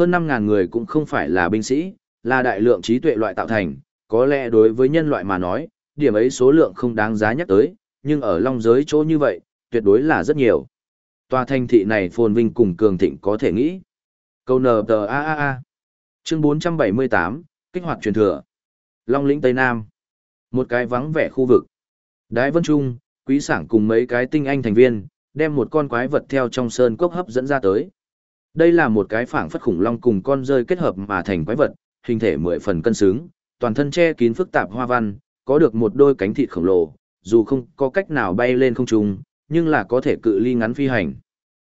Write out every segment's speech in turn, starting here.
Hơn 5.000 người cũng không phải là binh sĩ, là đại lượng trí tuệ loại tạo thành, có lẽ đối với nhân loại mà nói, điểm ấy số lượng không đáng giá nhắc tới, nhưng ở long giới chỗ như vậy, tuyệt đối là rất nhiều. Tòa thành thị này phồn vinh cùng cường thịnh có thể nghĩ. Câu nờ tờ a a a. Chương 478, kích hoạt truyền thừa. Long lĩnh Tây Nam. Một cái vắng vẻ khu vực. Đái Vân Trung, Quý Sảng cùng mấy cái tinh anh thành viên, đem một con quái vật theo trong sơn cốc hấp dẫn ra tới. Đây là một cái phảng phất khủng long cùng con rơi kết hợp mà thành quái vật, hình thể mười phần cân xứng, toàn thân che kín phức tạp hoa văn, có được một đôi cánh thịt khổng lồ, dù không có cách nào bay lên không trung, nhưng là có thể cự ly ngắn phi hành.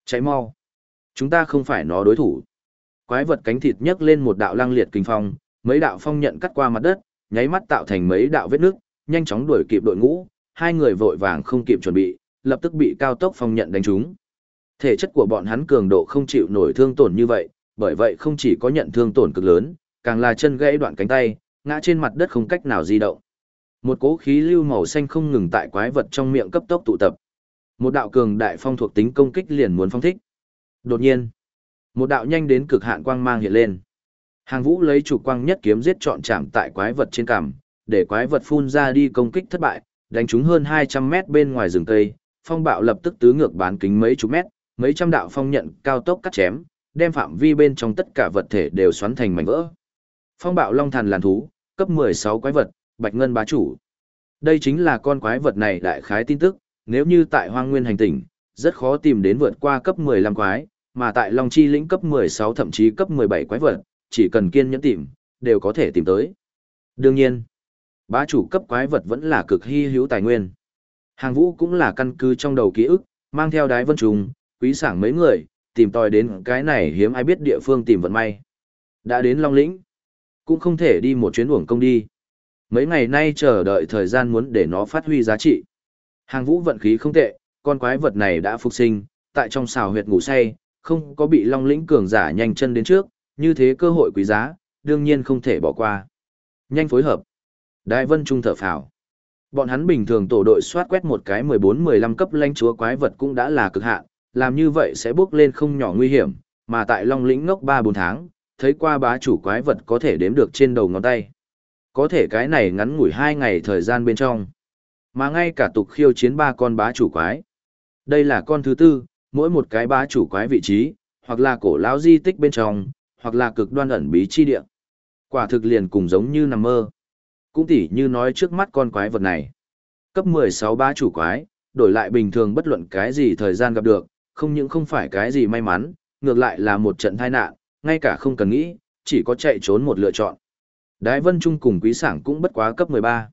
Cháy mau. Chúng ta không phải nó đối thủ. Quái vật cánh thịt nhấc lên một đạo lăng liệt kinh phong, mấy đạo phong nhận cắt qua mặt đất, nháy mắt tạo thành mấy đạo vết nước, nhanh chóng đuổi kịp đội ngũ, hai người vội vàng không kịp chuẩn bị, lập tức bị cao tốc phong nhận đánh trúng. Thể chất của bọn hắn cường độ không chịu nổi thương tổn như vậy, bởi vậy không chỉ có nhận thương tổn cực lớn, càng là chân gãy đoạn cánh tay, ngã trên mặt đất không cách nào di động. Một cỗ khí lưu màu xanh không ngừng tại quái vật trong miệng cấp tốc tụ tập. Một đạo cường đại phong thuộc tính công kích liền muốn phong thích. Đột nhiên, một đạo nhanh đến cực hạn quang mang hiện lên. Hàng Vũ lấy chủ quang nhất kiếm giết trọn chạm tại quái vật trên cằm, để quái vật phun ra đi công kích thất bại, đánh trúng hơn 200 mét bên ngoài rừng cây, phong bạo lập tức tứ ngược bán kính mấy chục mét, mấy trăm đạo phong nhận cao tốc cắt chém, đem phạm vi bên trong tất cả vật thể đều xoắn thành mảnh vỡ. Phong bạo long thần làn thú, cấp 16 quái vật, bạch ngân bá chủ. Đây chính là con quái vật này đại khái tin tức, nếu như tại hoang nguyên hành tinh, rất khó tìm đến vượt qua cấp 15 quái, mà tại Long Chi lĩnh cấp 16 thậm chí cấp 17 quái vật, chỉ cần kiên nhẫn tìm, đều có thể tìm tới. Đương nhiên, bá chủ cấp quái vật vẫn là cực hy hữu tài nguyên. Hàng vũ cũng là căn cứ trong đầu ký ức, mang theo đái vân trùng, quý sảng mấy người, tìm tòi đến cái này hiếm ai biết địa phương tìm vận may. Đã đến Long Lĩnh, cũng không thể đi một chuyến uổng công đi. Mấy ngày nay chờ đợi thời gian muốn để nó phát huy giá trị. Hàng vũ vận khí không tệ, con quái vật này đã phục sinh, tại trong xào huyệt ngủ say, không có bị Long Lĩnh cường giả nhanh chân đến trước, như thế cơ hội quý giá, đương nhiên không thể bỏ qua. Nhanh phối hợp. Đại Vân Trung thở phào. Bọn hắn bình thường tổ đội soát quét một cái 14-15 cấp lãnh chúa quái vật cũng đã là cực hạn, làm như vậy sẽ bước lên không nhỏ nguy hiểm, mà tại Long Lĩnh ngốc 3-4 tháng, thấy qua bá chủ quái vật có thể đếm được trên đầu ngón tay. Có thể cái này ngắn ngủi 2 ngày thời gian bên trong. Mà ngay cả tục khiêu chiến ba con bá chủ quái. Đây là con thứ tư, mỗi một cái bá chủ quái vị trí, hoặc là cổ lão di tích bên trong, hoặc là cực đoan ẩn bí chi địa. Quả thực liền cùng giống như nằm mơ. Cũng tỉ như nói trước mắt con quái vật này. Cấp 16 bá chủ quái, đổi lại bình thường bất luận cái gì thời gian gặp được, không những không phải cái gì may mắn, ngược lại là một trận tai nạn, ngay cả không cần nghĩ, chỉ có chạy trốn một lựa chọn. Đái Vân Trung cùng Quý Sảng cũng bất quá cấp 13.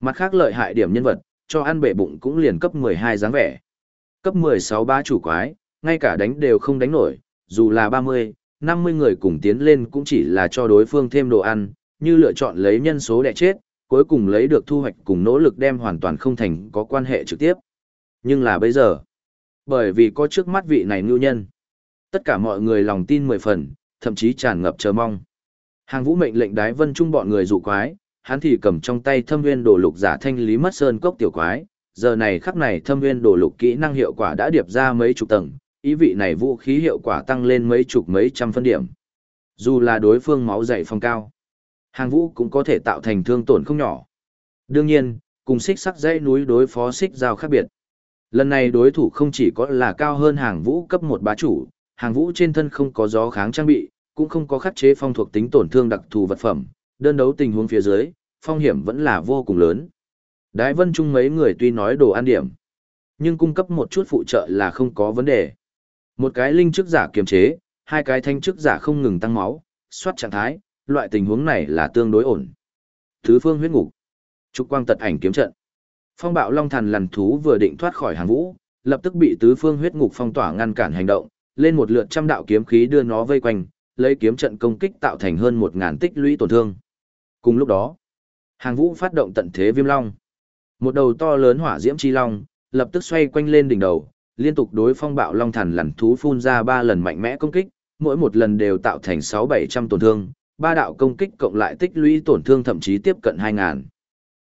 Mặt khác lợi hại điểm nhân vật, cho ăn bể bụng cũng liền cấp 12 dáng vẻ. Cấp 16 ba chủ quái, ngay cả đánh đều không đánh nổi, dù là 30, 50 người cùng tiến lên cũng chỉ là cho đối phương thêm đồ ăn, như lựa chọn lấy nhân số đẻ chết, cuối cùng lấy được thu hoạch cùng nỗ lực đem hoàn toàn không thành có quan hệ trực tiếp. Nhưng là bây giờ, bởi vì có trước mắt vị này ngưu nhân, tất cả mọi người lòng tin mười phần, thậm chí tràn ngập chờ mong. Hàng vũ mệnh lệnh đái vân trung bọn người dụ quái, hắn thì cầm trong tay thâm viên đồ lục giả thanh lý mất sơn cốc tiểu quái, giờ này khắc này thâm viên đồ lục kỹ năng hiệu quả đã điệp ra mấy chục tầng, ý vị này vũ khí hiệu quả tăng lên mấy chục mấy trăm phân điểm. Dù là đối phương máu dày phong cao, hàng vũ cũng có thể tạo thành thương tổn không nhỏ. Đương nhiên, cùng xích sắc dãy núi đối phó xích giao khác biệt. Lần này đối thủ không chỉ có là cao hơn hàng vũ cấp một bá chủ, hàng vũ trên thân không có gió kháng trang bị, cũng không có khắc chế phong thuộc tính tổn thương đặc thù vật phẩm, đơn đấu tình huống phía dưới, phong hiểm vẫn là vô cùng lớn. Đái vân chung mấy người tuy nói đồ ăn điểm, nhưng cung cấp một chút phụ trợ là không có vấn đề. Một cái linh chức giả kiềm chế, hai cái thanh chức giả không ngừng tăng máu, soát trạng thái, loại tình huống này là tương đối ổn. Thứ phương huyết ngục. Trục quang tật ảnh kiếm trận. Phong bạo long thần lằn thú vừa định thoát khỏi hàng vũ, lập tức bị tứ phương huyết ngục phong tỏa ngăn cản hành động, lên một lượt trăm đạo kiếm khí đưa nó vây quanh, lấy kiếm trận công kích tạo thành hơn một ngàn tích lũy tổn thương. Cùng lúc đó, hàng vũ phát động tận thế viêm long. Một đầu to lớn hỏa diễm chi long, lập tức xoay quanh lên đỉnh đầu, liên tục đối phong bạo long thần lằn thú phun ra ba lần mạnh mẽ công kích, mỗi một lần đều tạo thành sáu bảy trăm tổn thương, ba đạo công kích cộng lại tích lũy tổn thương thậm chí tiếp cận hai ngàn.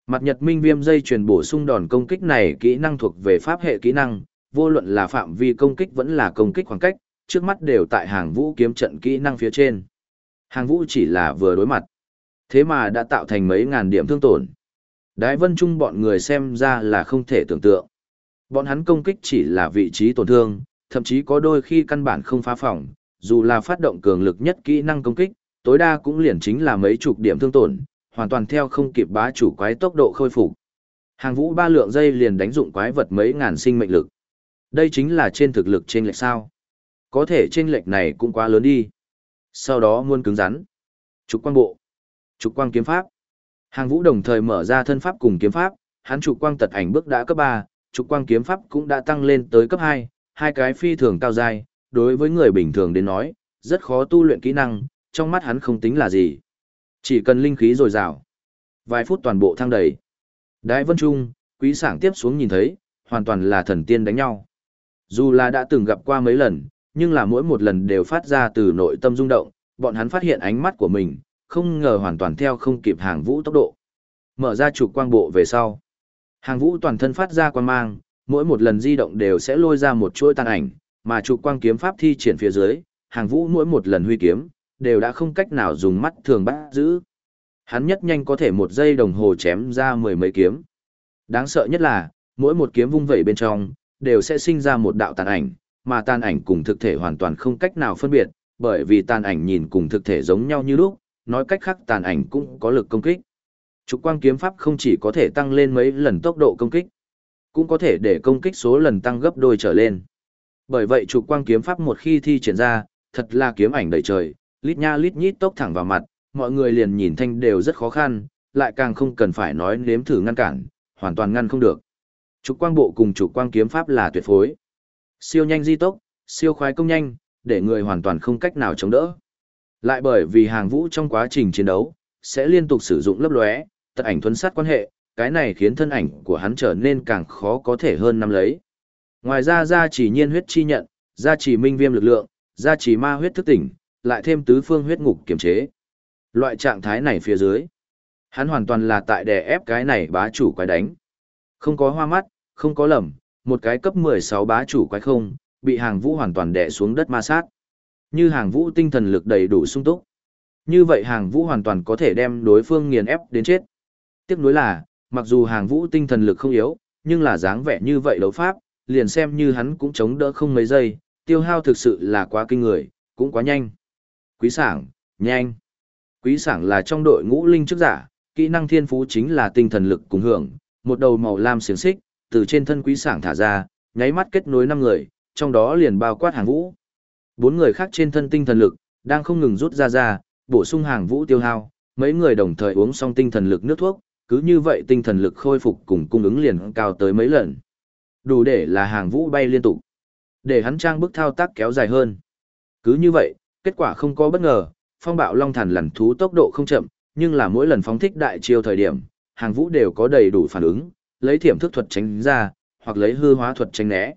Mặt Nhật Minh Viêm dây truyền bổ sung đòn công kích này kỹ năng thuộc về pháp hệ kỹ năng, vô luận là phạm vi công kích vẫn là công kích khoảng cách, trước mắt đều tại hàng vũ kiếm trận kỹ năng phía trên. Hàng vũ chỉ là vừa đối mặt. Thế mà đã tạo thành mấy ngàn điểm thương tổn. Đái vân trung bọn người xem ra là không thể tưởng tượng. Bọn hắn công kích chỉ là vị trí tổn thương, thậm chí có đôi khi căn bản không phá phòng, dù là phát động cường lực nhất kỹ năng công kích, tối đa cũng liền chính là mấy chục điểm thương tổn, hoàn toàn theo không kịp bá chủ quái tốc độ khôi phục. Hàng vũ ba lượng dây liền đánh dụng quái vật mấy ngàn sinh mệnh lực. Đây chính là trên thực lực trên lệch sao. Có thể trên lệch này cũng quá lớn đi. Sau đó muôn cứng rắn. Trục quang bộ. Trục quang kiếm pháp. Hàng vũ đồng thời mở ra thân pháp cùng kiếm pháp, hắn trục quang tật ảnh bước đã cấp 3, trục quang kiếm pháp cũng đã tăng lên tới cấp 2, hai cái phi thường cao dài, đối với người bình thường đến nói, rất khó tu luyện kỹ năng, trong mắt hắn không tính là gì. Chỉ cần linh khí dồi dào. Vài phút toàn bộ thăng đầy. Đại vân trung, quý sảng tiếp xuống nhìn thấy, hoàn toàn là thần tiên đánh nhau. Dù là đã từng gặp qua mấy lần, nhưng là mỗi một lần đều phát ra từ nội tâm rung động, bọn hắn phát hiện ánh mắt của mình, không ngờ hoàn toàn theo không kịp hàng vũ tốc độ. Mở ra trục quang bộ về sau. Hàng vũ toàn thân phát ra quan mang, mỗi một lần di động đều sẽ lôi ra một chuỗi tàn ảnh, mà trục quang kiếm pháp thi triển phía dưới, hàng vũ mỗi một lần huy kiếm, đều đã không cách nào dùng mắt thường bắt giữ. Hắn nhất nhanh có thể một giây đồng hồ chém ra mười mấy kiếm. Đáng sợ nhất là, mỗi một kiếm vung vẩy bên trong, đều sẽ sinh ra một đạo tàn ảnh, mà tàn ảnh cùng thực thể hoàn toàn không cách nào phân biệt, bởi vì tàn ảnh nhìn cùng thực thể giống nhau như lúc, nói cách khác tàn ảnh cũng có lực công kích. Trục quang kiếm pháp không chỉ có thể tăng lên mấy lần tốc độ công kích, cũng có thể để công kích số lần tăng gấp đôi trở lên. Bởi vậy trục quang kiếm pháp một khi thi triển ra, thật là kiếm ảnh đầy trời, lít nha lít nhít tốc thẳng vào mặt, mọi người liền nhìn thanh đều rất khó khăn, lại càng không cần phải nói nếm thử ngăn cản, hoàn toàn ngăn không được. Trục quang bộ cùng trục quang kiếm pháp là tuyệt phối. Siêu nhanh di tốc, siêu khoái công nhanh, để người hoàn toàn không cách nào chống đỡ. Lại bởi vì hàng vũ trong quá trình chiến đấu, sẽ liên tục sử dụng lấp lóe, tật ảnh thuấn sát quan hệ, cái này khiến thân ảnh của hắn trở nên càng khó có thể hơn năm lấy. Ngoài ra gia chỉ nhiên huyết chi nhận, gia chỉ minh viêm lực lượng, gia chỉ ma huyết thức tỉnh, lại thêm tứ phương huyết ngục kiềm chế. Loại trạng thái này phía dưới, hắn hoàn toàn là tại đè ép cái này bá chủ quái đánh. Không có hoa mắt, không có lầm, một cái cấp 16 bá chủ quái không, bị hàng vũ hoàn toàn đè xuống đất ma sát. Như hàng vũ tinh thần lực đầy đủ sung túc. Như vậy hàng vũ hoàn toàn có thể đem đối phương nghiền ép đến chết. Tiếc nuối là, mặc dù hàng vũ tinh thần lực không yếu, nhưng là dáng vẻ như vậy đấu pháp, liền xem như hắn cũng chống đỡ không mấy giây, tiêu hao thực sự là quá kinh người, cũng quá nhanh. Quý sảng, nhanh. Quý sảng là trong đội ngũ linh chức giả, kỹ năng thiên phú chính là tinh thần lực cùng hưởng, một đầu màu lam xiềng xích, từ trên thân quý sảng thả ra, nháy mắt kết nối năm người, trong đó liền bao quát hàng vũ. Bốn người khác trên thân tinh thần lực, đang không ngừng rút ra ra, bổ sung hàng vũ tiêu hao, mấy người đồng thời uống xong tinh thần lực nước thuốc, cứ như vậy tinh thần lực khôi phục cùng cung ứng liền cao tới mấy lần. Đủ để là hàng vũ bay liên tục. Để hắn trang bức thao tác kéo dài hơn. Cứ như vậy, kết quả không có bất ngờ, phong bạo long thần lần thú tốc độ không chậm, nhưng là mỗi lần phóng thích đại chiêu thời điểm, hàng vũ đều có đầy đủ phản ứng, lấy thiểm thức thuật tránh ra, hoặc lấy hư hóa thuật tránh né.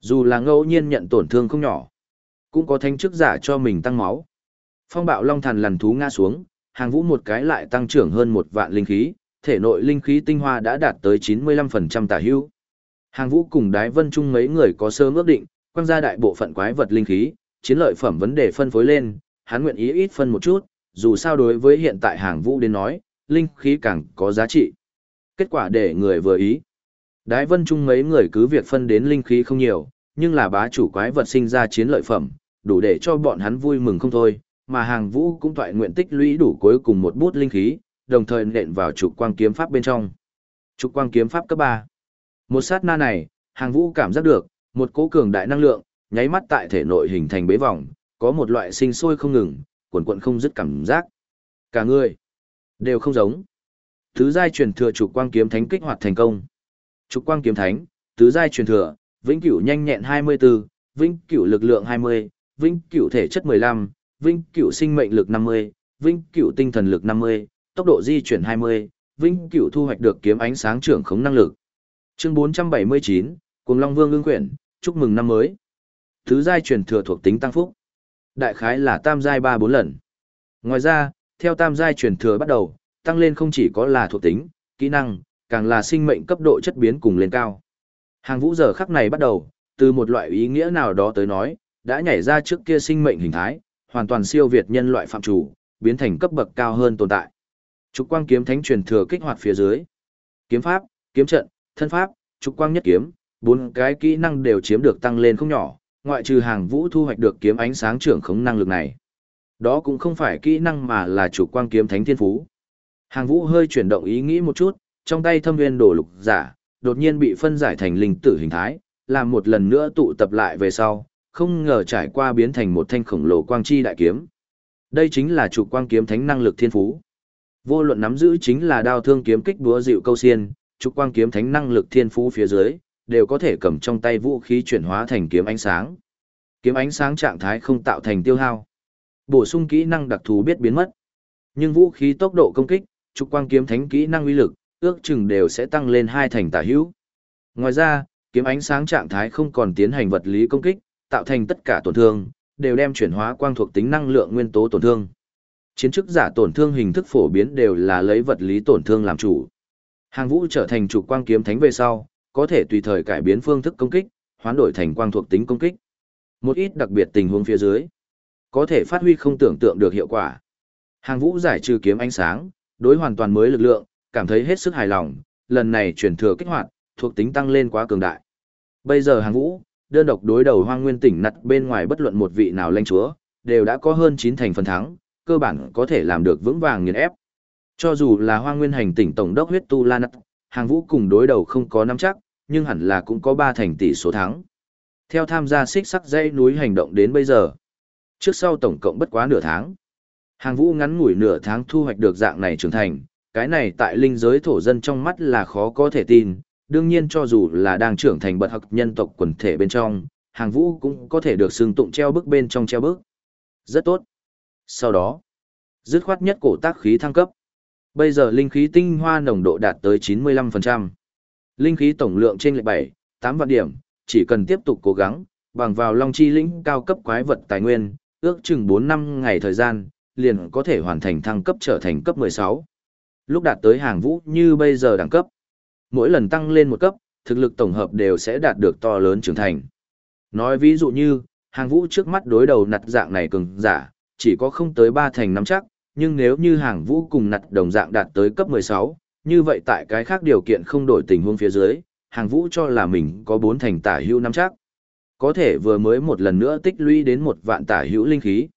Dù là ngẫu nhiên nhận tổn thương không nhỏ, cũng có thanh chức giả cho mình tăng máu. Phong bạo long thần lần thú ngã xuống, hàng vũ một cái lại tăng trưởng hơn một vạn linh khí, thể nội linh khí tinh hoa đã đạt tới 95% tả hữu. Hàng vũ cùng đái vân chung mấy người có sớm ước định, quăng ra đại bộ phận quái vật linh khí, chiến lợi phẩm vấn đề phân phối lên, hắn nguyện ý ít phân một chút, dù sao đối với hiện tại hàng vũ đến nói, linh khí càng có giá trị. Kết quả để người vừa ý. Đái vân chung mấy người cứ việc phân đến linh khí không nhiều, nhưng là bá chủ quái vật sinh ra chiến lợi phẩm, đủ để cho bọn hắn vui mừng không thôi, mà hàng vũ cũng toại nguyện tích lũy đủ cuối cùng một bút linh khí, đồng thời nện vào trục quang kiếm pháp bên trong. Trục quang kiếm pháp cấp 3. Một sát na này, hàng vũ cảm giác được, một cố cường đại năng lượng, nháy mắt tại thể nội hình thành bế vòng, có một loại sinh sôi không ngừng, cuộn cuộn không dứt cảm giác. Cả người đều không giống. Tứ giai truyền thừa trục quang kiếm thánh kích hoạt thành công. Trục quang kiếm thánh, tứ giai truyền thừa, vĩnh cửu nhanh nhẹn 24, vĩnh cửu lực lượng 20, vĩnh cửu thể chất 15, vĩnh cửu sinh mệnh lực 50, vĩnh cửu tinh thần lực 50, tốc độ di chuyển 20, vĩnh cửu thu hoạch được kiếm ánh sáng trưởng khống năng lực. Chương 479, Cuồng Long Vương ương quyển, chúc mừng năm mới. Thứ giai truyền thừa thuộc tính tăng phúc. Đại khái là tam giai 3-4 lần. Ngoài ra, theo tam giai truyền thừa bắt đầu, tăng lên không chỉ có là thuộc tính, kỹ năng, càng là sinh mệnh cấp độ chất biến cùng lên cao. Hàng vũ giờ khắc này bắt đầu, từ một loại ý nghĩa nào đó tới nói, đã nhảy ra trước kia sinh mệnh hình thái, hoàn toàn siêu việt nhân loại phạm chủ, biến thành cấp bậc cao hơn tồn tại. Trục quang kiếm thánh truyền thừa kích hoạt phía dưới. Kiếm pháp, kiếm trận, thân pháp, trục quang nhất kiếm, bốn cái kỹ năng đều chiếm được tăng lên không nhỏ, ngoại trừ hàng vũ thu hoạch được kiếm ánh sáng trưởng khống năng lực này. Đó cũng không phải kỹ năng mà là chủ quang kiếm thánh thiên phú. Hàng vũ hơi chuyển động ý nghĩ một chút, trong tay thâm nguyên đổ lục giả, đột nhiên bị phân giải thành linh tử hình thái, làm một lần nữa tụ tập lại về sau, không ngờ trải qua biến thành một thanh khổng lồ quang chi đại kiếm. Đây chính là chủ quang kiếm thánh năng lực thiên phú. Vô luận nắm giữ chính là đao thương kiếm kích búa dịu câu xiên, trục quang kiếm thánh năng lực thiên phú phía dưới, đều có thể cầm trong tay vũ khí chuyển hóa thành kiếm ánh sáng. Kiếm ánh sáng trạng thái không tạo thành tiêu hao. Bổ sung kỹ năng đặc thù biết biến mất. Nhưng vũ khí tốc độ công kích, trục quang kiếm thánh kỹ năng uy lực, ước chừng đều sẽ tăng lên hai thành tả hữu. Ngoài ra, kiếm ánh sáng trạng thái không còn tiến hành vật lý công kích, tạo thành tất cả tổn thương, đều đem chuyển hóa quang thuộc tính năng lượng nguyên tố tổn thương. Chiến chức giả tổn thương hình thức phổ biến đều là lấy vật lý tổn thương làm chủ. Hàng vũ trở thành trục quang kiếm thánh về sau, có thể tùy thời cải biến phương thức công kích, hoán đổi thành quang thuộc tính công kích. Một ít đặc biệt tình huống phía dưới, có thể phát huy không tưởng tượng được hiệu quả. Hàng vũ giải trừ kiếm ánh sáng, đối hoàn toàn mới lực lượng, cảm thấy hết sức hài lòng, lần này chuyển thừa kích hoạt, thuộc tính tăng lên quá cường đại. Bây giờ hàng vũ, đơn độc đối đầu hoang nguyên tỉnh nặt bên ngoài bất luận một vị nào lãnh chúa, đều đã có hơn 9 thành phần thắng, cơ bản có thể làm được vững vàng nghiền ép. Cho dù là hoang nguyên hành tỉnh tổng đốc huyết tu lan nặt, hàng vũ cùng đối đầu không có nắm chắc, nhưng hẳn là cũng có 3 thành tỷ số thắng. Theo tham gia xích sắc dây núi hành động đến bây giờ, trước sau tổng cộng bất quá nửa tháng. Hàng vũ ngắn ngủi nửa tháng thu hoạch được dạng này trưởng thành, cái này tại linh giới thổ dân trong mắt là khó có thể tin, đương nhiên cho dù là đang trưởng thành bậc học nhân tộc quần thể bên trong, hàng vũ cũng có thể được xưng tụng treo bức bên trong treo bức. Rất tốt. Sau đó, dứt khoát nhất cổ tác khí thăng cấp. Bây giờ linh khí tinh hoa nồng độ đạt tới 95%. Linh khí tổng lượng trên lệ 7, 8 vạn điểm, chỉ cần tiếp tục cố gắng, bằng vào long chi lĩnh cao cấp quái vật tài nguyên, ước chừng 4 năm ngày thời gian, liền có thể hoàn thành thăng cấp trở thành cấp 16. Lúc đạt tới hàng vũ như bây giờ đẳng cấp, mỗi lần tăng lên một cấp, thực lực tổng hợp đều sẽ đạt được to lớn trưởng thành. Nói ví dụ như, hàng vũ trước mắt đối đầu nặt dạng này cường giả, chỉ có không tới 3 thành nắm chắc, nhưng nếu như hàng vũ cùng nặt đồng dạng đạt tới cấp 16, như vậy tại cái khác điều kiện không đổi tình huống phía dưới, hàng vũ cho là mình có bốn thành tả hữu nắm chắc. Có thể vừa mới một lần nữa tích lũy đến một vạn tả hữu linh khí.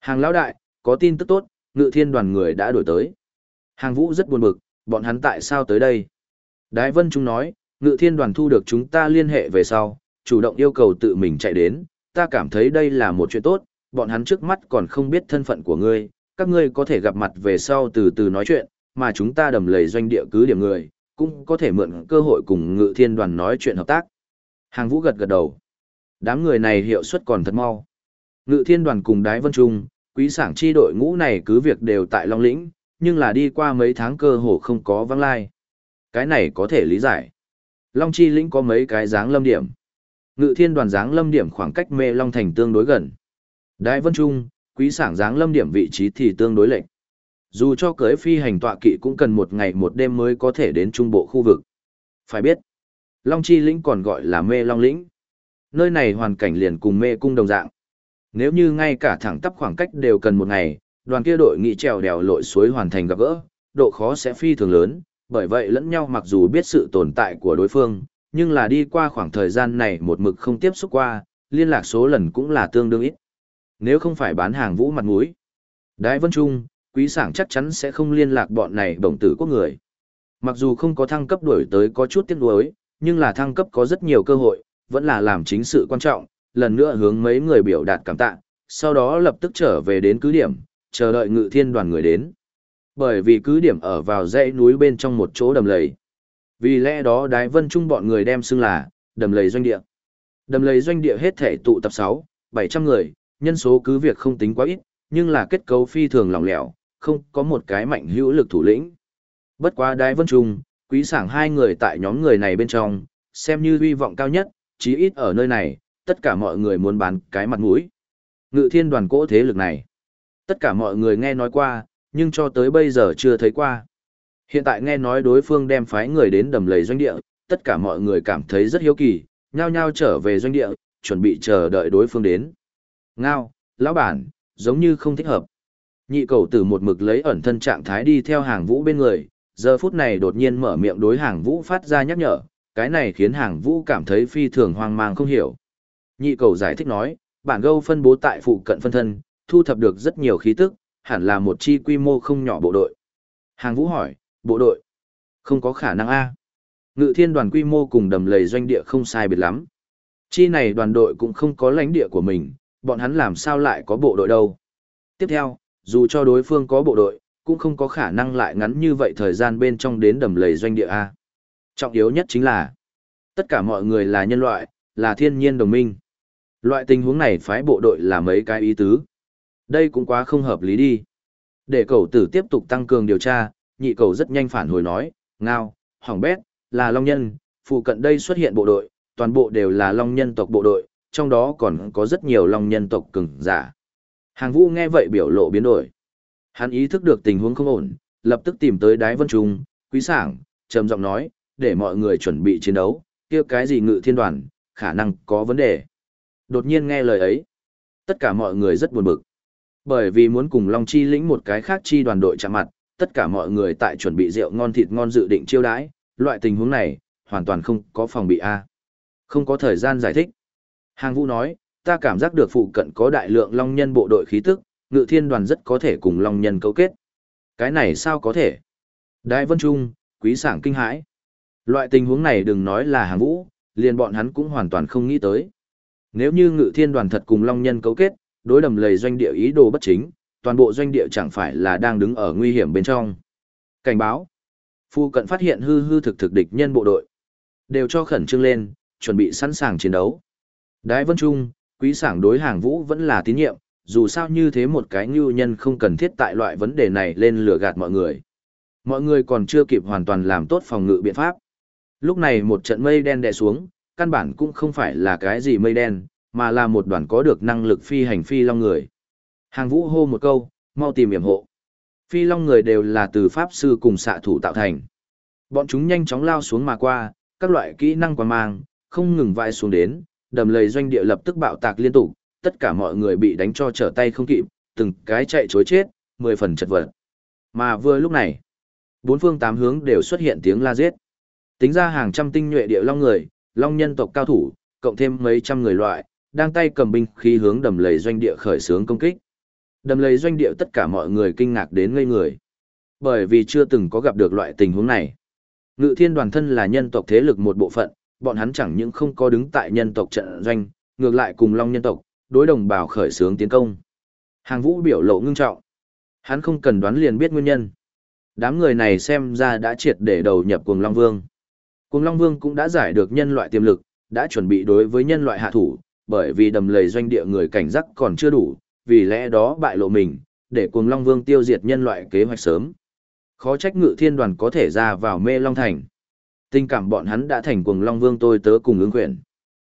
Hàng lão đại, có tin tức tốt, ngự thiên đoàn người đã đổi tới. Hàng vũ rất buồn bực, bọn hắn tại sao tới đây? Đái Vân Trung nói, ngự thiên đoàn thu được chúng ta liên hệ về sau, chủ động yêu cầu tự mình chạy đến, ta cảm thấy đây là một chuyện tốt, bọn hắn trước mắt còn không biết thân phận của ngươi, các ngươi có thể gặp mặt về sau từ từ nói chuyện, mà chúng ta đầm lầy doanh địa cứ điểm người, cũng có thể mượn cơ hội cùng ngự thiên đoàn nói chuyện hợp tác. Hàng vũ gật gật đầu. Đám người này hiệu suất còn thật mau. Ngự thiên đoàn cùng đái vân trung, quý sảng chi đội ngũ này cứ việc đều tại Long Lĩnh, nhưng là đi qua mấy tháng cơ hồ không có vắng lai. Cái này có thể lý giải. Long Chi Lĩnh có mấy cái dáng lâm điểm. Ngự thiên đoàn dáng lâm điểm khoảng cách mê Long Thành tương đối gần. Đại Vân Trung, quý sảng dáng lâm điểm vị trí thì tương đối lệch. Dù cho cưới phi hành tọa kỵ cũng cần một ngày một đêm mới có thể đến trung bộ khu vực. Phải biết, Long Chi Lĩnh còn gọi là mê Long Lĩnh. Nơi này hoàn cảnh liền cùng mê cung đồng dạng. Nếu như ngay cả thẳng tắp khoảng cách đều cần một ngày, đoàn kia đội nghị trèo đèo lội suối hoàn thành gặp gỡ, độ khó sẽ phi thường lớn, bởi vậy lẫn nhau mặc dù biết sự tồn tại của đối phương, nhưng là đi qua khoảng thời gian này một mực không tiếp xúc qua, liên lạc số lần cũng là tương đương ít. Nếu không phải bán hàng vũ mặt mũi, Đái Vân Trung, quý sảng chắc chắn sẽ không liên lạc bọn này bổng tử quốc người. Mặc dù không có thăng cấp đuổi tới có chút tiếc nuối, nhưng là thăng cấp có rất nhiều cơ hội, vẫn là làm chính sự quan trọng, lần nữa hướng mấy người biểu đạt cảm tạ, sau đó lập tức trở về đến cứ điểm, chờ đợi ngự thiên đoàn người đến. Bởi vì cứ điểm ở vào dãy núi bên trong một chỗ đầm lầy. Vì lẽ đó Đái Vân Trung bọn người đem xưng là đầm lầy doanh địa. Đầm lầy doanh địa hết thể tụ tập 6, 700 người, nhân số cứ việc không tính quá ít, nhưng là kết cấu phi thường lỏng lẻo, không có một cái mạnh hữu lực thủ lĩnh. Bất quá Đái Vân Trung, quý sảng hai người tại nhóm người này bên trong, xem như hy vọng cao nhất, chí ít ở nơi này, tất cả mọi người muốn bán cái mặt mũi. Ngự thiên đoàn cỗ thế lực này. Tất cả mọi người nghe nói qua, nhưng cho tới bây giờ chưa thấy qua. Hiện tại nghe nói đối phương đem phái người đến đầm lầy doanh địa, tất cả mọi người cảm thấy rất hiếu kỳ, nhao nhao trở về doanh địa, chuẩn bị chờ đợi đối phương đến. Ngao, lão bản, giống như không thích hợp. Nhị cầu tử một mực lấy ẩn thân trạng thái đi theo hàng vũ bên người, giờ phút này đột nhiên mở miệng đối hàng vũ phát ra nhắc nhở, cái này khiến hàng vũ cảm thấy phi thường hoang mang không hiểu. Nhị cầu giải thích nói, bản gâu phân bố tại phụ cận phân thân, thu thập được rất nhiều khí tức, hẳn là một chi quy mô không nhỏ bộ đội. Hàng vũ hỏi, bộ đội? Không có khả năng A. Ngự thiên đoàn quy mô cùng đầm lầy doanh địa không sai biệt lắm. Chi này đoàn đội cũng không có lãnh địa của mình, bọn hắn làm sao lại có bộ đội đâu. Tiếp theo, dù cho đối phương có bộ đội, cũng không có khả năng lại ngắn như vậy thời gian bên trong đến đầm lầy doanh địa A. Trọng yếu nhất chính là, tất cả mọi người là nhân loại, là thiên nhiên đồng minh. Loại tình huống này phái bộ đội là mấy cái ý tứ. Đây cũng quá không hợp lý đi. Để cầu tử tiếp tục tăng cường điều tra, nhị cầu rất nhanh phản hồi nói, ngao, hỏng bét, là long nhân, phụ cận đây xuất hiện bộ đội, toàn bộ đều là long nhân tộc bộ đội, trong đó còn có rất nhiều long nhân tộc cường giả. Hàng vũ nghe vậy biểu lộ biến đổi. Hắn ý thức được tình huống không ổn, lập tức tìm tới đái vân trung, quý sảng, trầm giọng nói, để mọi người chuẩn bị chiến đấu, kia cái gì ngự thiên đoàn, khả năng có vấn đề. Đột nhiên nghe lời ấy, tất cả mọi người rất buồn bực. Bởi vì muốn cùng Long Chi lĩnh một cái khác chi đoàn đội chạm mặt, tất cả mọi người tại chuẩn bị rượu ngon thịt ngon dự định chiêu đãi, loại tình huống này, hoàn toàn không có phòng bị A. Không có thời gian giải thích. Hàng Vũ nói, ta cảm giác được phụ cận có đại lượng Long nhân bộ đội khí tức, ngự thiên đoàn rất có thể cùng Long nhân cấu kết. Cái này sao có thể? Đại Vân Trung, quý sảng kinh hãi. Loại tình huống này đừng nói là hàng vũ, liền bọn hắn cũng hoàn toàn không nghĩ tới. Nếu như ngự thiên đoàn thật cùng Long nhân cấu kết, đối đầm lầy doanh địa ý đồ bất chính, toàn bộ doanh địa chẳng phải là đang đứng ở nguy hiểm bên trong. Cảnh báo. Phu cận phát hiện hư hư thực thực địch nhân bộ đội. Đều cho khẩn trương lên, chuẩn bị sẵn sàng chiến đấu. Đái Vân Trung, quý sảng đối hàng vũ vẫn là tín nhiệm, dù sao như thế một cái ngưu nhân không cần thiết tại loại vấn đề này lên lừa gạt mọi người. Mọi người còn chưa kịp hoàn toàn làm tốt phòng ngự biện pháp. Lúc này một trận mây đen đè xuống, căn bản cũng không phải là cái gì mây đen, mà là một đoàn có được năng lực phi hành phi long người. Hàng vũ hô một câu, mau tìm yểm hộ. Phi long người đều là từ pháp sư cùng xạ thủ tạo thành. Bọn chúng nhanh chóng lao xuống mà qua, các loại kỹ năng quả mang, không ngừng vai xuống đến, đầm lầy doanh địa lập tức bạo tạc liên tục, tất cả mọi người bị đánh cho trở tay không kịp, từng cái chạy chối chết, mười phần chật vật. Mà vừa lúc này, bốn phương tám hướng đều xuất hiện tiếng la giết. Tính ra hàng trăm tinh nhuệ địa long người, long nhân tộc cao thủ, cộng thêm mấy trăm người loại, đang tay cầm binh khí hướng đầm lầy doanh địa khởi xướng công kích. Đầm lầy doanh địa tất cả mọi người kinh ngạc đến ngây người. Bởi vì chưa từng có gặp được loại tình huống này. Ngự thiên đoàn thân là nhân tộc thế lực một bộ phận, bọn hắn chẳng những không có đứng tại nhân tộc trận doanh, ngược lại cùng long nhân tộc, đối đồng bào khởi xướng tiến công. Hàng vũ biểu lộ ngưng trọng. Hắn không cần đoán liền biết nguyên nhân. Đám người này xem ra đã triệt để đầu nhập cùng Long Vương. Cùng Long Vương cũng đã giải được nhân loại tiềm lực, đã chuẩn bị đối với nhân loại hạ thủ, bởi vì đầm lầy doanh địa người cảnh giác còn chưa đủ, vì lẽ đó bại lộ mình, để cùng Long Vương tiêu diệt nhân loại kế hoạch sớm. Khó trách ngự thiên đoàn có thể ra vào mê Long Thành. Tình cảm bọn hắn đã thành Cuồng Long Vương tôi tớ cùng ứng quyền.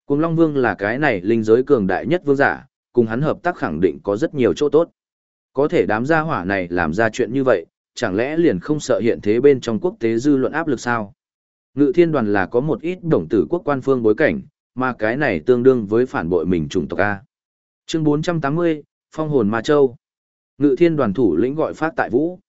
Cuồng Long Vương là cái này linh giới cường đại nhất vương giả, cùng hắn hợp tác khẳng định có rất nhiều chỗ tốt. Có thể đám gia hỏa này làm ra chuyện như vậy, chẳng lẽ liền không sợ hiện thế bên trong quốc tế dư luận áp lực sao? Ngự thiên đoàn là có một ít đồng tử quốc quan phương bối cảnh, mà cái này tương đương với phản bội mình chủng tộc A. Chương 480, Phong hồn Ma Châu. Ngự thiên đoàn thủ lĩnh gọi Phát Tại Vũ.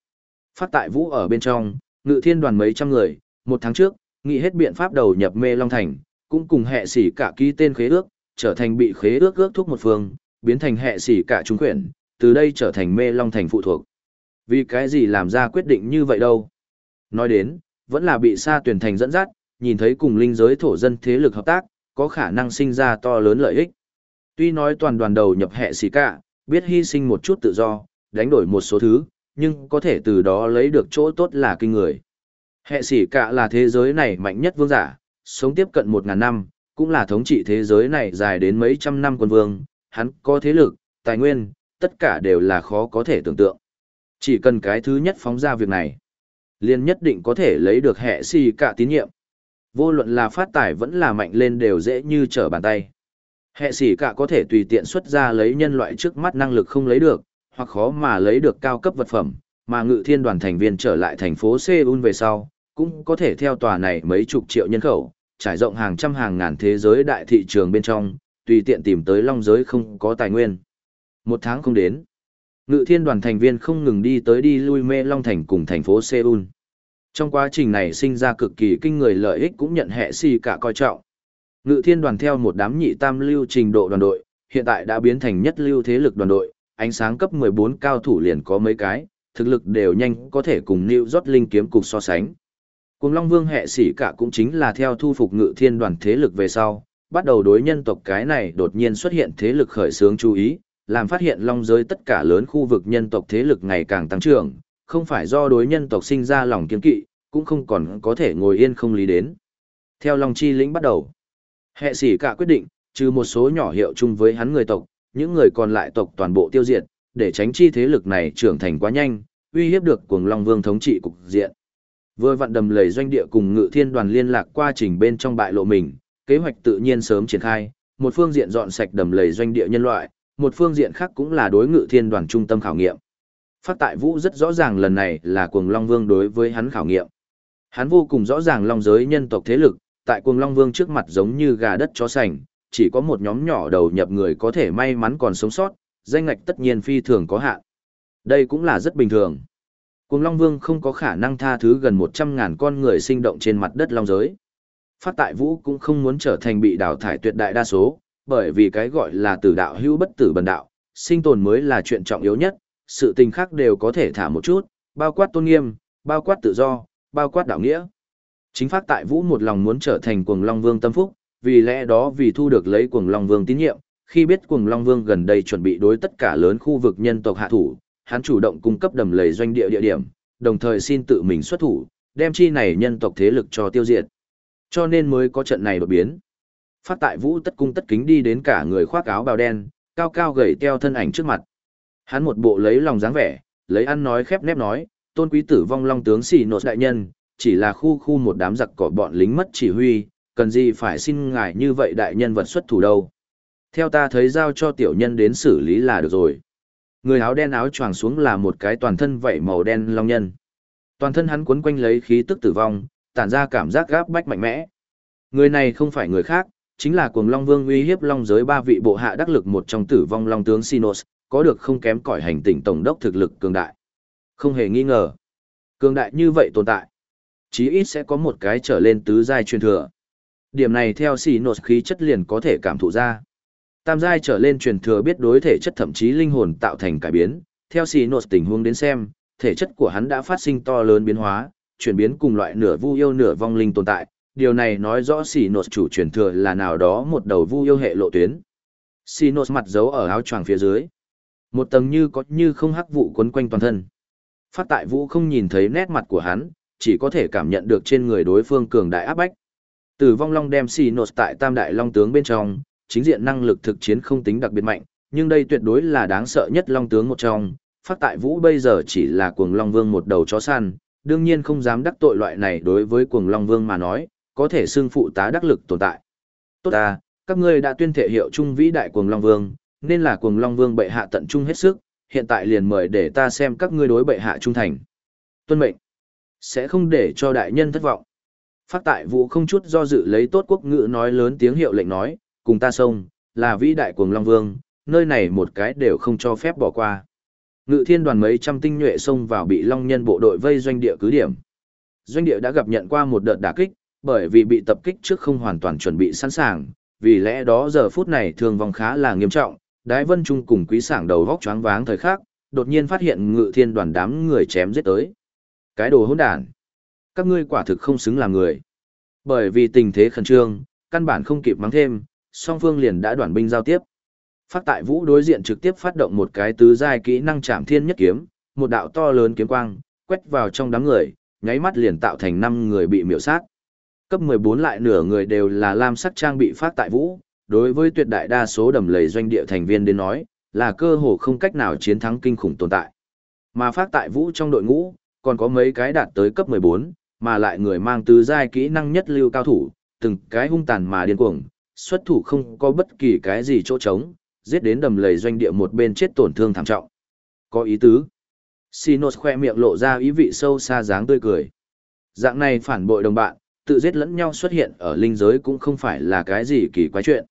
Phát Tại Vũ ở bên trong, ngự thiên đoàn mấy trăm người, một tháng trước, nghĩ hết biện pháp đầu nhập mê Long Thành, cũng cùng hệ sĩ cả ký tên khế ước, trở thành bị khế ước ước thúc một phương, biến thành hệ sĩ cả trung quyển, từ đây trở thành mê Long Thành phụ thuộc. Vì cái gì làm ra quyết định như vậy đâu? Nói đến, vẫn là bị sa tuyển thành dẫn dắt, nhìn thấy cùng linh giới thổ dân thế lực hợp tác, có khả năng sinh ra to lớn lợi ích. Tuy nói toàn đoàn đầu nhập hệ sĩ cả, biết hy sinh một chút tự do, đánh đổi một số thứ, nhưng có thể từ đó lấy được chỗ tốt là kinh người. Hệ sỉ cả là thế giới này mạnh nhất vương giả, sống tiếp cận một ngàn năm, cũng là thống trị thế giới này dài đến mấy trăm năm quân vương, hắn có thế lực, tài nguyên, tất cả đều là khó có thể tưởng tượng. Chỉ cần cái thứ nhất phóng ra việc này, liền nhất định có thể lấy được hệ sỉ cả tín nhiệm. Vô luận là phát tài vẫn là mạnh lên đều dễ như trở bàn tay. Hệ sĩ cả có thể tùy tiện xuất ra lấy nhân loại trước mắt năng lực không lấy được, hoặc khó mà lấy được cao cấp vật phẩm, mà ngự thiên đoàn thành viên trở lại thành phố Seoul về sau, cũng có thể theo tòa này mấy chục triệu nhân khẩu, trải rộng hàng trăm hàng ngàn thế giới đại thị trường bên trong, tùy tiện tìm tới long giới không có tài nguyên. Một tháng không đến. Ngự thiên đoàn thành viên không ngừng đi tới đi lui mê Long Thành cùng thành phố Seoul. Trong quá trình này sinh ra cực kỳ kinh người lợi ích cũng nhận hệ si cả coi trọng. Ngự thiên đoàn theo một đám nhị tam lưu trình độ đoàn đội, hiện tại đã biến thành nhất lưu thế lực đoàn đội, ánh sáng cấp 14 cao thủ liền có mấy cái, thực lực đều nhanh có thể cùng New York Linh kiếm cục so sánh. Cùng Long Vương hệ sĩ cả cũng chính là theo thu phục ngự thiên đoàn thế lực về sau, bắt đầu đối nhân tộc cái này đột nhiên xuất hiện thế lực khởi xướng chú ý, làm phát hiện long giới tất cả lớn khu vực nhân tộc thế lực ngày càng tăng trưởng, không phải do đối nhân tộc sinh ra lòng kiên kỵ, cũng không còn có thể ngồi yên không lý đến. Theo Long Chi lĩnh bắt đầu, hệ sĩ cả quyết định, trừ một số nhỏ hiệu chung với hắn người tộc, những người còn lại tộc toàn bộ tiêu diệt, để tránh chi thế lực này trưởng thành quá nhanh, uy hiếp được cuồng Long Vương thống trị cục diện. Vừa vặn đầm lầy doanh địa cùng ngự thiên đoàn liên lạc qua trình bên trong bại lộ mình, kế hoạch tự nhiên sớm triển khai, một phương diện dọn sạch đầm lầy doanh địa nhân loại, một phương diện khác cũng là đối ngự thiên đoàn trung tâm khảo nghiệm. Phát tại vũ rất rõ ràng lần này là cuồng Long Vương đối với hắn khảo nghiệm. Hắn vô cùng rõ ràng long giới nhân tộc thế lực, tại cuồng Long Vương trước mặt giống như gà đất chó sành, chỉ có một nhóm nhỏ đầu nhập người có thể may mắn còn sống sót, danh ngạch tất nhiên phi thường có hạn. Đây cũng là rất bình thường. Cùng Long Vương không có khả năng tha thứ gần 100.000 con người sinh động trên mặt đất long giới. Phát tại vũ cũng không muốn trở thành bị đào thải tuyệt đại đa số, bởi vì cái gọi là tử đạo hữu bất tử bần đạo, sinh tồn mới là chuyện trọng yếu nhất, sự tình khác đều có thể thả một chút, bao quát tôn nghiêm, bao quát tự do, bao quát đạo nghĩa. Chính phát tại vũ một lòng muốn trở thành cuồng Long Vương tâm phúc, vì lẽ đó vì thu được lấy cuồng Long Vương tín nhiệm, khi biết cuồng Long Vương gần đây chuẩn bị đối tất cả lớn khu vực nhân tộc hạ thủ, hắn chủ động cung cấp đầm lầy doanh địa địa điểm, đồng thời xin tự mình xuất thủ, đem chi này nhân tộc thế lực cho tiêu diệt. Cho nên mới có trận này đột biến. Phát tại vũ tất cung tất kính đi đến cả người khoác áo bào đen, cao cao gầy teo thân ảnh trước mặt. Hắn một bộ lấy lòng dáng vẻ, lấy ăn nói khép nép nói, tôn quý tử vong long tướng xì nột đại nhân, chỉ là khu khu một đám giặc cỏ bọn lính mất chỉ huy, cần gì phải xin ngài như vậy đại nhân vật xuất thủ đâu. Theo ta thấy giao cho tiểu nhân đến xử lý là được rồi. Người áo đen áo choàng xuống là một cái toàn thân vảy màu đen long nhân. Toàn thân hắn quấn quanh lấy khí tức tử vong, tản ra cảm giác gáp bách mạnh mẽ. Người này không phải người khác, chính là cuồng long vương uy hiếp long giới ba vị bộ hạ đắc lực một trong tử vong long tướng Sinos, có được không kém cỏi hành tỉnh tổng đốc thực lực cường đại. Không hề nghi ngờ. Cường đại như vậy tồn tại. Chí ít sẽ có một cái trở lên tứ giai truyền thừa. Điểm này theo Sinos khí chất liền có thể cảm thụ ra. Tam giai trở lên truyền thừa biết đối thể chất thậm chí linh hồn tạo thành cải biến, theo Sinos tình huống đến xem, thể chất của hắn đã phát sinh to lớn biến hóa, chuyển biến cùng loại nửa vu yêu nửa vong linh tồn tại, điều này nói rõ Sinos chủ truyền thừa là nào đó một đầu vu yêu hệ lộ tuyến. Sinos mặt giấu ở áo choàng phía dưới. Một tầng như có như không hắc vụ quấn quanh toàn thân. Phát tại vũ không nhìn thấy nét mặt của hắn, chỉ có thể cảm nhận được trên người đối phương cường đại áp bách. Tử vong long đem Sinos tại tam đại long tướng bên trong, chính diện năng lực thực chiến không tính đặc biệt mạnh, nhưng đây tuyệt đối là đáng sợ nhất long tướng một trong. Phát tại vũ bây giờ chỉ là cuồng long vương một đầu chó săn, đương nhiên không dám đắc tội loại này đối với cuồng long vương mà nói, có thể xưng phụ tá đắc lực tồn tại. Tốt ta, các ngươi đã tuyên thể hiệu trung vĩ đại cuồng long vương, nên là cuồng long vương bệ hạ tận trung hết sức, hiện tại liền mời để ta xem các ngươi đối bệ hạ trung thành. Tuân mệnh, sẽ không để cho đại nhân thất vọng. Phát tại vũ không chút do dự lấy tốt quốc ngữ nói lớn tiếng hiệu lệnh nói, cùng ta xông, là vĩ đại cuồng long vương, nơi này một cái đều không cho phép bỏ qua. Ngự thiên đoàn mấy trăm tinh nhuệ xông vào bị long nhân bộ đội vây doanh địa cứ điểm. Doanh địa đã gặp nhận qua một đợt đả kích, bởi vì bị tập kích trước không hoàn toàn chuẩn bị sẵn sàng, vì lẽ đó giờ phút này thương vong khá là nghiêm trọng, Đái Vân Trung cùng quý sảng đầu vóc choáng váng thời khắc, đột nhiên phát hiện ngự thiên đoàn đám người chém giết tới. Cái đồ hỗn đản. Các ngươi quả thực không xứng làm người. Bởi vì tình thế khẩn trương, căn bản không kịp mắng thêm, song phương liền đã đoàn binh giao tiếp. Phát tại vũ đối diện trực tiếp phát động một cái tứ giai kỹ năng chạm thiên nhất kiếm, một đạo to lớn kiếm quang, quét vào trong đám người, nháy mắt liền tạo thành năm người bị miểu sát. Cấp 14 lại nửa người đều là lam sắc trang bị phát tại vũ, đối với tuyệt đại đa số đầm lầy doanh địa thành viên đến nói, là cơ hồ không cách nào chiến thắng kinh khủng tồn tại. Mà phát tại vũ trong đội ngũ, còn có mấy cái đạt tới cấp 14, mà lại người mang tứ giai kỹ năng nhất lưu cao thủ, từng cái hung tàn mà điên cuồng, xuất thủ không có bất kỳ cái gì chỗ trống, giết đến đầm lầy doanh địa một bên chết tổn thương thảm trọng. Có ý tứ. Sinos khoe miệng lộ ra ý vị sâu xa dáng tươi cười. Dạng này phản bội đồng bạn, tự giết lẫn nhau xuất hiện ở linh giới cũng không phải là cái gì kỳ quái chuyện.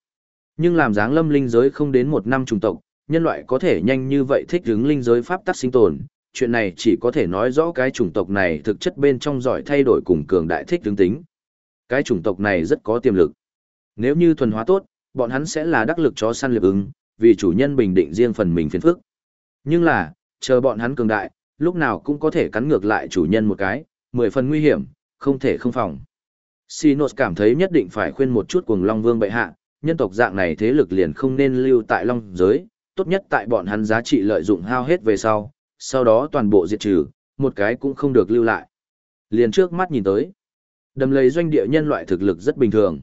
Nhưng làm dáng lâm linh giới không đến một năm trùng tộc, nhân loại có thể nhanh như vậy thích ứng linh giới pháp tắc sinh tồn, chuyện này chỉ có thể nói rõ cái chủng tộc này thực chất bên trong giỏi thay đổi cùng cường đại thích tướng tính. Cái chủng tộc này rất có tiềm lực. Nếu như thuần hóa tốt, bọn hắn sẽ là đắc lực chó săn liệp ứng, vì chủ nhân bình định riêng phần mình phiền phức. Nhưng là, chờ bọn hắn cường đại, lúc nào cũng có thể cắn ngược lại chủ nhân một cái, mười phần nguy hiểm, không thể không phòng. Sinos cảm thấy nhất định phải khuyên một chút cùng Long Vương bệ hạ, nhân tộc dạng này thế lực liền không nên lưu tại Long giới, tốt nhất tại bọn hắn giá trị lợi dụng hao hết về sau, sau đó toàn bộ diệt trừ, một cái cũng không được lưu lại. Liền trước mắt nhìn tới, đầm lầy doanh địa nhân loại thực lực rất bình thường.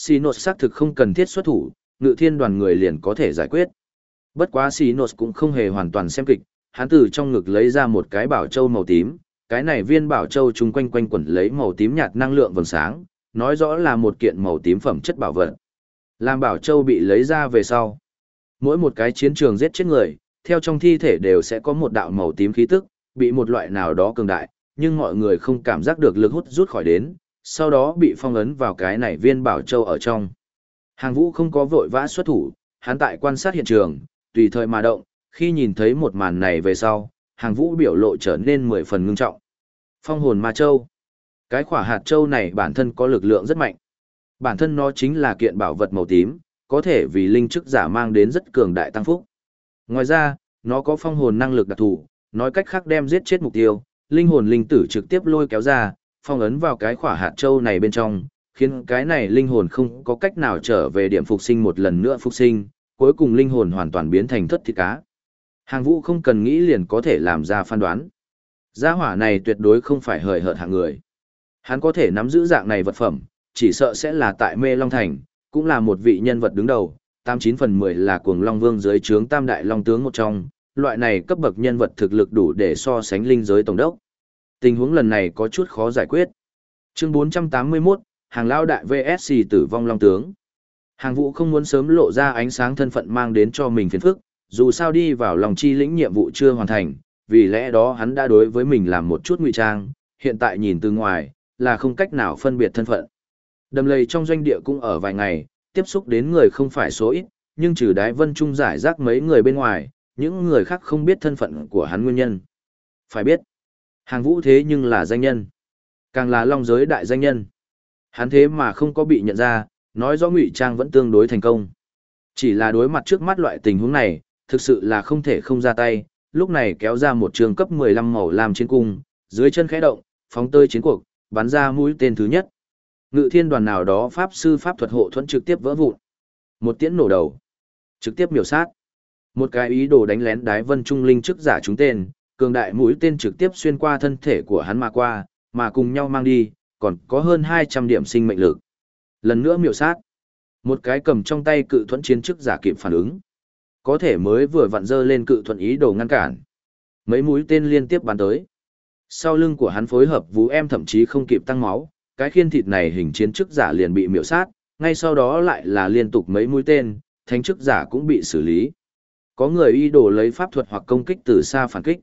Sinos xác thực không cần thiết xuất thủ, ngự thiên đoàn người liền có thể giải quyết. Bất quá Sinos cũng không hề hoàn toàn xem kịch, hắn từ trong ngực lấy ra một cái bảo châu màu tím, cái này viên bảo châu chung quanh quanh quẩn lấy màu tím nhạt năng lượng vầng sáng, nói rõ là một kiện màu tím phẩm chất bảo vật. Làm bảo châu bị lấy ra về sau. Mỗi một cái chiến trường giết chết người, theo trong thi thể đều sẽ có một đạo màu tím khí tức, bị một loại nào đó cường đại, nhưng mọi người không cảm giác được lực hút rút khỏi đến, sau đó bị phong ấn vào cái này viên bảo châu ở trong. Hàng vũ không có vội vã xuất thủ, hắn tại quan sát hiện trường, tùy thời mà động, khi nhìn thấy một màn này về sau, hàng vũ biểu lộ trở nên mười phần ngưng trọng. Phong hồn ma châu. Cái khỏa hạt châu này bản thân có lực lượng rất mạnh. Bản thân nó chính là kiện bảo vật màu tím, có thể vì linh chức giả mang đến rất cường đại tăng phúc. Ngoài ra, nó có phong hồn năng lực đặc thù, nói cách khác đem giết chết mục tiêu, linh hồn linh tử trực tiếp lôi kéo ra, phong ấn vào cái khỏa hạt châu này bên trong, khiến cái này linh hồn không có cách nào trở về điểm phục sinh một lần nữa phục sinh, cuối cùng linh hồn hoàn toàn biến thành thất thịt cá. Hàng vũ không cần nghĩ liền có thể làm ra phán đoán. Gia hỏa này tuyệt đối không phải hời hợt hạng người. Hắn có thể nắm giữ dạng này vật phẩm, chỉ sợ sẽ là tại mê Long Thành, cũng là một vị nhân vật đứng đầu, tám chín phần mười là cuồng Long Vương dưới trướng tam đại Long tướng một trong, loại này cấp bậc nhân vật thực lực đủ để so sánh linh giới tổng đốc. Tình huống lần này có chút khó giải quyết. Chương 481, hàng lao đại VSC tử vong Long tướng. Hàng vũ không muốn sớm lộ ra ánh sáng thân phận mang đến cho mình phiền phức, dù sao đi vào lòng chi lĩnh nhiệm vụ chưa hoàn thành, vì lẽ đó hắn đã đối với mình làm một chút ngụy trang, hiện tại nhìn từ ngoài, là không cách nào phân biệt thân phận. Đầm lầy trong doanh địa cũng ở vài ngày, tiếp xúc đến người không phải số ít, nhưng trừ đái vân trung giải rác mấy người bên ngoài, những người khác không biết thân phận của hắn nguyên nhân. Phải biết, hàng vũ thế nhưng là danh nhân, càng là long giới đại danh nhân. Hắn thế mà không có bị nhận ra, nói rõ ngụy trang vẫn tương đối thành công. Chỉ là đối mặt trước mắt loại tình huống này, thực sự là không thể không ra tay, lúc này kéo ra một trường cấp 15 màu làm chiến cung, dưới chân khẽ động, phóng tơi chiến cuộc, bắn ra mũi tên thứ nhất. Ngự thiên đoàn nào đó pháp sư pháp thuật hộ thuẫn trực tiếp vỡ vụn. Một tiễn nổ đầu, trực tiếp miểu sát. Một cái ý đồ đánh lén đái vân trung linh trước giả chúng tên, cường đại mũi tên trực tiếp xuyên qua thân thể của hắn mà qua, mà cùng nhau mang đi, còn có hơn 200 điểm sinh mệnh lực. Lần nữa miểu sát. Một cái cầm trong tay cự thuẫn chiến chức giả kịp phản ứng. Có thể mới vừa vặn dơ lên cự thuận ý đồ ngăn cản. Mấy mũi tên liên tiếp bắn tới. Sau lưng của hắn phối hợp vũ em thậm chí không kịp tăng máu, cái khiên thịt này hình chiến chức giả liền bị miểu sát, ngay sau đó lại là liên tục mấy mũi tên, thánh chức giả cũng bị xử lý. Có người y đồ lấy pháp thuật hoặc công kích từ xa phản kích.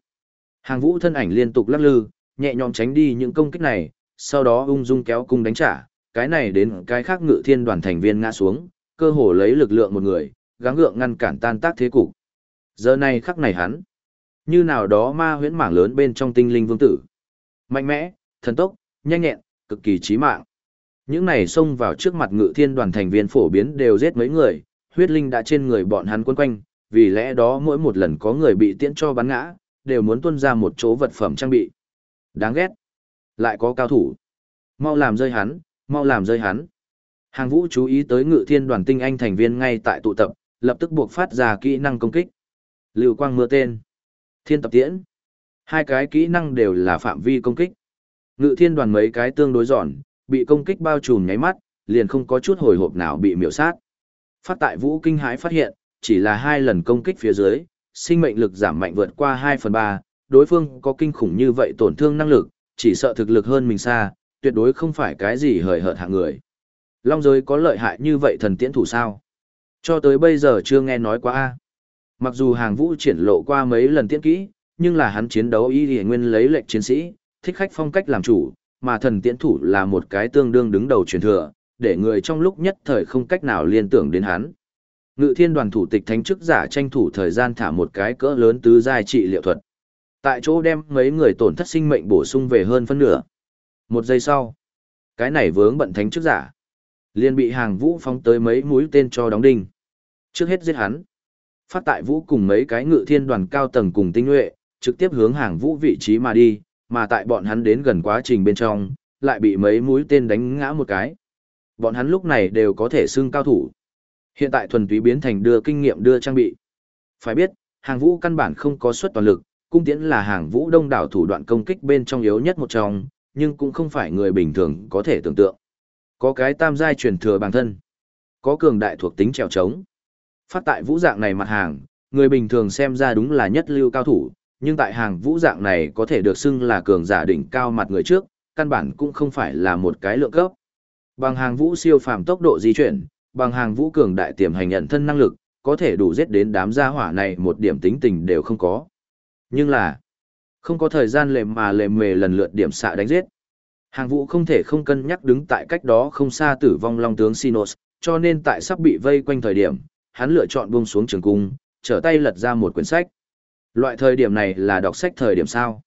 Hàng vũ thân ảnh liên tục lắc lư, nhẹ nhõm tránh đi những công kích này, sau đó ung dung kéo cung đánh trả, cái này đến cái khác ngự thiên đoàn thành viên ngã xuống, cơ hồ lấy lực lượng một người, gắng gượng ngăn cản tan tác thế cục. Giờ này khắc này hắn, như nào đó ma huyễn mảng lớn bên trong tinh linh vương tử. Mạnh mẽ, thần tốc, nhanh nhẹn, cực kỳ chí mạng. Những này xông vào trước mặt ngự thiên đoàn thành viên phổ biến đều giết mấy người, huyết linh đã trên người bọn hắn quấn quanh, vì lẽ đó mỗi một lần có người bị tiễn cho bắn ngã, đều muốn tuân ra một chỗ vật phẩm trang bị. Đáng ghét. Lại có cao thủ. Mau làm rơi hắn, mau làm rơi hắn. Hàng vũ chú ý tới ngự thiên đoàn tinh anh thành viên ngay tại tụ tập, lập tức buộc phát ra kỹ năng công kích. Lưu quang mưa tên. Thiên tập tiễn. Hai cái kỹ năng đều là phạm vi công kích. Ngự thiên đoàn mấy cái tương đối giòn, bị công kích bao trùm nháy mắt, liền không có chút hồi hộp nào bị miểu sát. Phát tại vũ kinh hãi phát hiện, chỉ là hai lần công kích phía dưới, sinh mệnh lực giảm mạnh vượt qua 2 phần 3, đối phương có kinh khủng như vậy tổn thương năng lực, chỉ sợ thực lực hơn mình xa, tuyệt đối không phải cái gì hời hợt hạng người. Long giới có lợi hại như vậy thần tiễn thủ sao? Cho tới bây giờ chưa nghe nói qua a. Mặc dù hàng vũ triển lộ qua mấy lần tiễn kỹ, nhưng là hắn chiến đấu y nguyên lấy lệnh chiến sĩ, thích khách phong cách làm chủ, mà thần tiễn thủ là một cái tương đương đứng đầu truyền thừa, để người trong lúc nhất thời không cách nào liên tưởng đến hắn. Ngự thiên đoàn thủ tịch thánh chức giả tranh thủ thời gian thả một cái cỡ lớn tứ giai trị liệu thuật. Tại chỗ đem mấy người tổn thất sinh mệnh bổ sung về hơn phân nửa. Một giây sau, cái này vướng bận thánh chức giả. liền bị hàng vũ phóng tới mấy mũi tên cho đóng đinh. Trước hết giết hắn. Phát tại vũ cùng mấy cái ngự thiên đoàn cao tầng cùng tinh nhuệ, trực tiếp hướng hàng vũ vị trí mà đi, mà tại bọn hắn đến gần quá trình bên trong, lại bị mấy mũi tên đánh ngã một cái. Bọn hắn lúc này đều có thể xưng cao thủ. Hiện tại thuần túy biến thành đưa kinh nghiệm đưa trang bị. Phải biết, hàng vũ căn bản không có suất toàn lực, cung tiễn là hàng vũ đông đảo thủ đoạn công kích bên trong yếu nhất một trong, nhưng cũng không phải người bình thường có thể tưởng tượng. Có cái tam giai truyền thừa bản thân, có cường đại thuộc tính trèo trống. Phát tại vũ dạng này mặt hàng, người bình thường xem ra đúng là nhất lưu cao thủ, nhưng tại hàng vũ dạng này có thể được xưng là cường giả đỉnh cao mặt người trước, căn bản cũng không phải là một cái lượng cấp. Bằng hàng vũ siêu phàm tốc độ di chuyển, bằng hàng vũ cường đại tiềm hành nhận thân năng lực, có thể đủ giết đến đám gia hỏa này một điểm tính tình đều không có. Nhưng là, không có thời gian lềm mà lềm mề lần lượt điểm xạ đánh giết. Hàng vũ không thể không cân nhắc đứng tại cách đó không xa tử vong long tướng Sinos, cho nên tại sắp bị vây quanh thời điểm, hắn lựa chọn buông xuống trường cung, trở tay lật ra một quyển sách. Loại thời điểm này là đọc sách thời điểm sao?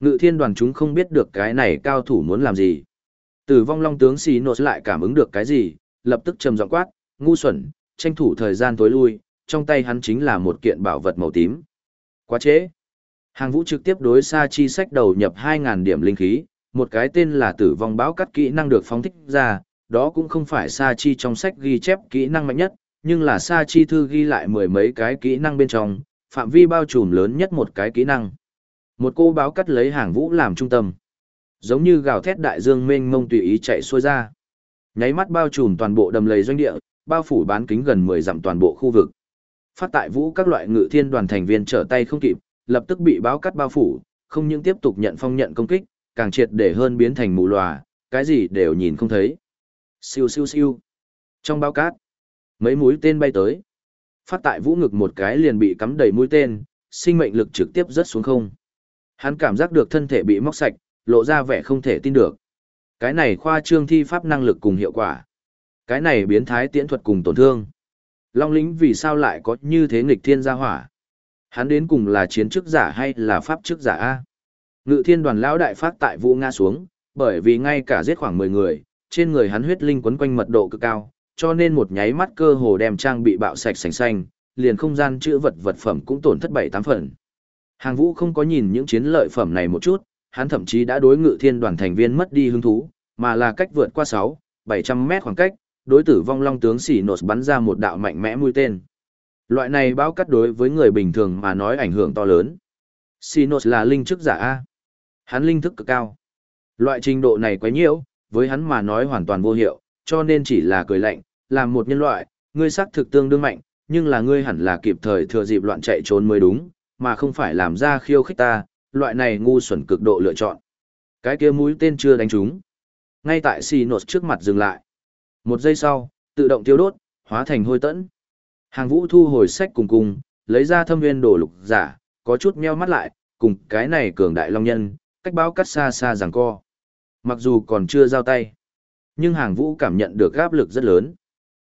Ngự thiên đoàn chúng không biết được cái này cao thủ muốn làm gì. Tử vong long tướng Sinos lại cảm ứng được cái gì, lập tức trầm giọng quát, ngu xuẩn, tranh thủ thời gian tối lui, trong tay hắn chính là một kiện bảo vật màu tím. Quá trễ. Hàng vũ trực tiếp đối Sa Chi sách đầu nhập 2.000 điểm linh khí, một cái tên là tử vong báo cắt kỹ năng được phóng thích ra, đó cũng không phải Sa Chi trong sách ghi chép kỹ năng mạnh nhất, nhưng là Sa Chi thư ghi lại mười mấy cái kỹ năng bên trong, phạm vi bao trùm lớn nhất một cái kỹ năng. Một cô báo cắt lấy hàng vũ làm trung tâm. Giống như gào thét đại dương mênh mông tùy ý chạy xuôi ra. Nháy mắt bao trùm toàn bộ đầm lầy doanh địa, bao phủ bán kính gần 10 dặm toàn bộ khu vực. Phát tại vũ các loại ngự thiên đoàn thành viên trở tay không kịp, lập tức bị báo cắt bao phủ, không những tiếp tục nhận phong nhận công kích, càng triệt để hơn biến thành mù lòa, cái gì đều nhìn không thấy. Siêu siêu siêu. Trong báo cát, mấy mũi tên bay tới. Phát tại vũ ngực một cái liền bị cắm đầy mũi tên, sinh mệnh lực trực tiếp rớt xuống không. Hắn cảm giác được thân thể bị móc sạch, lộ ra vẻ không thể tin được. Cái này khoa trương thi pháp năng lực cùng hiệu quả. Cái này biến thái tiễn thuật cùng tổn thương. Long lĩnh vì sao lại có như thế nghịch thiên gia hỏa? Hắn đến cùng là chiến chức giả hay là pháp chức giả A? Ngự thiên đoàn lão đại phát tại vũ nga xuống, bởi vì ngay cả giết khoảng 10 người, trên người hắn huyết linh quấn quanh mật độ cực cao, cho nên một nháy mắt cơ hồ đem trang bị bạo sạch sành xanh, liền không gian chữa vật vật phẩm cũng tổn thất 7-8 phần. Hàng vũ không có nhìn những chiến lợi phẩm này một chút, hắn thậm chí đã đối ngự thiên đoàn thành viên mất đi hứng thú, mà là cách vượt qua 6, 700 mét khoảng cách, đối tử vong long tướng xỉ nột bắn ra một đạo mạnh mẽ mũi tên. Loại này báo cắt đối với người bình thường mà nói ảnh hưởng to lớn. Sinos là linh chức giả A. Hắn linh thức cực cao. Loại trình độ này quá nhiễu, với hắn mà nói hoàn toàn vô hiệu, cho nên chỉ là cười lạnh, làm một nhân loại, ngươi xác thực tương đương mạnh, nhưng là ngươi hẳn là kịp thời thừa dịp loạn chạy trốn mới đúng, mà không phải làm ra khiêu khích ta, loại này ngu xuẩn cực độ lựa chọn. Cái kia mũi tên chưa đánh trúng. Ngay tại xì nột trước mặt dừng lại. Một giây sau, tự động tiêu đốt, hóa thành hôi tẫn. Hàng vũ thu hồi sách cùng cùng, lấy ra thâm nguyên đồ lục giả, có chút meo mắt lại, cùng cái này cường đại long nhân, cách báo cắt xa xa rằng co. Mặc dù còn chưa giao tay, nhưng hàng vũ cảm nhận được áp lực rất lớn.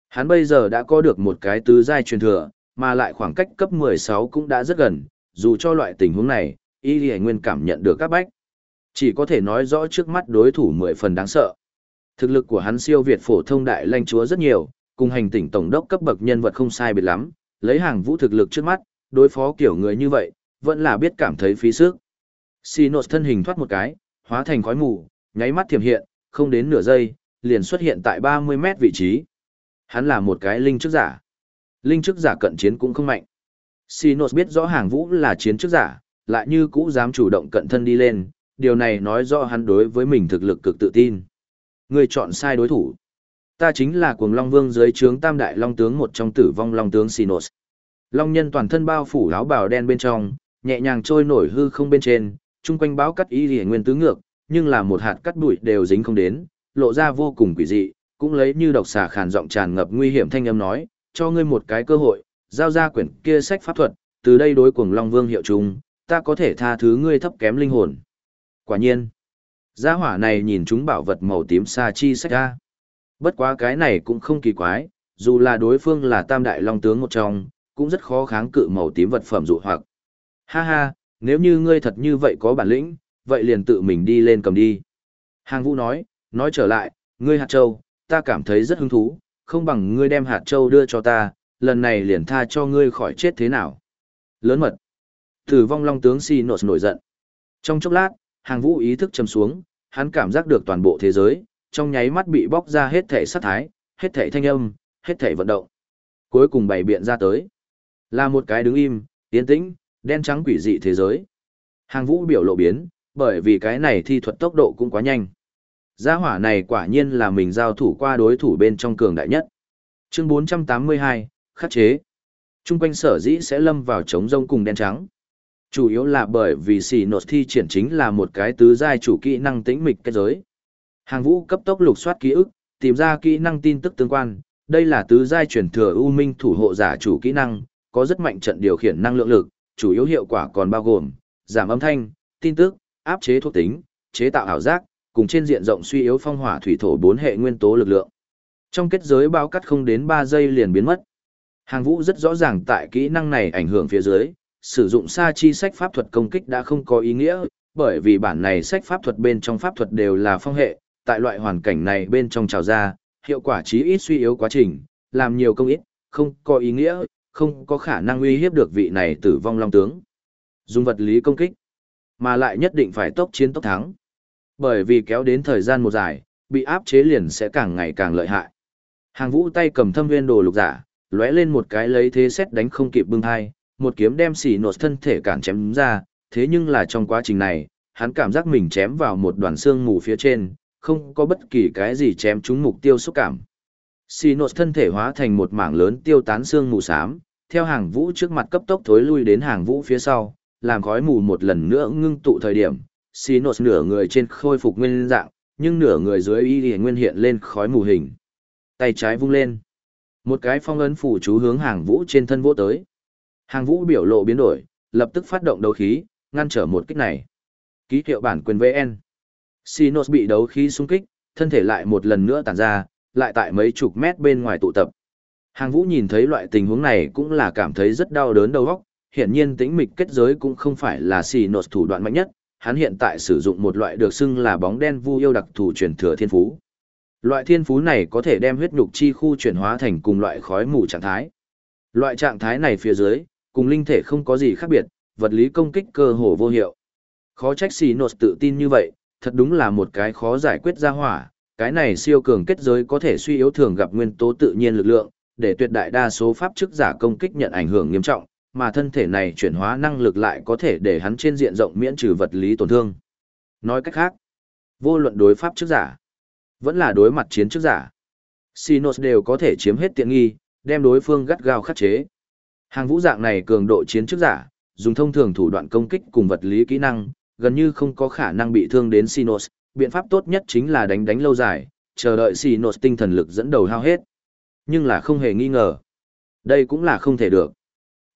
Hắn bây giờ đã có được một cái tứ giai truyền thừa, mà lại khoảng cách cấp 16 cũng đã rất gần, dù cho loại tình huống này, y lì nguyên cảm nhận được các bách. Chỉ có thể nói rõ trước mắt đối thủ mười phần đáng sợ. Thực lực của hắn siêu việt phổ thông đại lãnh chúa rất nhiều, cùng hành tỉnh tổng đốc cấp bậc nhân vật không sai biệt lắm, lấy hàng vũ thực lực trước mắt, đối phó kiểu người như vậy, vẫn là biết cảm thấy phí sức. Sinos thân hình thoát một cái, hóa thành khói mù, nháy mắt thiểm hiện, không đến nửa giây, liền xuất hiện tại 30 mét vị trí. Hắn là một cái linh chức giả. Linh chức giả cận chiến cũng không mạnh. Sinos biết rõ hàng vũ là chiến chức giả, lại như cũ dám chủ động cận thân đi lên, điều này nói rõ hắn đối với mình thực lực cực tự tin. Người chọn sai đối thủ. Ta chính là cuồng Long Vương dưới trướng Tam Đại Long Tướng một trong tử vong Long Tướng Sinos. Long nhân toàn thân bao phủ áo bào đen bên trong, nhẹ nhàng trôi nổi hư không bên trên, chung quanh báo cắt y lìa nguyên tứ ngược, nhưng là một hạt cắt bụi đều dính không đến, lộ ra vô cùng quỷ dị, cũng lấy như độc xà khàn giọng tràn ngập nguy hiểm thanh âm nói, cho ngươi một cái cơ hội, giao ra quyển kia sách pháp thuật, từ đây đối cuồng Long Vương hiệu trung ta có thể tha thứ ngươi thấp kém linh hồn. Quả nhiên, gia hỏa này nhìn chúng bảo vật màu tím sa chi sách ra. Bất quá cái này cũng không kỳ quái, dù là đối phương là tam đại long tướng một trong, cũng rất khó kháng cự màu tím vật phẩm dụ hoặc. Ha ha, nếu như ngươi thật như vậy có bản lĩnh, vậy liền tự mình đi lên cầm đi. Hàng vũ nói, nói trở lại, ngươi hạt châu, ta cảm thấy rất hứng thú, không bằng ngươi đem hạt châu đưa cho ta, lần này liền tha cho ngươi khỏi chết thế nào. Lớn mật. Tử vong long tướng si nổ nổi giận. Trong chốc lát, hàng vũ ý thức chầm xuống, hắn cảm giác được toàn bộ thế giới, trong nháy mắt bị bóc ra hết thể sát thái, hết thể thanh âm, hết thể vận động. Cuối cùng bày biện ra tới. Là một cái đứng im, yên tĩnh, đen trắng quỷ dị thế giới. Hàng vũ biểu lộ biến, bởi vì cái này thi thuật tốc độ cũng quá nhanh. Gia hỏa này quả nhiên là mình giao thủ qua đối thủ bên trong cường đại nhất. Chương 482, khắc chế. Trung quanh sở dĩ sẽ lâm vào trống rông cùng đen trắng. Chủ yếu là bởi vì xì nột thi triển chính là một cái tứ giai chủ kỹ năng tĩnh mịch kết giới. Hàng vũ cấp tốc lục soát ký ức, tìm ra kỹ năng tin tức tương quan. Đây là tứ giai chuyển thừa ưu minh thủ hộ giả chủ kỹ năng, có rất mạnh trận điều khiển năng lượng lực, chủ yếu hiệu quả còn bao gồm giảm âm thanh, tin tức, áp chế thuộc tính, chế tạo ảo giác, cùng trên diện rộng suy yếu phong hỏa thủy thổ bốn hệ nguyên tố lực lượng. Trong kết giới bao cắt không đến 3 giây liền biến mất. Hàng vũ rất rõ ràng tại kỹ năng này ảnh hưởng phía dưới, sử dụng sa chi sách pháp thuật công kích đã không có ý nghĩa, bởi vì bản này sách pháp thuật bên trong pháp thuật đều là phong hệ, tại loại hoàn cảnh này bên trong trào ra, hiệu quả chí ít suy yếu quá trình, làm nhiều công ít, không có ý nghĩa, không có khả năng uy hiếp được vị này tử vong long tướng. Dùng vật lý công kích, mà lại nhất định phải tốc chiến tốc thắng. Bởi vì kéo đến thời gian một dài, bị áp chế liền sẽ càng ngày càng lợi hại. Hàng vũ tay cầm thâm viên đồ lục giả, lóe lên một cái lấy thế xét đánh không kịp bưng hai, một kiếm đem xỉ nột thân thể cản chém ra, thế nhưng là trong quá trình này, hắn cảm giác mình chém vào một đoàn xương mù phía trên, không có bất kỳ cái gì chém trúng mục tiêu xúc cảm. Xỉ nột thân thể hóa thành một mảng lớn tiêu tán xương mù xám, theo hàng vũ trước mặt cấp tốc thối lui đến hàng vũ phía sau, làm khói mù một lần nữa ngưng tụ thời điểm, xì nột nửa người trên khôi phục nguyên dạng, nhưng nửa người dưới y thì nguyên hiện lên khói mù hình. Tay trái vung lên. Một cái phong ấn phủ chú hướng hàng vũ trên thân vỗ tới. Hàng vũ biểu lộ biến đổi, lập tức phát động đấu khí, ngăn trở một kích này. Ký hiệu bản quyền VN. Sinos bị đấu khí xung kích, thân thể lại một lần nữa tản ra, lại tại mấy chục mét bên ngoài tụ tập. Hàng vũ nhìn thấy loại tình huống này cũng là cảm thấy rất đau đớn đầu óc, Hiện nhiên tĩnh mịch kết giới cũng không phải là Sinos thủ đoạn mạnh nhất, hắn hiện tại sử dụng một loại được xưng là bóng đen vu yêu đặc thù truyền thừa thiên phú. Loại thiên phú này có thể đem huyết nhục chi khu chuyển hóa thành cùng loại khói mù trạng thái. Loại trạng thái này phía dưới, cùng linh thể không có gì khác biệt, vật lý công kích cơ hồ vô hiệu. Khó trách xì nột tự tin như vậy, thật đúng là một cái khó giải quyết ra hỏa, cái này siêu cường kết giới có thể suy yếu thường gặp nguyên tố tự nhiên lực lượng, để tuyệt đại đa số pháp chức giả công kích nhận ảnh hưởng nghiêm trọng, mà thân thể này chuyển hóa năng lực lại có thể để hắn trên diện rộng miễn trừ vật lý tổn thương. Nói cách khác, vô luận đối pháp chức giả, vẫn là đối mặt chiến chức giả. Sinos đều có thể chiếm hết tiện nghi, đem đối phương gắt gao khắc chế. Hàng vũ dạng này cường độ chiến chức giả, dùng thông thường thủ đoạn công kích cùng vật lý kỹ năng, gần như không có khả năng bị thương đến Sinos, biện pháp tốt nhất chính là đánh đánh lâu dài, chờ đợi Sinos tinh thần lực dẫn đầu hao hết. Nhưng là không hề nghi ngờ. Đây cũng là không thể được.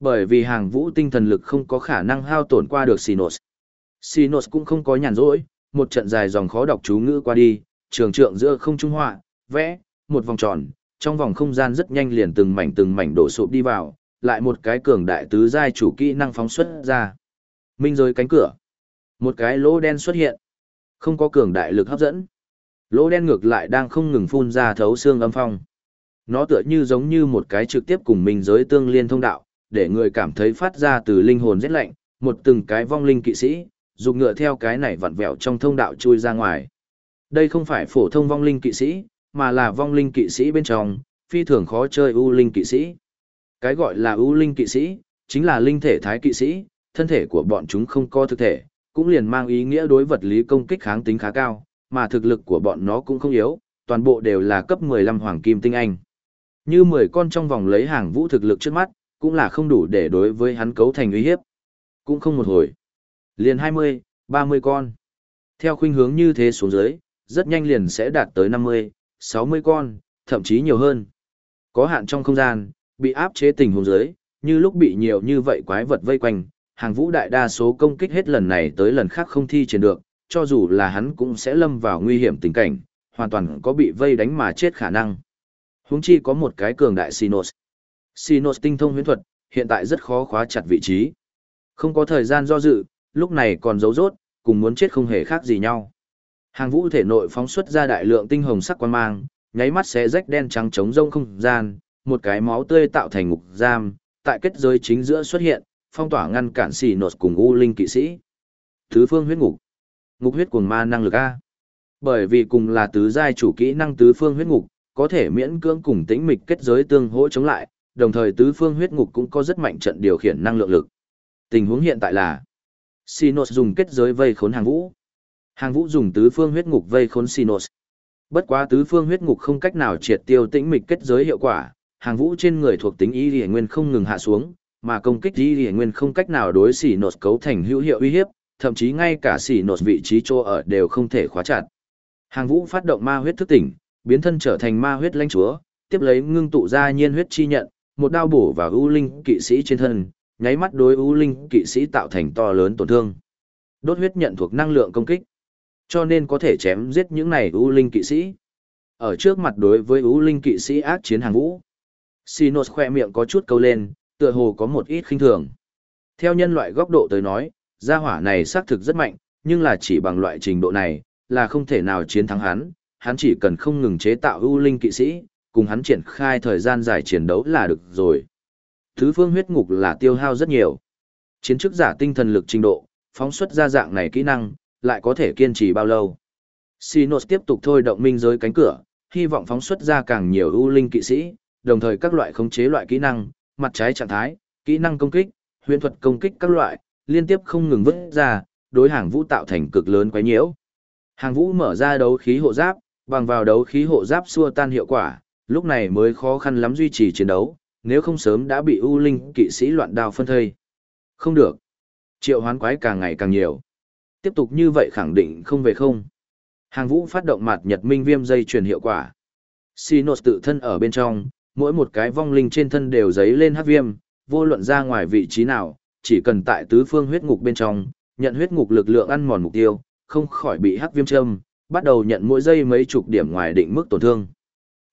Bởi vì hàng vũ tinh thần lực không có khả năng hao tổn qua được Sinos. Sinos cũng không có nhàn rỗi, một trận dài dòng khó đọc chú ngữ qua đi, trường trượng giữa không trung họa, vẽ, một vòng tròn, trong vòng không gian rất nhanh liền từng mảnh từng mảnh đổ sụp đi vào, lại một cái cường đại tứ giai chủ kỹ năng phóng xuất ra. Minh rồi cánh cửa. Một cái lỗ đen xuất hiện. Không có cường đại lực hấp dẫn. Lỗ đen ngược lại đang không ngừng phun ra thấu xương âm phong. Nó tựa như giống như một cái trực tiếp cùng minh giới tương liên thông đạo, để người cảm thấy phát ra từ linh hồn rét lạnh, một từng cái vong linh kỵ sĩ, dục ngựa theo cái này vặn vẹo trong thông đạo chui ra ngoài. Đây không phải phổ thông vong linh kỵ sĩ, mà là vong linh kỵ sĩ bên trong, phi thường khó chơi u linh kỵ sĩ. Cái gọi là ưu linh kỵ sĩ, chính là linh thể thái kỵ sĩ, thân thể của bọn chúng không có thực thể, cũng liền mang ý nghĩa đối vật lý công kích kháng tính khá cao, mà thực lực của bọn nó cũng không yếu, toàn bộ đều là cấp 15 hoàng kim tinh anh. Như 10 con trong vòng lấy hàng vũ thực lực trước mắt, cũng là không đủ để đối với hắn cấu thành uy hiếp. Cũng không một hồi. Liền 20, 30 con. Theo khuynh hướng như thế xuống dưới, rất nhanh liền sẽ đạt tới 50, 60 con, thậm chí nhiều hơn. Có hạn trong không gian, bị áp chế tình huống dưới, như lúc bị nhiều như vậy quái vật vây quanh, hàng vũ đại đa số công kích hết lần này tới lần khác không thi triển được, cho dù là hắn cũng sẽ lâm vào nguy hiểm tình cảnh, hoàn toàn có bị vây đánh mà chết khả năng. Huống chi có một cái cường đại Sinos. Sinos tinh thông huyễn thuật, hiện tại rất khó khóa chặt vị trí. Không có thời gian do dự, lúc này còn giấu rốt, cùng muốn chết không hề khác gì nhau. Hàng vũ thể nội phóng xuất ra đại lượng tinh hồng sắc quan mang, nháy mắt xé rách đen trắng trống rông không gian, một cái máu tươi tạo thành ngục giam, tại kết giới chính giữa xuất hiện, phong tỏa ngăn cản xì nột cùng u linh kỵ sĩ. Thứ phương huyết ngục. Ngục huyết cuồng ma năng lực A. Bởi vì cùng là tứ giai chủ kỹ năng tứ phương huyết ngục, có thể miễn cưỡng cùng tĩnh mịch kết giới tương hỗ chống lại, đồng thời tứ phương huyết ngục cũng có rất mạnh trận điều khiển năng lượng lực. Tình huống hiện tại là Sinos dùng kết giới vây khốn hàng vũ. Hàng vũ dùng tứ phương huyết ngục vây khốn Sinos. Bất quá tứ phương huyết ngục không cách nào triệt tiêu tĩnh mịch kết giới hiệu quả, hàng vũ trên người thuộc tính y lìa nguyên không ngừng hạ xuống, mà công kích y lìa nguyên không cách nào đối xỉ nột cấu thành hữu hiệu uy hiếp, thậm chí ngay cả xỉ nột vị trí chỗ ở đều không thể khóa chặt. Hàng vũ phát động ma huyết thức tỉnh, biến thân trở thành ma huyết lãnh chúa, tiếp lấy ngưng tụ ra nhiên huyết chi nhận, một đao bổ vào ưu linh kỵ sĩ trên thân, nháy mắt đối ưu linh kỵ sĩ tạo thành to lớn tổn thương. Đốt huyết nhận thuộc năng lượng công kích, cho nên có thể chém giết những này ưu linh kỵ sĩ. Ở trước mặt đối với ưu linh kỵ sĩ ác chiến hàng vũ, Sinos khoe miệng có chút câu lên, tựa hồ có một ít khinh thường. Theo nhân loại góc độ tới nói, gia hỏa này xác thực rất mạnh, nhưng là chỉ bằng loại trình độ này, là không thể nào chiến thắng hắn, hắn chỉ cần không ngừng chế tạo ưu linh kỵ sĩ, cùng hắn triển khai thời gian dài chiến đấu là được rồi. Thứ phương huyết ngục là tiêu hao rất nhiều. Chiến chức giả tinh thần lực trình độ, phóng xuất ra dạng này kỹ năng, lại có thể kiên trì bao lâu. Sinos tiếp tục thôi động minh giới cánh cửa, hy vọng phóng xuất ra càng nhiều ưu linh kỵ sĩ, đồng thời các loại khống chế loại kỹ năng, mặt trái trạng thái, kỹ năng công kích, huyền thuật công kích các loại, liên tiếp không ngừng vứt ra, đối hàng vũ tạo thành cực lớn quái nhiễu. Hàng vũ mở ra đấu khí hộ giáp, bằng vào đấu khí hộ giáp xua tan hiệu quả, lúc này mới khó khăn lắm duy trì chiến đấu, nếu không sớm đã bị U Linh kỵ sĩ loạn đao phân thây. Không được. Triệu hoán quái càng ngày càng nhiều. Tiếp tục như vậy khẳng định không về không. Hàng vũ phát động mặt nhật minh viêm dây truyền hiệu quả. Sinos tự thân ở bên trong, mỗi một cái vong linh trên thân đều giấy lên hắc viêm, vô luận ra ngoài vị trí nào, chỉ cần tại tứ phương huyết ngục bên trong, nhận huyết ngục lực lượng ăn mòn mục tiêu, không khỏi bị hắc viêm châm, bắt đầu nhận mỗi giây mấy chục điểm ngoài định mức tổn thương.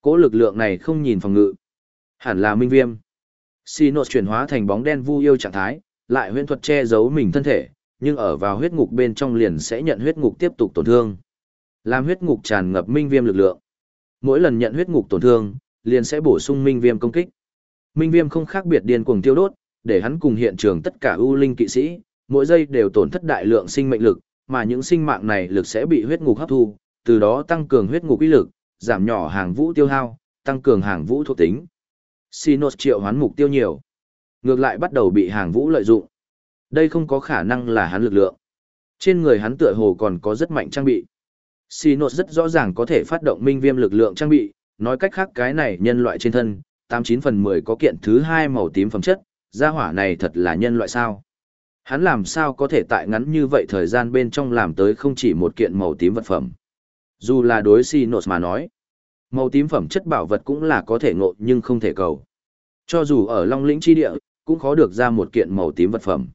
Cố lực lượng này không nhìn phòng ngự, hẳn là minh viêm. Sinos chuyển hóa thành bóng đen vu yêu trạng thái, lại huyễn thuật che giấu mình thân thể, nhưng ở vào huyết ngục bên trong liền sẽ nhận huyết ngục tiếp tục tổn thương. Làm huyết ngục tràn ngập minh viêm lực lượng. Mỗi lần nhận huyết ngục tổn thương, liền sẽ bổ sung minh viêm công kích. Minh viêm không khác biệt điên cuồng tiêu đốt, để hắn cùng hiện trường tất cả ưu linh kỵ sĩ, mỗi giây đều tổn thất đại lượng sinh mệnh lực, mà những sinh mạng này lực sẽ bị huyết ngục hấp thu, từ đó tăng cường huyết ngục uy lực, giảm nhỏ hàng vũ tiêu hao, tăng cường hàng vũ thuộc tính. Sinos triệu hoán mục tiêu nhiều, ngược lại bắt đầu bị hàng vũ lợi dụng. Đây không có khả năng là hắn lực lượng. Trên người hắn tựa hồ còn có rất mạnh trang bị. Sinos rất rõ ràng có thể phát động minh viêm lực lượng trang bị, nói cách khác cái này nhân loại trên thân, 89 phần 10 có kiện thứ hai màu tím phẩm chất, gia hỏa này thật là nhân loại sao. Hắn làm sao có thể tại ngắn như vậy thời gian bên trong làm tới không chỉ một kiện màu tím vật phẩm. Dù là đối si nột mà nói, màu tím phẩm chất bảo vật cũng là có thể ngộ nhưng không thể cầu. Cho dù ở Long Lĩnh chi địa, cũng khó được ra một kiện màu tím vật phẩm.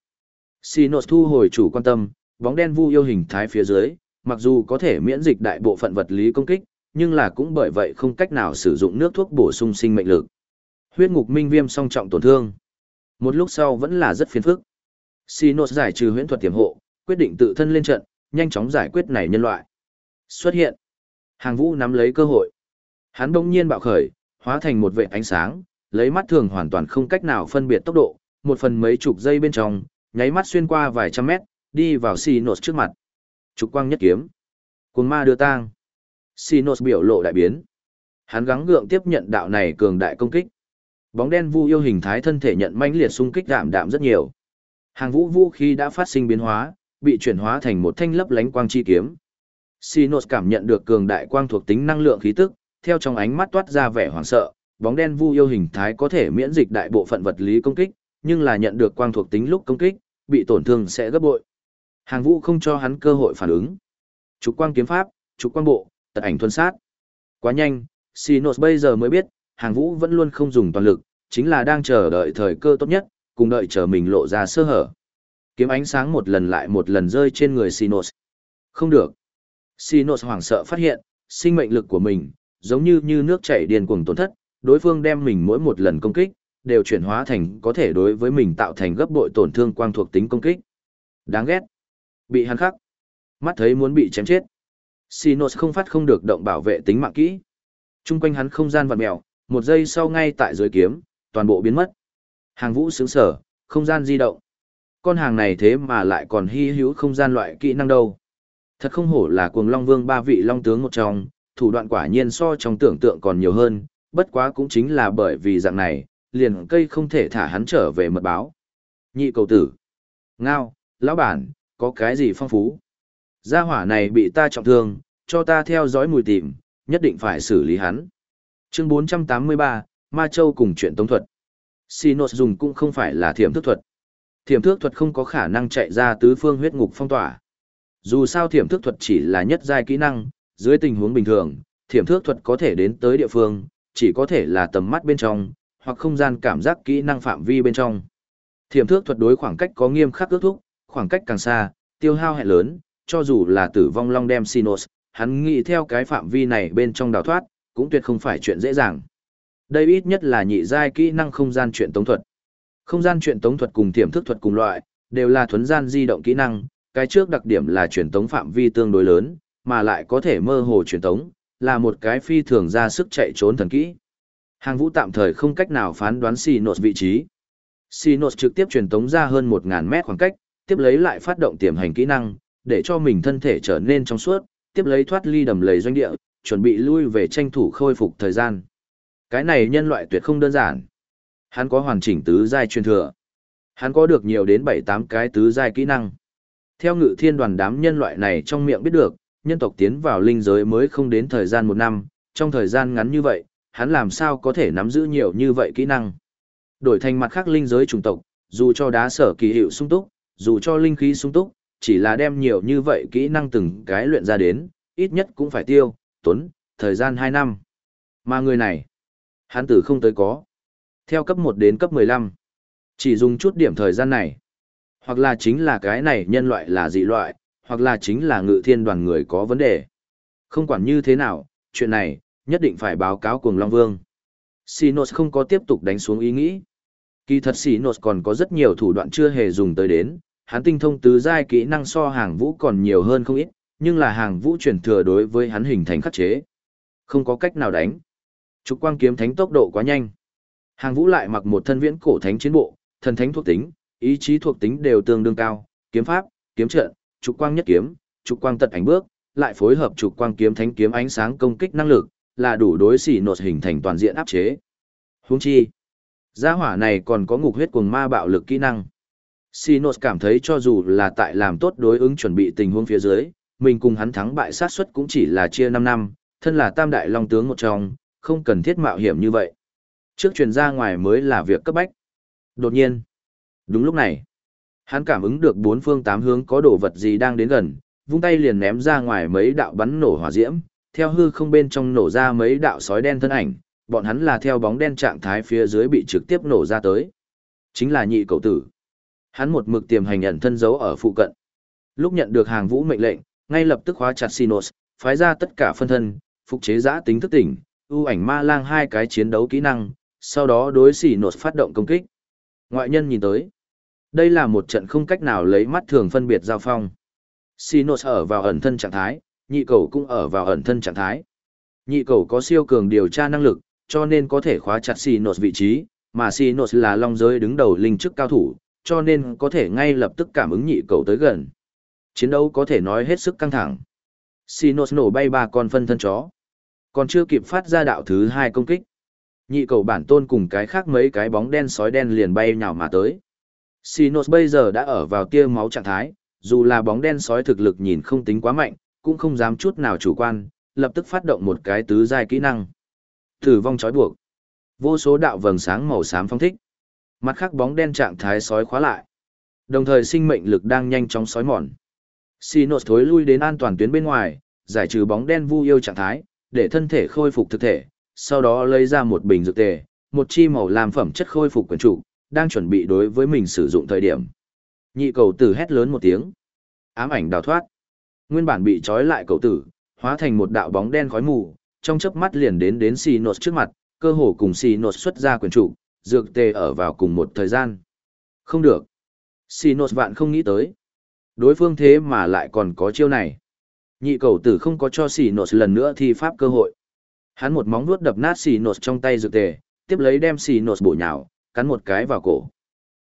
Sinos thu hồi chủ quan tâm, bóng đen vu yêu hình thái phía dưới, mặc dù có thể miễn dịch đại bộ phận vật lý công kích, nhưng là cũng bởi vậy không cách nào sử dụng nước thuốc bổ sung sinh mệnh lực. Huyết ngục minh viêm song trọng tổn thương. Một lúc sau vẫn là rất phiền phức. Sinos giải trừ huyễn thuật tiềm hộ, quyết định tự thân lên trận, nhanh chóng giải quyết này nhân loại. Xuất hiện. Hàng vũ nắm lấy cơ hội. Hắn đông nhiên bạo khởi, hóa thành một vệ ánh sáng, lấy mắt thường hoàn toàn không cách nào phân biệt tốc độ, một phần mấy chục giây bên trong, nháy mắt xuyên qua vài trăm mét, đi vào Sinos trước mặt. Trục quang nhất kiếm. Cuồng ma đưa tang. Sinos biểu lộ đại biến. Hắn gắng gượng tiếp nhận đạo này cường đại công kích. Bóng đen vu yêu hình thái thân thể nhận mãnh liệt xung kích giảm đạm rất nhiều. Hàng vũ vũ khí đã phát sinh biến hóa, bị chuyển hóa thành một thanh lấp lánh quang chi kiếm. Sinos cảm nhận được cường đại quang thuộc tính năng lượng khí tức, theo trong ánh mắt toát ra vẻ hoảng sợ, bóng đen vu yêu hình thái có thể miễn dịch đại bộ phận vật lý công kích, nhưng là nhận được quang thuộc tính lúc công kích, bị tổn thương sẽ gấp bội. Hàng vũ không cho hắn cơ hội phản ứng. Trục quang kiếm pháp, trục quang bộ, tật ảnh thuần sát. Quá nhanh, Sinos bây giờ mới biết, hàng vũ vẫn luôn không dùng toàn lực, chính là đang chờ đợi thời cơ tốt nhất, cùng đợi chờ mình lộ ra sơ hở. Kiếm ánh sáng một lần lại một lần rơi trên người Sinos. Không được. Sinos hoảng sợ phát hiện, sinh mệnh lực của mình, giống như như nước chảy điên cuồng tổn thất, đối phương đem mình mỗi một lần công kích, đều chuyển hóa thành có thể đối với mình tạo thành gấp bội tổn thương quang thuộc tính công kích. Đáng ghét. Bị hắn khắc. Mắt thấy muốn bị chém chết. Sinos không phát không được động bảo vệ tính mạng kỹ. Trung quanh hắn không gian vặn mèo, một giây sau ngay tại dưới kiếm, toàn bộ biến mất. Hàng vũ sướng sở, không gian di động. Con hàng này thế mà lại còn hy hữu không gian loại kỹ năng đâu. Thật không hổ là cuồng long vương ba vị long tướng một trong, thủ đoạn quả nhiên so trong tưởng tượng còn nhiều hơn, bất quá cũng chính là bởi vì dạng này, liền cây không thể thả hắn trở về mật báo. Nhị cầu tử. Ngao, lão bản, có cái gì phong phú? Gia hỏa này bị ta trọng thương, cho ta theo dõi mùi tìm, nhất định phải xử lý hắn. Chương 483, Ma Châu cùng chuyện tống thuật. Sinos dùng cũng không phải là thiểm thức thuật. Thiểm thức thuật không có khả năng chạy ra tứ phương huyết ngục phong tỏa. Dù sao thiểm thức thuật chỉ là nhất giai kỹ năng, dưới tình huống bình thường, thiểm thức thuật có thể đến tới địa phương, chỉ có thể là tầm mắt bên trong, hoặc không gian cảm giác kỹ năng phạm vi bên trong. Thiểm thức thuật đối khoảng cách có nghiêm khắc ước thúc, khoảng cách càng xa, tiêu hao hệ lớn, cho dù là tử vong long đem Sinos, hắn nghĩ theo cái phạm vi này bên trong đào thoát, cũng tuyệt không phải chuyện dễ dàng. Đây ít nhất là nhị giai kỹ năng không gian chuyện tống thuật. Không gian chuyện tống thuật cùng tiềm thức thuật cùng loại, đều là thuấn gian di động kỹ năng, cái trước đặc điểm là truyền tống phạm vi tương đối lớn, mà lại có thể mơ hồ truyền tống, là một cái phi thường ra sức chạy trốn thần kỹ. Hàng vũ tạm thời không cách nào phán đoán Sinos vị trí. Sinos trực tiếp truyền tống ra hơn 1.000 mét khoảng cách, tiếp lấy lại phát động tiềm hành kỹ năng, để cho mình thân thể trở nên trong suốt, tiếp lấy thoát ly đầm lầy doanh địa, chuẩn bị lui về tranh thủ khôi phục thời gian. Cái này nhân loại tuyệt không đơn giản. Hắn có hoàn chỉnh tứ giai truyền thừa. Hắn có được nhiều đến 7-8 cái tứ giai kỹ năng. Theo ngự thiên đoàn đám nhân loại này trong miệng biết được, nhân tộc tiến vào linh giới mới không đến thời gian một năm, trong thời gian ngắn như vậy, hắn làm sao có thể nắm giữ nhiều như vậy kỹ năng. Đổi thành mặt khác linh giới chủng tộc, dù cho đá sở kỳ hiệu sung túc, dù cho linh khí sung túc, chỉ là đem nhiều như vậy kỹ năng từng cái luyện ra đến, ít nhất cũng phải tiêu, tốn, thời gian 2 năm. Mà người này, hắn tử không tới có. Theo cấp 1 đến cấp 15, chỉ dùng chút điểm thời gian này. Hoặc là chính là cái này nhân loại là dị loại, hoặc là chính là ngự thiên đoàn người có vấn đề. Không quản như thế nào, chuyện này, nhất định phải báo cáo cùng Long Vương. Sinos không có tiếp tục đánh xuống ý nghĩ. Kỳ thật Sinos còn có rất nhiều thủ đoạn chưa hề dùng tới đến, hắn tinh thông tứ giai kỹ năng so hàng vũ còn nhiều hơn không ít, nhưng là hàng vũ truyền thừa đối với hắn hình thành khắc chế. Không có cách nào đánh. Trục quang kiếm thánh tốc độ quá nhanh. Hàng vũ lại mặc một thân viễn cổ thánh chiến bộ, thần thánh thuộc tính, ý chí thuộc tính đều tương đương cao, kiếm pháp, kiếm trận, trục quang nhất kiếm, trục quang tật ảnh bước, lại phối hợp trục quang kiếm thánh kiếm ánh sáng công kích năng lực, là đủ đối xỉ nột hình thành toàn diện áp chế. Huống chi, gia hỏa này còn có ngục huyết cuồng ma bạo lực kỹ năng. Sinos cảm thấy cho dù là tại làm tốt đối ứng chuẩn bị tình huống phía dưới, mình cùng hắn thắng bại sát suất cũng chỉ là chia 5 năm, thân là tam đại long tướng một trong, không cần thiết mạo hiểm như vậy. Trước truyền ra ngoài mới là việc cấp bách. Đột nhiên, đúng lúc này, hắn cảm ứng được bốn phương tám hướng có đồ vật gì đang đến gần, vung tay liền ném ra ngoài mấy đạo bắn nổ hỏa diễm, theo hư không bên trong nổ ra mấy đạo sói đen thân ảnh, bọn hắn là theo bóng đen trạng thái phía dưới bị trực tiếp nổ ra tới. Chính là nhị cậu tử. Hắn một mực tiềm hành ẩn thân giấu ở phụ cận. Lúc nhận được hàng vũ mệnh lệnh, ngay lập tức khóa chặt Sinos, phái ra tất cả phân thân, phục chế giã tính thức tỉnh, ưu ảnh ma lang hai cái chiến đấu kỹ năng, sau đó đối Sinos phát động công kích. Ngoại nhân nhìn tới. Đây là một trận không cách nào lấy mắt thường phân biệt giao phong. Sinos ở vào ẩn thân trạng thái, nhị cầu cũng ở vào ẩn thân trạng thái. Nhị cầu có siêu cường điều tra năng lực, cho nên có thể khóa chặt Sinos vị trí, mà Sinos là long giới đứng đầu linh chức cao thủ, cho nên có thể ngay lập tức cảm ứng nhị cầu tới gần. Chiến đấu có thể nói hết sức căng thẳng. Sinos nổ bay ba con phân thân chó. Còn chưa kịp phát ra đạo thứ hai công kích. Nhị cầu bản tôn cùng cái khác mấy cái bóng đen sói đen liền bay nhào mà tới. Sinos bây giờ đã ở vào tia máu trạng thái, dù là bóng đen sói thực lực nhìn không tính quá mạnh, cũng không dám chút nào chủ quan, lập tức phát động một cái tứ giai kỹ năng. thử vong chói buộc. Vô số đạo vầng sáng màu xám phong thích. Mặt khác bóng đen trạng thái sói khóa lại. Đồng thời sinh mệnh lực đang nhanh chóng sói mòn. Sinos thối lui đến an toàn tuyến bên ngoài, giải trừ bóng đen vu yêu trạng thái, để thân thể khôi phục thực thể, sau đó lấy ra một bình dược tề, một chi màu làm phẩm chất khôi phục quyền chủ, đang chuẩn bị đối với mình sử dụng thời điểm. Nhị cầu tử hét lớn một tiếng. Ám ảnh đào thoát. Nguyên bản bị trói lại cầu tử, hóa thành một đạo bóng đen khói mù, trong chớp mắt liền đến đến Sinos trước mặt, Cơ hồ cùng Sinos xuất ra quyền chủ, dược tề ở vào cùng một thời gian. Không được. Sinos vạn không nghĩ tới. Đối phương thế mà lại còn có chiêu này. Nhị cầu tử không có cho Sinos lần nữa thi pháp cơ hội. Hắn một móng vuốt đập nát Sinos trong tay dược tề, tiếp lấy đem Sinos bổ nhào, cắn một cái vào cổ.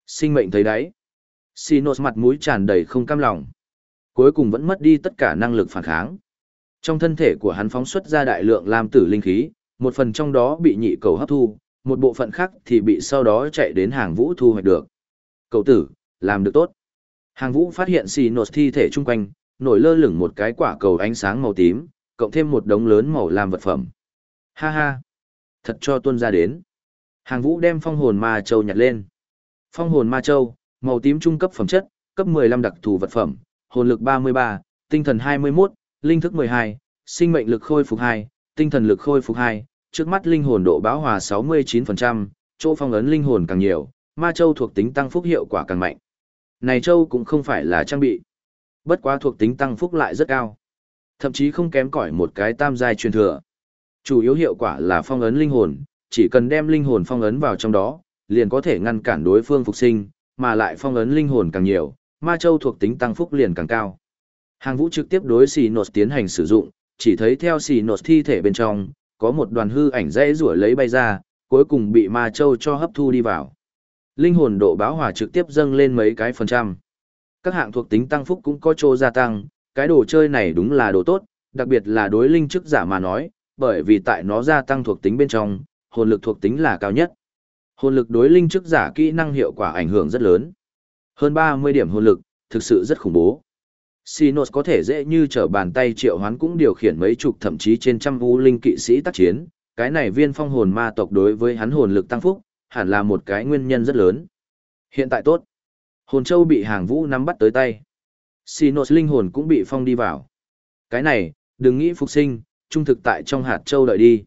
Sinh mệnh thấy đấy. Sinos mặt mũi tràn đầy không cam lòng. Cuối cùng vẫn mất đi tất cả năng lực phản kháng. Trong thân thể của hắn phóng xuất ra đại lượng lam tử linh khí, một phần trong đó bị nhị cầu hấp thu, một bộ phận khác thì bị sau đó chạy đến hàng vũ thu hoạch được. Cầu tử, làm được tốt. Hàng vũ phát hiện xì nột thi thể chung quanh, nổi lơ lửng một cái quả cầu ánh sáng màu tím, cộng thêm một đống lớn màu lam vật phẩm. Ha ha, thật cho tuân ra đến. Hàng vũ đem phong hồn ma châu nhặt lên. Phong hồn ma châu, màu tím trung cấp phẩm chất, cấp 15 đặc thù vật phẩm, hồn lực 33, tinh thần 21, linh thức 12, sinh mệnh lực khôi phục 2, tinh thần lực khôi phục 2, trước mắt linh hồn độ bão hòa 69%, chỗ phong ấn linh hồn càng nhiều, ma châu thuộc tính tăng phúc hiệu quả càng mạnh. Này châu cũng không phải là trang bị. Bất quá thuộc tính tăng phúc lại rất cao. Thậm chí không kém cỏi một cái tam giai truyền thừa. Chủ yếu hiệu quả là phong ấn linh hồn, chỉ cần đem linh hồn phong ấn vào trong đó, liền có thể ngăn cản đối phương phục sinh, mà lại phong ấn linh hồn càng nhiều, ma châu thuộc tính tăng phúc liền càng cao. Hàng vũ trực tiếp đối xì nột tiến hành sử dụng, chỉ thấy theo xì nột thi thể bên trong, có một đoàn hư ảnh dễ rủa lấy bay ra, cuối cùng bị ma châu cho hấp thu đi vào. Linh hồn độ báo hỏa trực tiếp dâng lên mấy cái phần trăm. Các hạng thuộc tính tăng phúc cũng có chỗ gia tăng, cái đồ chơi này đúng là đồ tốt, đặc biệt là đối linh chức giả mà nói, bởi vì tại nó gia tăng thuộc tính bên trong, hồn lực thuộc tính là cao nhất. Hồn lực đối linh chức giả kỹ năng hiệu quả ảnh hưởng rất lớn. Hơn 30 điểm hồn lực, thực sự rất khủng bố. Sinos có thể dễ như trở bàn tay triệu hoán cũng điều khiển mấy chục thậm chí trên trăm u linh kỵ sĩ tác chiến, cái này viên phong hồn ma tộc đối với hắn hồn lực tăng phúc, hẳn là một cái nguyên nhân rất lớn. Hiện tại tốt. Hồn châu bị hàng vũ nắm bắt tới tay. Sinos linh hồn cũng bị phong đi vào. Cái này, đừng nghĩ phục sinh, trung thực tại trong hạt châu đợi đi.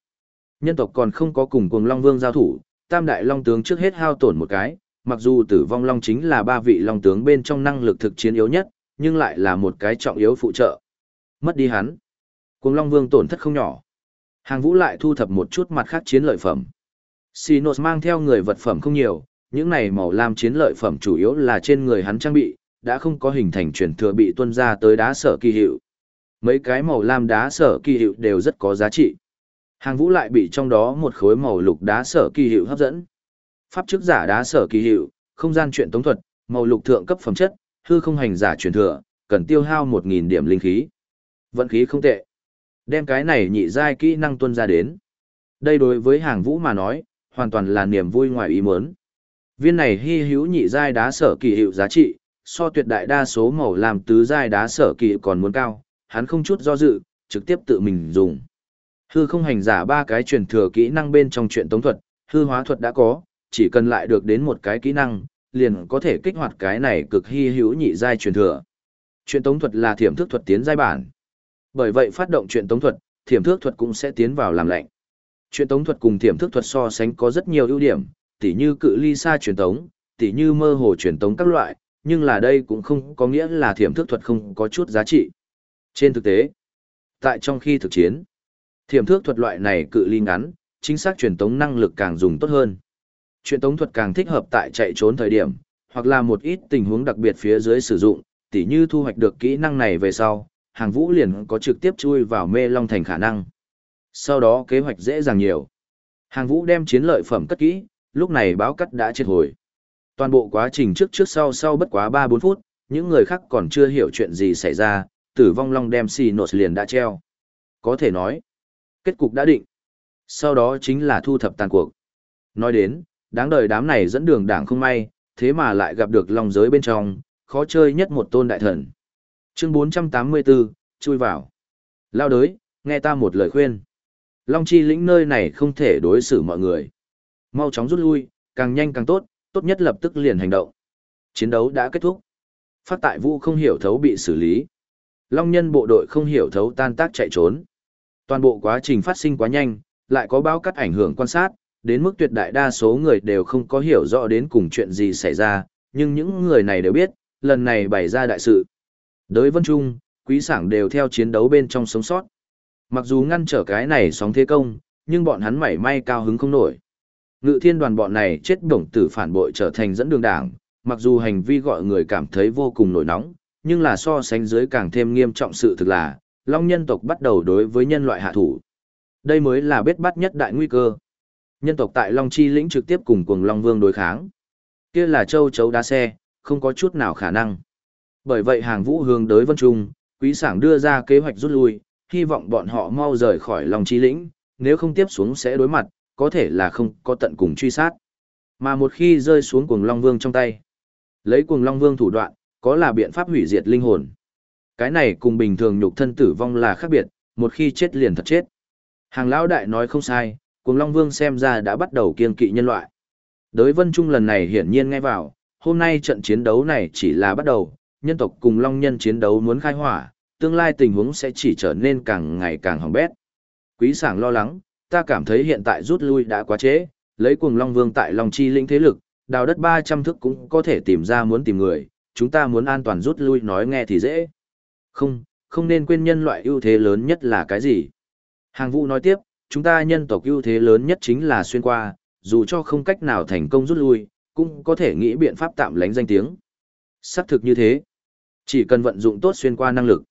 Nhân tộc còn không có cùng cùng Long Vương giao thủ, tam đại Long tướng trước hết hao tổn một cái, mặc dù tử vong Long chính là ba vị Long tướng bên trong năng lực thực chiến yếu nhất, nhưng lại là một cái trọng yếu phụ trợ. Mất đi hắn. Cuồng Long Vương tổn thất không nhỏ. Hàng vũ lại thu thập một chút mặt khác chiến lợi phẩm. Sinos mang theo người vật phẩm không nhiều, những này màu lam chiến lợi phẩm chủ yếu là trên người hắn trang bị, đã không có hình thành truyền thừa bị tuân ra tới đá sở kỳ hiệu. Mấy cái màu lam đá sở kỳ hiệu đều rất có giá trị. Hàng vũ lại bị trong đó một khối màu lục đá sở kỳ hiệu hấp dẫn. Pháp chức giả đá sở kỳ hiệu, không gian chuyện tống thuật, màu lục thượng cấp phẩm chất, hư không hành giả truyền thừa, cần tiêu hao 1.000 điểm linh khí. Vận khí không tệ. Đem cái này nhị giai kỹ năng tuân ra đến. Đây đối với hàng vũ mà nói, hoàn toàn là niềm vui ngoài ý muốn. Viên này hy hữu nhị giai đá sở kỳ hiệu giá trị, so tuyệt đại đa số màu làm tứ giai đá sở kỳ còn muốn cao, hắn không chút do dự, trực tiếp tự mình dùng. Hư không hành giả ba cái truyền thừa kỹ năng bên trong chuyện tống thuật, hư hóa thuật đã có, chỉ cần lại được đến một cái kỹ năng, liền có thể kích hoạt cái này cực hy hữu nhị giai truyền thừa. Truyền tống thuật là thiểm thước thuật tiến giai bản. Bởi vậy phát động truyền tống thuật, thiểm thước thuật cũng sẽ tiến vào làm lệnh. Truyền tống thuật cùng thiểm thước thuật so sánh có rất nhiều ưu điểm, tỉ như cự ly xa truyền tống, tỉ như mơ hồ truyền tống các loại, nhưng là đây cũng không có nghĩa là thiểm thước thuật không có chút giá trị. Trên thực tế, tại trong khi thực chiến, thiểm thước thuật loại này cự ly ngắn, chính xác truyền tống năng lực càng dùng tốt hơn. Chuyện tống thuật càng thích hợp tại chạy trốn thời điểm, hoặc là một ít tình huống đặc biệt phía dưới sử dụng, tỉ như thu hoạch được kỹ năng này về sau, hàng vũ liền có trực tiếp chui vào mê long thành khả năng. Sau đó kế hoạch dễ dàng nhiều. Hàng vũ đem chiến lợi phẩm cất kỹ, lúc này báo cắt đã triệt hồi. Toàn bộ quá trình trước trước sau sau bất quá 3-4 phút, những người khác còn chưa hiểu chuyện gì xảy ra, tử vong long đem xì nột liền đã treo. Có thể nói, kết cục đã định. Sau đó chính là thu thập tàn cuộc. Nói đến, đáng đời đám này dẫn đường đảng không may, thế mà lại gặp được long giới bên trong, khó chơi nhất một tôn đại thần. Chương 484, chui vào. Lao đới, nghe ta một lời khuyên. Long chi lĩnh nơi này không thể đối xử mọi người. Mau chóng rút lui, càng nhanh càng tốt, tốt nhất lập tức liền hành động. Chiến đấu đã kết thúc. Phát tại vũ không hiểu thấu bị xử lý. Long nhân bộ đội không hiểu thấu tan tác chạy trốn. Toàn bộ quá trình phát sinh quá nhanh, lại có báo cắt ảnh hưởng quan sát, đến mức tuyệt đại đa số người đều không có hiểu rõ đến cùng chuyện gì xảy ra, nhưng những người này đều biết, lần này bày ra đại sự. Đới vân trung, quý sảng đều theo chiến đấu bên trong sống sót. Mặc dù ngăn trở cái này sóng thế công, nhưng bọn hắn mảy may cao hứng không nổi. Ngự thiên đoàn bọn này chết đồng tử phản bội trở thành dẫn đường đảng, mặc dù hành vi gọi người cảm thấy vô cùng nổi nóng, nhưng là so sánh dưới càng thêm nghiêm trọng sự thực là, Long nhân tộc bắt đầu đối với nhân loại hạ thủ. Đây mới là biết bắt nhất đại nguy cơ. Nhân tộc tại Long Chi lĩnh trực tiếp cùng cuồng Long Vương đối kháng. Kia là châu chấu đá xe, không có chút nào khả năng. Bởi vậy hàng vũ hướng đới Vân Trung, quý sảng đưa ra kế hoạch rút lui, hy vọng bọn họ mau rời khỏi Long Chi lĩnh, nếu không tiếp xuống sẽ đối mặt, có thể là không có tận cùng truy sát. Mà một khi rơi xuống cuồng Long Vương trong tay, lấy cuồng Long Vương thủ đoạn, có là biện pháp hủy diệt linh hồn. Cái này cùng bình thường nhục thân tử vong là khác biệt, một khi chết liền thật chết. Hàng lão đại nói không sai, cùng Long Vương xem ra đã bắt đầu kiên kỵ nhân loại. Đới Vân Trung lần này hiển nhiên nghe vào, hôm nay trận chiến đấu này chỉ là bắt đầu, nhân tộc cùng Long nhân chiến đấu muốn khai hỏa, tương lai tình huống sẽ chỉ trở nên càng ngày càng hỏng bét. Quý sảng lo lắng, ta cảm thấy hiện tại rút lui đã quá trễ, lấy cùng Long Vương tại Long Chi lĩnh thế lực, đào đất 300 thước cũng có thể tìm ra muốn tìm người, chúng ta muốn an toàn rút lui nói nghe thì dễ. Không, không nên quên nhân loại ưu thế lớn nhất là cái gì. Hàng vũ nói tiếp, chúng ta nhân tộc ưu thế lớn nhất chính là xuyên qua, dù cho không cách nào thành công rút lui, cũng có thể nghĩ biện pháp tạm lánh danh tiếng. Xác thực như thế. Chỉ cần vận dụng tốt xuyên qua năng lực.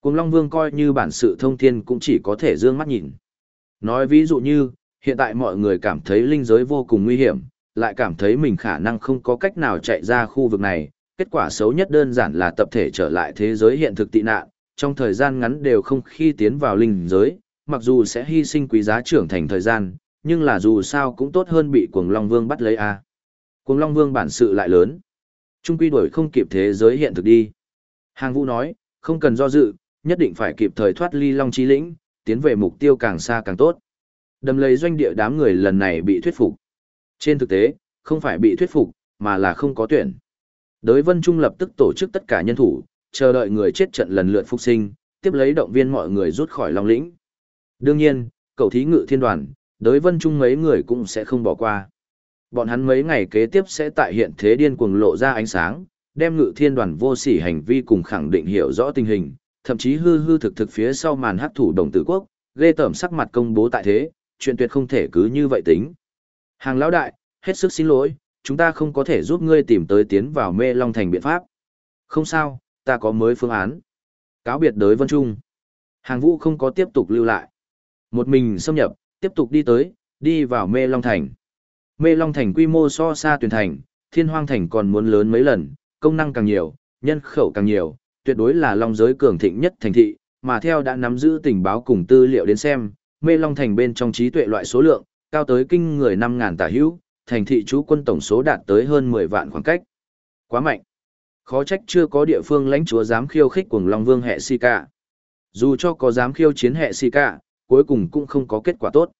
Cùng Long Vương coi như bản sự thông thiên cũng chỉ có thể dương mắt nhìn. Nói ví dụ như, hiện tại mọi người cảm thấy linh giới vô cùng nguy hiểm, lại cảm thấy mình khả năng không có cách nào chạy ra khu vực này, kết quả xấu nhất đơn giản là tập thể trở lại thế giới hiện thực tị nạn, trong thời gian ngắn đều không khi tiến vào linh giới, mặc dù sẽ hy sinh quý giá trưởng thành thời gian, nhưng là dù sao cũng tốt hơn bị Cuồng Long Vương bắt lấy a. À. Cuồng Long Vương bản sự lại lớn, trung quy đuổi không kịp thế giới hiện thực đi. Hàng Vũ nói, không cần do dự, nhất định phải kịp thời thoát ly Long Chi Lĩnh, tiến về mục tiêu càng xa càng tốt. Đầm lấy doanh địa đám người lần này bị thuyết phục. Trên thực tế, không phải bị thuyết phục, mà là không có tuyển. Đới Vân Trung lập tức tổ chức tất cả nhân thủ, chờ đợi người chết trận lần lượt phục sinh, tiếp lấy động viên mọi người rút khỏi Long Lĩnh. Đương nhiên, cầu thí ngự thiên đoàn, đới Vân Trung mấy người cũng sẽ không bỏ qua. Bọn hắn mấy ngày kế tiếp sẽ tại hiện thế điên cuồng lộ ra ánh sáng, đem ngự thiên đoàn vô sỉ hành vi cùng khẳng định hiểu rõ tình hình, thậm chí hư hư thực thực phía sau màn hắc thủ đồng tử quốc, ghê tởm sắc mặt công bố tại thế, chuyện tuyệt không thể cứ như vậy tính. Hàng lão đại, hết sức xin lỗi, chúng ta không có thể giúp ngươi tìm tới tiến vào mê long thành biện pháp. Không sao, ta có mới phương án. Cáo biệt đới vân trung. Hàng vũ không có tiếp tục lưu lại. Một mình xâm nhập, tiếp tục đi tới, đi vào mê long thành. Mê long thành quy mô so xa tuyển thành, thiên hoang thành còn muốn lớn mấy lần, công năng càng nhiều, nhân khẩu càng nhiều, tuyệt đối là long giới cường thịnh nhất thành thị, mà theo đã nắm giữ tình báo cùng tư liệu đến xem, mê long thành bên trong trí tuệ loại số lượng, cao tới kinh người 5.000 tả hữu, thành thị chú quân tổng số đạt tới hơn 10 vạn khoảng cách. Quá mạnh. Khó trách chưa có địa phương lãnh chúa dám khiêu khích cùng Long Vương hệ si cả. Dù cho có dám khiêu chiến hệ si cả, cuối cùng cũng không có kết quả tốt.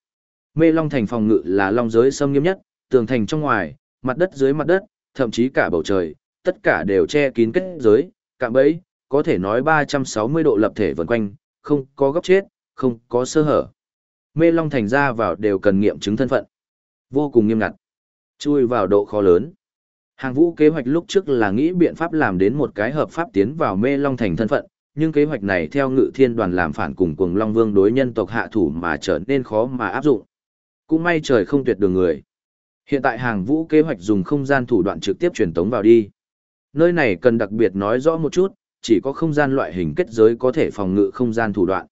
Mê Long thành phòng ngự là long giới xâm nghiêm nhất, tường thành trong ngoài, mặt đất dưới mặt đất, thậm chí cả bầu trời, tất cả đều che kín kết giới, cạm bẫy, có thể nói 360 độ lập thể vần quanh, không có góc chết, không có sơ hở. Mê Long thành ra vào đều cần nghiệm chứng thân phận. Vô cùng nghiêm ngặt. Chui vào độ khó lớn. Hàng vũ kế hoạch lúc trước là nghĩ biện pháp làm đến một cái hợp pháp tiến vào mê long thành thân phận, nhưng kế hoạch này theo ngự thiên đoàn làm phản cùng cuồng long vương đối nhân tộc hạ thủ mà trở nên khó mà áp dụng. Cũng may trời không tuyệt đường người. Hiện tại hàng vũ kế hoạch dùng không gian thủ đoạn trực tiếp truyền tống vào đi. Nơi này cần đặc biệt nói rõ một chút, chỉ có không gian loại hình kết giới có thể phòng ngự không gian thủ đoạn.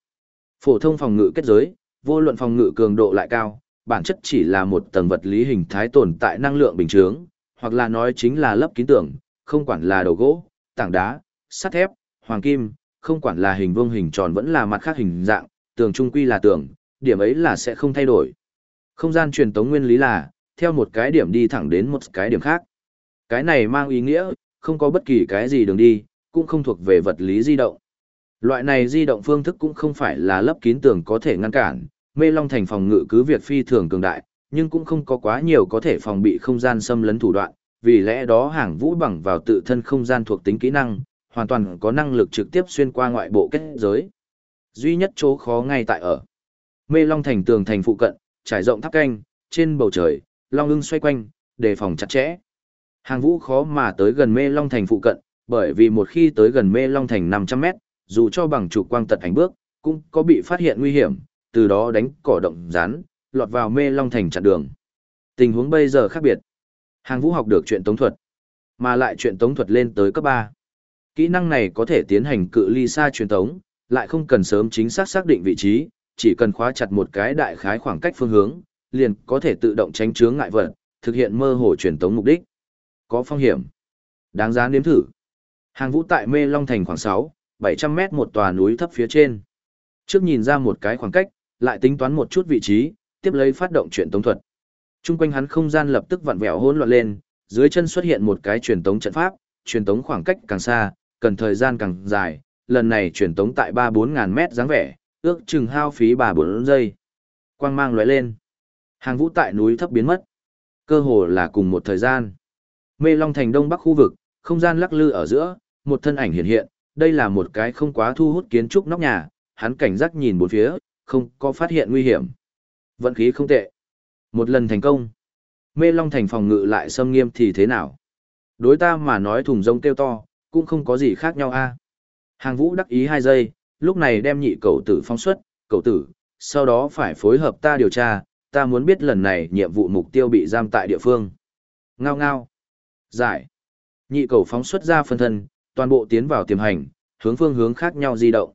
Phổ thông phòng ngự kết giới, vô luận phòng ngự cường độ lại cao, bản chất chỉ là một tầng vật lý hình thái tồn tại năng lượng bình thường, hoặc là nói chính là lớp kín tưởng, không quản là đầu gỗ, tảng đá, sắt thép, hoàng kim, không quản là hình vuông hình tròn vẫn là mặt khác hình dạng, tường trung quy là tường, điểm ấy là sẽ không thay đổi. Không gian truyền tống nguyên lý là, theo một cái điểm đi thẳng đến một cái điểm khác. Cái này mang ý nghĩa, không có bất kỳ cái gì đường đi, cũng không thuộc về vật lý di động. Loại này di động phương thức cũng không phải là lấp kín tường có thể ngăn cản, mê long thành phòng ngự cứ việc phi thường cường đại, nhưng cũng không có quá nhiều có thể phòng bị không gian xâm lấn thủ đoạn, vì lẽ đó hàng vũ bằng vào tự thân không gian thuộc tính kỹ năng, hoàn toàn có năng lực trực tiếp xuyên qua ngoại bộ kết giới. Duy nhất chỗ khó ngay tại ở. Mê long thành tường thành phụ cận, trải rộng tháp canh, trên bầu trời, long ưng xoay quanh, đề phòng chặt chẽ. Hàng vũ khó mà tới gần mê long thành phụ cận, bởi vì một khi tới gần mê long thành 500 mét, dù cho bằng trục quang tật ảnh bước, cũng có bị phát hiện nguy hiểm, từ đó đánh cỏ động rán, lọt vào mê long thành chặn đường. Tình huống bây giờ khác biệt. Hàng vũ học được chuyện tống thuật, mà lại chuyện tống thuật lên tới cấp 3. Kỹ năng này có thể tiến hành cự ly xa truyền tống, lại không cần sớm chính xác xác định vị trí, chỉ cần khóa chặt một cái đại khái khoảng cách phương hướng, liền có thể tự động tránh chướng ngại vật, thực hiện mơ hồ truyền tống mục đích. Có phong hiểm. Đáng giá nếm thử. Hàng vũ tại Mê Long Thành khoảng 6, 700 mét một tòa núi thấp phía trên. Trước nhìn ra một cái khoảng cách, lại tính toán một chút vị trí, tiếp lấy phát động truyền tống thuật. Trung quanh hắn không gian lập tức vặn vẹo hỗn loạn lên, dưới chân xuất hiện một cái truyền tống trận pháp, truyền tống khoảng cách càng xa, cần thời gian càng dài, lần này truyền tống tại 3-4 ngàn mét dáng vẻ, ước chừng hao phí 3-4 giây. Quang mang lóe lên. Hàng vũ tại núi thấp biến mất. Cơ hồ là cùng một thời gian. Mê Long Thành Đông Bắc khu vực, không gian lắc lư ở giữa, một thân ảnh hiện hiện, đây là một cái không quá thu hút kiến trúc nóc nhà, hắn cảnh giác nhìn bốn phía, không có phát hiện nguy hiểm. Vận khí không tệ. Một lần thành công. Mê Long Thành phòng ngự lại xâm nghiêm thì thế nào? Đối ta mà nói thùng rông kêu to, cũng không có gì khác nhau a. Hàng vũ đắc ý hai giây, lúc này đem nhị cậu tử phóng xuất, cậu tử, sau đó phải phối hợp ta điều tra, ta muốn biết lần này nhiệm vụ mục tiêu bị giam tại địa phương. Ngao ngao. Giải. Nhị cầu phóng xuất ra phân thân, toàn bộ tiến vào tiềm hành, hướng phương hướng khác nhau di động.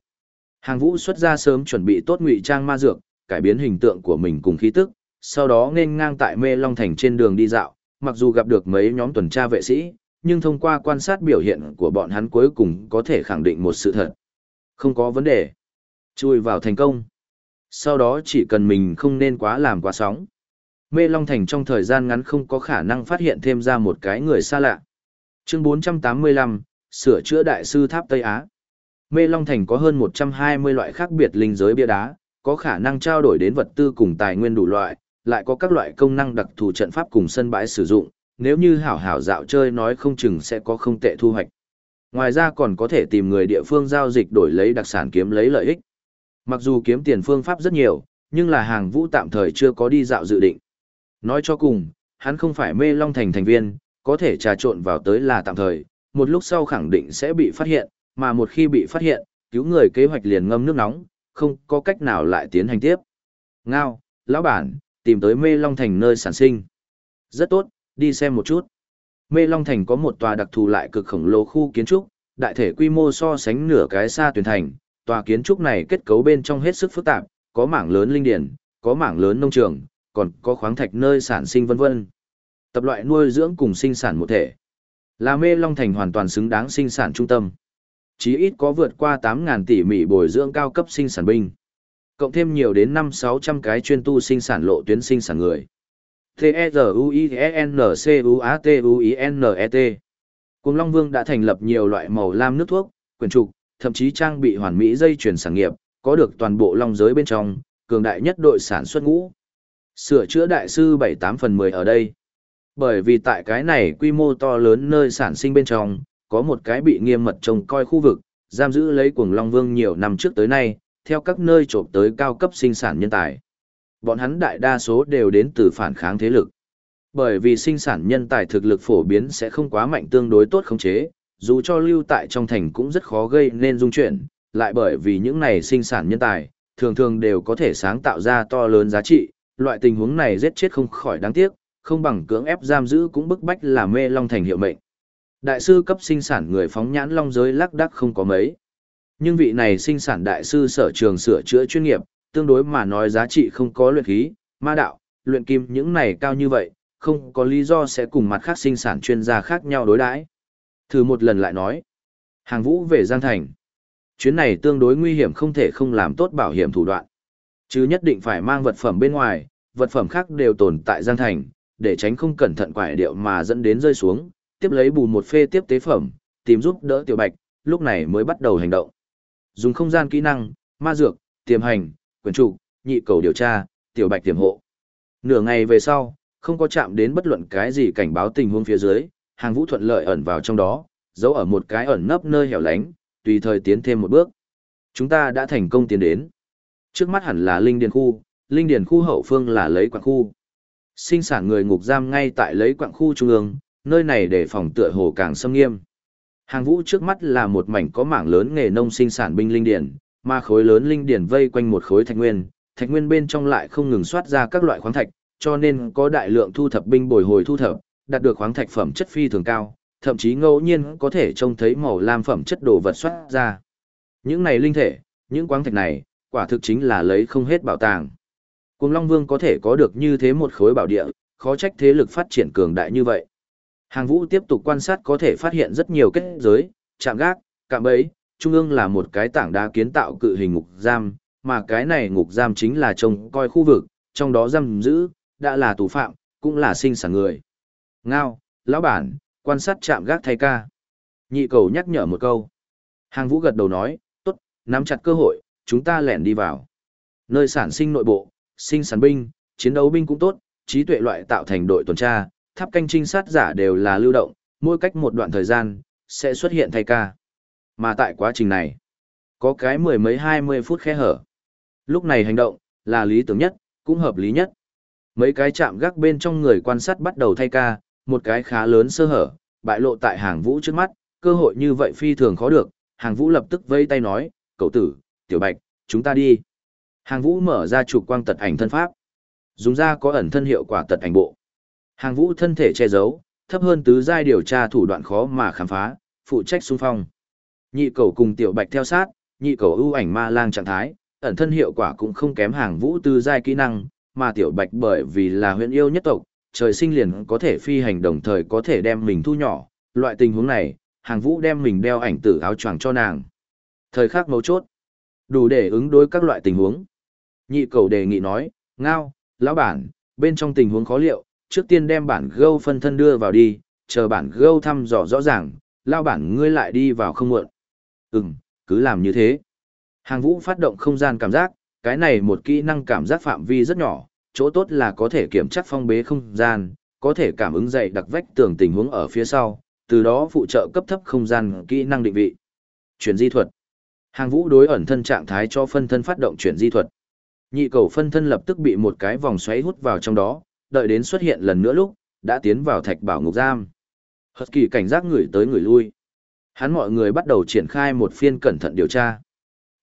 Hàng vũ xuất ra sớm chuẩn bị tốt ngụy trang ma dược, cải biến hình tượng của mình cùng khí tức, sau đó nên ngang tại mê long thành trên đường đi dạo, mặc dù gặp được mấy nhóm tuần tra vệ sĩ, nhưng thông qua quan sát biểu hiện của bọn hắn cuối cùng có thể khẳng định một sự thật. Không có vấn đề. Chui vào thành công. Sau đó chỉ cần mình không nên quá làm quá sóng. Mê Long Thành trong thời gian ngắn không có khả năng phát hiện thêm ra một cái người xa lạ. Chương 485, sửa chữa đại sư tháp Tây Á. Mê Long Thành có hơn 120 loại khác biệt linh giới bia đá, có khả năng trao đổi đến vật tư cùng tài nguyên đủ loại, lại có các loại công năng đặc thù trận pháp cùng sân bãi sử dụng, nếu như hảo hảo dạo chơi nói không chừng sẽ có không tệ thu hoạch. Ngoài ra còn có thể tìm người địa phương giao dịch đổi lấy đặc sản kiếm lấy lợi ích. Mặc dù kiếm tiền phương pháp rất nhiều, nhưng là hàng vũ tạm thời chưa có đi dạo dự định. Nói cho cùng, hắn không phải mê long thành thành viên, có thể trà trộn vào tới là tạm thời, một lúc sau khẳng định sẽ bị phát hiện, mà một khi bị phát hiện, cứu người kế hoạch liền ngâm nước nóng, không có cách nào lại tiến hành tiếp. Ngao, lão bản, tìm tới mê long thành nơi sản sinh. Rất tốt, đi xem một chút. Mê Long Thành có một tòa đặc thù lại cực khổng lồ khu kiến trúc, đại thể quy mô so sánh nửa cái xa tuyển thành, tòa kiến trúc này kết cấu bên trong hết sức phức tạp, có mảng lớn linh điển, có mảng lớn nông trường, còn có khoáng thạch nơi sản sinh vân vân. Tập loại nuôi dưỡng cùng sinh sản một thể. Là Mê Long Thành hoàn toàn xứng đáng sinh sản trung tâm. Chí ít có vượt qua 8.000 tỷ mỹ bồi dưỡng cao cấp sinh sản binh. Cộng thêm nhiều đến 5-600 cái chuyên tu sinh sản lộ tuyến sinh sản người. T-E-Z-U-I-E-N-C-U-A-T-U-I-N-E-T. Cùng Long Vương đã thành lập nhiều loại màu lam nước thuốc, quyền trục, thậm chí trang bị hoàn mỹ dây chuyển sản nghiệp, có được toàn bộ long giới bên trong, cường đại nhất đội sản xuất ngũ. Sửa chữa đại sư 78 phần 10 ở đây. Bởi vì tại cái này quy mô to lớn nơi sản sinh bên trong, có một cái bị nghiêm mật trông coi khu vực, giam giữ lấy cuồng Long Vương nhiều năm trước tới nay, theo các nơi trộm tới cao cấp sinh sản nhân tài. Bọn hắn đại đa số đều đến từ phản kháng thế lực. Bởi vì sinh sản nhân tài thực lực phổ biến sẽ không quá mạnh tương đối tốt khống chế, dù cho lưu tại trong thành cũng rất khó gây nên dung chuyển, lại bởi vì những này sinh sản nhân tài, thường thường đều có thể sáng tạo ra to lớn giá trị, loại tình huống này giết chết không khỏi đáng tiếc, không bằng cưỡng ép giam giữ cũng bức bách là mê long thành hiệu mệnh. Đại sư cấp sinh sản người phóng nhãn long giới lắc đắc không có mấy. Nhưng vị này sinh sản đại sư sở trường sửa chữa chuyên nghiệp, tương đối mà nói giá trị không có luyện khí, ma đạo, luyện kim những này cao như vậy, không có lý do sẽ cùng mặt khác sinh sản chuyên gia khác nhau đối đãi. Thử một lần lại nói. Hàng vũ về Giang Thành. Chuyến này tương đối nguy hiểm không thể không làm tốt bảo hiểm thủ đoạn. Chứ nhất định phải mang vật phẩm bên ngoài, vật phẩm khác đều tồn tại Giang Thành, để tránh không cẩn thận quải điệu mà dẫn đến rơi xuống, tiếp lấy bù một phê tiếp tế phẩm, tìm giúp đỡ tiểu bạch, lúc này mới bắt đầu hành động. Dùng không gian kỹ năng, ma dược, tiềm hành, quyền trụ, nhị cầu điều tra, tiểu bạch tiềm hộ. Nửa ngày về sau, không có chạm đến bất luận cái gì cảnh báo tình huống phía dưới, hàng vũ thuận lợi ẩn vào trong đó, giấu ở một cái ẩn nấp nơi hẻo lánh, tùy thời tiến thêm một bước. Chúng ta đã thành công tiến đến. Trước mắt hẳn là linh điền khu, linh điền khu hậu phương là lấy quạng khu. Sinh sản người ngục giam ngay tại lấy quạng khu trung ương, nơi này để phòng tựa hồ càng xâm nghiêm. Hàng vũ trước mắt là một mảnh có mảng lớn nghề nông sinh sản binh linh điền mà khối lớn linh điển vây quanh một khối thạch nguyên, thạch nguyên bên trong lại không ngừng soát ra các loại khoáng thạch, cho nên có đại lượng thu thập binh bồi hồi thu thập, đạt được khoáng thạch phẩm chất phi thường cao, thậm chí ngẫu nhiên có thể trông thấy màu lam phẩm chất đồ vật soát ra. Những này linh thể, những khoáng thạch này, quả thực chính là lấy không hết bảo tàng. Cùng Long Vương có thể có được như thế một khối bảo địa, khó trách thế lực phát triển cường đại như vậy. Hàng Vũ tiếp tục quan sát có thể phát hiện rất nhiều kết giới, chạm gác, cạm bẫy, trung ương là một cái tảng đá kiến tạo cự hình ngục giam, mà cái này ngục giam chính là trông coi khu vực, trong đó giam giữ, đã là tù phạm, cũng là sinh sản người. Ngao, lão bản, quan sát chạm gác thay ca. Nhị cầu nhắc nhở một câu. Hàng Vũ gật đầu nói, tốt, nắm chặt cơ hội, chúng ta lẻn đi vào. Nơi sản sinh nội bộ, sinh sản binh, chiến đấu binh cũng tốt, trí tuệ loại tạo thành đội tuần tra, tháp canh trinh sát giả đều là lưu động, mỗi cách một đoạn thời gian, sẽ xuất hiện thay ca. Mà tại quá trình này, có cái mười mấy hai mươi phút khe hở. Lúc này hành động, là lý tưởng nhất, cũng hợp lý nhất. Mấy cái chạm gác bên trong người quan sát bắt đầu thay ca, một cái khá lớn sơ hở, bại lộ tại hàng vũ trước mắt, cơ hội như vậy phi thường khó được, hàng vũ lập tức vây tay nói, cậu tử, tiểu bạch, chúng ta đi. Hàng vũ mở ra trục quang tật ảnh thân pháp. Dùng ra có ẩn thân hiệu quả tật ảnh bộ. Hàng vũ thân thể che giấu, thấp hơn tứ giai điều tra thủ đoạn khó mà khám phá, phụ trách xung phong. Nhị cầu cùng tiểu bạch theo sát, nhị cầu ưu ảnh ma lang trạng thái, ẩn thân hiệu quả cũng không kém hàng vũ tư giai kỹ năng, mà tiểu bạch bởi vì là huyện yêu nhất tộc, trời sinh liền có thể phi hành đồng thời có thể đem mình thu nhỏ, loại tình huống này, hàng vũ đem mình đeo ảnh tử áo choàng cho nàng. Thời khắc mấu chốt, đủ để ứng đối các loại tình huống. Nhị cầu đề nghị nói, ngao, lão bản, bên trong tình huống khó liệu, trước tiên đem bản gâu phân thân đưa vào đi, chờ bản gâu thăm dò rõ ràng, lao bản ngươi lại đi vào không muộn. Ừm, cứ làm như thế. Hàng vũ phát động không gian cảm giác, cái này một kỹ năng cảm giác phạm vi rất nhỏ, chỗ tốt là có thể kiểm chắc phong bế không gian, có thể cảm ứng dậy đặc vách tường tình huống ở phía sau, từ đó phụ trợ cấp thấp không gian kỹ năng định vị. Chuyển di thuật. Hàng vũ đối ẩn thân trạng thái cho phân thân phát động chuyển di thuật. Nhị cầu phân thân lập tức bị một cái vòng xoáy hút vào trong đó, đợi đến xuất hiện lần nữa lúc, đã tiến vào thạch bảo ngục giam. Hật kỳ cảnh giác người tới người lui. Hắn mọi người bắt đầu triển khai một phiên cẩn thận điều tra.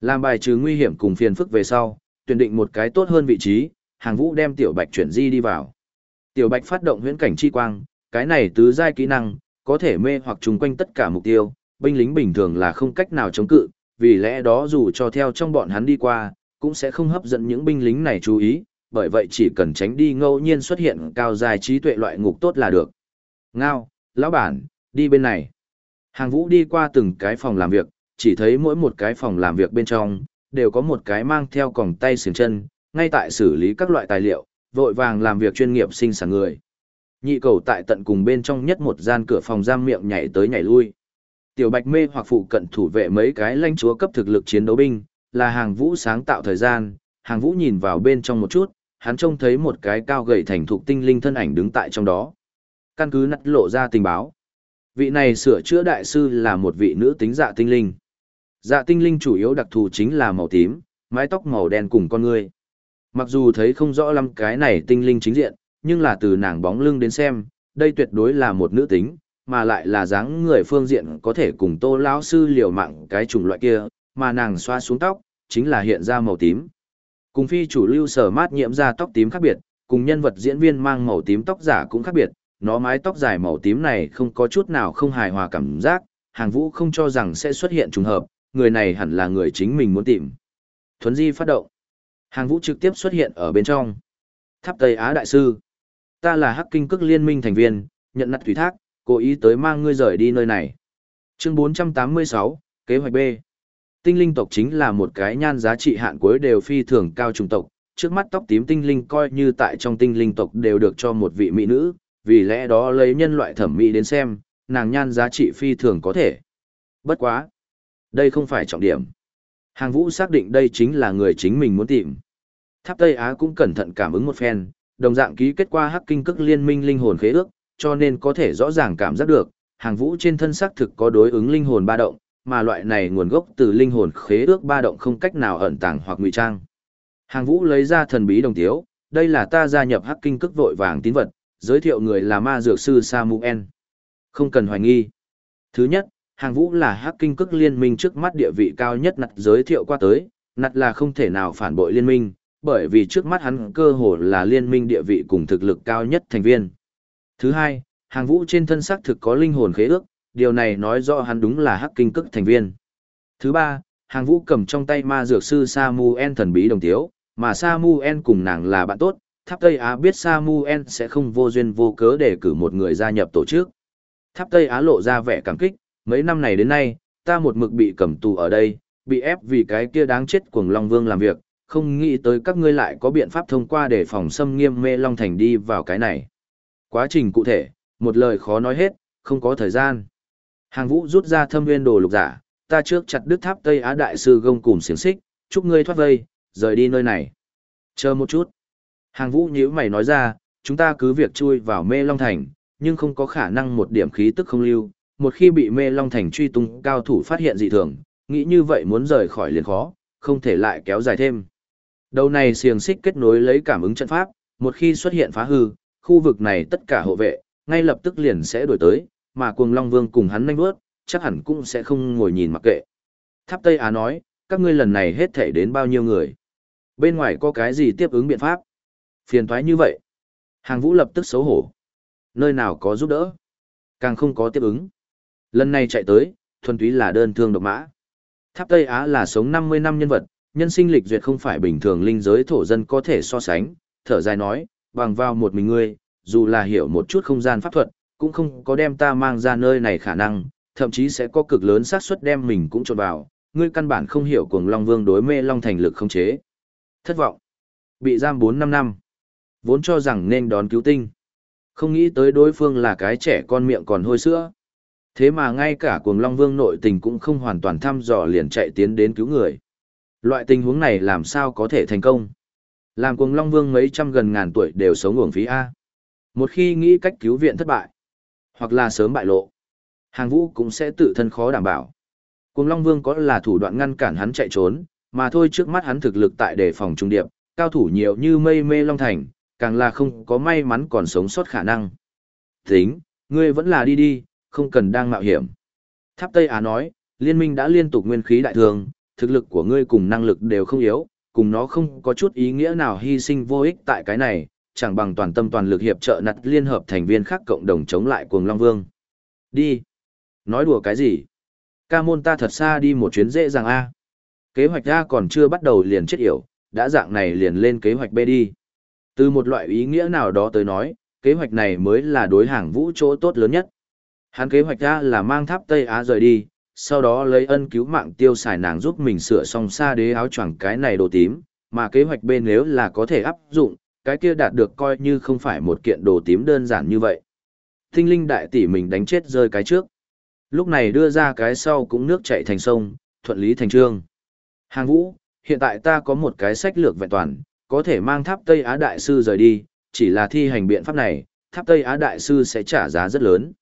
Làm bài trừ nguy hiểm cùng phiền phức về sau, tuyển định một cái tốt hơn vị trí, hàng vũ đem tiểu bạch chuyển di đi vào. Tiểu bạch phát động huyễn cảnh chi quang, cái này tứ giai kỹ năng, có thể mê hoặc trùng quanh tất cả mục tiêu, binh lính bình thường là không cách nào chống cự, vì lẽ đó dù cho theo trong bọn hắn đi qua, cũng sẽ không hấp dẫn những binh lính này chú ý, bởi vậy chỉ cần tránh đi ngẫu nhiên xuất hiện cao dài trí tuệ loại ngục tốt là được. Ngao, lão bản, đi bên này. Hàng vũ đi qua từng cái phòng làm việc, chỉ thấy mỗi một cái phòng làm việc bên trong, đều có một cái mang theo còng tay xiềng chân, ngay tại xử lý các loại tài liệu, vội vàng làm việc chuyên nghiệp sinh sản người. Nhị cầu tại tận cùng bên trong nhất một gian cửa phòng giam miệng nhảy tới nhảy lui. Tiểu Bạch mê hoặc phụ cận thủ vệ mấy cái lãnh chúa cấp thực lực chiến đấu binh, là hàng vũ sáng tạo thời gian, hàng vũ nhìn vào bên trong một chút, hắn trông thấy một cái cao gầy thành thục tinh linh thân ảnh đứng tại trong đó. Căn cứ nặt lộ ra tình báo. Vị này sửa chữa đại sư là một vị nữ tính dạ tinh linh. Dạ tinh linh chủ yếu đặc thù chính là màu tím, mái tóc màu đen cùng con người. Mặc dù thấy không rõ lắm cái này tinh linh chính diện, nhưng là từ nàng bóng lưng đến xem, đây tuyệt đối là một nữ tính, mà lại là dáng người phương diện có thể cùng tô lão sư liều mạng cái chủng loại kia, mà nàng xoa xuống tóc, chính là hiện ra màu tím. Cùng phi chủ lưu sở mát nhiễm ra tóc tím khác biệt, cùng nhân vật diễn viên mang màu tím tóc giả cũng khác biệt, nó mái tóc dài màu tím này không có chút nào không hài hòa cảm giác, hàng vũ không cho rằng sẽ xuất hiện trùng hợp, người này hẳn là người chính mình muốn tìm. Thuấn di phát động. Hàng vũ trực tiếp xuất hiện ở bên trong. Tháp Tây Á Đại Sư. Ta là Hắc Kinh Cức Liên minh thành viên, nhận nặt thủy thác, cố ý tới mang ngươi rời đi nơi này. Chương 486, Kế hoạch B. Tinh linh tộc chính là một cái nhan giá trị hạn cuối đều phi thường cao trùng tộc, trước mắt tóc tím tinh linh coi như tại trong tinh linh tộc đều được cho một vị mỹ nữ, vì lẽ đó lấy nhân loại thẩm mỹ đến xem, nàng nhan giá trị phi thường có thể. Bất quá. Đây không phải trọng điểm. Hàng vũ xác định đây chính là người chính mình muốn tìm. Tháp Tây Á cũng cẩn thận cảm ứng một phen, đồng dạng ký kết qua hắc kinh cức liên minh linh hồn khế ước, cho nên có thể rõ ràng cảm giác được, hàng vũ trên thân xác thực có đối ứng linh hồn ba động, mà loại này nguồn gốc từ linh hồn khế ước ba động không cách nào ẩn tàng hoặc ngụy trang. Hàng vũ lấy ra thần bí đồng tiếu, đây là ta gia nhập hắc kinh cức vội vàng tín vật, giới thiệu người là ma dược sư Samuel. Không cần hoài nghi. Thứ nhất, hàng vũ là hắc kinh cức liên minh trước mắt địa vị cao nhất nặt giới thiệu qua tới, nặt là không thể nào phản bội liên minh, bởi vì trước mắt hắn cơ hồ là liên minh địa vị cùng thực lực cao nhất thành viên. Thứ hai, hàng vũ trên thân xác thực có linh hồn khế ước, điều này nói rõ hắn đúng là hắc kinh cức thành viên. Thứ ba, hàng vũ cầm trong tay ma dược sư Samuel thần bí đồng tiếu, mà Samuel cùng nàng là bạn tốt, Tháp Tây Á biết Samuel sẽ không vô duyên vô cớ để cử một người gia nhập tổ chức. Tháp Tây Á lộ ra vẻ cảm kích, mấy năm này đến nay, ta một mực bị cầm tù ở đây, bị ép vì cái kia đáng chết cuồng Long Vương làm việc, không nghĩ tới các ngươi lại có biện pháp thông qua để phòng xâm nghiêm mê Long Thành đi vào cái này. Quá trình cụ thể, một lời khó nói hết, không có thời gian. Hàng vũ rút ra thâm nguyên đồ lục giả, ta trước chặt đứt tháp Tây Á Đại sư gông cùng xiềng xích, chúc ngươi thoát vây, rời đi nơi này. Chờ một chút. Hàng vũ nhíu mày nói ra, chúng ta cứ việc chui vào mê Long Thành, nhưng không có khả năng một điểm khí tức không lưu. Một khi bị mê Long Thành truy tung cao thủ phát hiện dị thường, nghĩ như vậy muốn rời khỏi liền khó, không thể lại kéo dài thêm. Đầu này xiềng xích kết nối lấy cảm ứng trận pháp, một khi xuất hiện phá hư, khu vực này tất cả hộ vệ, ngay lập tức liền sẽ đổi tới, mà cuồng Long Vương cùng hắn nhanh bước, chắc hẳn cũng sẽ không ngồi nhìn mặc kệ. Tháp Tây Á nói, các ngươi lần này hết thể đến bao nhiêu người? Bên ngoài có cái gì tiếp ứng biện pháp? Phiền thoái như vậy. Hàng vũ lập tức xấu hổ. Nơi nào có giúp đỡ? Càng không có tiếp ứng. Lần này chạy tới, thuần túy là đơn thương độc mã. Tháp Tây Á là sống 50 năm nhân vật, nhân sinh lịch duyệt không phải bình thường linh giới thổ dân có thể so sánh, thở dài nói, bằng vào một mình ngươi, dù là hiểu một chút không gian pháp thuật, cũng không có đem ta mang ra nơi này khả năng, thậm chí sẽ có cực lớn xác suất đem mình cũng trộn vào, ngươi căn bản không hiểu cuồng Long Vương đối mê Long thành lực không chế. Thất vọng. Bị giam 4-5 năm. Vốn cho rằng nên đón cứu tinh. Không nghĩ tới đối phương là cái trẻ con miệng còn hôi sữa. Thế mà ngay cả cuồng Long Vương nội tình cũng không hoàn toàn thăm dò liền chạy tiến đến cứu người. Loại tình huống này làm sao có thể thành công? Làm cuồng Long Vương mấy trăm gần ngàn tuổi đều sống uổng phí A. Một khi nghĩ cách cứu viện thất bại, hoặc là sớm bại lộ, hàng vũ cũng sẽ tự thân khó đảm bảo. Cuồng Long Vương có là thủ đoạn ngăn cản hắn chạy trốn, mà thôi trước mắt hắn thực lực tại đề phòng trung điệp, cao thủ nhiều như mây mê Long Thành, càng là không có may mắn còn sống sót khả năng. Tính, ngươi vẫn là đi đi, không cần đang mạo hiểm. Tháp Tây Á nói, liên minh đã liên tục nguyên khí đại thường, thực lực của ngươi cùng năng lực đều không yếu, cùng nó không có chút ý nghĩa nào hy sinh vô ích tại cái này, chẳng bằng toàn tâm toàn lực hiệp trợ nặt liên hợp thành viên khác cộng đồng chống lại cuồng Long Vương. Đi. Nói đùa cái gì? Ca môn ta thật xa đi một chuyến dễ dàng A. Kế hoạch A còn chưa bắt đầu liền chết yểu, đã dạng này liền lên kế hoạch B đi. Từ một loại ý nghĩa nào đó tới nói, kế hoạch này mới là đối hàng vũ chỗ tốt lớn nhất. Hắn kế hoạch ra là mang tháp Tây Á rời đi, sau đó lấy ân cứu mạng tiêu xài nàng giúp mình sửa xong xa đế áo choàng cái này đồ tím, mà kế hoạch bên nếu là có thể áp dụng, cái kia đạt được coi như không phải một kiện đồ tím đơn giản như vậy. Tinh linh đại tỷ mình đánh chết rơi cái trước. Lúc này đưa ra cái sau cũng nước chảy thành sông, thuận lý thành trương. Hàng vũ, hiện tại ta có một cái sách lược vẹn toàn, có thể mang tháp Tây Á Đại Sư rời đi, chỉ là thi hành biện pháp này, tháp Tây Á Đại Sư sẽ trả giá rất lớn.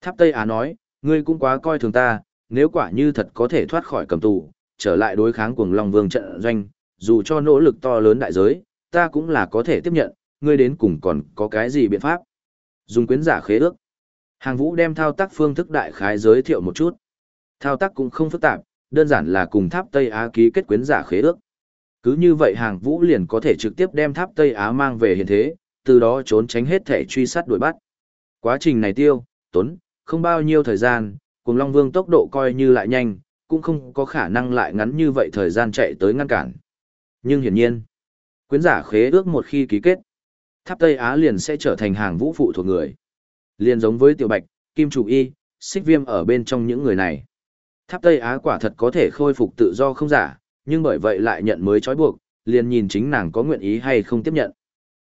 Tháp Tây Á nói, ngươi cũng quá coi thường ta, nếu quả như thật có thể thoát khỏi cầm tù, trở lại đối kháng cùng Long Vương trận doanh, dù cho nỗ lực to lớn đại giới, ta cũng là có thể tiếp nhận, ngươi đến cùng còn có cái gì biện pháp. Dùng quyến giả khế ước. Hàng vũ đem thao tác phương thức đại khái giới thiệu một chút. Thao tác cũng không phức tạp, đơn giản là cùng tháp Tây Á ký kết quyến giả khế ước. Cứ như vậy hàng vũ liền có thể trực tiếp đem tháp Tây Á mang về hiện thế, từ đó trốn tránh hết thể truy sát đuổi bắt. Quá trình này tiêu, tốn, không bao nhiêu thời gian, cùng Long Vương tốc độ coi như lại nhanh, cũng không có khả năng lại ngắn như vậy thời gian chạy tới ngăn cản. Nhưng hiển nhiên, quyến giả khế ước một khi ký kết, tháp Tây Á liền sẽ trở thành hàng vũ phụ thuộc người. Liền giống với Tiểu Bạch, Kim Chủ Y, Xích Viêm ở bên trong những người này. Tháp Tây Á quả thật có thể khôi phục tự do không giả, nhưng bởi vậy lại nhận mới trói buộc, liền nhìn chính nàng có nguyện ý hay không tiếp nhận.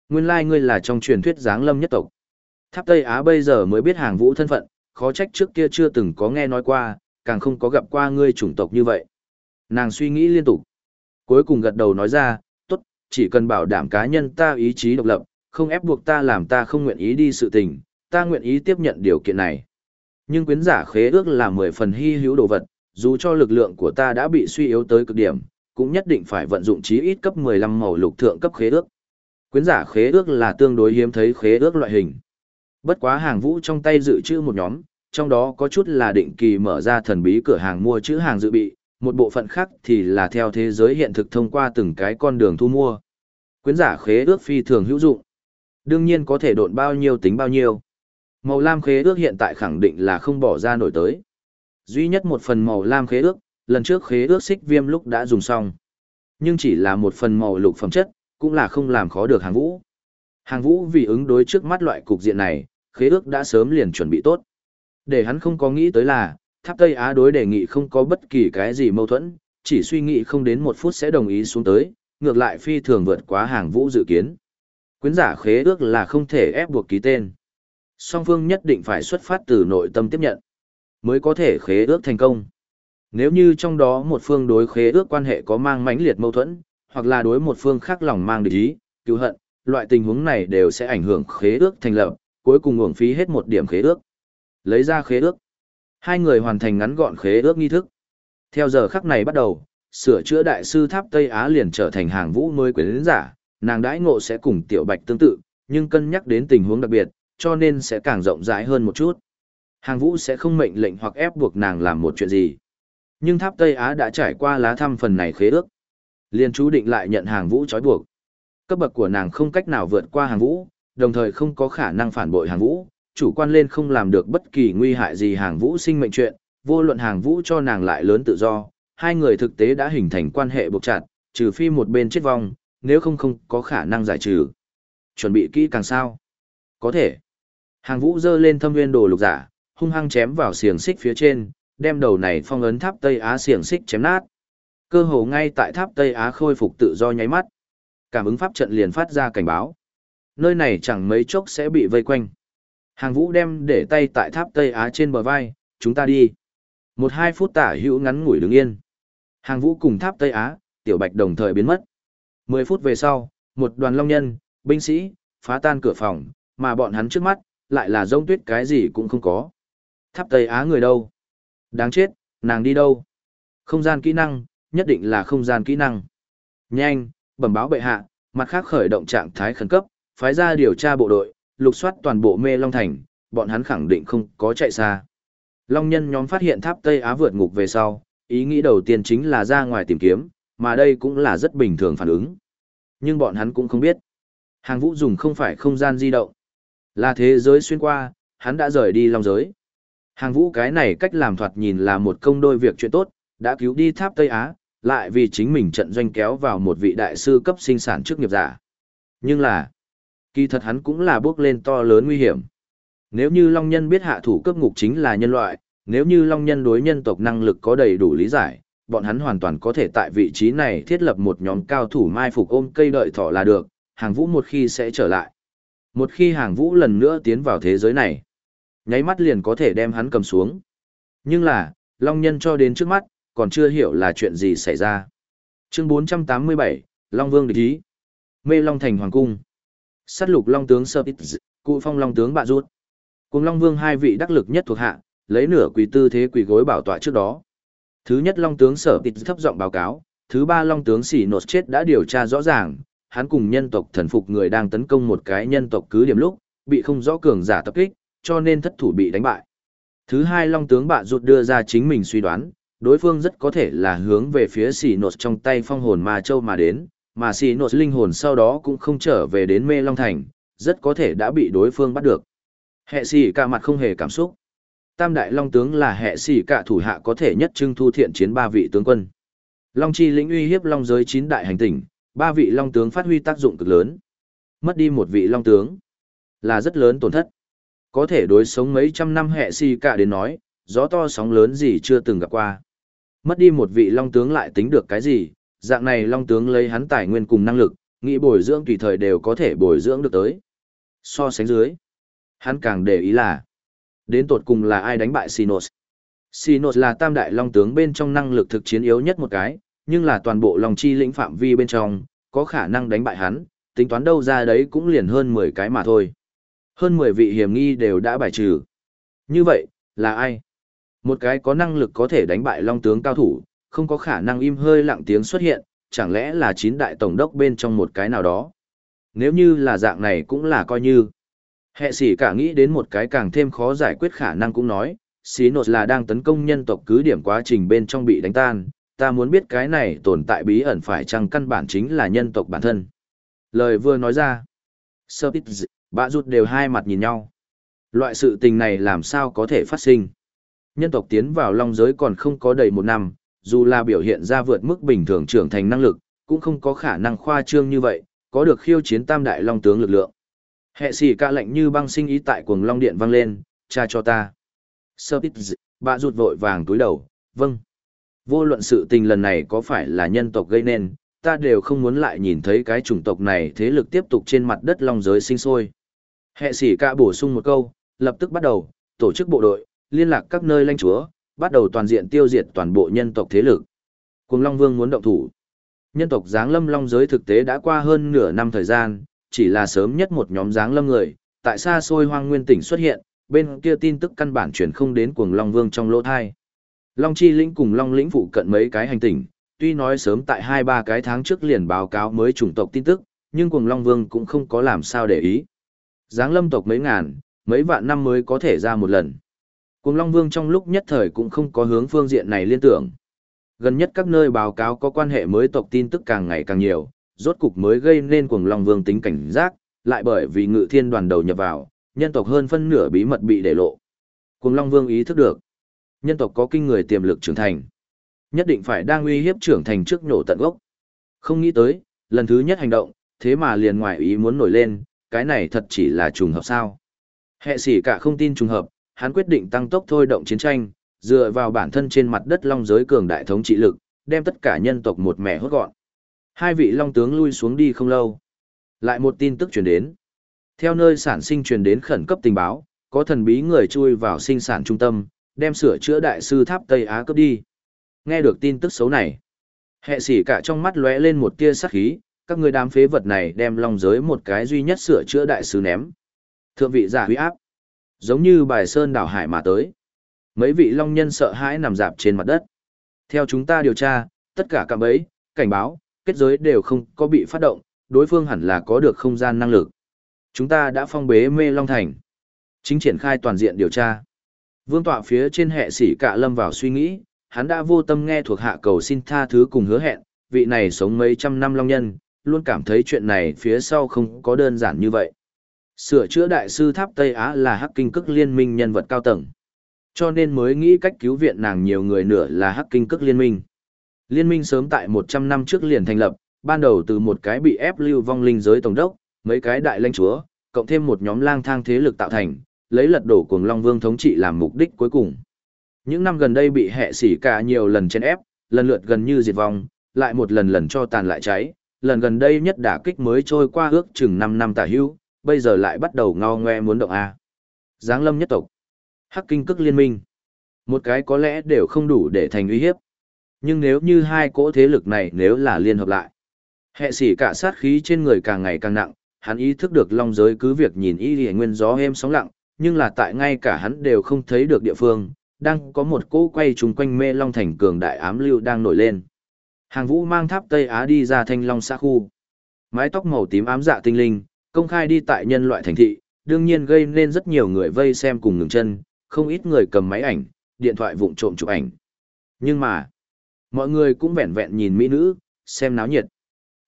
Nguyên lai like ngươi là trong truyền thuyết giáng lâm nhất tộc. Tháp Tây Á bây giờ mới biết hàng vũ thân phận, khó trách trước kia chưa từng có nghe nói qua, càng không có gặp qua ngươi chủng tộc như vậy. Nàng suy nghĩ liên tục. Cuối cùng gật đầu nói ra, tốt, chỉ cần bảo đảm cá nhân ta ý chí độc lập, không ép buộc ta làm ta không nguyện ý đi sự tình, ta nguyện ý tiếp nhận điều kiện này. Nhưng quyến giả khế ước là mười phần hy hữu đồ vật, dù cho lực lượng của ta đã bị suy yếu tới cực điểm, cũng nhất định phải vận dụng chí ít cấp 15 màu lục thượng cấp khế ước. Quyến giả khế ước là tương đối hiếm thấy khế ước loại hình. Bất quá hàng vũ trong tay dự trữ một nhóm, trong đó có chút là định kỳ mở ra thần bí cửa hàng mua chữ hàng dự bị, một bộ phận khác thì là theo thế giới hiện thực thông qua từng cái con đường thu mua. Quyến giả khế ước phi thường hữu dụng. Đương nhiên có thể độn bao nhiêu tính bao nhiêu. Màu lam khế ước hiện tại khẳng định là không bỏ ra nổi tới. Duy nhất một phần màu lam khế ước, lần trước khế ước xích viêm lúc đã dùng xong. Nhưng chỉ là một phần màu lục phẩm chất, cũng là không làm khó được hàng vũ. Hàng vũ vì ứng đối trước mắt loại cục diện này, khế ước đã sớm liền chuẩn bị tốt. Để hắn không có nghĩ tới là, tháp Tây Á đối đề nghị không có bất kỳ cái gì mâu thuẫn, chỉ suy nghĩ không đến một phút sẽ đồng ý xuống tới, ngược lại phi thường vượt quá hàng vũ dự kiến. Quyến giả khế ước là không thể ép buộc ký tên. Song phương nhất định phải xuất phát từ nội tâm tiếp nhận, mới có thể khế ước thành công. Nếu như trong đó một phương đối khế ước quan hệ có mang mãnh liệt mâu thuẫn, hoặc là đối một phương khác lòng mang địch ý, cứu hận, loại tình huống này đều sẽ ảnh hưởng khế ước thành lập, cuối cùng uổng phí hết một điểm khế ước. Lấy ra khế ước. Hai người hoàn thành ngắn gọn khế ước nghi thức. Theo giờ khắc này bắt đầu, sửa chữa đại sư tháp Tây Á liền trở thành hàng vũ nuôi quyến giả, nàng đãi ngộ sẽ cùng tiểu bạch tương tự, nhưng cân nhắc đến tình huống đặc biệt, cho nên sẽ càng rộng rãi hơn một chút. Hàng vũ sẽ không mệnh lệnh hoặc ép buộc nàng làm một chuyện gì. Nhưng tháp Tây Á đã trải qua lá thăm phần này khế ước. Liền chú định lại nhận hàng vũ trói buộc. Cấp bậc của nàng không cách nào vượt qua hàng vũ, đồng thời không có khả năng phản bội hàng vũ, chủ quan lên không làm được bất kỳ nguy hại gì hàng vũ sinh mệnh chuyện, vô luận hàng vũ cho nàng lại lớn tự do, hai người thực tế đã hình thành quan hệ buộc chặt, trừ phi một bên chết vong, nếu không không có khả năng giải trừ. Chuẩn bị kỹ càng sao? Có thể. Hàng vũ dơ lên thâm nguyên đồ lục giả, hung hăng chém vào xiềng xích phía trên, đem đầu này phong ấn tháp Tây Á xiềng xích chém nát. Cơ hồ ngay tại tháp Tây Á khôi phục tự do nháy mắt. Cảm ứng pháp trận liền phát ra cảnh báo. Nơi này chẳng mấy chốc sẽ bị vây quanh. Hàng vũ đem để tay tại tháp Tây Á trên bờ vai, chúng ta đi. Một hai phút tả hữu ngắn ngủi đứng yên. Hàng vũ cùng tháp Tây Á, tiểu bạch đồng thời biến mất. Mười phút về sau, một đoàn long nhân, binh sĩ, phá tan cửa phòng, mà bọn hắn trước mắt, lại là rông tuyết cái gì cũng không có. Tháp Tây Á người đâu? Đáng chết, nàng đi đâu? Không gian kỹ năng, nhất định là không gian kỹ năng. Nhanh, bẩm báo bệ hạ, mặt khác khởi động trạng thái khẩn cấp, phái ra điều tra bộ đội, lục soát toàn bộ mê Long Thành, bọn hắn khẳng định không có chạy xa. Long nhân nhóm phát hiện tháp Tây Á vượt ngục về sau, ý nghĩ đầu tiên chính là ra ngoài tìm kiếm, mà đây cũng là rất bình thường phản ứng. Nhưng bọn hắn cũng không biết. Hàng vũ dùng không phải không gian di động. Là thế giới xuyên qua, hắn đã rời đi long giới. Hàng vũ cái này cách làm thoạt nhìn là một công đôi việc chuyện tốt, đã cứu đi tháp Tây Á, lại vì chính mình trận doanh kéo vào một vị đại sư cấp sinh sản trước nghiệp giả. Nhưng là, kỳ thật hắn cũng là bước lên to lớn nguy hiểm. Nếu như Long Nhân biết hạ thủ cấp ngục chính là nhân loại, nếu như Long Nhân đối nhân tộc năng lực có đầy đủ lý giải, bọn hắn hoàn toàn có thể tại vị trí này thiết lập một nhóm cao thủ mai phục ôm cây đợi thỏ là được, hàng vũ một khi sẽ trở lại. Một khi hàng vũ lần nữa tiến vào thế giới này, nháy mắt liền có thể đem hắn cầm xuống. Nhưng là, Long Nhân cho đến trước mắt, còn chưa hiểu là chuyện gì xảy ra. Chương 487, Long Vương địch ý. Mê Long Thành Hoàng Cung. Sát lục Long tướng Sơ Ít, cụ phong Long tướng Bạ Rút. Cùng Long Vương hai vị đắc lực nhất thuộc hạ, lấy nửa quỳ tư thế quỳ gối bảo tọa trước đó. Thứ nhất Long tướng Sở Ít thấp giọng báo cáo, thứ ba Long tướng Sỉ Nột chết đã điều tra rõ ràng, hắn cùng nhân tộc thần phục người đang tấn công một cái nhân tộc cứ điểm lúc, bị không rõ cường giả tập kích, cho nên thất thủ bị đánh bại. Thứ hai Long tướng Bạ rụt đưa ra chính mình suy đoán, đối phương rất có thể là hướng về phía xì nột trong tay phong hồn ma châu mà đến, mà xì nột linh hồn sau đó cũng không trở về đến mê long thành, rất có thể đã bị đối phương bắt được. Hệ xì cả mặt không hề cảm xúc. Tam đại long tướng là hệ xì cả thủ hạ có thể nhất trưng thu thiện chiến ba vị tướng quân. Long chi lĩnh uy hiếp long giới chín đại hành tinh, ba vị long tướng phát huy tác dụng cực lớn. Mất đi một vị long tướng là rất lớn tổn thất. Có thể đối sống mấy trăm năm hệ si cả đến nói, gió to sóng lớn gì chưa từng gặp qua. Mất đi một vị long tướng lại tính được cái gì, dạng này long tướng lấy hắn tài nguyên cùng năng lực, nghĩ bồi dưỡng tùy thời đều có thể bồi dưỡng được tới. So sánh dưới, hắn càng để ý là, đến tột cùng là ai đánh bại Sinos. Sinos là tam đại long tướng bên trong năng lực thực chiến yếu nhất một cái, nhưng là toàn bộ long chi lĩnh phạm vi bên trong, có khả năng đánh bại hắn, tính toán đâu ra đấy cũng liền hơn 10 cái mà thôi. Hơn 10 vị hiểm nghi đều đã bài trừ. Như vậy, là ai? Một cái có năng lực có thể đánh bại long tướng cao thủ, không có khả năng im hơi lặng tiếng xuất hiện, chẳng lẽ là chín đại tổng đốc bên trong một cái nào đó. Nếu như là dạng này cũng là coi như. Hệ sĩ cả nghĩ đến một cái càng thêm khó giải quyết khả năng cũng nói, xí nột là đang tấn công nhân tộc cứ điểm quá trình bên trong bị đánh tan, ta muốn biết cái này tồn tại bí ẩn phải chăng căn bản chính là nhân tộc bản thân. Lời vừa nói ra. Sơ bạ rụt đều hai mặt nhìn nhau. Loại sự tình này làm sao có thể phát sinh. Nhân tộc tiến vào long giới còn không có đầy một năm, dù là biểu hiện ra vượt mức bình thường trưởng thành năng lực, cũng không có khả năng khoa trương như vậy, có được khiêu chiến tam đại long tướng lực lượng. Hệ sĩ ca lệnh như băng sinh ý tại cuồng long điện vang lên, cha cho ta. Sơ bít bạ rụt vội vàng túi đầu, vâng. Vô luận sự tình lần này có phải là nhân tộc gây nên, ta đều không muốn lại nhìn thấy cái chủng tộc này thế lực tiếp tục trên mặt đất long giới sinh sôi. Hệ sĩ cả bổ sung một câu, lập tức bắt đầu, tổ chức bộ đội, liên lạc các nơi lãnh chúa, bắt đầu toàn diện tiêu diệt toàn bộ nhân tộc thế lực. Cùng Long Vương muốn động thủ. Nhân tộc Giáng Lâm Long giới thực tế đã qua hơn nửa năm thời gian, chỉ là sớm nhất một nhóm Giáng Lâm người, tại xa xôi hoang nguyên tỉnh xuất hiện, bên kia tin tức căn bản truyền không đến cuồng Long Vương trong lỗ thai. Long Chi Lĩnh cùng Long Lĩnh phụ cận mấy cái hành tinh, tuy nói sớm tại 2-3 cái tháng trước liền báo cáo mới chủng tộc tin tức, nhưng cuồng Long Vương cũng không có làm sao để ý. Giáng lâm tộc mấy ngàn, mấy vạn năm mới có thể ra một lần. Cùng Long Vương trong lúc nhất thời cũng không có hướng phương diện này liên tưởng. Gần nhất các nơi báo cáo có quan hệ mới tộc tin tức càng ngày càng nhiều, rốt cục mới gây nên Cuồng Long Vương tính cảnh giác, lại bởi vì ngự thiên đoàn đầu nhập vào, nhân tộc hơn phân nửa bí mật bị để lộ. Cuồng Long Vương ý thức được, nhân tộc có kinh người tiềm lực trưởng thành. Nhất định phải đang uy hiếp trưởng thành trước nổ tận gốc. Không nghĩ tới, lần thứ nhất hành động, thế mà liền ngoài ý muốn nổi lên, cái này thật chỉ là trùng hợp sao. Hệ sĩ cả không tin trùng hợp, hắn quyết định tăng tốc thôi động chiến tranh, dựa vào bản thân trên mặt đất long giới cường đại thống trị lực, đem tất cả nhân tộc một mẻ hốt gọn. Hai vị long tướng lui xuống đi không lâu. Lại một tin tức truyền đến. Theo nơi sản sinh truyền đến khẩn cấp tình báo, có thần bí người chui vào sinh sản trung tâm, đem sửa chữa đại sư tháp Tây Á cướp đi. Nghe được tin tức xấu này, hệ sĩ cả trong mắt lóe lên một tia sắc khí, các người đám phế vật này đem long giới một cái duy nhất sửa chữa đại sư ném. Thượng vị giả huy áp. Giống như bài sơn đảo hải mà tới. Mấy vị long nhân sợ hãi nằm dạp trên mặt đất. Theo chúng ta điều tra, tất cả cạm bẫy, cảnh báo, kết giới đều không có bị phát động, đối phương hẳn là có được không gian năng lực. Chúng ta đã phong bế mê long thành. Chính triển khai toàn diện điều tra. Vương tọa phía trên hệ sĩ cạ lâm vào suy nghĩ, hắn đã vô tâm nghe thuộc hạ cầu xin tha thứ cùng hứa hẹn, vị này sống mấy trăm năm long nhân, luôn cảm thấy chuyện này phía sau không có đơn giản như vậy. Sửa chữa đại sư tháp Tây Á là hắc kinh cức liên minh nhân vật cao tầng. Cho nên mới nghĩ cách cứu viện nàng nhiều người nữa là hắc kinh cức liên minh. Liên minh sớm tại 100 năm trước liền thành lập, ban đầu từ một cái bị ép lưu vong linh giới tổng đốc, mấy cái đại lãnh chúa, cộng thêm một nhóm lang thang thế lực tạo thành, lấy lật đổ cuồng long vương thống trị làm mục đích cuối cùng. Những năm gần đây bị hệ sỉ cả nhiều lần chen ép, lần lượt gần như diệt vong, lại một lần lần cho tàn lại cháy, lần gần đây nhất đả kích mới trôi qua ước chừng 5 năm tả hữu, bây giờ lại bắt đầu ngao ngoe muốn động A. Giáng lâm nhất tộc. Hắc kinh cức liên minh. Một cái có lẽ đều không đủ để thành uy hiếp. Nhưng nếu như hai cỗ thế lực này nếu là liên hợp lại. Hệ sĩ cả sát khí trên người càng ngày càng nặng, hắn ý thức được long giới cứ việc nhìn y hề nguyên gió êm sóng lặng, nhưng là tại ngay cả hắn đều không thấy được địa phương, đang có một cỗ quay trùng quanh mê long thành cường đại ám lưu đang nổi lên. Hàng vũ mang tháp Tây Á đi ra thanh long xa khu. Mái tóc màu tím ám dạ tinh linh, công khai đi tại nhân loại thành thị, đương nhiên gây nên rất nhiều người vây xem cùng ngừng chân, không ít người cầm máy ảnh, điện thoại vụng trộm chụp ảnh. Nhưng mà, mọi người cũng vẹn vẹn nhìn mỹ nữ, xem náo nhiệt.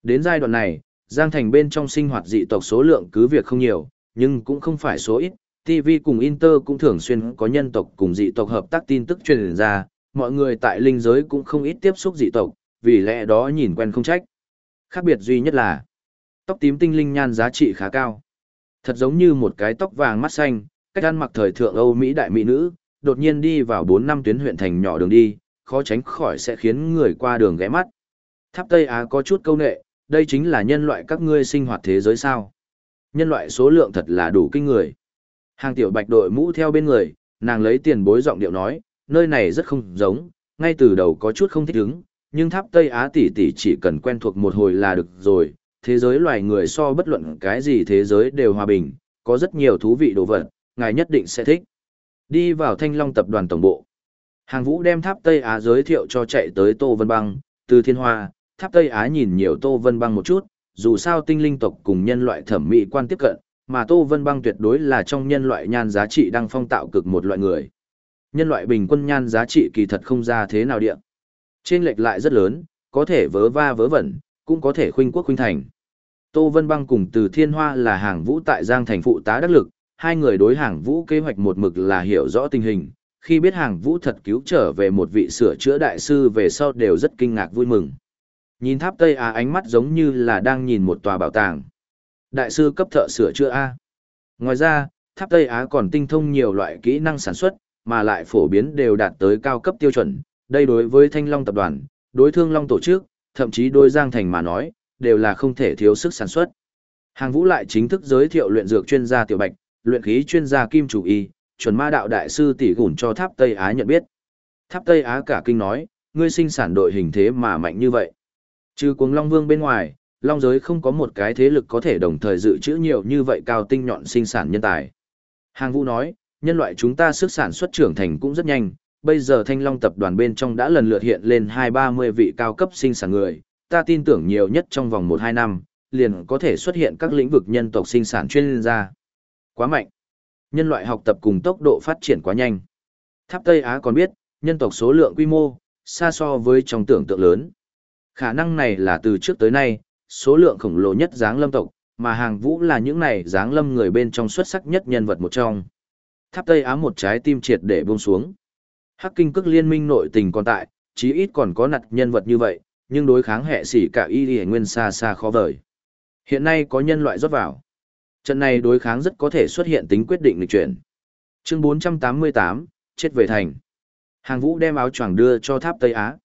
Đến giai đoạn này, Giang Thành bên trong sinh hoạt dị tộc số lượng cứ việc không nhiều, nhưng cũng không phải số ít. TV cùng Inter cũng thường xuyên có nhân tộc cùng dị tộc hợp tác tin tức truyền ra, mọi người tại linh giới cũng không ít tiếp xúc dị tộc, vì lẽ đó nhìn quen không trách. Khác biệt duy nhất là, tóc tím tinh linh nhan giá trị khá cao. Thật giống như một cái tóc vàng mắt xanh, cách ăn mặc thời thượng Âu Mỹ đại mỹ nữ, đột nhiên đi vào 4 năm tuyến huyện thành nhỏ đường đi, khó tránh khỏi sẽ khiến người qua đường ghé mắt. Tháp Tây Á có chút câu nệ, đây chính là nhân loại các ngươi sinh hoạt thế giới sao. Nhân loại số lượng thật là đủ kinh người. Hàng tiểu bạch đội mũ theo bên người, nàng lấy tiền bối giọng điệu nói, nơi này rất không giống, ngay từ đầu có chút không thích ứng, nhưng tháp Tây Á tỷ tỷ chỉ cần quen thuộc một hồi là được rồi, thế giới loài người so bất luận cái gì thế giới đều hòa bình, có rất nhiều thú vị đồ vật, ngài nhất định sẽ thích. Đi vào Thanh Long tập đoàn tổng bộ. Hàng Vũ đem tháp Tây Á giới thiệu cho chạy tới Tô Vân Băng, từ Thiên Hoa, tháp Tây Á nhìn nhiều Tô Vân Băng một chút, dù sao tinh linh tộc cùng nhân loại thẩm mỹ quan tiếp cận, mà Tô Vân Băng tuyệt đối là trong nhân loại nhan giá trị đang phong tạo cực một loại người. Nhân loại bình quân nhan giá trị kỳ thật không ra thế nào địa. Trên lệch lại rất lớn, có thể vớ va vớ vẩn, cũng có thể khuynh quốc khuynh thành. Tô Vân Băng cùng Từ Thiên Hoa là hàng vũ tại Giang thành phụ tá đắc lực, hai người đối hàng vũ kế hoạch một mực là hiểu rõ tình hình, khi biết hàng vũ thật cứu trở về một vị sửa chữa đại sư về sau đều rất kinh ngạc vui mừng. Nhìn tháp Tây Á ánh mắt giống như là đang nhìn một tòa bảo tàng. Đại sư cấp thợ sửa chữa A. Ngoài ra, tháp Tây Á còn tinh thông nhiều loại kỹ năng sản xuất, mà lại phổ biến đều đạt tới cao cấp tiêu chuẩn. Đây đối với Thanh Long tập đoàn, đối thương Long tổ chức, thậm chí đôi Giang Thành mà nói, đều là không thể thiếu sức sản xuất. Hàng Vũ lại chính thức giới thiệu luyện dược chuyên gia Tiểu Bạch, luyện khí chuyên gia Kim Chủ Y, chuẩn ma đạo đại sư tỷ gùn cho Tháp Tây Á nhận biết. Tháp Tây Á cả kinh nói, ngươi sinh sản đội hình thế mà mạnh như vậy. Trừ cuồng Long Vương bên ngoài, Long giới không có một cái thế lực có thể đồng thời dự trữ nhiều như vậy cao tinh nhọn sinh sản nhân tài. Hàng Vũ nói, nhân loại chúng ta sức sản xuất trưởng thành cũng rất nhanh, bây giờ Thanh Long tập đoàn bên trong đã lần lượt hiện lên hai ba mươi vị cao cấp sinh sản người, ta tin tưởng nhiều nhất trong vòng một hai năm, liền có thể xuất hiện các lĩnh vực nhân tộc sinh sản chuyên gia. Quá mạnh. Nhân loại học tập cùng tốc độ phát triển quá nhanh. Tháp Tây Á còn biết, nhân tộc số lượng quy mô, xa so với trong tưởng tượng lớn. Khả năng này là từ trước tới nay, số lượng khổng lồ nhất dáng lâm tộc, mà hàng vũ là những này dáng lâm người bên trong xuất sắc nhất nhân vật một trong. Tháp Tây Á một trái tim triệt để buông xuống. Hắc kinh cước liên minh nội tình còn tại, chí ít còn có nặt nhân vật như vậy, nhưng đối kháng hệ sĩ cả y y nguyên xa xa khó vời. Hiện nay có nhân loại rót vào. Trận này đối kháng rất có thể xuất hiện tính quyết định lịch chuyển. Chương 488, chết về thành. Hàng vũ đem áo choàng đưa cho tháp Tây Á.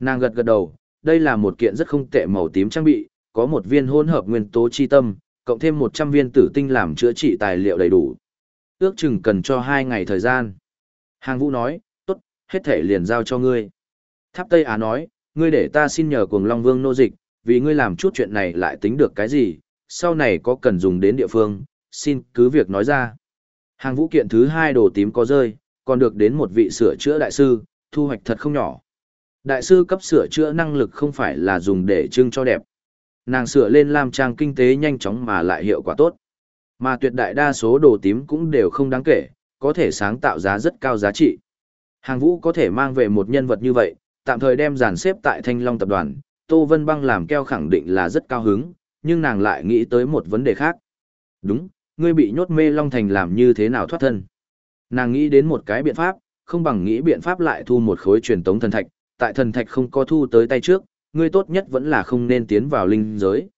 Nàng gật gật đầu, đây là một kiện rất không tệ màu tím trang bị, có một viên hỗn hợp nguyên tố chi tâm, cộng thêm 100 viên tử tinh làm chữa trị tài liệu đầy đủ. Ước chừng cần cho 2 ngày thời gian. Hàng vũ nói, hết thể liền giao cho ngươi. Tháp Tây Á nói, ngươi để ta xin nhờ cuồng Long Vương nô dịch, vì ngươi làm chút chuyện này lại tính được cái gì, sau này có cần dùng đến địa phương, xin cứ việc nói ra. Hàng vũ kiện thứ hai đồ tím có rơi, còn được đến một vị sửa chữa đại sư, thu hoạch thật không nhỏ. Đại sư cấp sửa chữa năng lực không phải là dùng để trưng cho đẹp. Nàng sửa lên làm trang kinh tế nhanh chóng mà lại hiệu quả tốt. Mà tuyệt đại đa số đồ tím cũng đều không đáng kể, có thể sáng tạo giá rất cao giá trị. Hàng vũ có thể mang về một nhân vật như vậy, tạm thời đem dàn xếp tại Thanh Long tập đoàn, Tô Vân Băng làm keo khẳng định là rất cao hứng, nhưng nàng lại nghĩ tới một vấn đề khác. Đúng, ngươi bị nhốt mê Long Thành làm như thế nào thoát thân? Nàng nghĩ đến một cái biện pháp, không bằng nghĩ biện pháp lại thu một khối truyền tống thần thạch, tại thần thạch không có thu tới tay trước, ngươi tốt nhất vẫn là không nên tiến vào linh giới.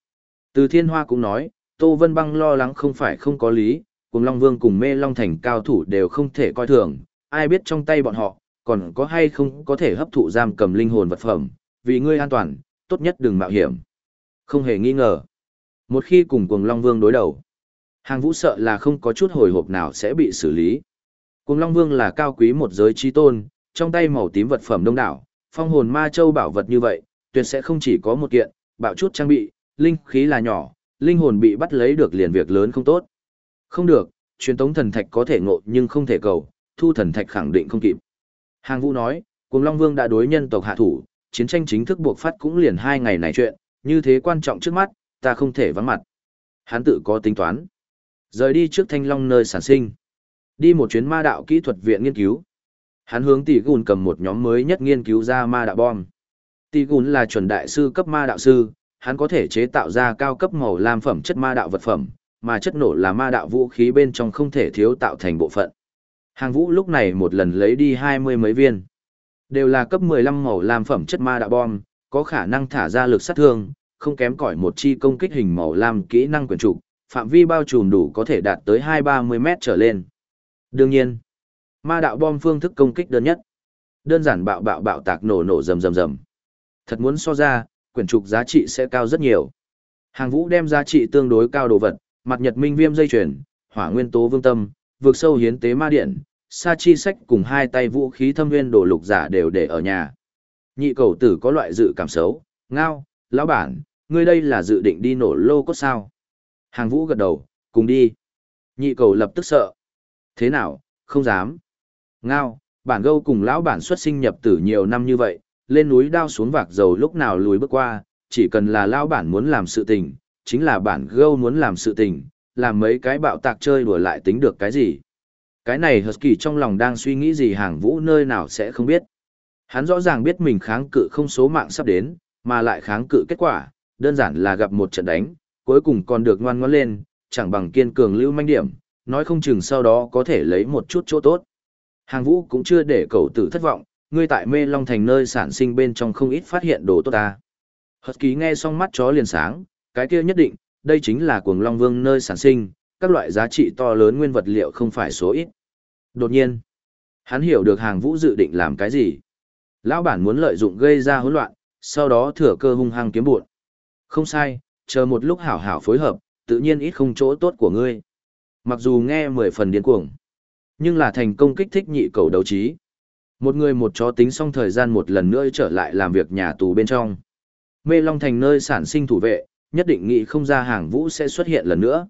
Từ Thiên Hoa cũng nói, Tô Vân Băng lo lắng không phải không có lý, cùng Long Vương cùng mê Long Thành cao thủ đều không thể coi thường, ai biết trong tay bọn họ, còn có hay không có thể hấp thụ giam cầm linh hồn vật phẩm, vì ngươi an toàn, tốt nhất đừng mạo hiểm. Không hề nghi ngờ. Một khi cùng Cuồng Long Vương đối đầu, hàng vũ sợ là không có chút hồi hộp nào sẽ bị xử lý. Cuồng Long Vương là cao quý một giới trí tôn, trong tay màu tím vật phẩm đông đảo, phong hồn ma châu bảo vật như vậy, tuyệt sẽ không chỉ có một kiện, bạo chút trang bị, linh khí là nhỏ, linh hồn bị bắt lấy được liền việc lớn không tốt. Không được, truyền tống thần thạch có thể ngộ nhưng không thể cầu, thu thần thạch khẳng định không kịp. Hàng Vũ nói, cùng Long Vương đã đối nhân tộc hạ thủ, chiến tranh chính thức buộc phát cũng liền hai ngày này chuyện, như thế quan trọng trước mắt, ta không thể vắng mặt. Hắn tự có tính toán. Rời đi trước Thanh Long nơi sản sinh. Đi một chuyến ma đạo kỹ thuật viện nghiên cứu. Hắn hướng tỷ gùn cầm một nhóm mới nhất nghiên cứu ra ma đạo bom. Tỷ gùn là chuẩn đại sư cấp ma đạo sư, hắn có thể chế tạo ra cao cấp màu lam phẩm chất ma đạo vật phẩm, mà chất nổ là ma đạo vũ khí bên trong không thể thiếu tạo thành bộ phận. Hàng vũ lúc này một lần lấy đi hai mươi mấy viên. Đều là cấp 15 màu lam phẩm chất ma đạo bom, có khả năng thả ra lực sát thương, không kém cỏi một chi công kích hình màu lam kỹ năng quyền trục, phạm vi bao trùm đủ có thể đạt tới 2-30 mét trở lên. Đương nhiên, ma đạo bom phương thức công kích đơn nhất. Đơn giản bạo bạo bạo tạc nổ nổ rầm rầm rầm. Thật muốn so ra, quyển trục giá trị sẽ cao rất nhiều. Hàng vũ đem giá trị tương đối cao đồ vật, mặt nhật minh viêm dây chuyền, hỏa nguyên tố vương tâm, vượt sâu hiến tế ma điện, sa chi sách cùng hai tay vũ khí thâm nguyên đồ lục giả đều để ở nhà. Nhị cầu tử có loại dự cảm xấu, ngao, lão bản, ngươi đây là dự định đi nổ lô cốt sao? Hàng vũ gật đầu, cùng đi. Nhị cầu lập tức sợ. Thế nào, không dám. Ngao, bản gâu cùng lão bản xuất sinh nhập tử nhiều năm như vậy, lên núi đao xuống vạc dầu lúc nào lùi bước qua, chỉ cần là lão bản muốn làm sự tình, chính là bản gâu muốn làm sự tình, làm mấy cái bạo tạc chơi đùa lại tính được cái gì. Cái này Husky trong lòng đang suy nghĩ gì hàng vũ nơi nào sẽ không biết. Hắn rõ ràng biết mình kháng cự không số mạng sắp đến, mà lại kháng cự kết quả, đơn giản là gặp một trận đánh, cuối cùng còn được ngoan ngoãn lên, chẳng bằng kiên cường lưu manh điểm, nói không chừng sau đó có thể lấy một chút chỗ tốt. Hàng vũ cũng chưa để cậu tử thất vọng, ngươi tại mê long thành nơi sản sinh bên trong không ít phát hiện đồ tốt ta. Hật ký nghe xong mắt chó liền sáng, cái kia nhất định, đây chính là cuồng long vương nơi sản sinh, các loại giá trị to lớn nguyên vật liệu không phải số ít. Đột nhiên, hắn hiểu được hàng vũ dự định làm cái gì. Lão bản muốn lợi dụng gây ra hỗn loạn, sau đó thừa cơ hung hăng kiếm buộn. Không sai, chờ một lúc hảo hảo phối hợp, tự nhiên ít không chỗ tốt của ngươi. Mặc dù nghe mười phần điên cuồng, nhưng là thành công kích thích nhị cầu đấu trí. Một người một chó tính xong thời gian một lần nữa trở lại làm việc nhà tù bên trong. Mê Long Thành nơi sản sinh thủ vệ, nhất định nghĩ không ra hàng vũ sẽ xuất hiện lần nữa.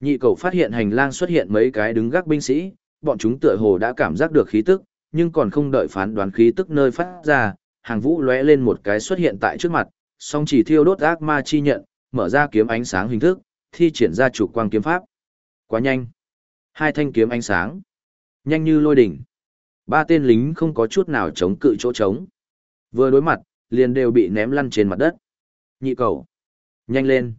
Nhị cầu phát hiện hành lang xuất hiện mấy cái đứng gác binh sĩ, bọn chúng tựa hồ đã cảm giác được khí tức, nhưng còn không đợi phán đoán khí tức nơi phát ra, hàng vũ lóe lên một cái xuất hiện tại trước mặt, song chỉ thiêu đốt ác ma chi nhận, mở ra kiếm ánh sáng hình thức, thi triển ra chủ quang kiếm pháp. Quá nhanh. Hai thanh kiếm ánh sáng. Nhanh như lôi đỉnh. Ba tên lính không có chút nào chống cự chỗ trống. Vừa đối mặt, liền đều bị ném lăn trên mặt đất. Nhị cầu. Nhanh lên.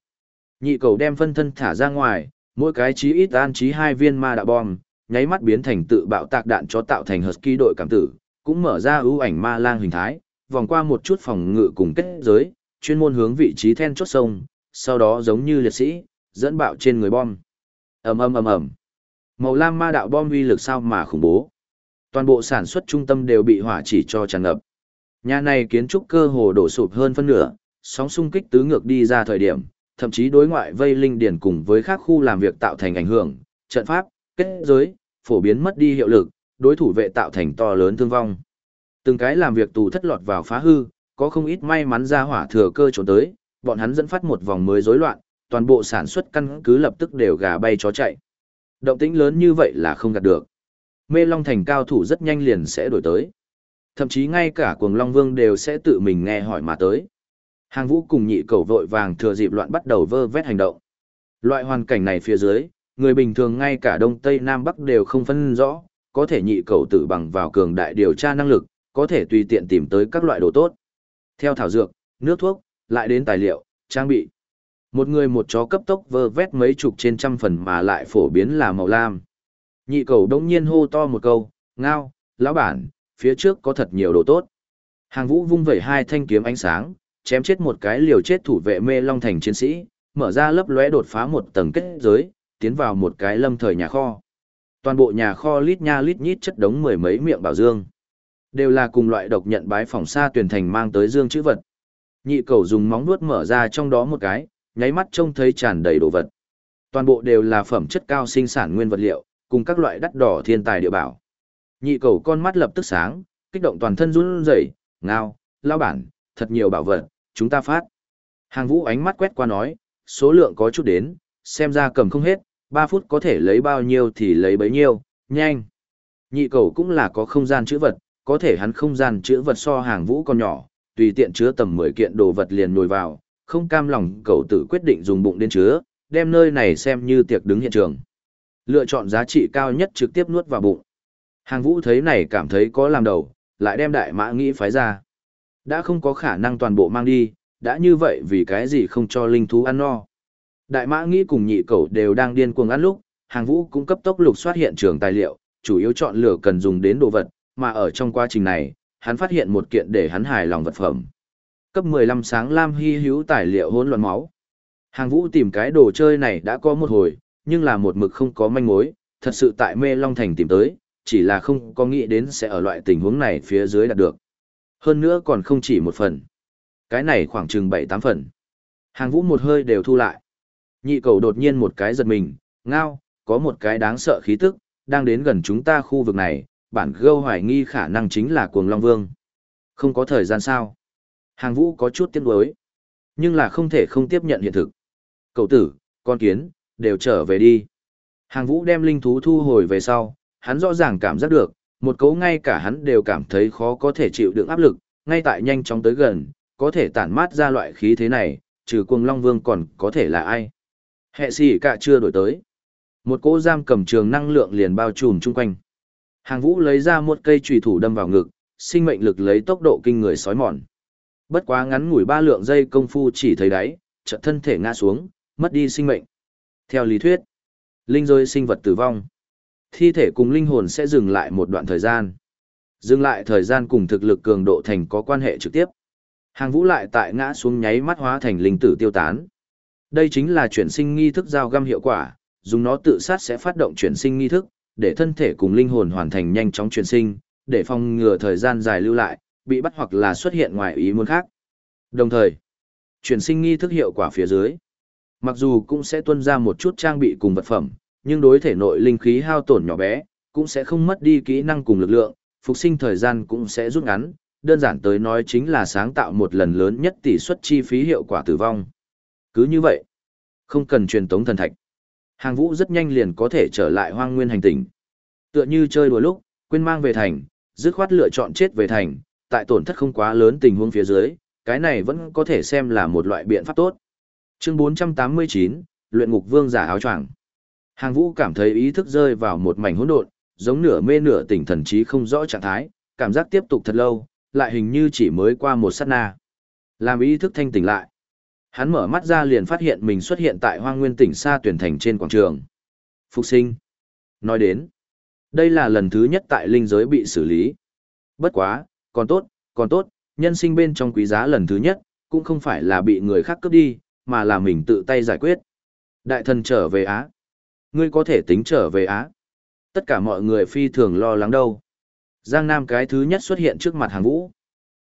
Nhị cầu đem phân thân thả ra ngoài, mỗi cái chí ít an chí hai viên ma đạo bom, nháy mắt biến thành tự bạo tạc đạn cho tạo thành husky đội cảm tử, cũng mở ra ưu ảnh ma lang hình thái, vòng qua một chút phòng ngự cùng kết giới, chuyên môn hướng vị trí then chốt sông, sau đó giống như liệt sĩ, dẫn bạo trên người bom. ầm ầm ầm ầm. Màu lam ma đạo bom uy lực sao mà khủng bố. Toàn bộ sản xuất trung tâm đều bị hỏa chỉ cho tràn ngập. Nhà này kiến trúc cơ hồ đổ sụp hơn phân nửa, sóng xung kích tứ ngược đi ra thời điểm, thậm chí đối ngoại vây linh điển cùng với các khu làm việc tạo thành ảnh hưởng, trận pháp, kết giới, phổ biến mất đi hiệu lực, đối thủ vệ tạo thành to lớn thương vong. Từng cái làm việc tù thất lọt vào phá hư, có không ít may mắn ra hỏa thừa cơ trốn tới, bọn hắn dẫn phát một vòng mới rối loạn, toàn bộ sản xuất căn cứ lập tức đều gà bay chó chạy. Động tĩnh lớn như vậy là không gạt được. Mê Long Thành cao thủ rất nhanh liền sẽ đổi tới. Thậm chí ngay cả cuồng Long Vương đều sẽ tự mình nghe hỏi mà tới. Hàng vũ cùng nhị cầu vội vàng thừa dịp loạn bắt đầu vơ vét hành động. Loại hoàn cảnh này phía dưới, người bình thường ngay cả Đông Tây Nam Bắc đều không phân rõ, có thể nhị cầu tự bằng vào cường đại điều tra năng lực, có thể tùy tiện tìm tới các loại đồ tốt. Theo thảo dược, nước thuốc, lại đến tài liệu, trang bị. Một người một chó cấp tốc vơ vét mấy chục trên trăm phần mà lại phổ biến là màu lam. Nhị cầu đông nhiên hô to một câu, ngao, lão bản, phía trước có thật nhiều đồ tốt. Hàng vũ vung vẩy hai thanh kiếm ánh sáng, chém chết một cái liều chết thủ vệ mê long thành chiến sĩ, mở ra lấp lóe đột phá một tầng kết giới, tiến vào một cái lâm thời nhà kho. Toàn bộ nhà kho lít nha lít nhít chất đống mười mấy miệng bảo dương. Đều là cùng loại độc nhận bái phòng xa tuyển thành mang tới dương chữ vật. Nhị cầu dùng móng vuốt mở ra trong đó một cái, nháy mắt trông thấy tràn đầy đồ vật. Toàn bộ đều là phẩm chất cao sinh sản nguyên vật liệu, cùng các loại đắt đỏ thiên tài địa bảo. Nhị cầu con mắt lập tức sáng, kích động toàn thân run rẩy, ngao, lao bản, thật nhiều bảo vật, chúng ta phát. Hàng vũ ánh mắt quét qua nói, số lượng có chút đến, xem ra cầm không hết, 3 phút có thể lấy bao nhiêu thì lấy bấy nhiêu, nhanh. Nhị cầu cũng là có không gian chữ vật, có thể hắn không gian chữ vật so hàng vũ còn nhỏ, tùy tiện chứa tầm 10 kiện đồ vật liền nhồi vào, không cam lòng cầu tử quyết định dùng bụng đến chứa, đem nơi này xem như tiệc đứng hiện trường. Lựa chọn giá trị cao nhất trực tiếp nuốt vào bụng. Hàng vũ thấy này cảm thấy có làm đầu, lại đem đại mã nghĩ phái ra. Đã không có khả năng toàn bộ mang đi, đã như vậy vì cái gì không cho linh thú ăn no. Đại mã nghĩ cùng nhị cậu đều đang điên cuồng ăn lúc, hàng vũ cũng cấp tốc lục soát hiện trường tài liệu, chủ yếu chọn lựa cần dùng đến đồ vật, mà ở trong quá trình này, hắn phát hiện một kiện để hắn hài lòng vật phẩm. Cấp 15 sáng lam hy hữu tài liệu hỗn loạn máu. Hàng vũ tìm cái đồ chơi này đã có một hồi, nhưng là một mực không có manh mối, thật sự tại mê Long Thành tìm tới, chỉ là không có nghĩ đến sẽ ở loại tình huống này phía dưới đạt được. Hơn nữa còn không chỉ một phần. Cái này khoảng chừng 7-8 phần. Hàng vũ một hơi đều thu lại. Nhị cầu đột nhiên một cái giật mình, ngao, có một cái đáng sợ khí tức, đang đến gần chúng ta khu vực này, bản gâu hoài nghi khả năng chính là cuồng Long Vương. Không có thời gian sao. Hàng vũ có chút tiếc nuối, nhưng là không thể không tiếp nhận hiện thực. Cậu tử, con kiến, đều trở về đi. Hàng vũ đem linh thú thu hồi về sau, hắn rõ ràng cảm giác được, một cấu ngay cả hắn đều cảm thấy khó có thể chịu đựng áp lực, ngay tại nhanh chóng tới gần, có thể tản mát ra loại khí thế này, trừ cuồng long vương còn có thể là ai. Hệ sĩ cả chưa đổi tới. Một cỗ giam cầm trường năng lượng liền bao trùm chung quanh. Hàng vũ lấy ra một cây trùy thủ đâm vào ngực, sinh mệnh lực lấy tốc độ kinh người sói mòn. Bất quá ngắn ngủi ba lượng giây công phu chỉ thấy đáy, chợt thân thể ngã xuống, mất đi sinh mệnh. Theo lý thuyết, linh rơi sinh vật tử vong. Thi thể cùng linh hồn sẽ dừng lại một đoạn thời gian. Dừng lại thời gian cùng thực lực cường độ thành có quan hệ trực tiếp. Hàng vũ lại tại ngã xuống nháy mắt hóa thành linh tử tiêu tán. Đây chính là chuyển sinh nghi thức giao găm hiệu quả, dùng nó tự sát sẽ phát động chuyển sinh nghi thức, để thân thể cùng linh hồn hoàn thành nhanh chóng chuyển sinh, để phòng ngừa thời gian dài lưu lại, bị bắt hoặc là xuất hiện ngoài ý muốn khác. Đồng thời, chuyển sinh nghi thức hiệu quả phía dưới, mặc dù cũng sẽ tuân ra một chút trang bị cùng vật phẩm, nhưng đối thể nội linh khí hao tổn nhỏ bé, cũng sẽ không mất đi kỹ năng cùng lực lượng, phục sinh thời gian cũng sẽ rút ngắn, đơn giản tới nói chính là sáng tạo một lần lớn nhất tỷ suất chi phí hiệu quả tử vong. Cứ như vậy, không cần truyền tống thần thạch. Hàng vũ rất nhanh liền có thể trở lại hoang nguyên hành tinh. Tựa như chơi đùa lúc, quên mang về thành, dứt khoát lựa chọn chết về thành, tại tổn thất không quá lớn tình huống phía dưới, cái này vẫn có thể xem là một loại biện pháp tốt. Chương 489, luyện ngục vương giả áo choàng. Hàng Vũ cảm thấy ý thức rơi vào một mảnh hỗn độn, giống nửa mê nửa tỉnh thần trí không rõ trạng thái, cảm giác tiếp tục thật lâu, lại hình như chỉ mới qua một sát na. Làm ý thức thanh tỉnh lại. Hắn mở mắt ra liền phát hiện mình xuất hiện tại hoang nguyên tỉnh xa tuyển thành trên quảng trường. Phục sinh. Nói đến, đây là lần thứ nhất tại linh giới bị xử lý. Bất quá, còn tốt, còn tốt, nhân sinh bên trong quý giá lần thứ nhất, cũng không phải là bị người khác cướp đi, mà là mình tự tay giải quyết. Đại thần trở về Á. Ngươi có thể tính trở về Á. Tất cả mọi người phi thường lo lắng đâu. Giang Nam cái thứ nhất xuất hiện trước mặt hàng vũ.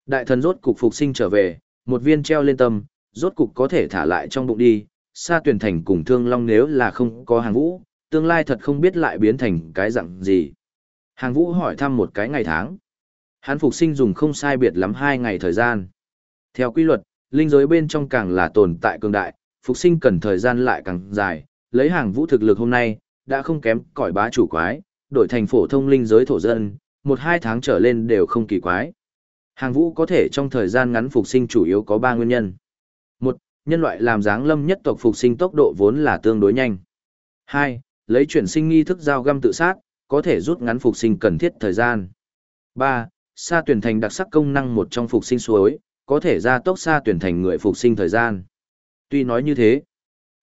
Đại thần rốt cục phục sinh trở về, một viên treo lên tâm, rốt cục có thể thả lại trong bụng đi. Sa tuyển thành cùng thương long nếu là không có hàng vũ, tương lai thật không biết lại biến thành cái dạng gì. Hàng vũ hỏi thăm một cái ngày tháng. Hắn phục sinh dùng không sai biệt lắm hai ngày thời gian. Theo quy luật, linh giới bên trong càng là tồn tại cường đại, phục sinh cần thời gian lại càng dài, lấy hàng vũ thực lực hôm nay, đã không kém cỏi bá chủ quái, đổi thành phổ thông linh giới thổ dân, một hai tháng trở lên đều không kỳ quái. Hàng vũ có thể trong thời gian ngắn phục sinh chủ yếu có ba nguyên nhân. Một, nhân loại làm dáng lâm nhất tộc phục sinh tốc độ vốn là tương đối nhanh. Hai, lấy chuyển sinh nghi thức giao găm tự sát, có thể rút ngắn phục sinh cần thiết thời gian. Ba, sa tuyển thành đặc sắc công năng một trong phục sinh suối, có thể gia tốc sa tuyển thành người phục sinh thời gian. Tuy nói như thế,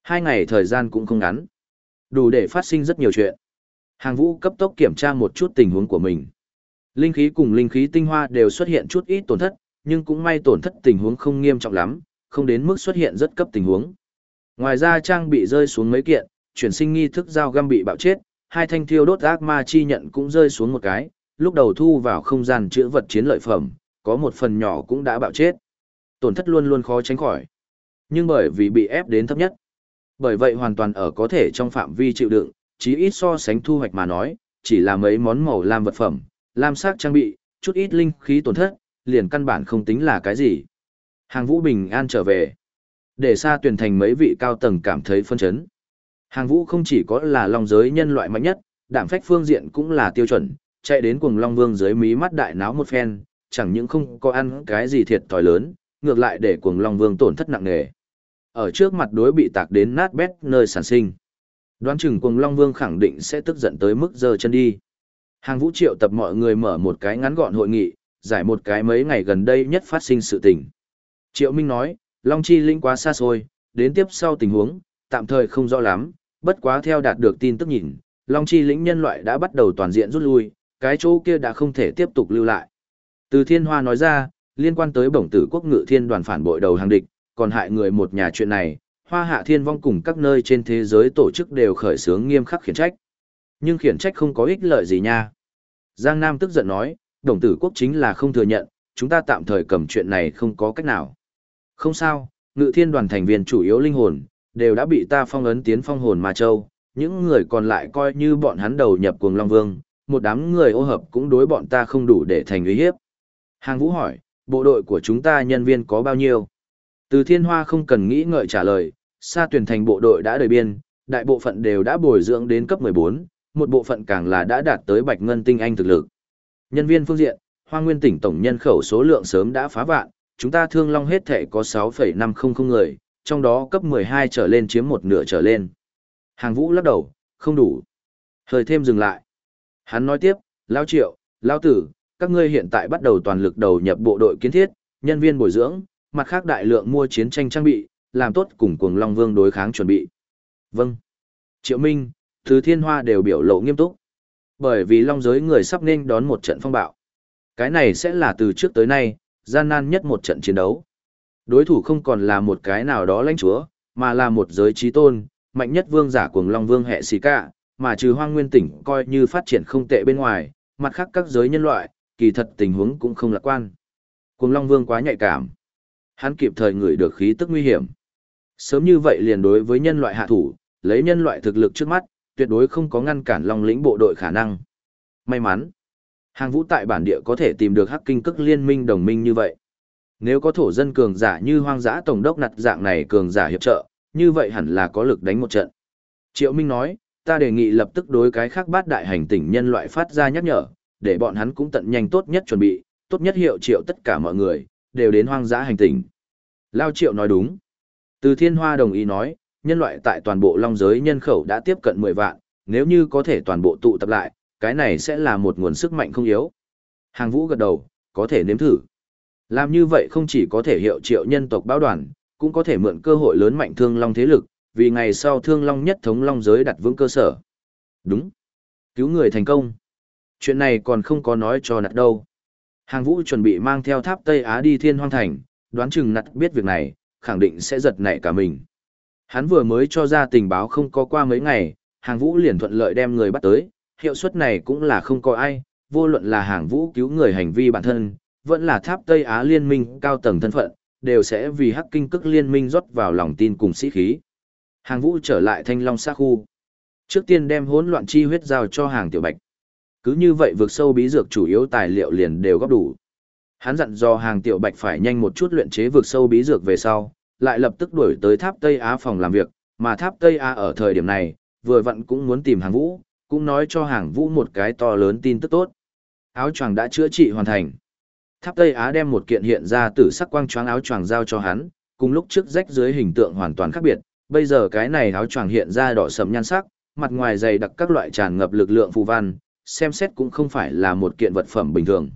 hai ngày thời gian cũng không ngắn. Đủ để phát sinh rất nhiều chuyện. Hàng vũ cấp tốc kiểm tra một chút tình huống của mình. Linh khí cùng linh khí tinh hoa đều xuất hiện chút ít tổn thất, nhưng cũng may tổn thất tình huống không nghiêm trọng lắm, không đến mức xuất hiện rất cấp tình huống. Ngoài ra trang bị rơi xuống mấy kiện, chuyển sinh nghi thức dao găm bị bạo chết, hai thanh thiêu đốt ác ma chi nhận cũng rơi xuống một cái, lúc đầu thu vào không gian chữa vật chiến lợi phẩm, có một phần nhỏ cũng đã bạo chết. Tổn thất luôn luôn khó tránh khỏi. Nhưng bởi vì bị ép đến thấp nhất, bởi vậy hoàn toàn ở có thể trong phạm vi chịu đựng, chí ít so sánh thu hoạch mà nói, chỉ là mấy món màu lam vật phẩm, lam sắc trang bị, chút ít linh khí tổn thất, liền căn bản không tính là cái gì. Hàng vũ bình an trở về. Để xa tuyển thành mấy vị cao tầng cảm thấy phân chấn. Hàng vũ không chỉ có là long giới nhân loại mạnh nhất, đạm phách phương diện cũng là tiêu chuẩn, chạy đến cuồng long vương dưới mí mắt đại náo một phen, chẳng những không có ăn cái gì thiệt thòi lớn, ngược lại để cuồng long vương tổn thất nặng nề. Ở trước mặt đối bị tạc đến nát bét nơi sản sinh. Đoán chừng cùng long vương khẳng định sẽ tức giận tới mức giơ chân đi. Hàng vũ triệu tập mọi người mở một cái ngắn gọn hội nghị, giải một cái mấy ngày gần đây nhất phát sinh sự tình. Triệu Minh nói, Long Chi Linh quá xa xôi, đến tiếp sau tình huống, tạm thời không rõ lắm, bất quá theo đạt được tin tức nhìn, Long Chi lĩnh nhân loại đã bắt đầu toàn diện rút lui, cái chỗ kia đã không thể tiếp tục lưu lại. Từ Thiên Hoa nói ra, liên quan tới bổng tử quốc ngự thiên đoàn phản bội đầu hàng địch, còn hại người một nhà chuyện này, Hoa Hạ Thiên Vong cùng các nơi trên thế giới tổ chức đều khởi xướng nghiêm khắc khiển trách. Nhưng khiển trách không có ích lợi gì nha. Giang Nam tức giận nói, đồng tử quốc chính là không thừa nhận, chúng ta tạm thời cầm chuyện này không có cách nào. Không sao, ngự thiên đoàn thành viên chủ yếu linh hồn, đều đã bị ta phong ấn tiến phong hồn ma châu, những người còn lại coi như bọn hắn đầu nhập cuồng Long Vương, một đám người ô hợp cũng đối bọn ta không đủ để thành uy hiếp. Hàng Vũ hỏi, bộ đội của chúng ta nhân viên có bao nhiêu? Từ Thiên Hoa không cần nghĩ ngợi trả lời, Sa tuyển thành bộ đội đã đời biên, đại bộ phận đều đã bồi dưỡng đến cấp 14, một bộ phận càng là đã đạt tới bạch ngân tinh anh thực lực. Nhân viên phương diện, Hoa Nguyên tỉnh tổng nhân khẩu số lượng sớm đã phá vạn, chúng ta thương long hết thể có 6,500 người, trong đó cấp 12 trở lên chiếm một nửa trở lên. Hàng vũ lắc đầu, không đủ. Hơi thêm dừng lại. Hắn nói tiếp, Lao Triệu, Lao Tử, các ngươi hiện tại bắt đầu toàn lực đầu nhập bộ đội kiến thiết, nhân viên bồi dưỡng, mặt khác đại lượng mua chiến tranh trang bị, làm tốt cùng cuồng Long Vương đối kháng chuẩn bị. Vâng. Triệu Minh, Thứ Thiên Hoa đều biểu lộ nghiêm túc. Bởi vì Long giới người sắp nên đón một trận phong bạo. Cái này sẽ là từ trước tới nay, gian nan nhất một trận chiến đấu. Đối thủ không còn là một cái nào đó lãnh chúa, mà là một giới trí tôn, mạnh nhất vương giả cuồng Long Vương hệ xì cả, mà trừ hoang nguyên tỉnh coi như phát triển không tệ bên ngoài, mặt khác các giới nhân loại, kỳ thật tình huống cũng không lạc quan. Cuồng Long Vương quá nhạy cảm. Hắn kịp thời ngửi được khí tức nguy hiểm. Sớm như vậy liền đối với nhân loại hạ thủ, lấy nhân loại thực lực trước mắt, tuyệt đối không có ngăn cản Long lĩnh bộ đội khả năng. May mắn, hàng vũ tại bản địa có thể tìm được hắc kinh cức liên minh đồng minh như vậy. Nếu có thổ dân cường giả như hoang dã tổng đốc nặt dạng này cường giả hiệp trợ, như vậy hẳn là có lực đánh một trận. Triệu Minh nói, ta đề nghị lập tức đối cái khác bát đại hành tinh nhân loại phát ra nhắc nhở, để bọn hắn cũng tận nhanh tốt nhất chuẩn bị, tốt nhất hiệu triệu tất cả mọi người, đều đến hoang dã hành tinh. Lao Triệu nói đúng. Từ Thiên Hoa đồng ý nói, nhân loại tại toàn bộ long giới nhân khẩu đã tiếp cận 10 vạn, nếu như có thể toàn bộ tụ tập lại, cái này sẽ là một nguồn sức mạnh không yếu. Hàng vũ gật đầu, có thể nếm thử. Làm như vậy không chỉ có thể hiệu triệu nhân tộc báo đoàn, cũng có thể mượn cơ hội lớn mạnh thương long thế lực, vì ngày sau thương long nhất thống long giới đặt vững cơ sở. Đúng. Cứu người thành công. Chuyện này còn không có nói cho nặt đâu. Hàng vũ chuẩn bị mang theo tháp Tây Á đi thiên hoang thành, đoán chừng nặt biết việc này, khẳng định sẽ giật nảy cả mình. Hắn vừa mới cho ra tình báo không có qua mấy ngày, hàng vũ liền thuận lợi đem người bắt tới, hiệu suất này cũng là không có ai, vô luận là hàng vũ cứu người hành vi bản thân, vẫn là tháp Tây Á liên minh cao tầng thân phận, đều sẽ vì hắc kinh cức liên minh rót vào lòng tin cùng sĩ khí. Hàng vũ trở lại thanh long xa khu. Trước tiên đem hỗn loạn chi huyết giao cho hàng tiểu bạch. Cứ như vậy vượt sâu bí dược chủ yếu tài liệu liền đều góp đủ. Hắn dặn do hàng tiểu bạch phải nhanh một chút luyện chế vượt sâu bí dược về sau, lại lập tức đuổi tới tháp Tây Á phòng làm việc, mà tháp Tây Á ở thời điểm này, vừa vặn cũng muốn tìm hàng vũ, cũng nói cho hàng vũ một cái to lớn tin tức tốt. Áo choàng đã chữa trị hoàn thành. Tháp Tây Á đem một kiện hiện ra tử sắc quang choáng áo choàng giao cho hắn, cùng lúc trước rách dưới hình tượng hoàn toàn khác biệt, bây giờ cái này áo choàng hiện ra đỏ sẫm nhan sắc, mặt ngoài dày đặc các loại tràn ngập lực lượng phù văn, xem xét cũng không phải là một kiện vật phẩm bình thường.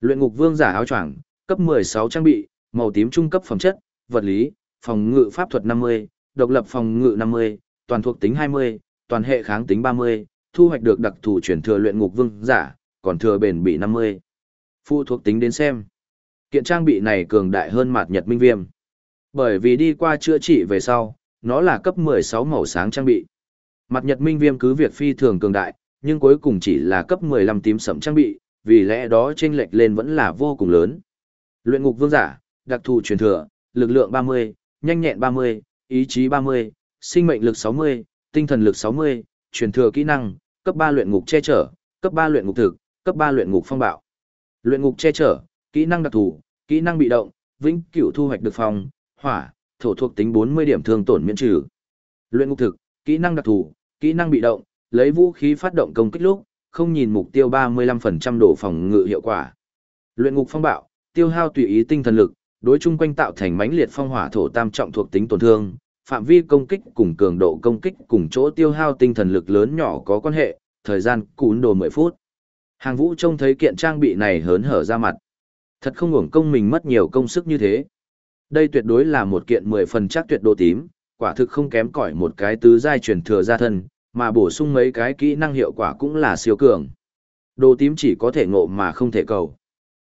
Luyện ngục vương giả áo choàng, cấp 16 trang bị, màu tím trung cấp phẩm chất, vật lý, phòng ngự pháp thuật 50, độc lập phòng ngự 50, toàn thuộc tính 20, toàn hệ kháng tính 30, thu hoạch được đặc thù chuyển thừa luyện ngục vương giả, còn thừa bền bị 50. Phụ thuộc tính đến xem. Kiện trang bị này cường đại hơn mạt nhật minh viêm. Bởi vì đi qua chữa trị về sau, nó là cấp 16 màu sáng trang bị. Mặt nhật minh viêm cứ việc phi thường cường đại, nhưng cuối cùng chỉ là cấp 15 tím sẫm trang bị, vì lẽ đó chênh lệch lên vẫn là vô cùng lớn. Luyện ngục vương giả, đặc thù truyền thừa, lực lượng 30, nhanh nhẹn 30, ý chí 30, sinh mệnh lực 60, tinh thần lực 60, truyền thừa kỹ năng, cấp 3 luyện ngục che chở, cấp 3 luyện ngục thực, cấp 3 luyện ngục phong bạo. Luyện ngục che chở, kỹ năng đặc thù, kỹ năng bị động, vĩnh cửu thu hoạch được phòng, hỏa, thổ thuộc tính 40 điểm thương tổn miễn trừ. Luyện ngục thực, kỹ năng đặc thù, kỹ năng bị động, lấy vũ khí phát động công kích lúc, không nhìn mục tiêu 35% độ phòng ngự hiệu quả. Luyện ngục phong bạo, tiêu hao tùy ý tinh thần lực, đối chung quanh tạo thành mãnh liệt phong hỏa thổ tam trọng thuộc tính tổn thương, phạm vi công kích cùng cường độ công kích cùng chỗ tiêu hao tinh thần lực lớn nhỏ có quan hệ, thời gian cún đồ 10 phút. Hàng vũ trông thấy kiện trang bị này hớn hở ra mặt. Thật không uổng công mình mất nhiều công sức như thế. Đây tuyệt đối là một kiện 10 phần chắc tuyệt độ tím, quả thực không kém cỏi một cái tứ giai truyền thừa gia thân, mà bổ sung mấy cái kỹ năng hiệu quả cũng là siêu cường. Đồ tím chỉ có thể ngộ mà không thể cầu.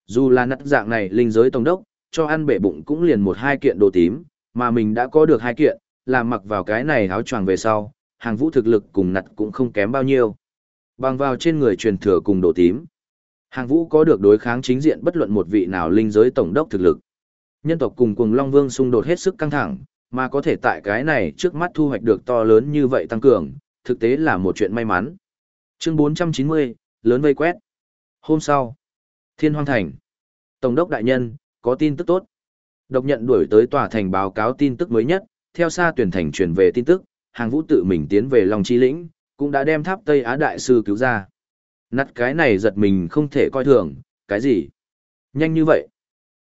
Dù là nắt dạng này linh giới tổng đốc, cho ăn bể bụng cũng liền một hai kiện đồ tím, mà mình đã có được hai kiện, làm mặc vào cái này áo choàng về sau, hàng vũ thực lực cùng nặt cũng không kém bao nhiêu. Bằng vào trên người truyền thừa cùng đồ tím. Hàng vũ có được đối kháng chính diện bất luận một vị nào linh giới tổng đốc thực lực. Nhân tộc cùng cùng Long Vương xung đột hết sức căng thẳng, mà có thể tại cái này trước mắt thu hoạch được to lớn như vậy tăng cường, thực tế là một chuyện may mắn. Chương 490, lớn vây quét. Hôm sau, Thiên Hoang Thành. Tổng đốc đại nhân, có tin tức tốt. Độc nhận đuổi tới tòa thành báo cáo tin tức mới nhất, theo xa tuyển thành truyền về tin tức, hàng vũ tự mình tiến về Long Chi Lĩnh, cũng đã đem tháp Tây Á Đại Sư cứu ra. Nặt cái này giật mình không thể coi thường, cái gì? Nhanh như vậy.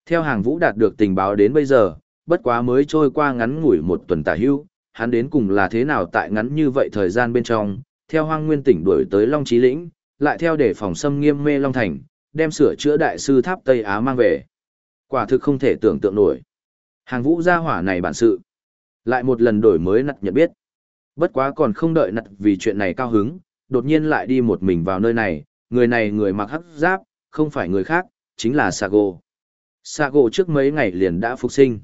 Theo hàng vũ đạt được tình báo đến bây giờ, bất quá mới trôi qua ngắn ngủi một tuần tả hưu, hắn đến cùng là thế nào tại ngắn như vậy thời gian bên trong, theo hoang nguyên tỉnh đuổi tới Long Chí Lĩnh, lại theo để phòng xâm nghiêm mê Long Thành, đem sửa chữa đại sư tháp Tây Á mang về. Quả thực không thể tưởng tượng nổi. Hàng vũ gia hỏa này bản sự. Lại một lần đổi mới nặt nhận biết. Bất quá còn không đợi nặt vì chuyện này cao hứng, đột nhiên lại đi một mình vào nơi này, người này người mặc hắc giáp, không phải người khác, chính là Sago. Sago trước mấy ngày liền đã phục sinh.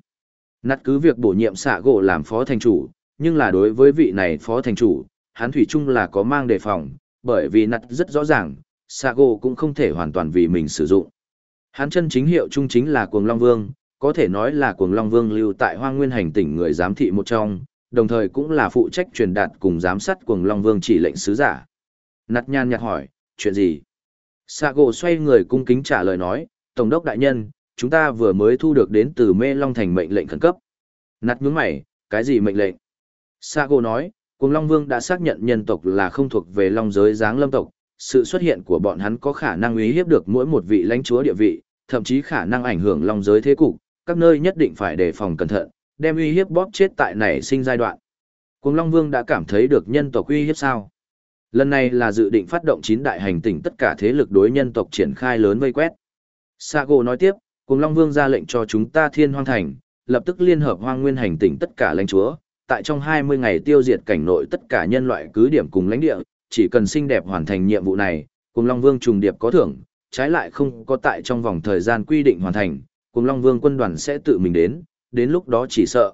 Nặt cứ việc bổ nhiệm Sago làm phó thành chủ, nhưng là đối với vị này phó thành chủ, hắn thủy chung là có mang đề phòng, bởi vì nặt rất rõ ràng, Sago cũng không thể hoàn toàn vì mình sử dụng. Hắn chân chính hiệu trung chính là Cuồng Long Vương, có thể nói là Cuồng Long Vương lưu tại Hoang Nguyên hành tỉnh người giám thị một trong, đồng thời cũng là phụ trách truyền đạt cùng giám sát Cuồng Long Vương chỉ lệnh sứ giả. Nặt nhan nhạt hỏi, chuyện gì? Sago xoay người cung kính trả lời nói, Tổng đốc đại nhân, chúng ta vừa mới thu được đến từ Mê Long Thành mệnh lệnh khẩn cấp. Nặt nhướng mày, cái gì mệnh lệnh? Sago nói, cùng Long Vương đã xác nhận nhân tộc là không thuộc về Long giới giáng lâm tộc, sự xuất hiện của bọn hắn có khả năng uy hiếp được mỗi một vị lãnh chúa địa vị, thậm chí khả năng ảnh hưởng Long giới thế cục, các nơi nhất định phải đề phòng cẩn thận, đem uy hiếp bóp chết tại nảy sinh giai đoạn. Cùng Long Vương đã cảm thấy được nhân tộc uy hiếp sao? Lần này là dự định phát động chín đại hành tỉnh tất cả thế lực đối nhân tộc triển khai lớn vây quét. Sago nói tiếp, cùng Long Vương ra lệnh cho chúng ta Thiên Hoang Thành, lập tức liên hợp Hoang Nguyên hành tỉnh tất cả lãnh chúa, tại trong 20 ngày tiêu diệt cảnh nội tất cả nhân loại cứ điểm cùng lãnh địa, chỉ cần xinh đẹp hoàn thành nhiệm vụ này, cùng Long Vương trùng điệp có thưởng, trái lại không có tại trong vòng thời gian quy định hoàn thành, cùng Long Vương quân đoàn sẽ tự mình đến, đến lúc đó chỉ sợ.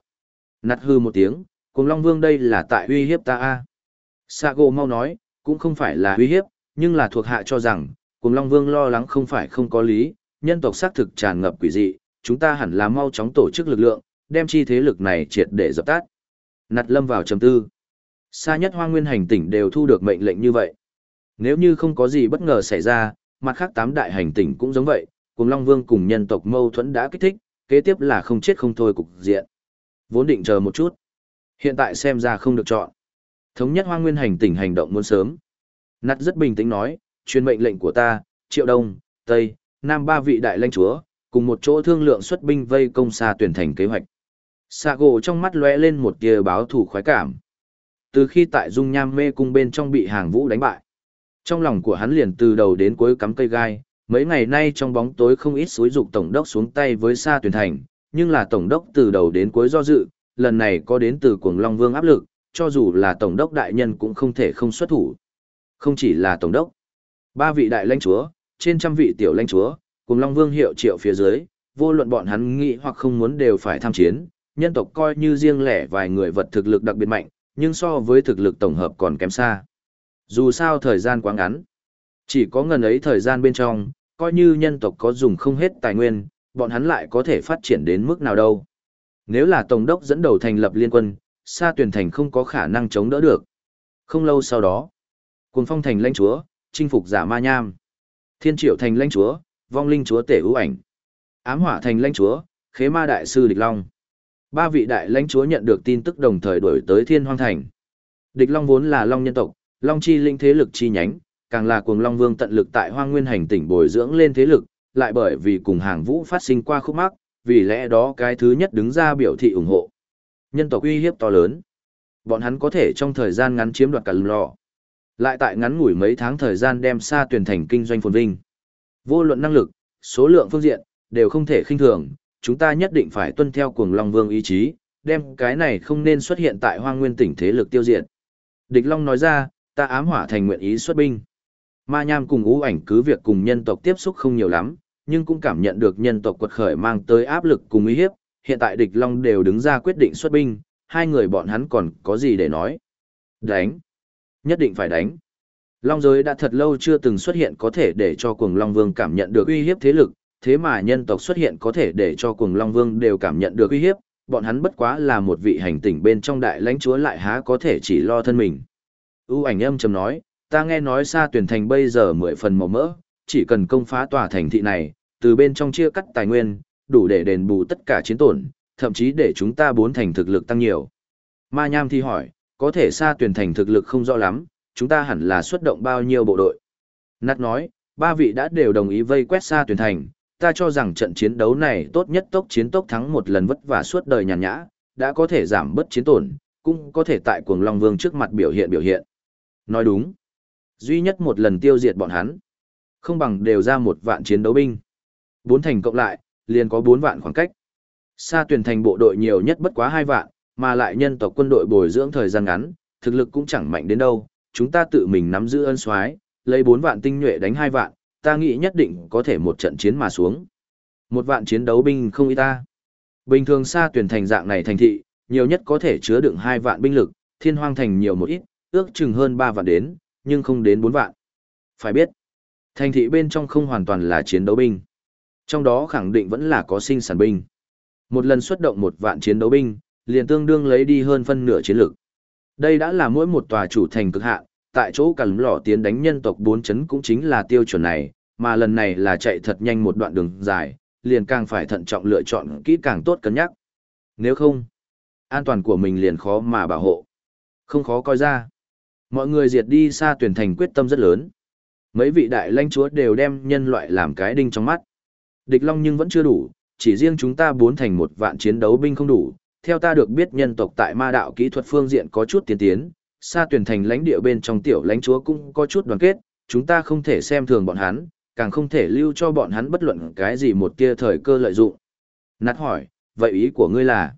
Nặt hư một tiếng, cùng Long Vương đây là tại uy hiếp ta a. Sago mau nói, cũng không phải là uy hiếp, nhưng là thuộc hạ cho rằng, cùng Long Vương lo lắng không phải không có lý, nhân tộc xác thực tràn ngập quỷ dị, chúng ta hẳn là mau chóng tổ chức lực lượng, đem chi thế lực này triệt để dập tắt. Nặt lâm vào trầm tư. Xa nhất hoang nguyên hành tỉnh đều thu được mệnh lệnh như vậy. Nếu như không có gì bất ngờ xảy ra, mặt khác tám đại hành tỉnh cũng giống vậy, cùng Long Vương cùng nhân tộc mâu thuẫn đã kích thích, kế tiếp là không chết không thôi cục diện. Vốn định chờ một chút. Hiện tại xem ra không được chọn. Thống nhất hoang nguyên hành tỉnh hành động muốn sớm. Nặt rất bình tĩnh nói, truyền mệnh lệnh của ta, Triệu Đông, Tây, Nam ba vị đại lãnh chúa, cùng một chỗ thương lượng xuất binh vây công xa tuyển thành kế hoạch. Sạ gỗ trong mắt lóe lên một tia báo thù khoái cảm. Từ khi tại dung nham mê cung bên trong bị hàng vũ đánh bại, trong lòng của hắn liền từ đầu đến cuối cắm cây gai, mấy ngày nay trong bóng tối không ít xúi dục tổng đốc xuống tay với xa tuyển thành, nhưng là tổng đốc từ đầu đến cuối do dự, lần này có đến từ cuồng long vương áp lực, cho dù là tổng đốc đại nhân cũng không thể không xuất thủ. Không chỉ là tổng đốc, ba vị đại lãnh chúa, trên trăm vị tiểu lãnh chúa, cuồng long vương hiệu triệu phía dưới, vô luận bọn hắn nghĩ hoặc không muốn đều phải tham chiến, nhân tộc coi như riêng lẻ vài người vật thực lực đặc biệt mạnh, nhưng so với thực lực tổng hợp còn kém xa. Dù sao thời gian quá ngắn, chỉ có ngần ấy thời gian bên trong, coi như nhân tộc có dùng không hết tài nguyên, bọn hắn lại có thể phát triển đến mức nào đâu. Nếu là Tổng đốc dẫn đầu thành lập liên quân, Sa Tuyền Thành không có khả năng chống đỡ được. Không lâu sau đó, Cuồng Phong Thành lãnh chúa, chinh phục giả ma nham. Thiên Triệu Thành lãnh chúa, vong linh chúa tể ưu ảnh. Ám Hỏa Thành lãnh chúa, khế ma đại sư địch long. Ba vị đại lãnh chúa nhận được tin tức đồng thời đổi tới Thiên Hoang Thành. Địch Long vốn là Long nhân tộc, Long chi linh thế lực chi nhánh, càng là cuồng Long Vương tận lực tại Hoang Nguyên hành tỉnh bồi dưỡng lên thế lực, lại bởi vì cùng hàng vũ phát sinh qua khúc mắc, vì lẽ đó cái thứ nhất đứng ra biểu thị ủng hộ. Nhân tộc uy hiếp to lớn. Bọn hắn có thể trong thời gian ngắn chiếm đoạt cả lò. Lại tại ngắn ngủi mấy tháng thời gian đem xa tuyển thành kinh doanh phồn vinh. Vô luận năng lực, số lượng phương diện, đều không thể khinh thường, chúng ta nhất định phải tuân theo cuồng Long Vương ý chí, đem cái này không nên xuất hiện tại hoang nguyên tỉnh thế lực tiêu diệt. Địch Long nói ra, ta ám hỏa thành nguyện ý xuất binh. Ma Nham cùng ú ảnh cứ việc cùng nhân tộc tiếp xúc không nhiều lắm, nhưng cũng cảm nhận được nhân tộc quật khởi mang tới áp lực cùng uy hiếp, hiện tại địch Long đều đứng ra quyết định xuất binh, hai người bọn hắn còn có gì để nói. Đánh. Nhất định phải đánh. Long giới đã thật lâu chưa từng xuất hiện có thể để cho cuồng Long Vương cảm nhận được uy hiếp thế lực, thế mà nhân tộc xuất hiện có thể để cho cùng Long Vương đều cảm nhận được uy hiếp, bọn hắn bất quá là một vị hành tỉnh bên trong đại lãnh chúa lại há có thể chỉ lo thân mình. U ảnh âm trầm nói, ta nghe nói xa tuyển thành bây giờ mười phần màu mỡ, chỉ cần công phá tòa thành thị này, từ bên trong chia cắt tài nguyên, đủ để đền bù tất cả chiến tổn, thậm chí để chúng ta bốn thành thực lực tăng nhiều. Ma Nham thì hỏi, có thể xa tuyển thành thực lực không rõ lắm, chúng ta hẳn là xuất động bao nhiêu bộ đội. Nát nói, ba vị đã đều đồng ý vây quét xa tuyển thành, ta cho rằng trận chiến đấu này tốt nhất tốc chiến tốc thắng một lần vất vả suốt đời nhàn nhã, đã có thể giảm bớt chiến tổn, cũng có thể tại cuồng Long Vương trước mặt biểu hiện biểu hiện. Nói đúng. Duy nhất một lần tiêu diệt bọn hắn. Không bằng đều ra một vạn chiến đấu binh. Bốn thành cộng lại, liền có bốn vạn khoảng cách. Sa tuyển thành bộ đội nhiều nhất bất quá hai vạn, mà lại nhân tộc quân đội bồi dưỡng thời gian ngắn, thực lực cũng chẳng mạnh đến đâu, chúng ta tự mình nắm giữ ân soái, lấy bốn vạn tinh nhuệ đánh hai vạn, ta nghĩ nhất định có thể một trận chiến mà xuống. Một vạn chiến đấu binh không ít ta. Bình thường xa tuyển thành dạng này thành thị, nhiều nhất có thể chứa đựng 2 vạn binh lực, thiên hoang thành nhiều một ít, ước chừng hơn 3 vạn đến, nhưng không đến 4 vạn. Phải biết, thành thị bên trong không hoàn toàn là chiến đấu binh. Trong đó khẳng định vẫn là có sinh sản binh. Một lần xuất động một vạn chiến đấu binh, liền tương đương lấy đi hơn phân nửa chiến lực. Đây đã là mỗi một tòa chủ thành cực hạn, tại chỗ cắn lỏ tiến đánh nhân tộc bốn chấn cũng chính là tiêu chuẩn này, mà lần này là chạy thật nhanh một đoạn đường dài, liền càng phải thận trọng lựa chọn kỹ càng tốt cân nhắc. Nếu không, an toàn của mình liền khó mà bảo hộ. Không khó coi ra. Mọi người diệt đi xa tuyển thành quyết tâm rất lớn. Mấy vị đại lãnh chúa đều đem nhân loại làm cái đinh trong mắt. Địch long nhưng vẫn chưa đủ, chỉ riêng chúng ta bốn thành một vạn chiến đấu binh không đủ. Theo ta được biết nhân tộc tại ma đạo kỹ thuật phương diện có chút tiến tiến, xa tuyển thành lãnh địa bên trong tiểu lãnh chúa cũng có chút đoàn kết, chúng ta không thể xem thường bọn hắn, càng không thể lưu cho bọn hắn bất luận cái gì một tia thời cơ lợi dụng. Nát hỏi, vậy ý của ngươi là?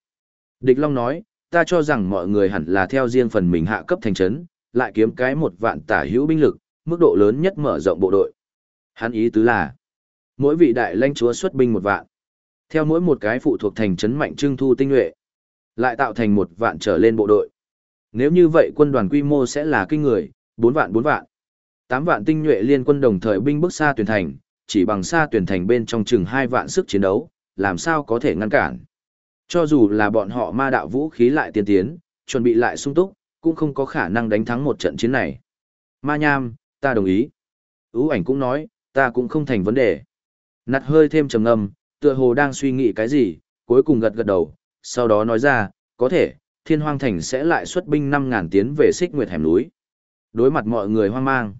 Địch Long nói, ta cho rằng mọi người hẳn là theo riêng phần mình hạ cấp thành trấn, lại kiếm cái một vạn tả hữu binh lực, mức độ lớn nhất mở rộng bộ đội. Hắn ý tứ là, mỗi vị đại lãnh chúa xuất binh một vạn. Theo mỗi một cái phụ thuộc thành trấn mạnh trưng thu tinh nhuệ, lại tạo thành một vạn trở lên bộ đội. Nếu như vậy quân đoàn quy mô sẽ là kinh người, 4 vạn 4 vạn. 8 vạn tinh nhuệ liên quân đồng thời binh bước xa tuyển thành, chỉ bằng xa tuyển thành bên trong chừng 2 vạn sức chiến đấu, làm sao có thể ngăn cản. Cho dù là bọn họ ma đạo vũ khí lại tiên tiến, chuẩn bị lại sung túc, cũng không có khả năng đánh thắng một trận chiến này. Ma nham, ta đồng ý. Ú ảnh cũng nói, ta cũng không thành vấn đề. Nặt hơi thêm trầm ngâm, tựa hồ đang suy nghĩ cái gì, cuối cùng gật gật đầu, sau đó nói ra, có thể, thiên hoang thành sẽ lại xuất binh 5.000 tiến về xích nguyệt hẻm núi. Đối mặt mọi người hoang mang.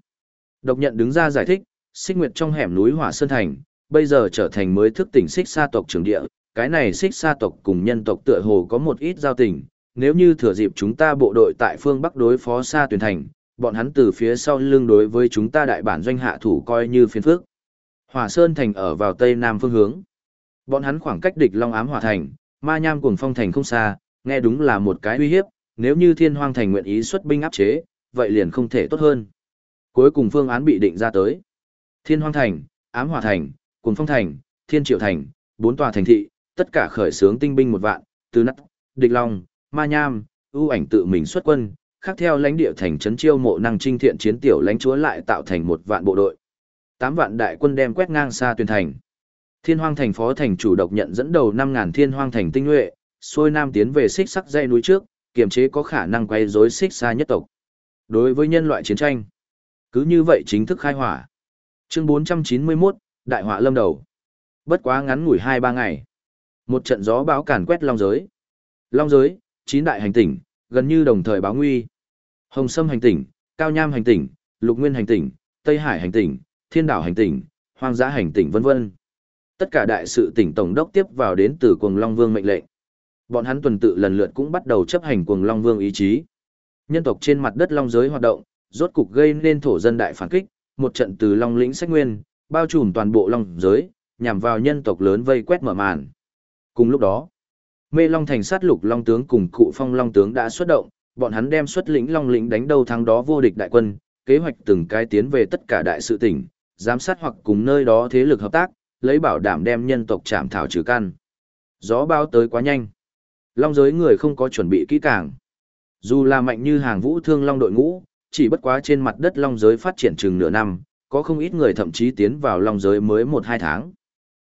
Độc nhận đứng ra giải thích, xích nguyệt trong hẻm núi hỏa sơn thành, bây giờ trở thành mới thức tỉnh xích sa tộc trưởng địa, cái này xích sa tộc cùng nhân tộc tựa hồ có một ít giao tình, nếu như thừa dịp chúng ta bộ đội tại phương Bắc đối phó xa tuyển thành, bọn hắn từ phía sau lưng đối với chúng ta đại bản doanh hạ thủ coi như phiền phước. Hỏa Sơn thành ở vào tây nam phương hướng. Bọn hắn khoảng cách địch Long Ám Hỏa thành, Ma Nham Cuồng Phong thành không xa, nghe đúng là một cái uy hiếp, nếu như Thiên Hoang thành nguyện ý xuất binh áp chế, vậy liền không thể tốt hơn. Cuối cùng phương án bị định ra tới. Thiên Hoang thành, Ám Hòa thành, Cùng Phong thành, Thiên Triệu thành, bốn tòa thành thị, tất cả khởi xướng tinh binh một vạn, từ nắt, địch long, ma nham, ưu ảnh tự mình xuất quân, khác theo lãnh địa thành trấn chiêu mộ năng trinh thiện chiến tiểu lãnh chúa lại tạo thành một vạn bộ đội. Tám vạn đại quân đem quét ngang xa tuyên thành. Thiên hoang thành phó thành chủ độc nhận dẫn đầu năm ngàn thiên hoang thành tinh nhuệ, xuôi nam tiến về xích sắc dây núi trước, kiềm chế có khả năng quay rối xích xa nhất tộc. Đối với nhân loại chiến tranh, cứ như vậy chính thức khai hỏa. Chương 491, Đại họa lâm đầu. Bất quá ngắn ngủi 2-3 ngày. Một trận gió báo càn quét long giới. Long giới, chín đại hành tỉnh, gần như đồng thời báo nguy. Hồng Sâm hành tỉnh, Cao Nham hành tỉnh, Lục Nguyên hành tỉnh, Tây Hải hành tỉnh, Thiên Đảo hành tỉnh, Hoang Dã hành tỉnh vân vân. Tất cả đại sự tỉnh tổng đốc tiếp vào đến từ Cuồng Long Vương mệnh lệnh. Bọn hắn tuần tự lần lượt cũng bắt đầu chấp hành Cuồng Long Vương ý chí. Nhân tộc trên mặt đất long giới hoạt động, rốt cục gây nên thổ dân đại phản kích, một trận từ Long lĩnh sách nguyên, bao trùm toàn bộ long giới, nhằm vào nhân tộc lớn vây quét mở màn. Cùng lúc đó, Mê Long thành sát lục Long tướng cùng Cụ Phong Long tướng đã xuất động, bọn hắn đem xuất lĩnh Long lĩnh đánh đầu thắng đó vô địch đại quân, kế hoạch từng cái tiến về tất cả đại sự tỉnh, giám sát hoặc cùng nơi đó thế lực hợp tác, lấy bảo đảm đem nhân tộc chạm thảo trừ căn. Gió bao tới quá nhanh. Long giới người không có chuẩn bị kỹ càng. Dù là mạnh như hàng vũ thương long đội ngũ, chỉ bất quá trên mặt đất long giới phát triển chừng nửa năm, có không ít người thậm chí tiến vào long giới mới một hai tháng.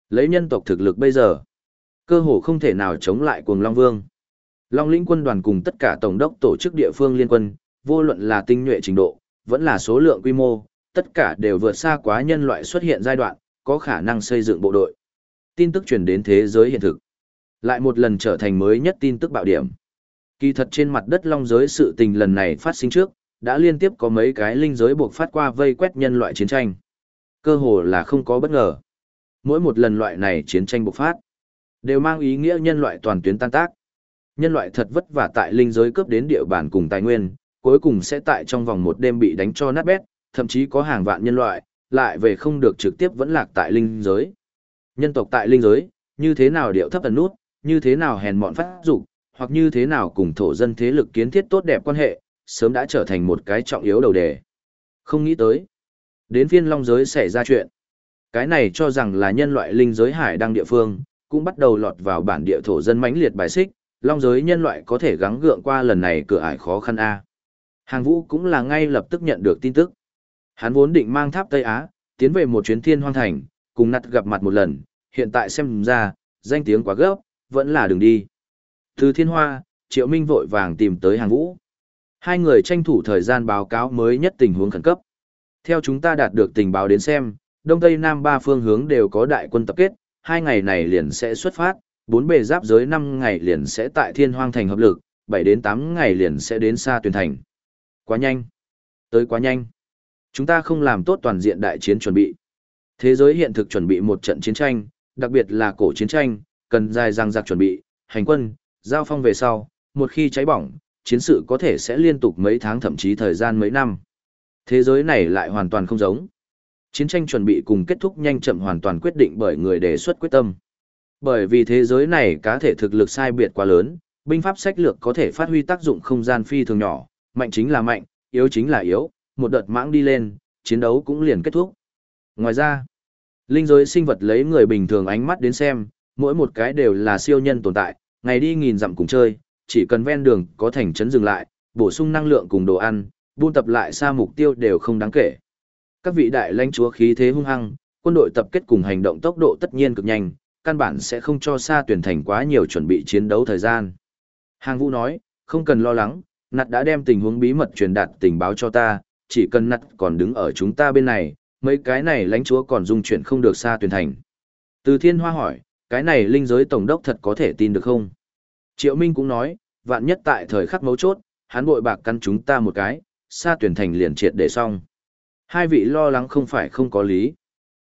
Lấy nhân tộc thực lực bây giờ, cơ hồ không thể nào chống lại cuồng Long Vương. Long lĩnh quân đoàn cùng tất cả tổng đốc tổ chức địa phương liên quân, vô luận là tinh nhuệ trình độ, vẫn là số lượng quy mô, tất cả đều vượt xa quá nhân loại xuất hiện giai đoạn, có khả năng xây dựng bộ đội. Tin tức truyền đến thế giới hiện thực. Lại một lần trở thành mới nhất tin tức bạo điểm. Kỳ thật trên mặt đất long giới sự tình lần này phát sinh trước, đã liên tiếp có mấy cái linh giới buộc phát qua vây quét nhân loại chiến tranh. Cơ hồ là không có bất ngờ. Mỗi một lần loại này chiến tranh bộc phát, đều mang ý nghĩa nhân loại toàn tuyến tan tác. Nhân loại thật vất vả tại linh giới cướp đến địa bàn cùng tài nguyên, cuối cùng sẽ tại trong vòng một đêm bị đánh cho nát bét, thậm chí có hàng vạn nhân loại, lại về không được trực tiếp vẫn lạc tại linh giới. Nhân tộc tại linh giới, như thế nào điệu thấp ẩn nút, như thế nào hèn mọn phát dục, hoặc như thế nào cùng thổ dân thế lực kiến thiết tốt đẹp quan hệ, sớm đã trở thành một cái trọng yếu đầu đề. Không nghĩ tới. Đến phiên long giới xảy ra chuyện. Cái này cho rằng là nhân loại linh giới hải đăng địa phương, cũng bắt đầu lọt vào bản địa thổ dân mãnh liệt bài xích, long giới nhân loại có thể gắng gượng qua lần này cửa ải khó khăn A. Hàng vũ cũng là ngay lập tức nhận được tin tức. Hắn vốn định mang tháp Tây Á, tiến về một chuyến thiên hoang thành, cùng nặt gặp mặt một lần, hiện tại xem ra, danh tiếng quá gấp, vẫn là đường đi. Từ thiên hoa, Triệu Minh vội vàng tìm tới hàng vũ. Hai người tranh thủ thời gian báo cáo mới nhất tình huống khẩn cấp. Theo chúng ta đạt được tình báo đến xem, Đông Tây Nam ba phương hướng đều có đại quân tập kết, hai ngày này liền sẽ xuất phát, bốn bề giáp giới năm ngày liền sẽ tại thiên hoang thành hợp lực, bảy đến tám ngày liền sẽ đến xa tuyển thành. Quá nhanh. Tới quá nhanh. Chúng ta không làm tốt toàn diện đại chiến chuẩn bị. Thế giới hiện thực chuẩn bị một trận chiến tranh, đặc biệt là cổ chiến tranh, cần dài răng giặc chuẩn bị, hành quân, giao phong về sau, một khi cháy bỏng, chiến sự có thể sẽ liên tục mấy tháng thậm chí thời gian mấy năm. Thế giới này lại hoàn toàn không giống. Chiến tranh chuẩn bị cùng kết thúc nhanh chậm hoàn toàn quyết định bởi người đề xuất quyết tâm. Bởi vì thế giới này cá thể thực lực sai biệt quá lớn, binh pháp sách lược có thể phát huy tác dụng không gian phi thường nhỏ, mạnh chính là mạnh, yếu chính là yếu, một đợt mãng đi lên, chiến đấu cũng liền kết thúc. Ngoài ra, linh giới sinh vật lấy người bình thường ánh mắt đến xem, mỗi một cái đều là siêu nhân tồn tại, ngày đi nghìn dặm cùng chơi, chỉ cần ven đường có thành trấn dừng lại, bổ sung năng lượng cùng đồ ăn, buôn tập lại xa mục tiêu đều không đáng kể. Các vị đại lãnh chúa khí thế hung hăng, quân đội tập kết cùng hành động tốc độ tất nhiên cực nhanh, căn bản sẽ không cho xa tuyển thành quá nhiều chuẩn bị chiến đấu thời gian. Hàng Vũ nói, không cần lo lắng, nặt đã đem tình huống bí mật truyền đạt tình báo cho ta, chỉ cần nặt còn đứng ở chúng ta bên này, mấy cái này lãnh chúa còn dung chuyển không được xa tuyển thành. Từ thiên hoa hỏi, cái này linh giới tổng đốc thật có thể tin được không? Triệu Minh cũng nói, vạn nhất tại thời khắc mấu chốt, hắn bội bạc căn chúng ta một cái, xa tuyển thành liền triệt để xong. Hai vị lo lắng không phải không có lý.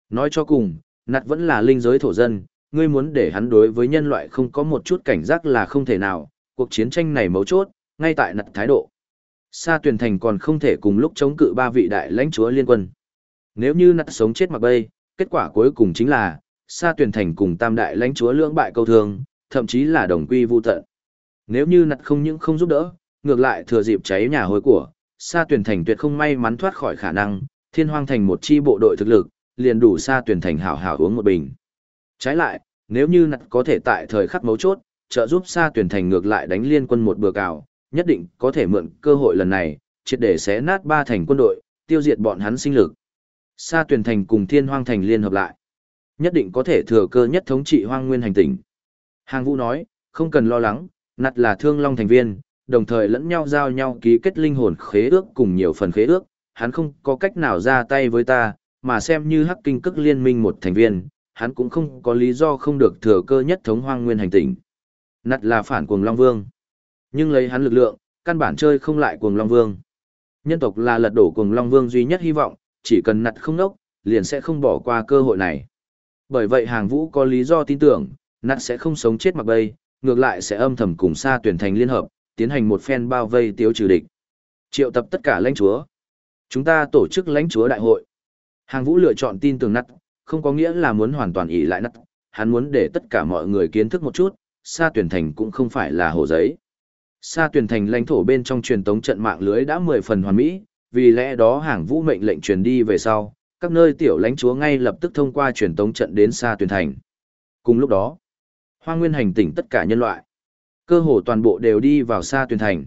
Nói cho cùng, nặt vẫn là linh giới thổ dân, ngươi muốn để hắn đối với nhân loại không có một chút cảnh giác là không thể nào, cuộc chiến tranh này mấu chốt, ngay tại nặt thái độ. Sa tuyển thành còn không thể cùng lúc chống cự ba vị đại lãnh chúa liên quân. Nếu như nặt sống chết mặc bay, kết quả cuối cùng chính là, Sa tuyển thành cùng tam đại lãnh chúa lưỡng bại câu thương, thậm chí là đồng quy vu tận. Nếu như nặt không những không giúp đỡ, ngược lại thừa dịp cháy nhà hối của, Sa tuyển thành tuyệt không may mắn thoát khỏi khả năng, thiên hoang thành một chi bộ đội thực lực, liền đủ Sa tuyển thành hảo hảo uống một bình. Trái lại, nếu như nặt có thể tại thời khắc mấu chốt, trợ giúp Sa tuyển thành ngược lại đánh liên quân một bừa cào, nhất định có thể mượn cơ hội lần này, triệt để xé nát ba thành quân đội, tiêu diệt bọn hắn sinh lực. Sa tuyển thành cùng thiên hoang thành liên hợp lại. Nhất định có thể thừa cơ nhất thống trị hoang nguyên hành tỉnh. Hàng vũ nói, không cần lo lắng, nặt là thương long thành viên, đồng thời lẫn nhau giao nhau ký kết linh hồn khế ước cùng nhiều phần khế ước, hắn không có cách nào ra tay với ta, mà xem như hắc kinh cức liên minh một thành viên, hắn cũng không có lý do không được thừa cơ nhất thống hoang nguyên hành tỉnh. Nặt là phản cuồng Long Vương. Nhưng lấy hắn lực lượng, căn bản chơi không lại cuồng Long Vương. Nhân tộc là lật đổ cuồng Long Vương duy nhất hy vọng, chỉ cần nặt không nốc, liền sẽ không bỏ qua cơ hội này. Bởi vậy hàng vũ có lý do tin tưởng, nạn sẽ không sống chết mặc bay, ngược lại sẽ âm thầm cùng xa tuyển thành liên hợp, tiến hành một phen bao vây tiêu trừ địch. Triệu tập tất cả lãnh chúa. Chúng ta tổ chức lãnh chúa đại hội. Hàng vũ lựa chọn tin tưởng nát không có nghĩa là muốn hoàn toàn ỷ lại nát hắn muốn để tất cả mọi người kiến thức một chút, xa tuyển thành cũng không phải là hồ giấy. Xa tuyển thành lãnh thổ bên trong truyền tống trận mạng lưới đã 10 phần hoàn mỹ, vì lẽ đó hàng vũ mệnh lệnh truyền đi về sau, các nơi tiểu lãnh chúa ngay lập tức thông qua truyền tống trận đến xa tuyển thành. Cùng lúc đó, hoa nguyên hành tỉnh tất cả nhân loại, cơ hồ toàn bộ đều đi vào xa tuyển thành.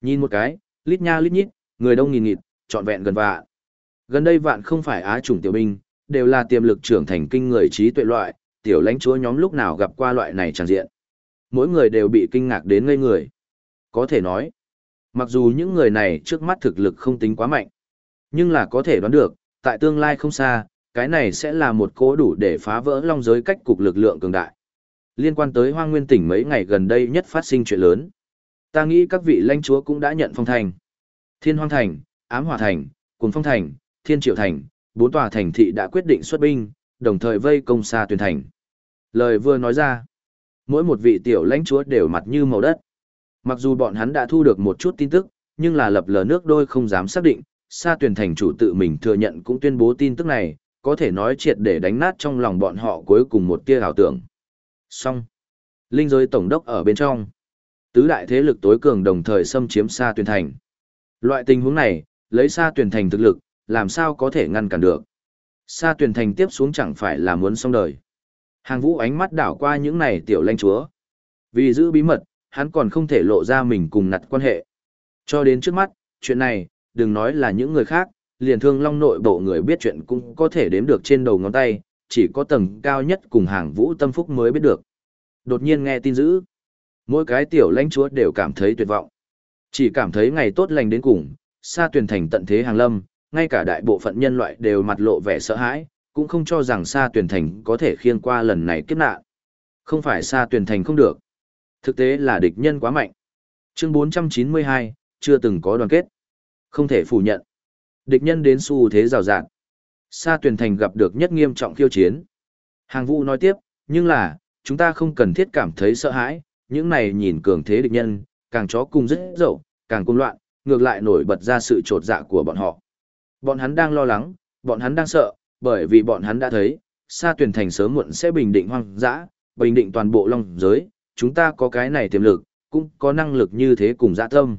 Nhìn một cái, lít nha lít nhít, người đông nghìn nghịt, trọn vẹn gần vạn. Gần đây vạn không phải á chủng tiểu binh, đều là tiềm lực trưởng thành kinh người trí tuệ loại, tiểu lãnh chúa nhóm lúc nào gặp qua loại này tràn diện. Mỗi người đều bị kinh ngạc đến ngây người. Có thể nói, mặc dù những người này trước mắt thực lực không tính quá mạnh, nhưng là có thể đoán được, tại tương lai không xa, cái này sẽ là một cố đủ để phá vỡ long giới cách cục lực lượng cường đại. Liên quan tới Hoang Nguyên tỉnh mấy ngày gần đây nhất phát sinh chuyện lớn. Ta nghĩ các vị lãnh chúa cũng đã nhận phong thành. Thiên Hoang thành, Ám Hỏa thành, cùng Phong thành, Thiên Triệu thành, bốn tòa thành thị đã quyết định xuất binh, đồng thời vây công xa tuyển thành. Lời vừa nói ra, mỗi một vị tiểu lãnh chúa đều mặt như màu đất. Mặc dù bọn hắn đã thu được một chút tin tức, nhưng là lập lờ nước đôi không dám xác định, Sa tuyển thành chủ tự mình thừa nhận cũng tuyên bố tin tức này, có thể nói triệt để đánh nát trong lòng bọn họ cuối cùng một tia ảo tưởng. Xong. Linh giới tổng đốc ở bên trong. Tứ đại thế lực tối cường đồng thời xâm chiếm Sa tuyển thành. Loại tình huống này, lấy Sa tuyển thành thực lực, làm sao có thể ngăn cản được. Sa tuyển thành tiếp xuống chẳng phải là muốn xong đời. Hàng vũ ánh mắt đảo qua những này tiểu lanh chúa. Vì giữ bí mật, hắn còn không thể lộ ra mình cùng nặt quan hệ. Cho đến trước mắt, chuyện này, đừng nói là những người khác, liền thương long nội bộ người biết chuyện cũng có thể đếm được trên đầu ngón tay, chỉ có tầng cao nhất cùng hàng vũ tâm phúc mới biết được. Đột nhiên nghe tin dữ, mỗi cái tiểu lãnh chúa đều cảm thấy tuyệt vọng. Chỉ cảm thấy ngày tốt lành đến cùng, xa tuyển thành tận thế hàng lâm, ngay cả đại bộ phận nhân loại đều mặt lộ vẻ sợ hãi, cũng không cho rằng xa tuyển thành có thể khiêng qua lần này kiếp nạn. Không phải xa tuyển thành không được. Thực tế là địch nhân quá mạnh. Chương 492, chưa từng có đoàn kết. Không thể phủ nhận. Địch nhân đến xu thế rào rạt. Sa tuyển thành gặp được nhất nghiêm trọng khiêu chiến. Hàng vũ nói tiếp, nhưng là, chúng ta không cần thiết cảm thấy sợ hãi, những này nhìn cường thế địch nhân, càng chó cùng rất dậu, càng cung loạn, ngược lại nổi bật ra sự trột dạ của bọn họ. Bọn hắn đang lo lắng, bọn hắn đang sợ, bởi vì bọn hắn đã thấy, Sa tuyển thành sớm muộn sẽ bình định hoang dã, bình định toàn bộ long giới, chúng ta có cái này tiềm lực, cũng có năng lực như thế cùng dạ tâm.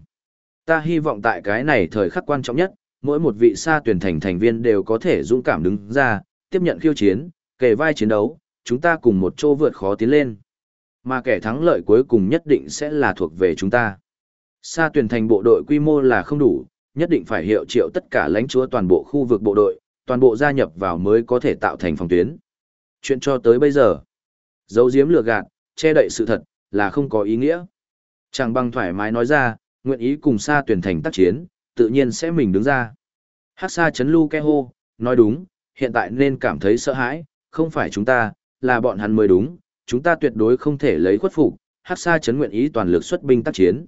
Ta hy vọng tại cái này thời khắc quan trọng nhất, mỗi một vị sa tuyển thành thành viên đều có thể dũng cảm đứng ra, tiếp nhận khiêu chiến, kề vai chiến đấu, chúng ta cùng một chỗ vượt khó tiến lên. Mà kẻ thắng lợi cuối cùng nhất định sẽ là thuộc về chúng ta. Sa tuyển thành bộ đội quy mô là không đủ, nhất định phải hiệu triệu tất cả lãnh chúa toàn bộ khu vực bộ đội, toàn bộ gia nhập vào mới có thể tạo thành phòng tuyến. Chuyện cho tới bây giờ, dấu diếm lừa gạt, che đậy sự thật, là không có ý nghĩa. Chẳng bằng thoải mái nói ra, nguyện ý cùng Sa tuyển thành tác chiến, tự nhiên sẽ mình đứng ra. Hắc Sa chấn lu ke hô, nói đúng, hiện tại nên cảm thấy sợ hãi, không phải chúng ta, là bọn hắn mới đúng, chúng ta tuyệt đối không thể lấy khuất phục, Hắc Sa chấn nguyện ý toàn lực xuất binh tác chiến.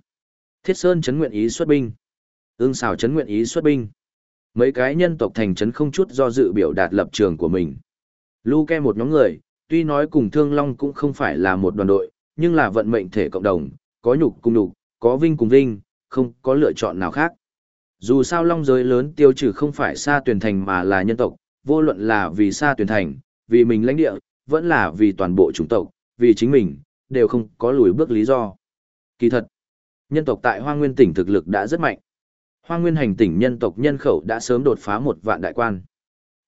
Thiết Sơn chấn nguyện ý xuất binh. Ưng Sào chấn nguyện ý xuất binh. Mấy cái nhân tộc thành chấn không chút do dự biểu đạt lập trường của mình. Lu ke một nhóm người, tuy nói cùng Thương Long cũng không phải là một đoàn đội, nhưng là vận mệnh thể cộng đồng, có nhục cùng nhục, có vinh cùng vinh, không có lựa chọn nào khác. Dù sao long giới lớn tiêu trừ không phải xa tuyển thành mà là nhân tộc, vô luận là vì xa tuyển thành, vì mình lãnh địa, vẫn là vì toàn bộ chủng tộc, vì chính mình, đều không có lùi bước lý do. Kỳ thật, nhân tộc tại Hoa Nguyên tỉnh thực lực đã rất mạnh. Hoa Nguyên hành tỉnh nhân tộc nhân khẩu đã sớm đột phá một vạn đại quan.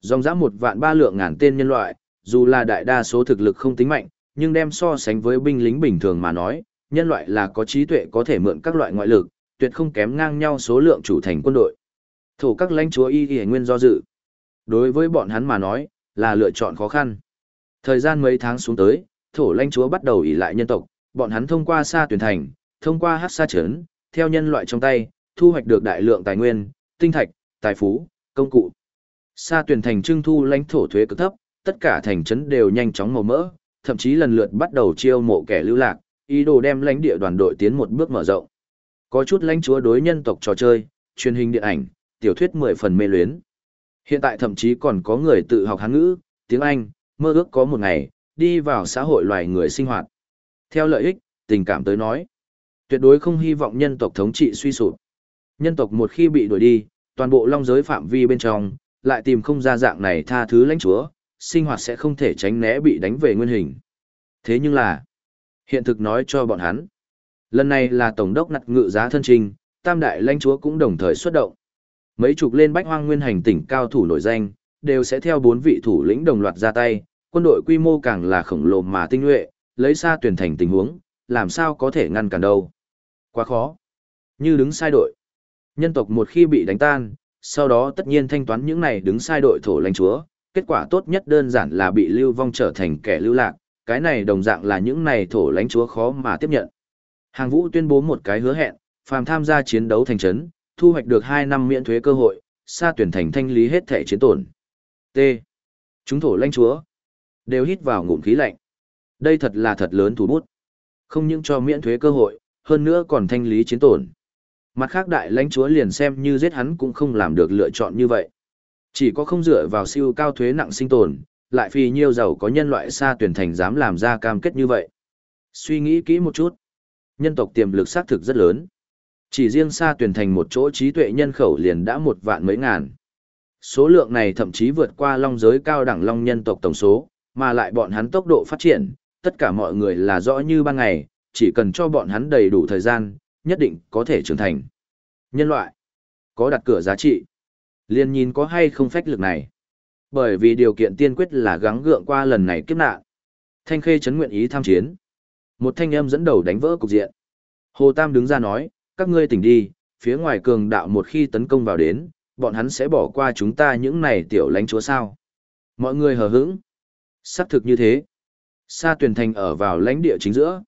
Dòng dã một vạn ba lượng ngàn tên nhân loại, dù là đại đa số thực lực không tính mạnh, nhưng đem so sánh với binh lính bình thường mà nói, nhân loại là có trí tuệ có thể mượn các loại ngoại lực, tuyệt không kém ngang nhau số lượng chủ thành quân đội. thủ các lãnh chúa y y nguyên do dự. Đối với bọn hắn mà nói, là lựa chọn khó khăn. Thời gian mấy tháng xuống tới, thổ lãnh chúa bắt đầu ỷ lại nhân tộc, bọn hắn thông qua xa tuyển thành, thông qua hát xa chấn theo nhân loại trong tay, thu hoạch được đại lượng tài nguyên, tinh thạch, tài phú, công cụ. Xa tuyển thành trưng thu lãnh thổ thuế cực thấp, tất cả thành trấn đều nhanh chóng màu mỡ, thậm chí lần lượt bắt đầu chiêu mộ kẻ lưu lạc, ý đồ đem lãnh địa đoàn đội tiến một bước mở rộng. Có chút lãnh chúa đối nhân tộc trò chơi, truyền hình điện ảnh, tiểu thuyết mười phần mê luyến. Hiện tại thậm chí còn có người tự học Hán ngữ, tiếng Anh, mơ ước có một ngày, đi vào xã hội loài người sinh hoạt. Theo lợi ích, tình cảm tới nói, tuyệt đối không hy vọng nhân tộc thống trị suy sụp. Nhân tộc một khi bị đuổi đi, toàn bộ long giới phạm vi bên trong, lại tìm không ra dạng này tha thứ lãnh chúa, sinh hoạt sẽ không thể tránh né bị đánh về nguyên hình. Thế nhưng là, hiện thực nói cho bọn hắn, Lần này là tổng đốc nặt ngự giá thân trình, tam đại lãnh chúa cũng đồng thời xuất động. Mấy chục lên bách hoang nguyên hành tỉnh cao thủ nổi danh, đều sẽ theo bốn vị thủ lĩnh đồng loạt ra tay, quân đội quy mô càng là khổng lồ mà tinh nhuệ, lấy xa tuyển thành tình huống, làm sao có thể ngăn cản đâu. Quá khó. Như đứng sai đội. Nhân tộc một khi bị đánh tan, sau đó tất nhiên thanh toán những này đứng sai đội thổ lãnh chúa, kết quả tốt nhất đơn giản là bị lưu vong trở thành kẻ lưu lạc, cái này đồng dạng là những này thổ lãnh chúa khó mà tiếp nhận. Hàng Vũ tuyên bố một cái hứa hẹn, phàm tham gia chiến đấu thành trấn, thu hoạch được 2 năm miễn thuế cơ hội, xa tuyển thành thanh lý hết thẻ chiến tổn. T. Chúng thổ lãnh chúa đều hít vào ngụm khí lạnh. Đây thật là thật lớn thủ bút. Không những cho miễn thuế cơ hội, hơn nữa còn thanh lý chiến tổn. Mặt khác đại lãnh chúa liền xem như giết hắn cũng không làm được lựa chọn như vậy. Chỉ có không dựa vào siêu cao thuế nặng sinh tồn, lại vì nhiều giàu có nhân loại xa tuyển thành dám làm ra cam kết như vậy. Suy nghĩ kỹ một chút nhân tộc tiềm lực xác thực rất lớn. Chỉ riêng xa tuyển thành một chỗ trí tuệ nhân khẩu liền đã một vạn mấy ngàn. Số lượng này thậm chí vượt qua long giới cao đẳng long nhân tộc tổng số, mà lại bọn hắn tốc độ phát triển, tất cả mọi người là rõ như ban ngày, chỉ cần cho bọn hắn đầy đủ thời gian, nhất định có thể trưởng thành. Nhân loại, có đặt cửa giá trị. Liên nhìn có hay không phách lực này. Bởi vì điều kiện tiên quyết là gắng gượng qua lần này kiếp nạn. Thanh Khê chấn nguyện ý tham chiến. Một thanh âm dẫn đầu đánh vỡ cục diện. Hồ Tam đứng ra nói, các ngươi tỉnh đi, phía ngoài cường đạo một khi tấn công vào đến, bọn hắn sẽ bỏ qua chúng ta những này tiểu lãnh chúa sao. Mọi người hờ hững. Sắc thực như thế. Sa tuyển thành ở vào lãnh địa chính giữa.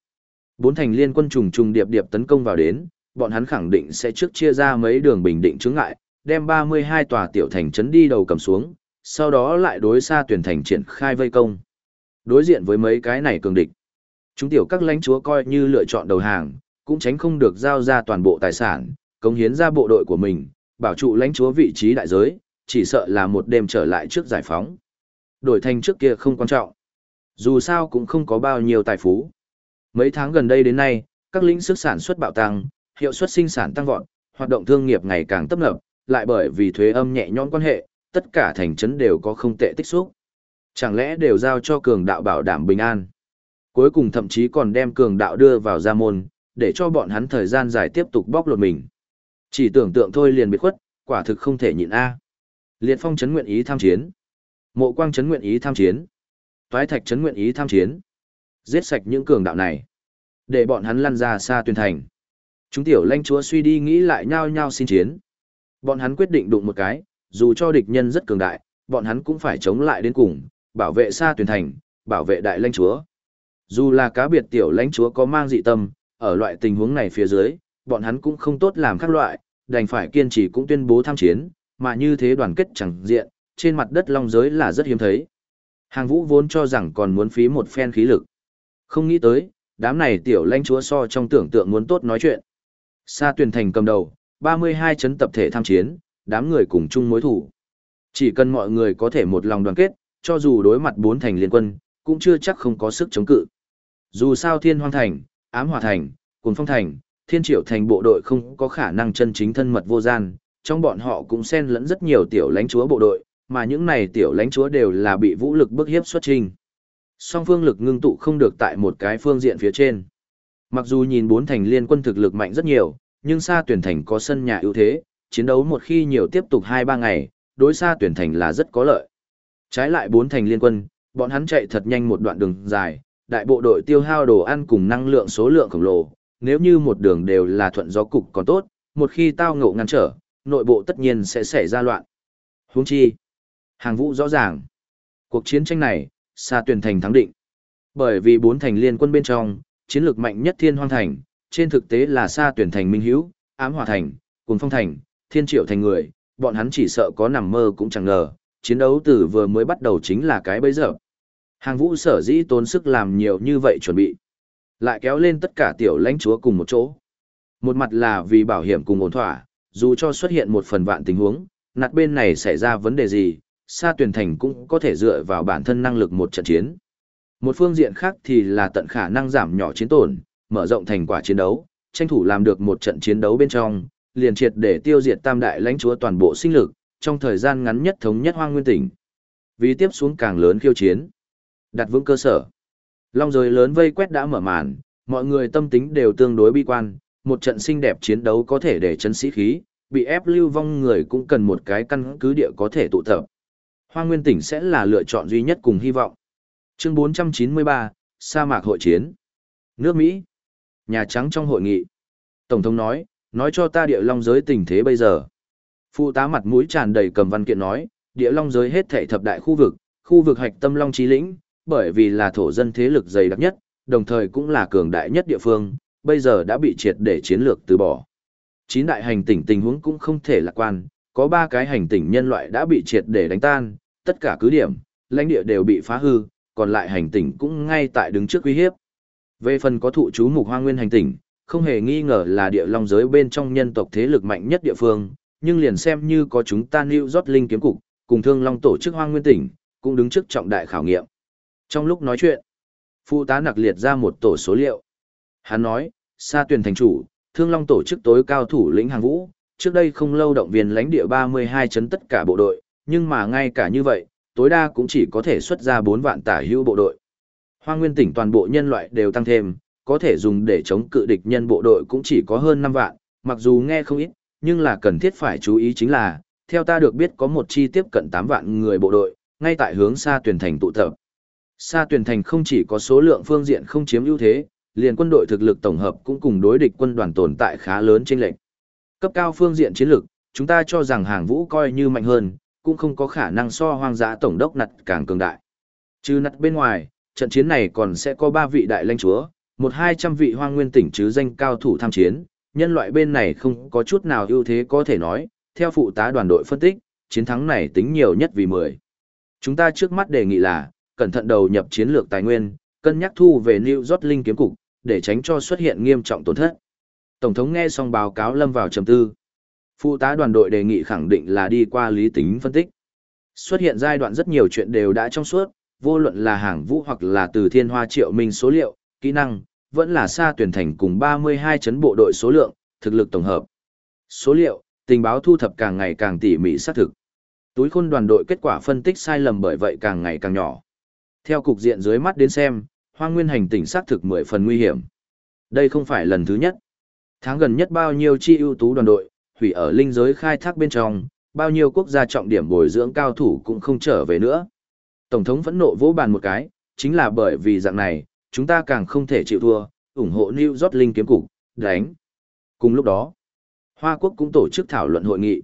Bốn thành liên quân trùng trùng điệp điệp tấn công vào đến, bọn hắn khẳng định sẽ trước chia ra mấy đường bình định chướng ngại, đem 32 tòa tiểu thành trấn đi đầu cầm xuống, sau đó lại đối xa tuyển thành triển khai vây công. Đối diện với mấy cái này cường địch, chúng tiểu các lãnh chúa coi như lựa chọn đầu hàng, cũng tránh không được giao ra toàn bộ tài sản, cống hiến ra bộ đội của mình, bảo trụ lãnh chúa vị trí đại giới, chỉ sợ là một đêm trở lại trước giải phóng. Đổi thành trước kia không quan trọng. Dù sao cũng không có bao nhiêu tài phú. Mấy tháng gần đây đến nay, các lĩnh sức sản xuất bạo tăng, hiệu suất sinh sản tăng vọt, hoạt động thương nghiệp ngày càng tấp nập, lại bởi vì thuế âm nhẹ nhõm quan hệ, tất cả thành trấn đều có không tệ tích xúc. Chẳng lẽ đều giao cho cường đạo bảo đảm bình an? Cuối cùng thậm chí còn đem cường đạo đưa vào gia môn, để cho bọn hắn thời gian dài tiếp tục bóc lột mình. Chỉ tưởng tượng thôi liền biệt khuất, quả thực không thể nhịn a. Liệt Phong chấn nguyện ý tham chiến. Mộ Quang chấn nguyện ý tham chiến. Toái Thạch chấn nguyện ý tham chiến. Giết sạch những cường đạo này, để bọn hắn lăn ra xa tuyên thành. Chúng tiểu lãnh chúa suy đi nghĩ lại nhau nhau xin chiến. Bọn hắn quyết định đụng một cái, dù cho địch nhân rất cường đại, bọn hắn cũng phải chống lại đến cùng, bảo vệ xa tuyển thành, bảo vệ đại lãnh chúa. Dù là cá biệt tiểu lãnh chúa có mang dị tâm, ở loại tình huống này phía dưới, bọn hắn cũng không tốt làm khác loại, đành phải kiên trì cũng tuyên bố tham chiến, mà như thế đoàn kết chẳng diện, trên mặt đất long giới là rất hiếm thấy. Hàng vũ vốn cho rằng còn muốn phí một phen khí lực. Không nghĩ tới, đám này tiểu lãnh chúa so trong tưởng tượng muốn tốt nói chuyện. Sa tuyển thành cầm đầu, 32 chấn tập thể tham chiến, đám người cùng chung mối thủ. Chỉ cần mọi người có thể một lòng đoàn kết, cho dù đối mặt bốn thành liên quân, cũng chưa chắc không có sức chống cự. Dù sao Thiên Hoang Thành, Ám Hòa Thành, Cùng Phong Thành, Thiên Triệu Thành bộ đội không có khả năng chân chính thân mật vô gian, trong bọn họ cũng xen lẫn rất nhiều tiểu lãnh chúa bộ đội, mà những này tiểu lãnh chúa đều là bị vũ lực bức hiếp xuất trình. Song phương lực ngưng tụ không được tại một cái phương diện phía trên. Mặc dù nhìn bốn thành liên quân thực lực mạnh rất nhiều, nhưng xa tuyển thành có sân nhà ưu thế, chiến đấu một khi nhiều tiếp tục 2-3 ngày, đối xa tuyển thành là rất có lợi. Trái lại bốn thành liên quân, bọn hắn chạy thật nhanh một đoạn đường dài, đại bộ đội tiêu hao đồ ăn cùng năng lượng số lượng khổng lồ, nếu như một đường đều là thuận gió cục còn tốt, một khi tao ngộ ngăn trở, nội bộ tất nhiên sẽ xảy ra loạn. Huống chi, hàng vũ rõ ràng. Cuộc chiến tranh này, xa tuyển thành thắng định. Bởi vì bốn thành liên quân bên trong, chiến lược mạnh nhất thiên hoang thành, trên thực tế là xa tuyển thành minh hữu, ám hòa thành, cùng phong thành, thiên triệu thành người, bọn hắn chỉ sợ có nằm mơ cũng chẳng ngờ, chiến đấu từ vừa mới bắt đầu chính là cái bấy giờ. Hàng vũ sở dĩ tốn sức làm nhiều như vậy chuẩn bị. Lại kéo lên tất cả tiểu lãnh chúa cùng một chỗ. Một mặt là vì bảo hiểm cùng ổn thỏa, dù cho xuất hiện một phần vạn tình huống, nạt bên này xảy ra vấn đề gì, xa tuyển thành cũng có thể dựa vào bản thân năng lực một trận chiến. Một phương diện khác thì là tận khả năng giảm nhỏ chiến tổn, mở rộng thành quả chiến đấu, tranh thủ làm được một trận chiến đấu bên trong, liền triệt để tiêu diệt tam đại lãnh chúa toàn bộ sinh lực, trong thời gian ngắn nhất thống nhất hoang nguyên tỉnh. Vì tiếp xuống càng lớn khiêu chiến, đặt vững cơ sở. Long rồi lớn vây quét đã mở màn, mọi người tâm tính đều tương đối bi quan, một trận xinh đẹp chiến đấu có thể để chấn sĩ khí, bị ép lưu vong người cũng cần một cái căn cứ địa có thể tụ tập. Hoa nguyên tỉnh sẽ là lựa chọn duy nhất cùng hy vọng. Chương 493, sa mạc hội chiến. Nước Mỹ. Nhà Trắng trong hội nghị. Tổng thống nói, nói cho ta địa long giới tình thế bây giờ. Phụ tá mặt mũi tràn đầy cầm văn kiện nói, địa long giới hết thảy thập đại khu vực, khu vực hạch tâm long trí lĩnh, bởi vì là thổ dân thế lực dày đặc nhất, đồng thời cũng là cường đại nhất địa phương, bây giờ đã bị triệt để chiến lược từ bỏ. Chín đại hành tỉnh tình huống cũng không thể lạc quan, có ba cái hành tỉnh nhân loại đã bị triệt để đánh tan, tất cả cứ điểm, lãnh địa đều bị phá hư, còn lại hành tỉnh cũng ngay tại đứng trước uy hiếp. Về phần có thụ chú mục hoang nguyên hành tỉnh, không hề nghi ngờ là địa long giới bên trong nhân tộc thế lực mạnh nhất địa phương, nhưng liền xem như có chúng ta New York Linh kiếm cục, cùng thương long tổ chức hoang nguyên tỉnh, cũng đứng trước trọng đại khảo nghiệm. Trong lúc nói chuyện, phụ tá nặc liệt ra một tổ số liệu. Hắn nói, xa tuyển thành chủ, thương long tổ chức tối cao thủ lĩnh hàng vũ, trước đây không lâu động viên lãnh địa 32 chấn tất cả bộ đội, nhưng mà ngay cả như vậy, tối đa cũng chỉ có thể xuất ra 4 vạn tả hữu bộ đội. Hoa nguyên tỉnh toàn bộ nhân loại đều tăng thêm, có thể dùng để chống cự địch nhân bộ đội cũng chỉ có hơn 5 vạn, mặc dù nghe không ít, nhưng là cần thiết phải chú ý chính là, theo ta được biết có một chi tiếp cận 8 vạn người bộ đội, ngay tại hướng xa tuyển thành tụ tập. Sa tuyển thành không chỉ có số lượng phương diện không chiếm ưu thế, liền quân đội thực lực tổng hợp cũng cùng đối địch quân đoàn tồn tại khá lớn trên lệnh. Cấp cao phương diện chiến lược, chúng ta cho rằng hàng vũ coi như mạnh hơn, cũng không có khả năng so hoang dã tổng đốc nặt càng cường đại. Chứ nặt bên ngoài, trận chiến này còn sẽ có 3 vị đại lãnh chúa, một hai trăm vị hoang nguyên tỉnh chứ danh cao thủ tham chiến, nhân loại bên này không có chút nào ưu thế có thể nói, theo phụ tá đoàn đội phân tích, chiến thắng này tính nhiều nhất vì 10. Chúng ta trước mắt đề nghị là, cẩn thận đầu nhập chiến lược tài nguyên, cân nhắc thu về New York Linh kiếm cục, để tránh cho xuất hiện nghiêm trọng tổn thất. Tổng thống nghe xong báo cáo lâm vào trầm tư. Phụ tá đoàn đội đề nghị khẳng định là đi qua lý tính phân tích. Xuất hiện giai đoạn rất nhiều chuyện đều đã trong suốt, vô luận là hàng vũ hoặc là từ thiên hoa triệu minh số liệu, kỹ năng, vẫn là xa tuyển thành cùng 32 chấn bộ đội số lượng, thực lực tổng hợp. Số liệu, tình báo thu thập càng ngày càng tỉ mỉ xác thực. Túi khôn đoàn đội kết quả phân tích sai lầm bởi vậy càng ngày càng nhỏ. Theo cục diện dưới mắt đến xem, hoang nguyên hành tỉnh xác thực 10 phần nguy hiểm. Đây không phải lần thứ nhất. Tháng gần nhất bao nhiêu chi ưu tú đoàn đội, hủy ở linh giới khai thác bên trong, bao nhiêu quốc gia trọng điểm bồi dưỡng cao thủ cũng không trở về nữa. Tổng thống phẫn nộ vỗ bàn một cái, chính là bởi vì dạng này, chúng ta càng không thể chịu thua, ủng hộ New York Linh kiếm cục, đánh. Cùng lúc đó, Hoa Quốc cũng tổ chức thảo luận hội nghị.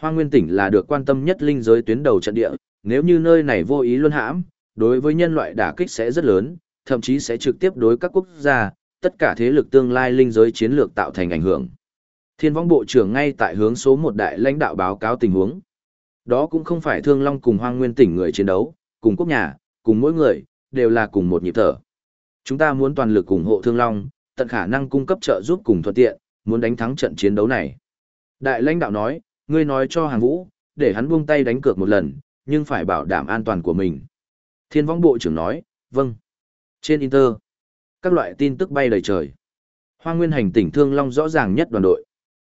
Hoa Nguyên tỉnh là được quan tâm nhất linh giới tuyến đầu trận địa, nếu như nơi này vô ý luân hãm, đối với nhân loại đả kích sẽ rất lớn, thậm chí sẽ trực tiếp đối các quốc gia, tất cả thế lực tương lai linh giới chiến lược tạo thành ảnh hưởng. Thiên võng bộ trưởng ngay tại hướng số một đại lãnh đạo báo cáo tình huống. Đó cũng không phải thương long cùng hoang nguyên tỉnh người chiến đấu, cùng quốc nhà, cùng mỗi người, đều là cùng một nhịp thở. Chúng ta muốn toàn lực ủng hộ thương long, tận khả năng cung cấp trợ giúp cùng thuận tiện, muốn đánh thắng trận chiến đấu này. Đại lãnh đạo nói, ngươi nói cho hàng vũ, để hắn buông tay đánh cược một lần, nhưng phải bảo đảm an toàn của mình. Thiên võng bộ trưởng nói, vâng. Trên Inter, các loại tin tức bay đầy trời. Hoa nguyên hành tỉnh Thương Long rõ ràng nhất đoàn đội.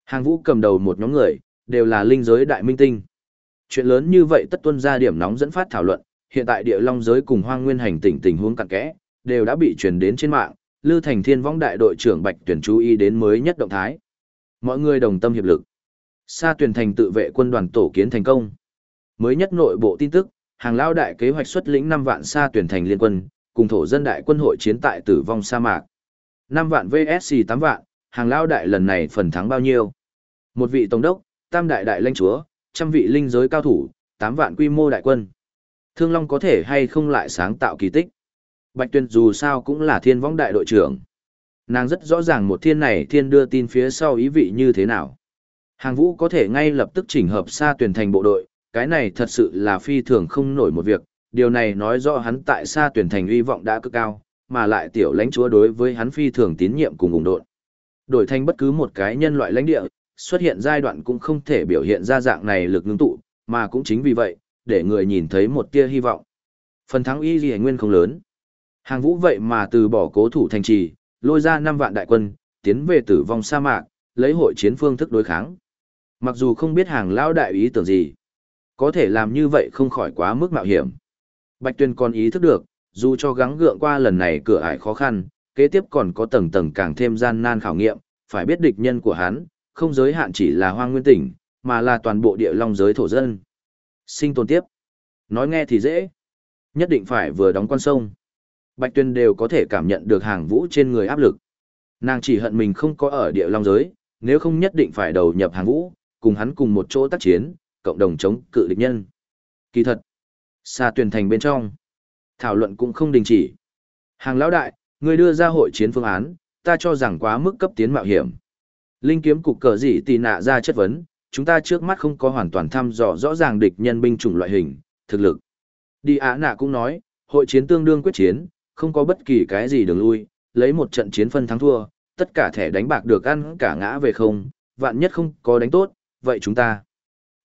Hàng vũ cầm đầu một nhóm người, đều là linh giới đại minh tinh. Chuyện lớn như vậy tất tuân ra điểm nóng dẫn phát thảo luận, hiện tại địa long giới cùng hoang nguyên hành tỉnh tình huống cặn kẽ, đều đã bị truyền đến trên mạng, Lư Thành Thiên võng đại đội trưởng Bạch Tuyển chú ý đến mới nhất động thái. Mọi người đồng tâm hiệp lực. Sa tuyển thành tự vệ quân đoàn tổ kiến thành công. Mới nhất nội bộ tin tức, hàng lao đại kế hoạch xuất lĩnh 5 vạn xa tuyển thành liên quân, cùng thổ dân đại quân hội chiến tại tử vong sa mạc. 5 vạn VSC 8 vạn, hàng lao đại lần này phần thắng bao nhiêu? Một vị tổng đốc, tam đại đại lãnh chúa, trăm vị linh giới cao thủ, 8 vạn quy mô đại quân. Thương Long có thể hay không lại sáng tạo kỳ tích? Bạch Tuyên dù sao cũng là thiên võng đại đội trưởng. Nàng rất rõ ràng một thiên này thiên đưa tin phía sau ý vị như thế nào. Hàng vũ có thể ngay lập tức chỉnh hợp xa tuyển thành bộ đội, cái này thật sự là phi thường không nổi một việc, điều này nói rõ hắn tại xa tuyển thành uy vọng đã cực cao, mà lại tiểu lãnh chúa đối với hắn phi thường tín nhiệm cùng ủng độn. Đổi thành bất cứ một cái nhân loại lãnh địa, xuất hiện giai đoạn cũng không thể biểu hiện ra dạng này lực ngưng tụ, mà cũng chính vì vậy, để người nhìn thấy một tia hy vọng. Phần thắng y gì nguyên không lớn. Hàng vũ vậy mà từ bỏ cố thủ thành trì, lôi ra 5 vạn đại quân, tiến về tử vong sa mạc, lấy hội chiến phương thức đối kháng. Mặc dù không biết hàng lao đại ý tưởng gì, có thể làm như vậy không khỏi quá mức mạo hiểm. Bạch Tuyên còn ý thức được, dù cho gắng gượng qua lần này cửa ải khó khăn, kế tiếp còn có tầng tầng càng thêm gian nan khảo nghiệm, phải biết địch nhân của hắn, không giới hạn chỉ là hoang nguyên tỉnh, mà là toàn bộ địa long giới thổ dân. Sinh tồn tiếp. Nói nghe thì dễ. Nhất định phải vừa đóng con sông. Bạch Tuyên đều có thể cảm nhận được hàng vũ trên người áp lực. Nàng chỉ hận mình không có ở địa long giới, nếu không nhất định phải đầu nhập hàng vũ, cùng hắn cùng một chỗ tác chiến, cộng đồng chống cự địch nhân. Kỳ thật, xa tuyển thành bên trong, thảo luận cũng không đình chỉ. Hàng lão đại, người đưa ra hội chiến phương án, ta cho rằng quá mức cấp tiến mạo hiểm. Linh kiếm cục cờ gì tì nạ ra chất vấn, chúng ta trước mắt không có hoàn toàn thăm dò rõ ràng địch nhân binh chủng loại hình, thực lực. Đi á nạ cũng nói, hội chiến tương đương quyết chiến, không có bất kỳ cái gì đường lui, lấy một trận chiến phân thắng thua, tất cả thẻ đánh bạc được ăn cả ngã về không, vạn nhất không có đánh tốt, vậy chúng ta.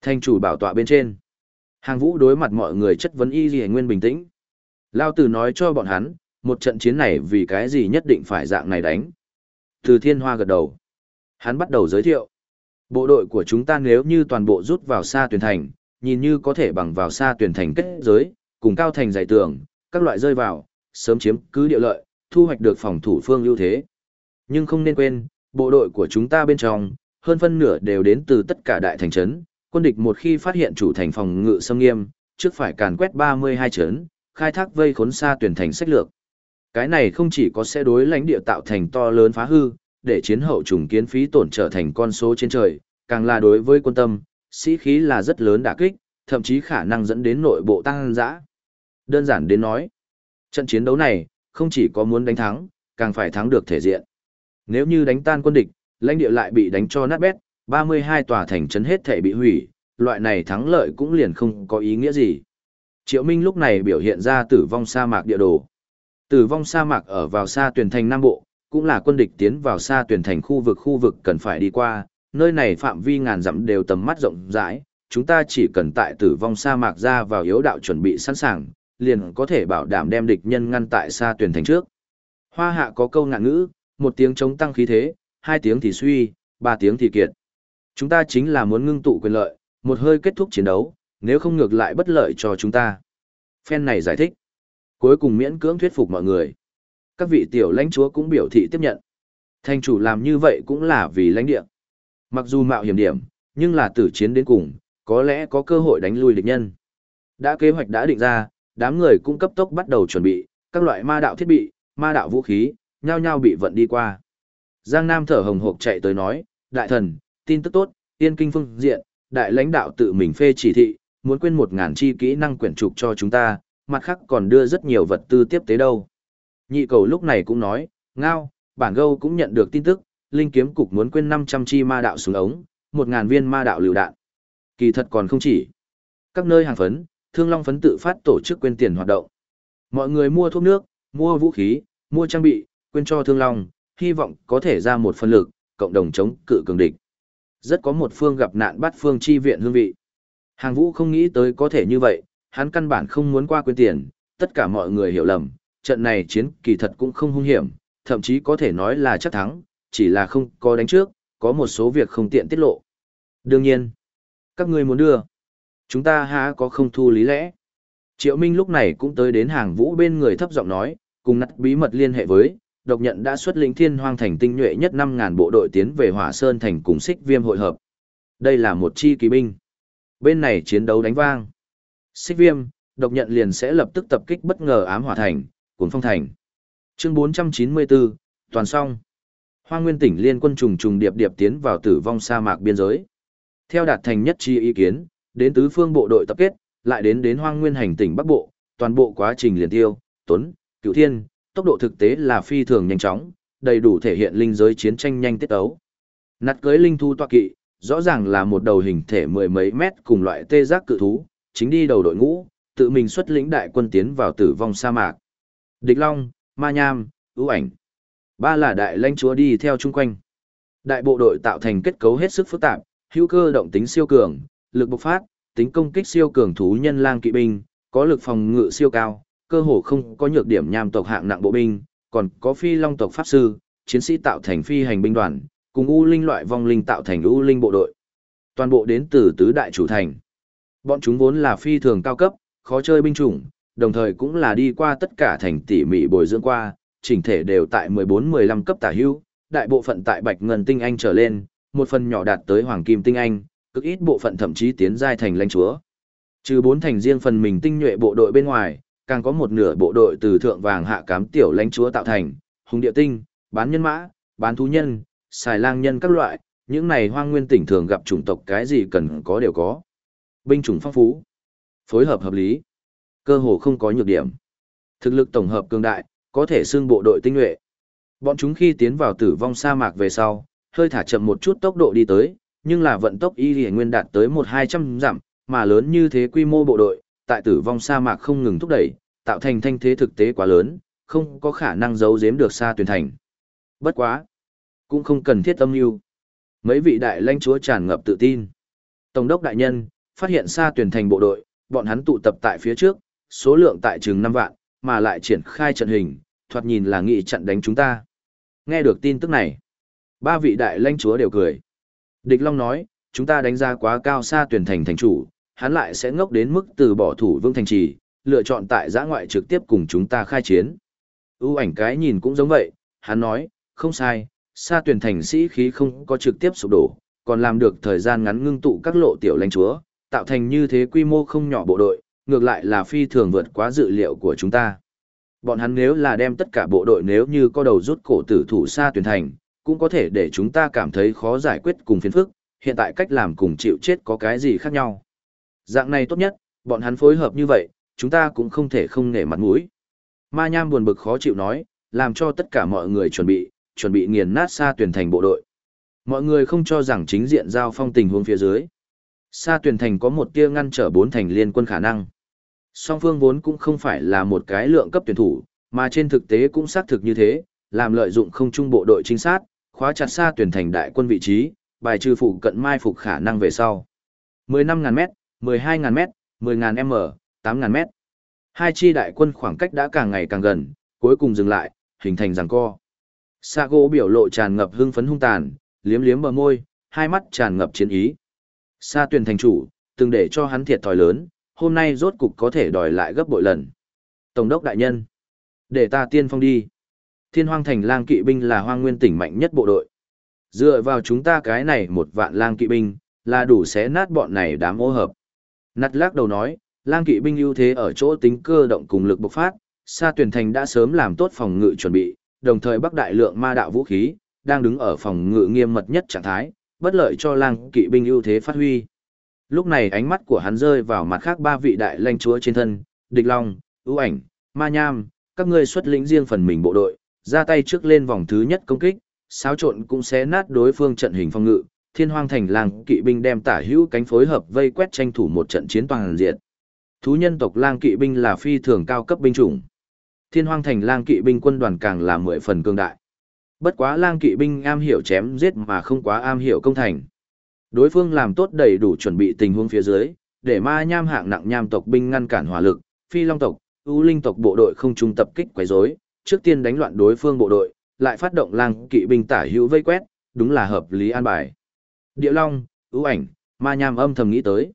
Thanh chủ bảo tọa bên trên. Hàng vũ đối mặt mọi người chất vấn y gì nguyên bình tĩnh. Lao tử nói cho bọn hắn, một trận chiến này vì cái gì nhất định phải dạng này đánh. Từ thiên hoa gật đầu. Hắn bắt đầu giới thiệu. Bộ đội của chúng ta nếu như toàn bộ rút vào xa tuyển thành, nhìn như có thể bằng vào xa tuyển thành kết giới, cùng cao thành giải tường, các loại rơi vào, sớm chiếm cứ địa lợi, thu hoạch được phòng thủ phương ưu thế. Nhưng không nên quên, bộ đội của chúng ta bên trong, hơn phân nửa đều đến từ tất cả đại thành trấn, quân địch một khi phát hiện chủ thành phòng ngự xâm nghiêm, trước phải càn quét 32 trấn, khai thác vây khốn xa tuyển thành sách lược. Cái này không chỉ có sẽ đối lãnh địa tạo thành to lớn phá hư, để chiến hậu trùng kiến phí tổn trở thành con số trên trời, càng là đối với quân tâm, sĩ khí là rất lớn đả kích, thậm chí khả năng dẫn đến nội bộ tăng dã. Đơn giản đến nói, trận chiến đấu này, không chỉ có muốn đánh thắng, càng phải thắng được thể diện. Nếu như đánh tan quân địch, lãnh địa lại bị đánh cho nát bét, 32 tòa thành trấn hết thể bị hủy, loại này thắng lợi cũng liền không có ý nghĩa gì. Triệu Minh lúc này biểu hiện ra tử vong sa mạc địa đồ. Tử vong sa mạc ở vào xa tuyển thành Nam Bộ, cũng là quân địch tiến vào xa tuyển thành khu vực khu vực cần phải đi qua, nơi này phạm vi ngàn dặm đều tầm mắt rộng rãi, chúng ta chỉ cần tại tử vong sa mạc ra vào yếu đạo chuẩn bị sẵn sàng, liền có thể bảo đảm đem địch nhân ngăn tại xa tuyển thành trước. Hoa hạ có câu ngạn ngữ, một tiếng chống tăng khí thế, hai tiếng thì suy, ba tiếng thì kiệt. Chúng ta chính là muốn ngưng tụ quyền lợi, một hơi kết thúc chiến đấu, nếu không ngược lại bất lợi cho chúng ta. Phen này giải thích. Cuối cùng miễn cưỡng thuyết phục mọi người. Các vị tiểu lãnh chúa cũng biểu thị tiếp nhận. Thành chủ làm như vậy cũng là vì lãnh địa. Mặc dù mạo hiểm điểm, nhưng là tử chiến đến cùng, có lẽ có cơ hội đánh lui địch nhân. Đã kế hoạch đã định ra, đám người cũng cấp tốc bắt đầu chuẩn bị, các loại ma đạo thiết bị, ma đạo vũ khí, nhau nhau bị vận đi qua. Giang Nam thở hồng hộc chạy tới nói, đại thần, tin tức tốt, tiên kinh phương diện, đại lãnh đạo tự mình phê chỉ thị, muốn quên một ngàn chi kỹ năng quyển trục cho chúng ta, mặt khác còn đưa rất nhiều vật tư tiếp tế đâu. Nhị cầu lúc này cũng nói, ngao, bản gâu cũng nhận được tin tức, linh kiếm cục muốn quên 500 chi ma đạo xuống ống, 1.000 viên ma đạo lựu đạn. Kỳ thật còn không chỉ. Các nơi hàng phấn, thương long phấn tự phát tổ chức quên tiền hoạt động. Mọi người mua thuốc nước, mua vũ khí, mua trang bị, quên cho thương long, hy vọng có thể ra một phần lực, cộng đồng chống cự cường địch. Rất có một phương gặp nạn bắt phương chi viện hương vị. Hàng vũ không nghĩ tới có thể như vậy, hắn căn bản không muốn qua quên tiền, tất cả mọi người hiểu lầm, trận này chiến kỳ thật cũng không hung hiểm, thậm chí có thể nói là chắc thắng, chỉ là không có đánh trước, có một số việc không tiện tiết lộ. Đương nhiên, các ngươi muốn đưa, chúng ta há có không thu lý lẽ. Triệu Minh lúc này cũng tới đến hàng vũ bên người thấp giọng nói, cùng nặt bí mật liên hệ với, độc nhận đã xuất lĩnh thiên hoang thành tinh nhuệ nhất 5.000 bộ đội tiến về hỏa sơn thành cùng xích viêm hội hợp. Đây là một chi kỳ binh. Bên này chiến đấu đánh vang. Xích viêm, độc nhận liền sẽ lập tức tập kích bất ngờ ám hỏa thành, cuốn phong thành. Chương 494, toàn xong. Hoa nguyên tỉnh liên quân trùng trùng điệp điệp tiến vào tử vong sa mạc biên giới. Theo đạt thành nhất chi ý kiến, đến tứ phương bộ đội tập kết, lại đến đến hoang nguyên hành tỉnh Bắc Bộ, toàn bộ quá trình liền tiêu, tuấn, cựu thiên, tốc độ thực tế là phi thường nhanh chóng, đầy đủ thể hiện linh giới chiến tranh nhanh tiết ấu. Nặt cưới linh thu tọa kỵ, rõ ràng là một đầu hình thể mười mấy mét cùng loại tê giác cự thú, chính đi đầu đội ngũ, tự mình xuất lĩnh đại quân tiến vào tử vong sa mạc. Địch Long, Ma Nham, ưu ảnh. Ba là đại lãnh chúa đi theo chung quanh. Đại bộ đội tạo thành kết cấu hết sức phức tạp, hữu cơ động tính siêu cường, lực bộc phát, tính công kích siêu cường thú nhân lang kỵ binh, có lực phòng ngự siêu cao, cơ hồ không có nhược điểm nham tộc hạng nặng bộ binh, còn có phi long tộc pháp sư, chiến sĩ tạo thành phi hành binh đoàn, cùng u linh loại vong linh tạo thành u linh bộ đội. Toàn bộ đến từ tứ đại chủ thành. Bọn chúng vốn là phi thường cao cấp, khó chơi binh chủng, đồng thời cũng là đi qua tất cả thành tỉ mỉ bồi dưỡng qua, chỉnh thể đều tại 14-15 cấp tả hữu, đại bộ phận tại bạch ngân tinh anh trở lên, một phần nhỏ đạt tới hoàng kim tinh anh, cực ít bộ phận thậm chí tiến giai thành lãnh chúa. Trừ bốn thành riêng phần mình tinh nhuệ bộ đội bên ngoài, càng có một nửa bộ đội từ thượng vàng hạ cám tiểu lãnh chúa tạo thành, hùng địa tinh, bán nhân mã, bán thú nhân, xài lang nhân các loại, những này hoang nguyên tỉnh thường gặp chủng tộc cái gì cần có đều có. Binh chủng phong phú, phối hợp hợp lý, cơ hồ không có nhược điểm. Thực lực tổng hợp cường đại, có thể xưng bộ đội tinh nhuệ. Bọn chúng khi tiến vào tử vong sa mạc về sau, hơi thả chậm một chút tốc độ đi tới, nhưng là vận tốc y lìa nguyên đạt tới một hai trăm dặm, mà lớn như thế quy mô bộ đội, tại tử vong sa mạc không ngừng thúc đẩy, tạo thành thanh thế thực tế quá lớn, không có khả năng giấu giếm được xa tuyển thành. Bất quá, cũng không cần thiết tâm mưu. Mấy vị đại lãnh chúa tràn ngập tự tin. Tổng đốc đại nhân, phát hiện xa tuyển thành bộ đội, bọn hắn tụ tập tại phía trước, số lượng tại chừng 5 vạn, mà lại triển khai trận hình, thoạt nhìn là nghị chặn đánh chúng ta. Nghe được tin tức này, ba vị đại lãnh chúa đều cười. Địch Long nói, chúng ta đánh ra quá cao xa tuyển thành thành chủ, hắn lại sẽ ngốc đến mức từ bỏ thủ vương thành trì, lựa chọn tại giã ngoại trực tiếp cùng chúng ta khai chiến. ưu ảnh cái nhìn cũng giống vậy, hắn nói, không sai, xa tuyển thành sĩ khí không có trực tiếp sụp đổ, còn làm được thời gian ngắn ngưng tụ các lộ tiểu lãnh chúa, tạo thành như thế quy mô không nhỏ bộ đội, ngược lại là phi thường vượt quá dự liệu của chúng ta. Bọn hắn nếu là đem tất cả bộ đội nếu như có đầu rút cổ tử thủ xa tuyển thành, cũng có thể để chúng ta cảm thấy khó giải quyết cùng phiền phức, hiện tại cách làm cùng chịu chết có cái gì khác nhau. Dạng này tốt nhất, bọn hắn phối hợp như vậy, chúng ta cũng không thể không nể mặt mũi. Ma Nham buồn bực khó chịu nói, làm cho tất cả mọi người chuẩn bị, chuẩn bị nghiền nát xa tuyển thành bộ đội. Mọi người không cho rằng chính diện giao phong tình huống phía dưới. Sa tuyển thành có một tia ngăn trở bốn thành liên quân khả năng. Song phương vốn cũng không phải là một cái lượng cấp tuyển thủ, mà trên thực tế cũng xác thực như thế, làm lợi dụng không trung bộ đội chính sát, khóa chặt xa tuyển thành đại quân vị trí, bài trừ phụ cận mai phục khả năng về sau. 15.000 mét 12.000 m 10.000 m 8.000 m Hai chi đại quân khoảng cách đã càng ngày càng gần, cuối cùng dừng lại, hình thành giằng co. Sago biểu lộ tràn ngập hưng phấn hung tàn, liếm liếm bờ môi, hai mắt tràn ngập chiến ý. Sa tuyển thành chủ, từng để cho hắn thiệt thòi lớn, hôm nay rốt cục có thể đòi lại gấp bội lần. Tổng đốc đại nhân, để ta tiên phong đi. Thiên hoang thành lang kỵ binh là hoang nguyên tỉnh mạnh nhất bộ đội. Dựa vào chúng ta cái này một vạn lang kỵ binh, là đủ xé nát bọn này đám ô hợp. Nặt lắc đầu nói, lang kỵ binh ưu thế ở chỗ tính cơ động cùng lực bộc phát, Sa tuyển thành đã sớm làm tốt phòng ngự chuẩn bị, đồng thời bắc đại lượng ma đạo vũ khí, đang đứng ở phòng ngự nghiêm mật nhất trạng thái, bất lợi cho lang kỵ binh ưu thế phát huy. Lúc này ánh mắt của hắn rơi vào mặt khác ba vị đại lãnh chúa trên thân, Địch Long, ưu ảnh, Ma Nham, các ngươi xuất lĩnh riêng phần mình bộ đội, ra tay trước lên vòng thứ nhất công kích, xáo trộn cũng sẽ nát đối phương trận hình phòng ngự, thiên hoang thành lang kỵ binh đem tả hữu cánh phối hợp vây quét tranh thủ một trận chiến toàn diện. Thú nhân tộc lang kỵ binh là phi thường cao cấp binh chủng. Thiên hoang thành lang kỵ binh quân đoàn càng là mười phần cương đại. Bất quá lang kỵ binh am hiểu chém giết mà không quá am hiểu công thành. Đối phương làm tốt đầy đủ chuẩn bị tình huống phía dưới, để ma nham hạng nặng nham tộc binh ngăn cản hỏa lực, phi long tộc, ưu linh tộc bộ đội không trung tập kích quấy rối, trước tiên đánh loạn đối phương bộ đội, lại phát động lang kỵ binh tả hữu vây quét, đúng là hợp lý an bài. Địa long, ưu ảnh, ma nham âm thầm nghĩ tới.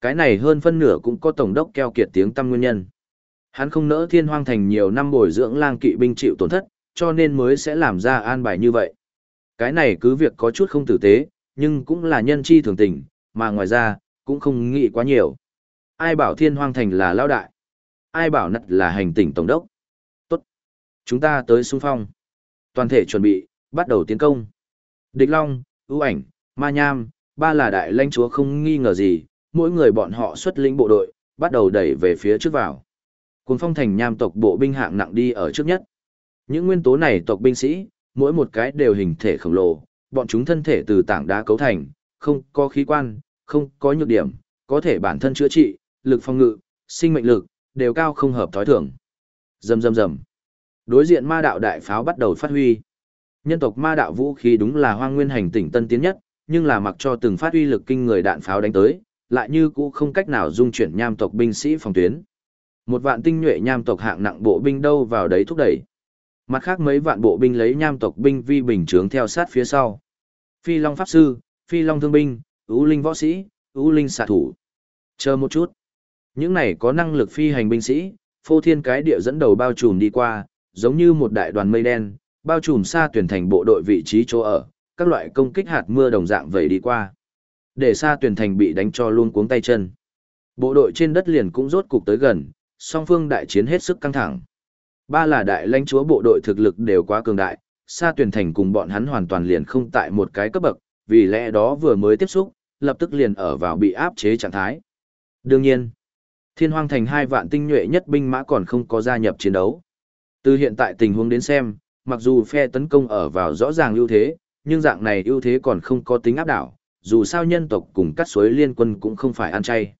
Cái này hơn phân nửa cũng có tổng đốc keo kiệt tiếng tâm nguyên nhân. Hắn không nỡ thiên hoang thành nhiều năm bồi dưỡng lang kỵ binh chịu tổn thất, cho nên mới sẽ làm ra an bài như vậy. Cái này cứ việc có chút không tử tế, nhưng cũng là nhân chi thường tình, mà ngoài ra, cũng không nghĩ quá nhiều. Ai bảo thiên hoang thành là lao đại? Ai bảo nặt là hành tỉnh tổng đốc? Tốt. Chúng ta tới xung phong. Toàn thể chuẩn bị, bắt đầu tiến công. Địch Long, ưu ảnh, ma nham, ba là đại lãnh chúa không nghi ngờ gì, mỗi người bọn họ xuất lĩnh bộ đội, bắt đầu đẩy về phía trước vào. Cuồng phong thành nham tộc bộ binh hạng nặng đi ở trước nhất. Những nguyên tố này tộc binh sĩ, mỗi một cái đều hình thể khổng lồ, bọn chúng thân thể từ tảng đá cấu thành, không có khí quan, không có nhược điểm, có thể bản thân chữa trị, lực phòng ngự, sinh mệnh lực, đều cao không hợp thói thường. Rầm rầm rầm. Đối diện ma đạo đại pháo bắt đầu phát huy. Nhân tộc ma đạo vũ khí đúng là hoang nguyên hành tỉnh tân tiến nhất, nhưng là mặc cho từng phát uy lực kinh người đạn pháo đánh tới, lại như cũ không cách nào dung chuyển nham tộc binh sĩ phòng tuyến. Một vạn tinh nhuệ nham tộc hạng nặng bộ binh đâu vào đấy thúc đẩy. Mặt khác mấy vạn bộ binh lấy nham tộc binh vi bình chướng theo sát phía sau. Phi Long Pháp Sư, Phi Long Thương Binh, Ú Linh Võ Sĩ, Ú Linh Xạ Thủ. Chờ một chút. Những này có năng lực phi hành binh sĩ, phô thiên cái địa dẫn đầu bao trùm đi qua, giống như một đại đoàn mây đen, bao trùm xa tuyển thành bộ đội vị trí chỗ ở, các loại công kích hạt mưa đồng dạng vẩy đi qua. Để xa tuyển thành bị đánh cho luôn cuống tay chân. Bộ đội trên đất liền cũng rốt cục tới gần, song phương đại chiến hết sức căng thẳng. Ba là đại lãnh chúa bộ đội thực lực đều quá cường đại, Sa Tuyền Thành cùng bọn hắn hoàn toàn liền không tại một cái cấp bậc, vì lẽ đó vừa mới tiếp xúc, lập tức liền ở vào bị áp chế trạng thái. Đương nhiên, Thiên Hoang Thành hai vạn tinh nhuệ nhất binh mã còn không có gia nhập chiến đấu. Từ hiện tại tình huống đến xem, mặc dù phe tấn công ở vào rõ ràng ưu thế, nhưng dạng này ưu thế còn không có tính áp đảo, dù sao nhân tộc cùng cắt suối liên quân cũng không phải ăn chay.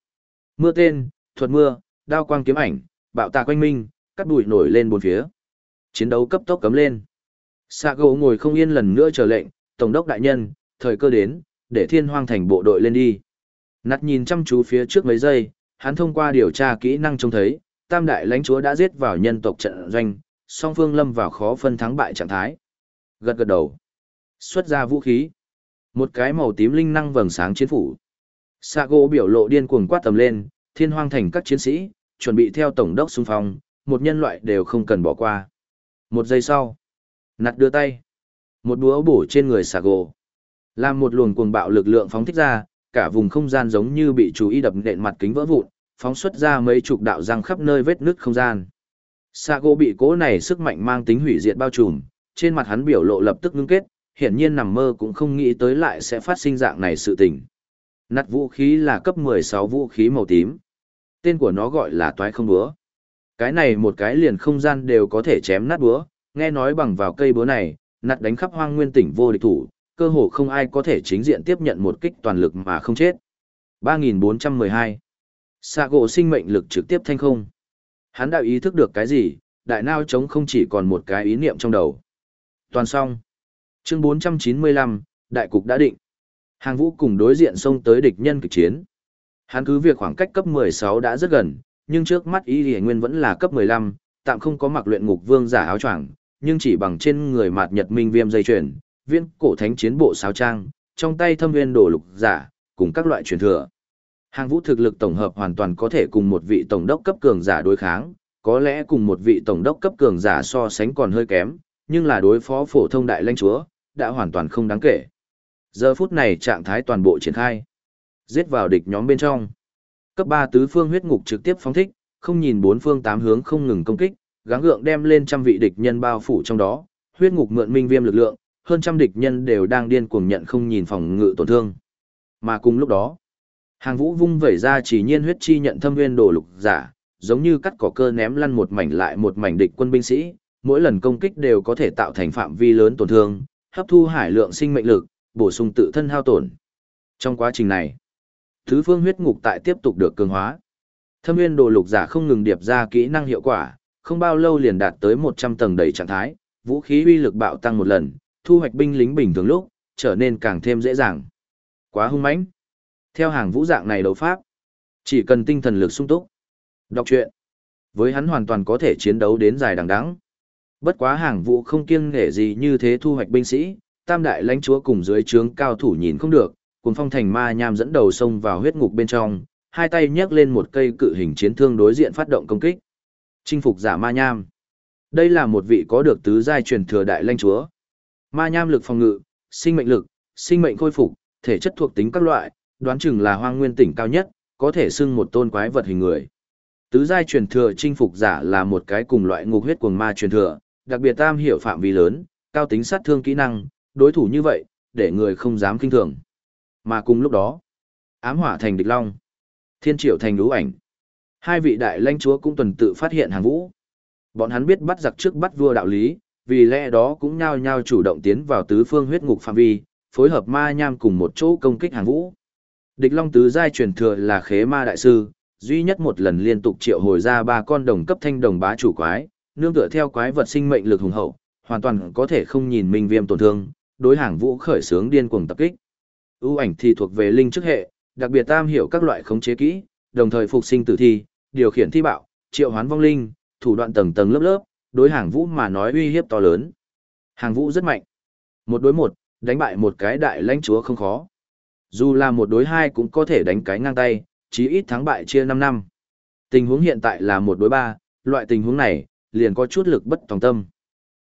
Mưa tên, thuật mưa, đao quang kiếm ảnh, bạo tạc quanh minh, cắt bụi nổi lên bốn phía. Chiến đấu cấp tốc cấm lên. Sạ gỗ ngồi không yên lần nữa chờ lệnh, Tổng đốc đại nhân, thời cơ đến, để thiên hoang thành bộ đội lên đi. Nặt nhìn chăm chú phía trước mấy giây, hắn thông qua điều tra kỹ năng trông thấy, tam đại lãnh chúa đã giết vào nhân tộc trận doanh, song phương lâm vào khó phân thắng bại trạng thái. Gật gật đầu. Xuất ra vũ khí. Một cái màu tím linh năng vầng sáng chiến phủ. Sạ gỗ biểu lộ điên cuồng quát tầm lên, thiên hoang thành các chiến sĩ, chuẩn bị theo tổng đốc xung phong, một nhân loại đều không cần bỏ qua. Một giây sau, nặt đưa tay. Một búa bổ trên người xà gỗ. Làm một luồng cuồng bạo lực lượng phóng thích ra, cả vùng không gian giống như bị chú ý đập nện mặt kính vỡ vụn, phóng xuất ra mấy chục đạo răng khắp nơi vết nứt không gian. Sago bị cố này sức mạnh mang tính hủy diệt bao trùm, trên mặt hắn biểu lộ lập tức ngưng kết, hiển nhiên nằm mơ cũng không nghĩ tới lại sẽ phát sinh dạng này sự tình. Nặt vũ khí là cấp 16 vũ khí màu tím. Tên của nó gọi là toái không búa. Cái này một cái liền không gian đều có thể chém nát búa, nghe nói bằng vào cây búa này, nặt đánh khắp hoang nguyên tỉnh vô địch thủ, cơ hồ không ai có thể chính diện tiếp nhận một kích toàn lực mà không chết. 3412 Xạ gỗ sinh mệnh lực trực tiếp thanh không. Hắn đã ý thức được cái gì, đại nao chống không chỉ còn một cái ý niệm trong đầu. Toàn xong. Chương 495, đại cục đã định. Hàng vũ cùng đối diện xông tới địch nhân kịch chiến. Hắn cứ việc khoảng cách cấp 16 đã rất gần, nhưng trước mắt ý lì nguyên vẫn là cấp 15, tạm không có mặc luyện ngục vương giả áo choàng, nhưng chỉ bằng trên người mạt nhật minh viêm dây chuyền, viên cổ thánh chiến bộ sáo trang, trong tay thâm viên đổ lục giả, cùng các loại truyền thừa. Hàng vũ thực lực tổng hợp hoàn toàn có thể cùng một vị tổng đốc cấp cường giả đối kháng, có lẽ cùng một vị tổng đốc cấp cường giả so sánh còn hơi kém, nhưng là đối phó phổ thông đại lãnh chúa, đã hoàn toàn không đáng kể. Giờ phút này trạng thái toàn bộ triển khai. Giết vào địch nhóm bên trong. Cấp 3 tứ phương huyết ngục trực tiếp phóng thích, không nhìn bốn phương tám hướng không ngừng công kích, gắng gượng đem lên trăm vị địch nhân bao phủ trong đó, huyết ngục mượn minh viêm lực lượng, hơn trăm địch nhân đều đang điên cuồng nhận không nhìn phòng ngự tổn thương. Mà cùng lúc đó, hàng vũ vung vẩy ra chỉ nhiên huyết chi nhận thâm nguyên đồ lục giả, giống như cắt cỏ cơ ném lăn một mảnh lại một mảnh địch quân binh sĩ, mỗi lần công kích đều có thể tạo thành phạm vi lớn tổn thương, hấp thu hải lượng sinh mệnh lực, bổ sung tự thân hao tổn. Trong quá trình này, thứ phương huyết ngục tại tiếp tục được cường hóa. Thâm nguyên đồ lục giả không ngừng điệp ra kỹ năng hiệu quả, không bao lâu liền đạt tới 100 tầng đầy trạng thái, vũ khí uy lực bạo tăng một lần, thu hoạch binh lính bình thường lúc, trở nên càng thêm dễ dàng. Quá hung mãnh. Theo hàng vũ dạng này đấu pháp, chỉ cần tinh thần lực sung túc. Đọc truyện. Với hắn hoàn toàn có thể chiến đấu đến dài đằng đẵng. Bất quá hàng vũ không kiêng nghệ gì như thế thu hoạch binh sĩ, tam đại lãnh chúa cùng dưới trướng cao thủ nhìn không được, cùng phong thành ma nham dẫn đầu xông vào huyết ngục bên trong, hai tay nhấc lên một cây cự hình chiến thương đối diện phát động công kích. Chinh phục giả ma nham. Đây là một vị có được tứ giai truyền thừa đại lãnh chúa. Ma nham lực phòng ngự, sinh mệnh lực, sinh mệnh khôi phục, thể chất thuộc tính các loại, đoán chừng là hoang nguyên tỉnh cao nhất, có thể xưng một tôn quái vật hình người. Tứ giai truyền thừa chinh phục giả là một cái cùng loại ngục huyết cuồng ma truyền thừa, đặc biệt tam hiểu phạm vi lớn, cao tính sát thương kỹ năng, đối thủ như vậy, để người không dám kinh thường. Mà cùng lúc đó, ám hỏa thành địch long, thiên triệu thành lũ ảnh. Hai vị đại lãnh chúa cũng tuần tự phát hiện hàng vũ. Bọn hắn biết bắt giặc trước bắt vua đạo lý, vì lẽ đó cũng nhao nhao chủ động tiến vào tứ phương huyết ngục phạm vi, phối hợp ma nham cùng một chỗ công kích hàng vũ. Địch long tứ giai truyền thừa là khế ma đại sư, duy nhất một lần liên tục triệu hồi ra ba con đồng cấp thanh đồng bá chủ quái, nương tựa theo quái vật sinh mệnh lực hùng hậu, hoàn toàn có thể không nhìn minh viêm tổn thương, đối hàng vũ khởi sướng điên cuồng tập kích. ưu ảnh thì thuộc về linh chức hệ, đặc biệt tam hiểu các loại khống chế kỹ, đồng thời phục sinh tử thi, điều khiển thi bạo, triệu hoán vong linh, thủ đoạn tầng tầng lớp lớp, đối hàng vũ mà nói uy hiếp to lớn. Hàng vũ rất mạnh. Một đối một, đánh bại một cái đại lãnh chúa không khó. Dù là một đối hai cũng có thể đánh cái ngang tay, chí ít thắng bại chia 5 năm. Tình huống hiện tại là một đối ba, loại tình huống này, liền có chút lực bất tòng tâm.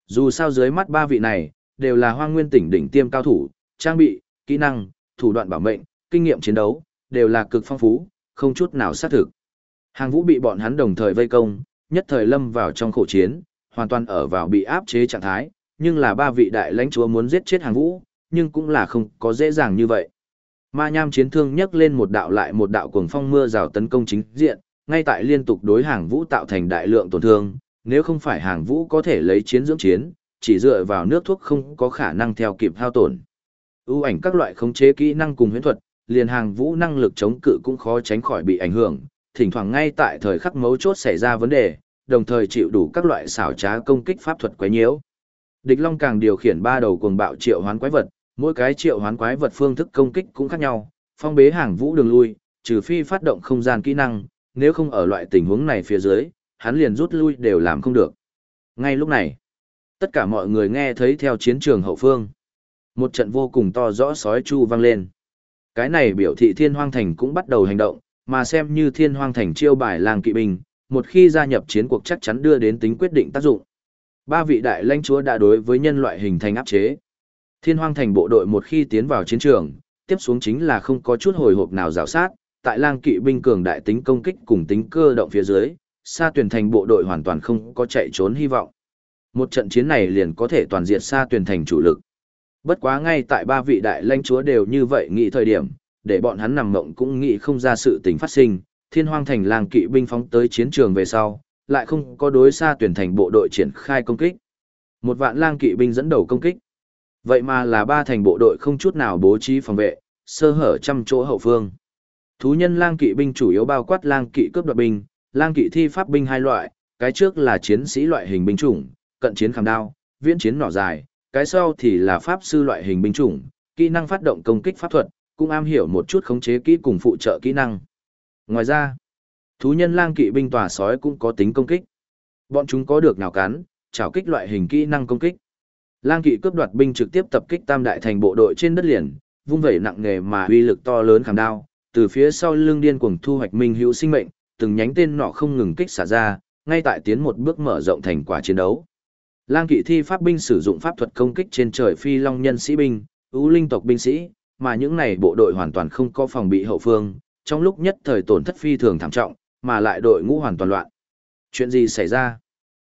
Dù sao dưới mắt ba vị này, đều là hoang nguyên tỉnh đỉnh tiêm cao thủ, trang bị, kỹ năng, thủ đoạn bảo mệnh, kinh nghiệm chiến đấu, đều là cực phong phú, không chút nào sát thực. Hàng vũ bị bọn hắn đồng thời vây công, nhất thời lâm vào trong khổ chiến, hoàn toàn ở vào bị áp chế trạng thái, nhưng là ba vị đại lãnh chúa muốn giết chết hàng vũ, nhưng cũng là không có dễ dàng như vậy. Ma nham chiến thương nhấc lên một đạo lại một đạo cuồng phong mưa rào tấn công chính diện, ngay tại liên tục đối hàng vũ tạo thành đại lượng tổn thương, nếu không phải hàng vũ có thể lấy chiến dưỡng chiến, chỉ dựa vào nước thuốc không có khả năng theo kịp hao tổn. ưu ảnh các loại khống chế kỹ năng cùng huyễn thuật, liền hàng vũ năng lực chống cự cũng khó tránh khỏi bị ảnh hưởng, thỉnh thoảng ngay tại thời khắc mấu chốt xảy ra vấn đề, đồng thời chịu đủ các loại xảo trá công kích pháp thuật quấy nhiễu. Địch Long càng điều khiển ba đầu cuồng bạo triệu hoán quái vật, mỗi cái triệu hoán quái vật phương thức công kích cũng khác nhau, phong bế hàng vũ đường lui, trừ phi phát động không gian kỹ năng, nếu không ở loại tình huống này phía dưới, hắn liền rút lui đều làm không được. Ngay lúc này, tất cả mọi người nghe thấy theo chiến trường hậu phương. Một trận vô cùng to rõ sói chu vang lên. Cái này biểu thị thiên hoang thành cũng bắt đầu hành động, mà xem như thiên hoang thành chiêu bài làng kỵ binh, một khi gia nhập chiến cuộc chắc chắn đưa đến tính quyết định tác dụng. Ba vị đại lãnh chúa đã đối với nhân loại hình thành áp chế. Thiên hoang thành bộ đội một khi tiến vào chiến trường, tiếp xuống chính là không có chút hồi hộp nào rào sát, tại lang kỵ binh cường đại tính công kích cùng tính cơ động phía dưới, xa tuyển thành bộ đội hoàn toàn không có chạy trốn hy vọng. Một trận chiến này liền có thể toàn diệt xa tuyển thành chủ lực. Bất quá ngay tại ba vị đại lãnh chúa đều như vậy nghĩ thời điểm, để bọn hắn nằm mộng cũng nghĩ không ra sự tình phát sinh, thiên hoang thành làng kỵ binh phóng tới chiến trường về sau, lại không có đối xa tuyển thành bộ đội triển khai công kích. Một vạn lang kỵ binh dẫn đầu công kích. Vậy mà là ba thành bộ đội không chút nào bố trí phòng vệ, sơ hở trăm chỗ hậu phương. Thú nhân lang kỵ binh chủ yếu bao quát lang kỵ cướp đoạt binh, lang kỵ thi pháp binh hai loại, cái trước là chiến sĩ loại hình binh chủng, cận chiến khảm đao, viễn chiến nỏ dài, cái sau thì là pháp sư loại hình binh chủng, kỹ năng phát động công kích pháp thuật, cũng am hiểu một chút khống chế kỹ cùng phụ trợ kỹ năng. Ngoài ra, thú nhân lang kỵ binh tòa sói cũng có tính công kích. Bọn chúng có được nào cắn, chảo kích loại hình kỹ năng công kích. Lang kỵ cướp đoạt binh trực tiếp tập kích tam đại thành bộ đội trên đất liền, vung vẩy nặng nghề mà uy lực to lớn khảm đao, từ phía sau lưng điên cuồng thu hoạch minh hữu sinh mệnh, từng nhánh tên nọ không ngừng kích xả ra, ngay tại tiến một bước mở rộng thành quả chiến đấu. Lang kỵ thi pháp binh sử dụng pháp thuật công kích trên trời phi long nhân sĩ binh, ưu linh tộc binh sĩ, mà những này bộ đội hoàn toàn không có phòng bị hậu phương, trong lúc nhất thời tổn thất phi thường thảm trọng, mà lại đội ngũ hoàn toàn loạn. Chuyện gì xảy ra?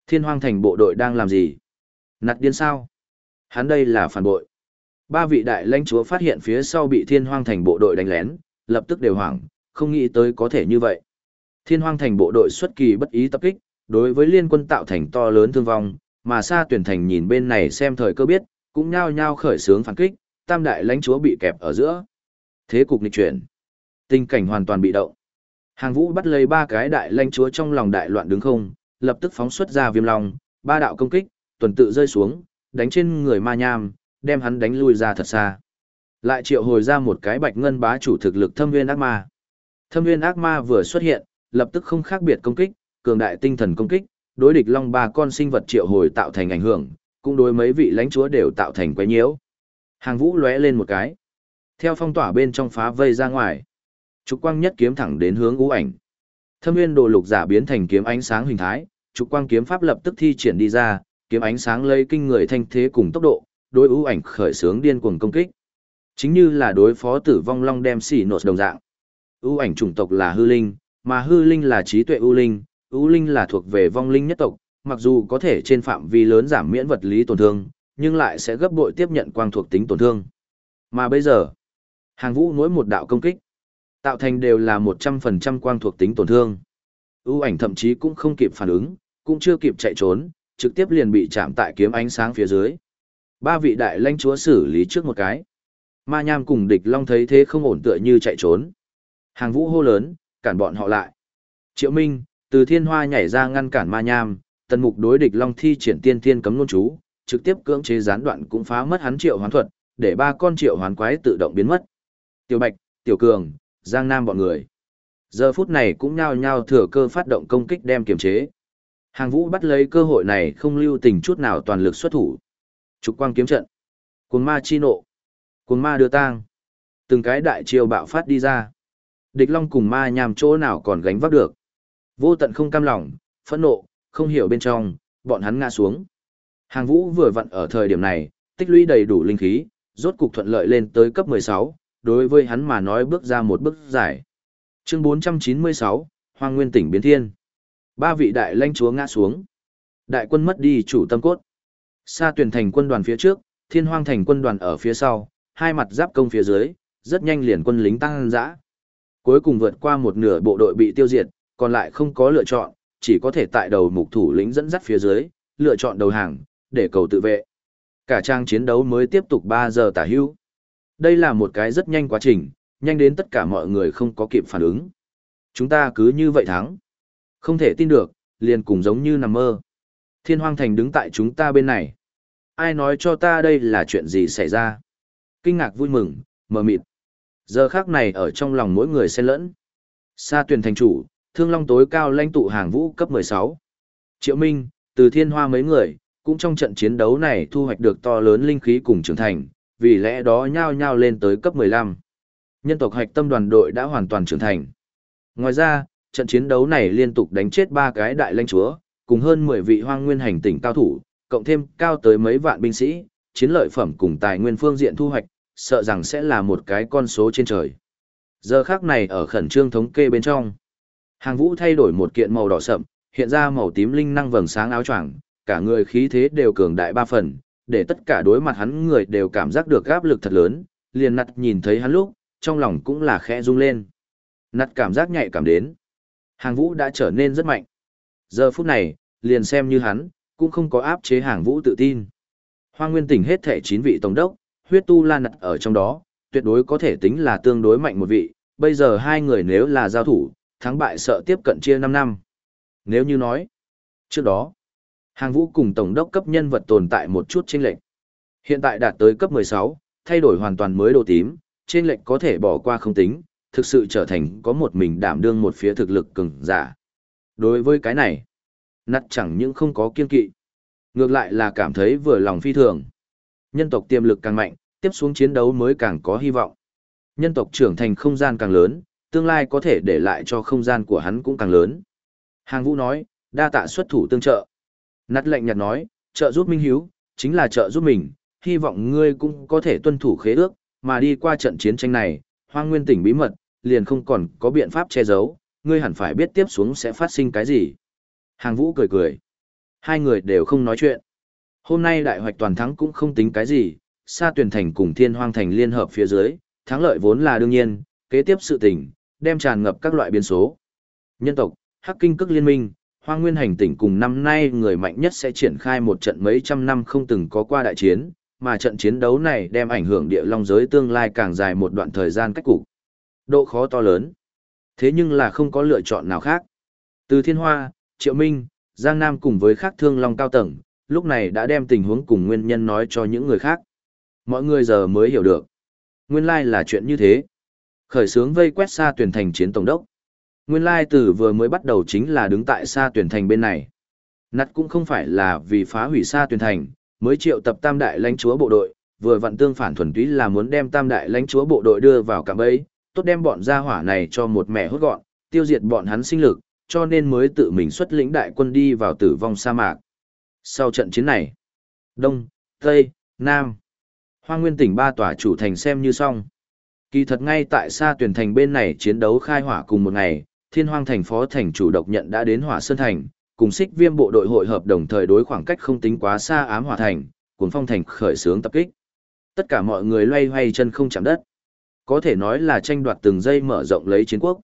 Thiên hoang thành bộ đội đang làm gì? Nạt điên sao? Hắn đây là phản bội. Ba vị đại lãnh chúa phát hiện phía sau bị thiên hoang thành bộ đội đánh lén, lập tức đều hoảng, không nghĩ tới có thể như vậy. Thiên hoang thành bộ đội xuất kỳ bất ý tập kích, đối với liên quân tạo thành to lớn thương vong, mà xa tuyển thành nhìn bên này xem thời cơ biết, cũng nhao nhao khởi sướng phản kích, tam đại lãnh chúa bị kẹp ở giữa. Thế cục nghịch chuyển. Tình cảnh hoàn toàn bị động. Hàng vũ bắt lấy ba cái đại lãnh chúa trong lòng đại loạn đứng không, lập tức phóng xuất ra viêm long, ba đạo công kích, tuần tự rơi xuống, đánh trên người ma nham, đem hắn đánh lui ra thật xa. Lại triệu hồi ra một cái bạch ngân bá chủ thực lực thâm viên ác ma. Thâm viên ác ma vừa xuất hiện, lập tức không khác biệt công kích, cường đại tinh thần công kích, đối địch long ba con sinh vật triệu hồi tạo thành ảnh hưởng, cũng đối mấy vị lãnh chúa đều tạo thành quấy nhiễu. Hàng vũ lóe lên một cái. Theo phong tỏa bên trong phá vây ra ngoài. Trục quang nhất kiếm thẳng đến hướng ngũ ảnh. Thâm nguyên đồ lục giả biến thành kiếm ánh sáng hình thái, trục quang kiếm pháp lập tức thi triển đi ra, kiếm ánh sáng lấy kinh người thanh thế cùng tốc độ, đối ưu ảnh khởi sướng điên cuồng công kích. Chính như là đối phó tử vong long đem xỉ nột đồng dạng. Ưu ảnh chủng tộc là hư linh, mà hư linh là trí tuệ ưu linh, ưu linh là thuộc về vong linh nhất tộc, mặc dù có thể trên phạm vi lớn giảm miễn vật lý tổn thương, nhưng lại sẽ gấp bội tiếp nhận quang thuộc tính tổn thương. Mà bây giờ, hàng vũ mỗi một đạo công kích, tạo thành đều là 100% quang thuộc tính tổn thương. ưu ảnh thậm chí cũng không kịp phản ứng, cũng chưa kịp chạy trốn, trực tiếp liền bị chạm tại kiếm ánh sáng phía dưới. Ba vị đại lãnh chúa xử lý trước một cái. Ma Nham cùng địch long thấy thế không ổn tựa như chạy trốn. Hàng vũ hô lớn, cản bọn họ lại. Triệu Minh, từ thiên hoa nhảy ra ngăn cản Ma Nham, tần mục đối địch long thi triển tiên thiên cấm nôn chú, trực tiếp cưỡng chế gián đoạn cũng phá mất hắn triệu hoán thuật, để ba con triệu hoán quái tự động biến mất. Tiểu Bạch, Tiểu Cường, Giang Nam bọn người. Giờ phút này cũng nhao nhao thừa cơ phát động công kích đem kiềm chế. Hàng vũ bắt lấy cơ hội này không lưu tình chút nào toàn lực xuất thủ. Trục quang kiếm trận. Cuồng ma chi nộ. Cuồng ma đưa tang. Từng cái đại chiêu bạo phát đi ra. Địch long cùng ma nhàm chỗ nào còn gánh vác được. Vô tận không cam lòng, phẫn nộ, không hiểu bên trong, bọn hắn ngã xuống. Hàng vũ vừa vặn ở thời điểm này, tích lũy đầy đủ linh khí, rốt cục thuận lợi lên tới cấp 16, đối với hắn mà nói bước ra một bước giải. Chương 496, Hoang Nguyên tỉnh biến thiên. Ba vị đại lãnh chúa ngã xuống. Đại quân mất đi chủ tâm cốt. Sa tuyển thành quân đoàn phía trước, thiên hoang thành quân đoàn ở phía sau, hai mặt giáp công phía dưới, rất nhanh liền quân lính tăng dã. Cuối cùng vượt qua một nửa bộ đội bị tiêu diệt, còn lại không có lựa chọn, chỉ có thể tại đầu mục thủ lĩnh dẫn dắt phía dưới, lựa chọn đầu hàng, để cầu tự vệ. Cả trang chiến đấu mới tiếp tục 3 giờ tả hưu. Đây là một cái rất nhanh quá trình, nhanh đến tất cả mọi người không có kịp phản ứng. Chúng ta cứ như vậy thắng. Không thể tin được, liền cùng giống như nằm mơ. Thiên hoang thành đứng tại chúng ta bên này. Ai nói cho ta đây là chuyện gì xảy ra? Kinh ngạc vui mừng, mờ mịt. Giờ khác này ở trong lòng mỗi người xen lẫn. Sa tuyển thành chủ, thương long tối cao lãnh tụ hàng vũ cấp 16. Triệu Minh, từ thiên hoa mấy người, cũng trong trận chiến đấu này thu hoạch được to lớn linh khí cùng trưởng thành, vì lẽ đó nhao nhao lên tới cấp 15. Nhân tộc hạch tâm đoàn đội đã hoàn toàn trưởng thành. Ngoài ra, trận chiến đấu này liên tục đánh chết ba cái đại lãnh chúa, cùng hơn 10 vị hoang nguyên hành tỉnh cao thủ, cộng thêm cao tới mấy vạn binh sĩ, chiến lợi phẩm cùng tài nguyên phương diện thu hoạch, sợ rằng sẽ là một cái con số trên trời. Giờ khác này ở khẩn trương thống kê bên trong. Hàng vũ thay đổi một kiện màu đỏ sậm, hiện ra màu tím linh năng vầng sáng áo choàng, cả người khí thế đều cường đại ba phần, để tất cả đối mặt hắn người đều cảm giác được áp lực thật lớn, liền nặt nhìn thấy hắn lúc, trong lòng cũng là khẽ rung lên. Nặt cảm giác nhạy cảm đến. Hàng vũ đã trở nên rất mạnh. Giờ phút này, liền xem như hắn, cũng không có áp chế hàng vũ tự tin. Hoa nguyên tỉnh hết thể 9 vị tổng đốc, huyết tu lan nặt ở trong đó, tuyệt đối có thể tính là tương đối mạnh một vị, bây giờ hai người nếu là giao thủ, thắng bại sợ tiếp cận chia 5 năm. Nếu như nói, trước đó, hàng vũ cùng tổng đốc cấp nhân vật tồn tại một chút chênh lệch. Hiện tại đạt tới cấp 16, thay đổi hoàn toàn mới đồ tím, chênh lệch có thể bỏ qua không tính, thực sự trở thành có một mình đảm đương một phía thực lực cường giả. Đối với cái này, nặt chẳng những không có kiên kỵ, ngược lại là cảm thấy vừa lòng phi thường. Nhân tộc tiềm lực càng mạnh, tiếp xuống chiến đấu mới càng có hy vọng. Nhân tộc trưởng thành không gian càng lớn, tương lai có thể để lại cho không gian của hắn cũng càng lớn. Hàng Vũ nói, đa tạ xuất thủ tương trợ. Nát lệnh nhạt nói, trợ giúp Minh Hiếu, chính là trợ giúp mình, hy vọng ngươi cũng có thể tuân thủ khế ước, mà đi qua trận chiến tranh này, hoang nguyên tỉnh bí mật, liền không còn có biện pháp che giấu, ngươi hẳn phải biết tiếp xuống sẽ phát sinh cái gì. Hàng Vũ cười cười. Hai người đều không nói chuyện. Hôm nay đại hoạch toàn thắng cũng không tính cái gì, Sa Tuyền Thành cùng Thiên Hoang Thành liên hợp phía dưới, thắng lợi vốn là đương nhiên, kế tiếp sự tình, đem tràn ngập các loại biến số. Nhân tộc, Hắc Kinh Cước Liên minh, Hoang Nguyên Hành tỉnh cùng năm nay người mạnh nhất sẽ triển khai một trận mấy trăm năm không từng có qua đại chiến, mà trận chiến đấu này đem ảnh hưởng địa long giới tương lai càng dài một đoạn thời gian cách cục. Độ khó to lớn. Thế nhưng là không có lựa chọn nào khác. Từ Thiên Hoa, Triệu Minh, Giang Nam cùng với khác thương long cao tầng, lúc này đã đem tình huống cùng nguyên nhân nói cho những người khác. Mọi người giờ mới hiểu được. Nguyên lai là chuyện như thế. Khởi sướng vây quét xa tuyển thành chiến tổng đốc. Nguyên lai từ vừa mới bắt đầu chính là đứng tại xa tuyển thành bên này. Nặt cũng không phải là vì phá hủy xa tuyển thành, mới triệu tập tam đại lãnh chúa bộ đội, vừa vặn tương phản thuần túy là muốn đem tam đại lãnh chúa bộ đội đưa vào cạm bấy, tốt đem bọn gia hỏa này cho một mẹ hốt gọn, tiêu diệt bọn hắn sinh lực, cho nên mới tự mình xuất lĩnh đại quân đi vào tử vong sa mạc. Sau trận chiến này, Đông, Tây, Nam, Hoa Nguyên tỉnh ba tòa chủ thành xem như xong. Kỳ thật ngay tại xa tuyển thành bên này chiến đấu khai hỏa cùng một ngày, thiên hoang thành phó thành chủ độc nhận đã đến hỏa sơn thành, cùng xích viêm bộ đội hội hợp đồng thời đối khoảng cách không tính quá xa ám hỏa thành, cuốn phong thành khởi xướng tập kích. Tất cả mọi người loay hoay chân không chạm đất. Có thể nói là tranh đoạt từng giây mở rộng lấy chiến quốc.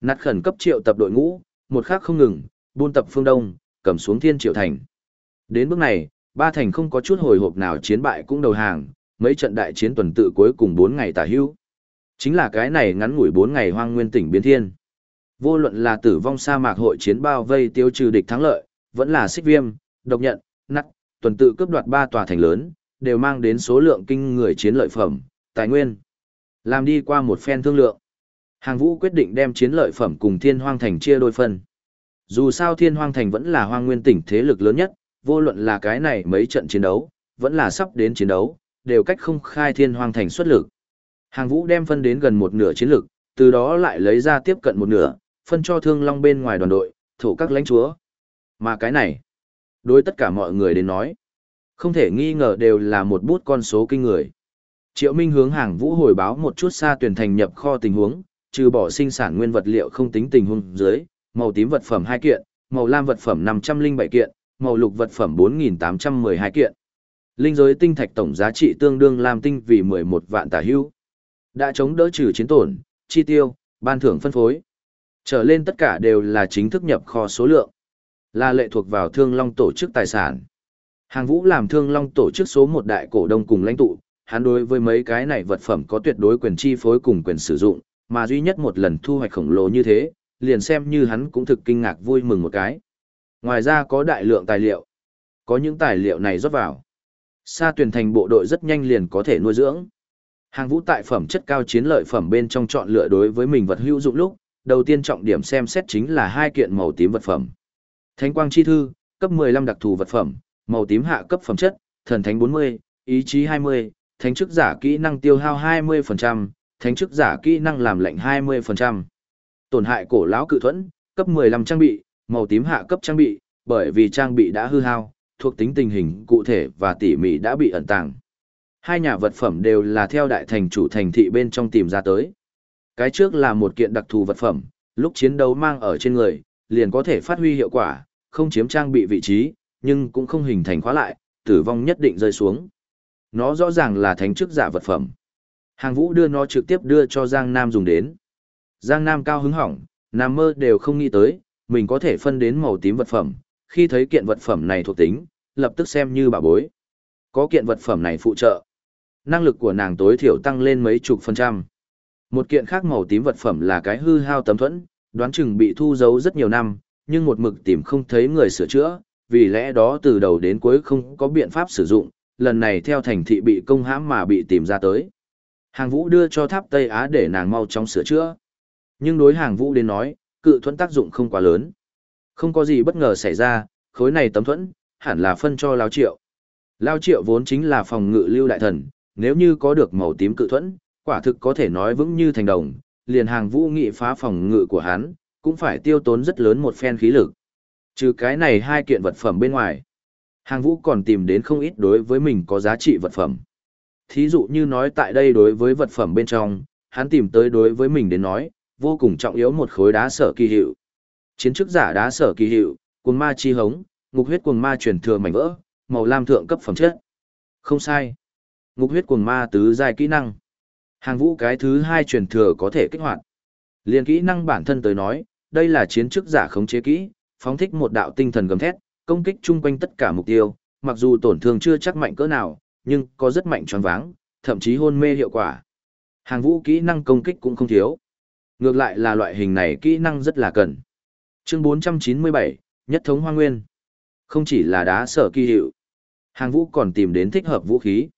Nát khẩn cấp triệu tập đội ngũ, một khắc không ngừng, buôn tập phương đông, cầm xuống thiên triệu thành. Đến bước này, ba thành không có chút hồi hộp nào chiến bại cũng đầu hàng, mấy trận đại chiến tuần tự cuối cùng 4 ngày tả hữu. Chính là cái này ngắn ngủi 4 ngày hoang nguyên tỉnh biến thiên. Vô luận là tử vong sa mạc hội chiến bao vây tiêu trừ địch thắng lợi, vẫn là xích viêm, độc nhận, nắt, tuần tự cướp đoạt ba tòa thành lớn, đều mang đến số lượng kinh người chiến lợi phẩm, tài nguyên. Làm đi qua một phen thương lượng. Hàng vũ quyết định đem chiến lợi phẩm cùng thiên hoang thành chia đôi phần. Dù sao thiên hoang thành vẫn là hoang nguyên tỉnh thế lực lớn nhất, vô luận là cái này mấy trận chiến đấu, vẫn là sắp đến chiến đấu, đều cách không khai thiên hoang thành xuất lực. Hàng vũ đem phân đến gần một nửa chiến lực, từ đó lại lấy ra tiếp cận một nửa, phân cho thương long bên ngoài đoàn đội, thủ các lãnh chúa. Mà cái này, đối tất cả mọi người đến nói, không thể nghi ngờ đều là một bút con số kinh người. Triệu Minh hướng hàng vũ hồi báo một chút xa tuyển thành nhập kho tình huống, trừ bỏ sinh sản nguyên vật liệu không tính tình huống dưới, màu tím vật phẩm 2 kiện, màu lam vật phẩm 507 kiện, màu lục vật phẩm 4.812 kiện. Linh giới tinh thạch tổng giá trị tương đương làm tinh vì 11 vạn tả hưu. Đã chống đỡ trừ chiến tổn, chi tiêu, ban thưởng phân phối. Trở lên tất cả đều là chính thức nhập kho số lượng. Là lệ thuộc vào thương long tổ chức tài sản. Hàng vũ làm thương long tổ chức số một đại cổ đông cùng lãnh tụ, hắn đối với mấy cái này vật phẩm có tuyệt đối quyền chi phối cùng quyền sử dụng, mà duy nhất một lần thu hoạch khổng lồ như thế, liền xem như hắn cũng thực kinh ngạc vui mừng một cái. Ngoài ra có đại lượng tài liệu. Có những tài liệu này rót vào. Sa tuyển thành bộ đội rất nhanh liền có thể nuôi dưỡng. Hàng vũ tại phẩm chất cao chiến lợi phẩm bên trong chọn lựa đối với mình vật hữu dụng lúc, đầu tiên trọng điểm xem xét chính là hai kiện màu tím vật phẩm. Thánh quang chi thư, cấp 15 đặc thù vật phẩm, màu tím hạ cấp phẩm chất, thần thánh 40, ý chí 20, thánh chức giả kỹ năng tiêu hao 20%, thánh chức giả kỹ năng làm lệnh 20%. Tổn hại cổ lão cự thuẫn, cấp 15 trang bị, màu tím hạ cấp trang bị, bởi vì trang bị đã hư hao, thuộc tính tình hình cụ thể và tỉ mỉ đã bị ẩn tàng. Hai nhà vật phẩm đều là theo đại thành chủ thành thị bên trong tìm ra tới. Cái trước là một kiện đặc thù vật phẩm, lúc chiến đấu mang ở trên người, liền có thể phát huy hiệu quả, không chiếm trang bị vị trí, nhưng cũng không hình thành khóa lại, tử vong nhất định rơi xuống. Nó rõ ràng là thánh chức giả vật phẩm. Hàng vũ đưa nó trực tiếp đưa cho Giang Nam dùng đến. Giang Nam cao hứng hỏng, Nam mơ đều không nghĩ tới, mình có thể phân đến màu tím vật phẩm, khi thấy kiện vật phẩm này thuộc tính, lập tức xem như bà bối. Có kiện vật phẩm này phụ trợ. Năng lực của nàng tối thiểu tăng lên mấy chục phần trăm. Một kiện khác màu tím vật phẩm là cái hư hao tấm thuẫn, đoán chừng bị thu giấu rất nhiều năm, nhưng một mực tìm không thấy người sửa chữa, vì lẽ đó từ đầu đến cuối không có biện pháp sử dụng, lần này theo thành thị bị công hãm mà bị tìm ra tới. Hàng vũ đưa cho tháp Tây Á để nàng mau chóng sửa chữa. Nhưng đối hàng vũ đến nói, cự thuẫn tác dụng không quá lớn. Không có gì bất ngờ xảy ra, khối này tấm thuẫn, hẳn là phân cho Lao Triệu. Lao Triệu vốn chính là phòng ngự lưu đại thần, nếu như có được màu tím cự thuẫn, quả thực có thể nói vững như thành đồng, liền hàng vũ nghị phá phòng ngự của hắn, cũng phải tiêu tốn rất lớn một phen khí lực. Trừ cái này hai kiện vật phẩm bên ngoài, hàng vũ còn tìm đến không ít đối với mình có giá trị vật phẩm. Thí dụ như nói tại đây đối với vật phẩm bên trong, hắn tìm tới đối với mình đến nói, vô cùng trọng yếu một khối đá sở kỳ hiệu. Chiến chức giả đá sở kỳ hiệu, cuồng ma chi hống, ngục huyết cuồng ma truyền thừa mảnh vỡ, màu lam thượng cấp phẩm chất. Không sai. Ngục huyết cuồng ma tứ giai kỹ năng. Hàng vũ cái thứ hai truyền thừa có thể kích hoạt. Liên kỹ năng bản thân tới nói, đây là chiến chức giả khống chế kỹ, phóng thích một đạo tinh thần gầm thét, công kích chung quanh tất cả mục tiêu, mặc dù tổn thương chưa chắc mạnh cỡ nào, nhưng có rất mạnh tròn váng, thậm chí hôn mê hiệu quả. Hàng vũ kỹ năng công kích cũng không thiếu. Ngược lại là loại hình này kỹ năng rất là cần. Chương 497, Nhất thống hoa nguyên. Không chỉ là đá sở kỳ hiệu. Hàng vũ còn tìm đến thích hợp vũ khí.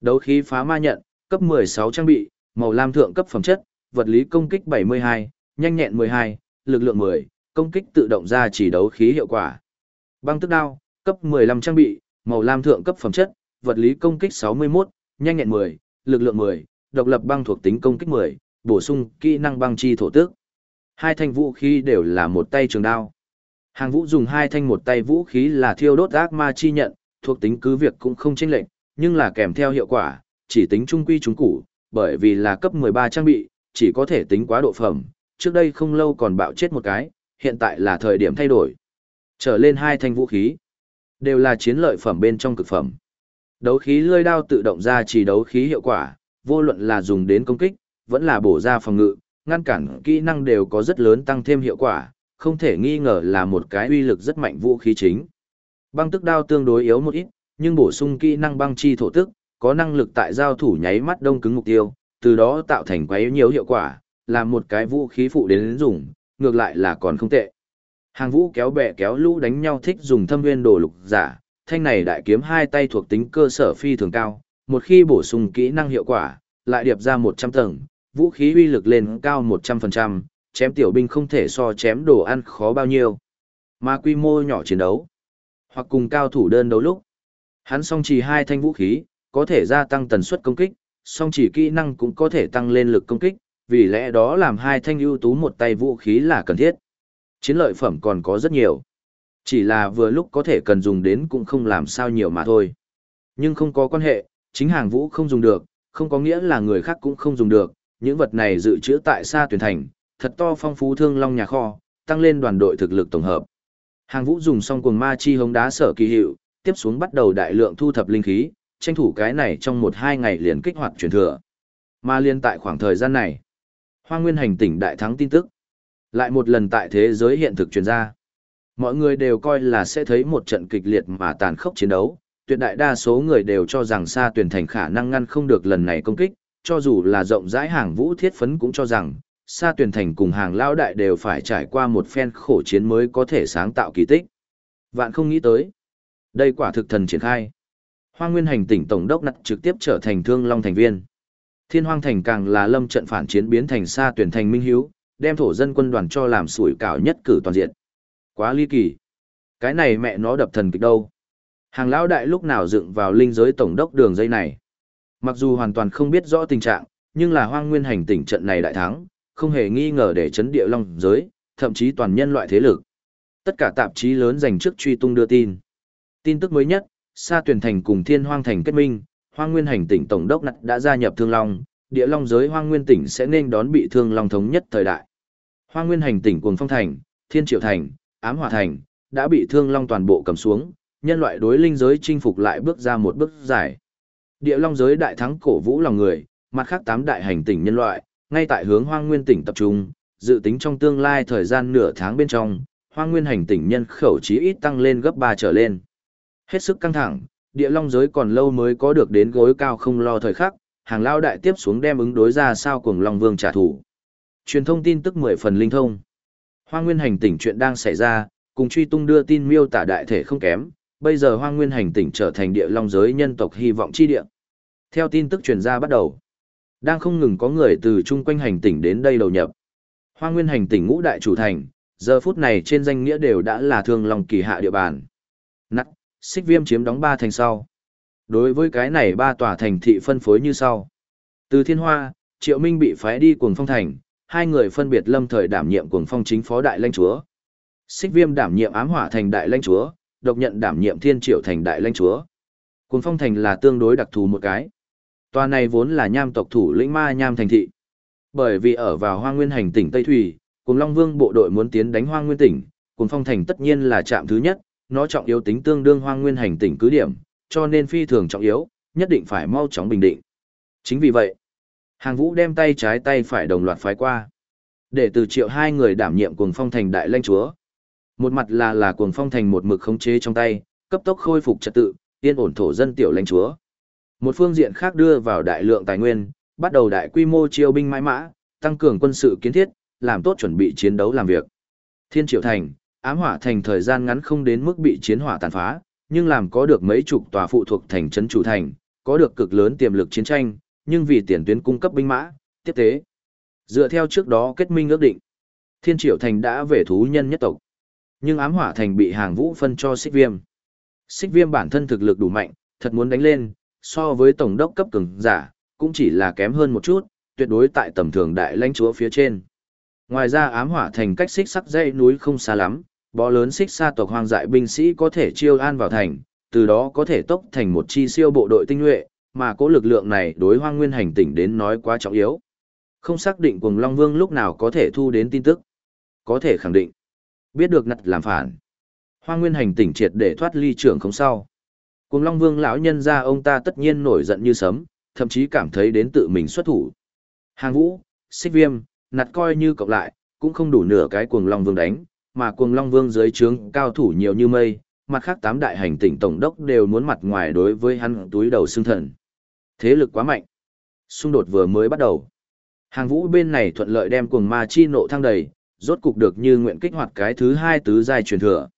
Đấu khí phá ma nhận, cấp 16 trang bị, màu lam thượng cấp phẩm chất, vật lý công kích 72, nhanh nhẹn 12, lực lượng 10, công kích tự động ra chỉ đấu khí hiệu quả. Băng tức đao, cấp 15 trang bị, màu lam thượng cấp phẩm chất, vật lý công kích 61, nhanh nhẹn 10, lực lượng 10, độc lập băng thuộc tính công kích 10, bổ sung kỹ năng băng chi thổ tước. Hai thanh vũ khí đều là một tay trường đao. Hàng vũ dùng hai thanh một tay vũ khí là thiêu đốt ác ma chi nhận, thuộc tính cứ việc cũng không chênh lệch, nhưng là kèm theo hiệu quả, chỉ tính trung quy trung củ, bởi vì là cấp 13 trang bị, chỉ có thể tính quá độ phẩm, trước đây không lâu còn bạo chết một cái, hiện tại là thời điểm thay đổi. Trở lên hai thanh vũ khí, đều là chiến lợi phẩm bên trong cực phẩm. Đấu khí lươi đao tự động ra chỉ đấu khí hiệu quả, vô luận là dùng đến công kích, vẫn là bổ ra phòng ngự, ngăn cản kỹ năng đều có rất lớn tăng thêm hiệu quả, không thể nghi ngờ là một cái uy lực rất mạnh vũ khí chính. Băng tức đao tương đối yếu một ít, nhưng bổ sung kỹ năng băng chi thổ tức, có năng lực tại giao thủ nháy mắt đông cứng mục tiêu, từ đó tạo thành quá nhiều hiệu quả, là một cái vũ khí phụ đến dùng, ngược lại là còn không tệ. Hàng vũ kéo bè kéo lũ đánh nhau thích dùng thâm nguyên đồ lục giả, thanh này đại kiếm hai tay thuộc tính cơ sở phi thường cao, một khi bổ sung kỹ năng hiệu quả, lại điệp ra 100 tầng, vũ khí uy lực lên cao 100%, chém tiểu binh không thể so chém đồ ăn khó bao nhiêu. Mà quy mô nhỏ chiến đấu, hoặc cùng cao thủ đơn đấu lúc, hắn song chỉ hai thanh vũ khí, có thể gia tăng tần suất công kích, song chỉ kỹ năng cũng có thể tăng lên lực công kích, vì lẽ đó làm hai thanh ưu tú một tay vũ khí là cần thiết. Chiến lợi phẩm còn có rất nhiều. Chỉ là vừa lúc có thể cần dùng đến cũng không làm sao nhiều mà thôi. Nhưng không có quan hệ, chính hàng vũ không dùng được, không có nghĩa là người khác cũng không dùng được, những vật này dự trữ tại xa tuyển thành, thật to phong phú thương long nhà kho, tăng lên đoàn đội thực lực tổng hợp. Hàng vũ dùng xong cuồng ma chi hống đá sở kỳ hiệu, tiếp xuống bắt đầu đại lượng thu thập linh khí, tranh thủ cái này trong một hai ngày liền kích hoạt truyền thừa. Mà liên tại khoảng thời gian này, Hoa Nguyên hành tỉnh đại thắng tin tức. Lại một lần tại thế giới hiện thực truyền ra. Mọi người đều coi là sẽ thấy một trận kịch liệt mà tàn khốc chiến đấu, tuyệt đại đa số người đều cho rằng xa tuyển thành khả năng ngăn không được lần này công kích, cho dù là rộng rãi hàng vũ thiết phấn cũng cho rằng, xa tuyển thành cùng hàng lao đại đều phải trải qua một phen khổ chiến mới có thể sáng tạo kỳ tích. Vạn không nghĩ tới. Đây quả thực thần triển khai. Hoa Nguyên hành tỉnh tổng đốc nặng trực tiếp trở thành thương long thành viên. Thiên Hoang thành càng là lâm trận phản chiến biến thành xa tuyển thành minh hiếu, đem thổ dân quân đoàn cho làm sủi cảo nhất cử toàn diện. Quá ly kỳ. Cái này mẹ nó đập thần kịch đâu. Hàng lão đại lúc nào dựng vào linh giới tổng đốc đường dây này. Mặc dù hoàn toàn không biết rõ tình trạng, nhưng là hoang nguyên hành tỉnh trận này đại thắng, không hề nghi ngờ để chấn địa long giới, thậm chí toàn nhân loại thế lực. Tất cả tạp chí lớn dành trước truy tung đưa tin. Tin tức mới nhất, Sa Tuyển Thành cùng Thiên Hoang Thành kết minh, Hoang Nguyên Hành tỉnh tổng đốc đã gia nhập Thương Long, địa long giới Hoang Nguyên tỉnh sẽ nên đón bị Thương Long thống nhất thời đại. Hoang Nguyên Hành tỉnh Cuồng Phong Thành, Thiên Triệu Thành, Ám Hòa Thành đã bị Thương Long toàn bộ cầm xuống, nhân loại đối linh giới chinh phục lại bước ra một bước dài. Địa long giới đại thắng cổ vũ lòng người, mặt khác tám đại hành tỉnh nhân loại, ngay tại hướng Hoang Nguyên tỉnh tập trung, dự tính trong tương lai thời gian nửa tháng bên trong, Hoang Nguyên hành tỉnh nhân khẩu chí ít tăng lên gấp 3 trở lên. Hết sức căng thẳng, địa long giới còn lâu mới có được đến gối cao không lo thời khắc, hàng lao đại tiếp xuống đem ứng đối ra sao cùng Long Vương trả thù. Truyền thông tin tức 10 phần linh thông. Hoang Nguyên hành tỉnh chuyện đang xảy ra, cùng truy tung đưa tin miêu tả đại thể không kém, bây giờ Hoang Nguyên hành tỉnh trở thành địa long giới nhân tộc hy vọng chi địa. Theo tin tức truyền ra bắt đầu, đang không ngừng có người từ chung quanh hành tỉnh đến đây đầu nhập. Hoang Nguyên hành tỉnh ngũ đại chủ thành, giờ phút này trên danh nghĩa đều đã là thương lòng kỳ hạ địa bàn. Nắt, xích viêm chiếm đóng ba thành sau. Đối với cái này ba tòa thành thị phân phối như sau. Từ thiên hoa, triệu minh bị phái đi cuồng phong thành, hai người phân biệt lâm thời đảm nhiệm cuồng phong chính phó đại lãnh chúa. Xích viêm đảm nhiệm ám hỏa thành đại lãnh chúa, độc nhận đảm nhiệm thiên triệu thành đại lãnh chúa. Cuồng phong thành là tương đối đặc thù một cái. Tòa này vốn là nham tộc thủ lĩnh ma nham thành thị. Bởi vì ở vào hoang nguyên hành tỉnh Tây Thủy, cùng Long Vương bộ đội muốn tiến đánh hoang nguyên tỉnh, cùng phong thành tất nhiên là trạm thứ nhất, nó trọng yếu tính tương đương hoang nguyên hành tỉnh cứ điểm, cho nên phi thường trọng yếu, nhất định phải mau chóng bình định. Chính vì vậy, hàng vũ đem tay trái tay phải đồng loạt phái qua. Để từ triệu hai người đảm nhiệm cùng phong thành đại lãnh chúa. Một mặt là là cuồng phong thành một mực khống chế trong tay, cấp tốc khôi phục trật tự, yên ổn thổ dân tiểu lãnh chúa. Một phương diện khác đưa vào đại lượng tài nguyên, bắt đầu đại quy mô chiêu binh mãi mã, tăng cường quân sự kiến thiết, làm tốt chuẩn bị chiến đấu làm việc. Thiên Triệu Thành, ám hỏa thành thời gian ngắn không đến mức bị chiến hỏa tàn phá, nhưng làm có được mấy chục tòa phụ thuộc thành trấn chủ thành, có được cực lớn tiềm lực chiến tranh, nhưng vì tiền tuyến cung cấp binh mã, tiếp tế. Dựa theo trước đó kết minh ước định, Thiên Triệu Thành đã về thú nhân nhất tộc. Nhưng ám hỏa thành bị hàng vũ phân cho xích viêm. Xích viêm bản thân thực lực đủ mạnh, thật muốn đánh lên, so với tổng đốc cấp cường giả, cũng chỉ là kém hơn một chút, tuyệt đối tại tầm thường đại lãnh chúa phía trên. Ngoài ra ám hỏa thành cách xích sắc dãy núi không xa lắm, bó lớn xích xa tộc hoang dại binh sĩ có thể chiêu an vào thành, từ đó có thể tốc thành một chi siêu bộ đội tinh nhuệ, mà cố lực lượng này đối hoang nguyên hành tỉnh đến nói quá trọng yếu. Không xác định cùng Long Vương lúc nào có thể thu đến tin tức. Có thể khẳng định. Biết được nặt làm phản. hoa nguyên hành tỉnh triệt để thoát ly trưởng không sau. Cùng Long Vương lão nhân ra ông ta tất nhiên nổi giận như sấm, thậm chí cảm thấy đến tự mình xuất thủ. Hàng vũ, xích viêm, nặt coi như cộng lại, cũng không đủ nửa cái cuồng Long Vương đánh, mà cuồng Long Vương dưới trướng cao thủ nhiều như mây, mặt khác tám đại hành tỉnh tổng đốc đều muốn mặt ngoài đối với hắn túi đầu xương thần. Thế lực quá mạnh. Xung đột vừa mới bắt đầu. Hàng vũ bên này thuận lợi đem cuồng ma chi nộ thăng đầy, rốt cục được như nguyện kích hoạt cái thứ hai tứ giai truyền thừa.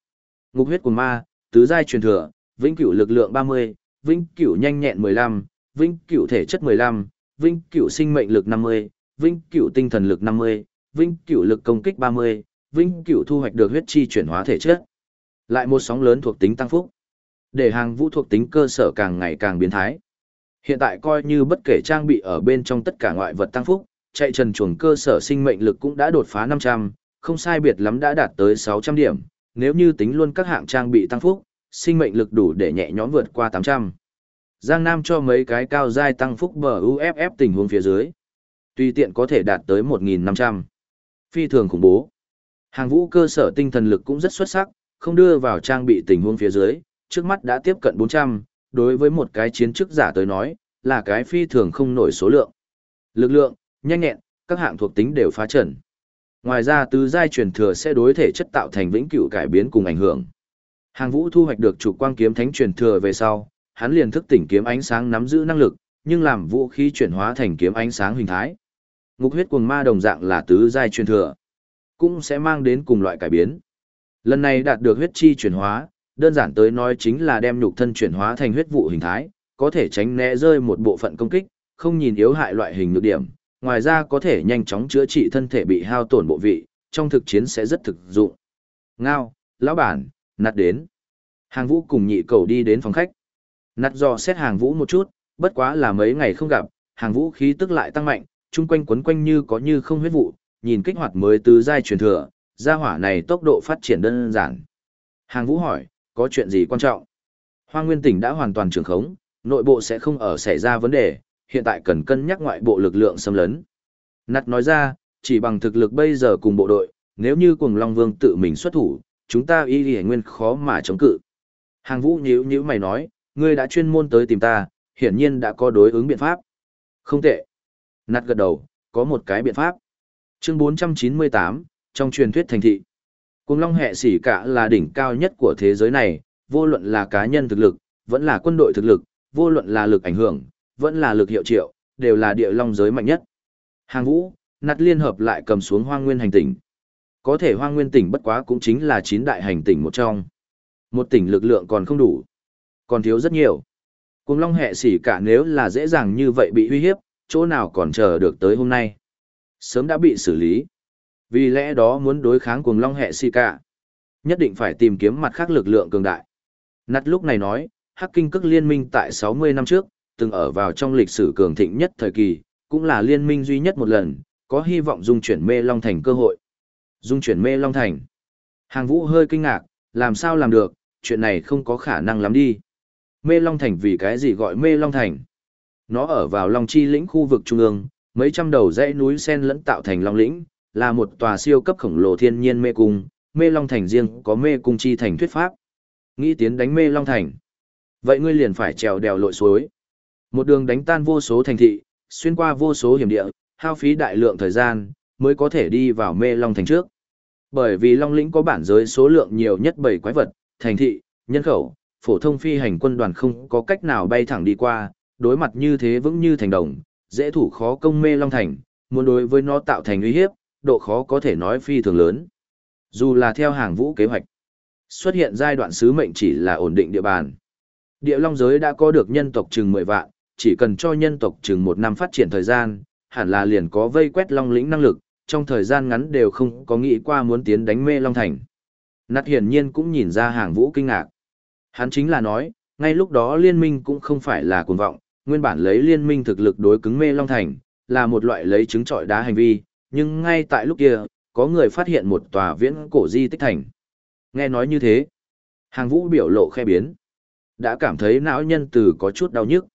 Ngục huyết của ma, tứ giai truyền thừa, vĩnh cửu lực lượng 30, vĩnh cửu nhanh nhẹn 15, vĩnh cửu thể chất 15, vĩnh cửu sinh mệnh lực 50, vĩnh cửu tinh thần lực 50, vĩnh cửu lực công kích 30, vĩnh cửu thu hoạch được huyết chi chuyển hóa thể chất. Lại một sóng lớn thuộc tính tăng phúc. Để hàng vũ thuộc tính cơ sở càng ngày càng biến thái. Hiện tại coi như bất kể trang bị ở bên trong tất cả ngoại vật tăng phúc, chạy trần chuồng cơ sở sinh mệnh lực cũng đã đột phá 500, không sai biệt lắm đã đạt tới 600 điểm. Nếu như tính luôn các hạng trang bị tăng phúc, sinh mệnh lực đủ để nhẹ nhõm vượt qua 800. Giang Nam cho mấy cái cao giai tăng phúc bờ UFF tình huống phía dưới. Tùy tiện có thể đạt tới 1.500. Phi thường khủng bố. Hàng vũ cơ sở tinh thần lực cũng rất xuất sắc, không đưa vào trang bị tình huống phía dưới, trước mắt đã tiếp cận 400, đối với một cái chiến chức giả tới nói, là cái phi thường không nổi số lượng. Lực lượng, nhanh nhẹn, các hạng thuộc tính đều phá trần. Ngoài ra tứ giai truyền thừa sẽ đối thể chất tạo thành vĩnh cửu cải biến cùng ảnh hưởng. Hàng vũ thu hoạch được chủ quang kiếm thánh truyền thừa về sau, hắn liền thức tỉnh kiếm ánh sáng nắm giữ năng lực, nhưng làm vũ khí chuyển hóa thành kiếm ánh sáng hình thái. Ngục huyết cuồng ma đồng dạng là tứ giai truyền thừa, cũng sẽ mang đến cùng loại cải biến. Lần này đạt được huyết chi chuyển hóa, đơn giản tới nói chính là đem nhục thân chuyển hóa thành huyết vụ hình thái, có thể tránh né rơi một bộ phận công kích, không nhìn yếu hại loại hình nhược điểm, ngoài ra có thể nhanh chóng chữa trị thân thể bị hao tổn bộ vị, trong thực chiến sẽ rất thực dụng. Ngao, lão bản, nạt đến. Hàng vũ cùng nhị cầu đi đến phòng khách. Nạt dò xét hàng vũ một chút, bất quá là mấy ngày không gặp, hàng vũ khí tức lại tăng mạnh, chung quanh quấn quanh như có như không huyết vụ, nhìn kích hoạt mới từ giai truyền thừa, gia hỏa này tốc độ phát triển đơn giản. Hàng vũ hỏi, có chuyện gì quan trọng? hoa Nguyên tỉnh đã hoàn toàn trường khống, nội bộ sẽ không ở xảy ra vấn đề, hiện tại cần cân nhắc ngoại bộ lực lượng xâm lấn. Nặt nói ra, chỉ bằng thực lực bây giờ cùng bộ đội, nếu như cùng Long Vương tự mình xuất thủ, chúng ta y lì nguyên khó mà chống cự. Hàng vũ nhíu nhíu mày nói, ngươi đã chuyên môn tới tìm ta, hiển nhiên đã có đối ứng biện pháp. Không tệ. Nặt gật đầu, có một cái biện pháp. Chương 498, trong truyền thuyết thành thị. Cùng Long hệ sỉ cả là đỉnh cao nhất của thế giới này, vô luận là cá nhân thực lực, vẫn là quân đội thực lực, vô luận là lực ảnh hưởng, vẫn là lực hiệu triệu, đều là địa long giới mạnh nhất. Hàng vũ, nặt liên hợp lại cầm xuống hoang nguyên hành tỉnh. Có thể hoang nguyên tỉnh bất quá cũng chính là chín đại hành tỉnh một trong. Một tỉnh lực lượng còn không đủ. Còn thiếu rất nhiều. Cùng long hệ xỉ cả nếu là dễ dàng như vậy bị uy hiếp, chỗ nào còn chờ được tới hôm nay. Sớm đã bị xử lý. Vì lẽ đó muốn đối kháng cùng long hệ xỉ cả. Nhất định phải tìm kiếm mặt khác lực lượng cường đại. Nặt lúc này nói, Hắc Kinh Cức liên minh tại 60 năm trước, từng ở vào trong lịch sử cường thịnh nhất thời kỳ, cũng là liên minh duy nhất một lần, có hy vọng dung chuyển mê long thành cơ hội. Dung chuyển mê long thành. Hàng vũ hơi kinh ngạc, làm sao làm được, chuyện này không có khả năng lắm đi. Mê long thành vì cái gì gọi mê long thành? Nó ở vào long chi lĩnh khu vực trung ương, mấy trăm đầu dãy núi sen lẫn tạo thành long lĩnh, là một tòa siêu cấp khổng lồ thiên nhiên mê cung, mê long thành riêng có mê cung chi thành thuyết pháp. Nghĩ tiến đánh mê long thành. Vậy ngươi liền phải trèo đèo lội suối. Một đường đánh tan vô số thành thị, xuyên qua vô số hiểm địa, hao phí đại lượng thời gian, mới có thể đi vào mê long thành trước. Bởi vì long lĩnh có bản giới số lượng nhiều nhất bảy quái vật, thành thị, nhân khẩu, phổ thông phi hành quân đoàn không có cách nào bay thẳng đi qua, đối mặt như thế vững như thành đồng, dễ thủ khó công mê long thành, muốn đối với nó tạo thành uy hiếp, độ khó có thể nói phi thường lớn. Dù là theo hàng vũ kế hoạch, xuất hiện giai đoạn sứ mệnh chỉ là ổn định địa bàn. Địa long giới đã có được nhân tộc chừng 10 vạn, chỉ cần cho nhân tộc chừng một năm phát triển thời gian, hẳn là liền có vây quét long lĩnh năng lực, trong thời gian ngắn đều không có nghĩ qua muốn tiến đánh mê long thành. Nạt hiển nhiên cũng nhìn ra hàng vũ kinh ngạc. Hắn chính là nói, ngay lúc đó liên minh cũng không phải là cuồng vọng, nguyên bản lấy liên minh thực lực đối cứng mê long thành, là một loại lấy trứng trọi đá hành vi, nhưng ngay tại lúc kia, có người phát hiện một tòa viễn cổ di tích thành. Nghe nói như thế, hàng vũ biểu lộ khe biến. Đã cảm thấy não nhân từ có chút đau nhức.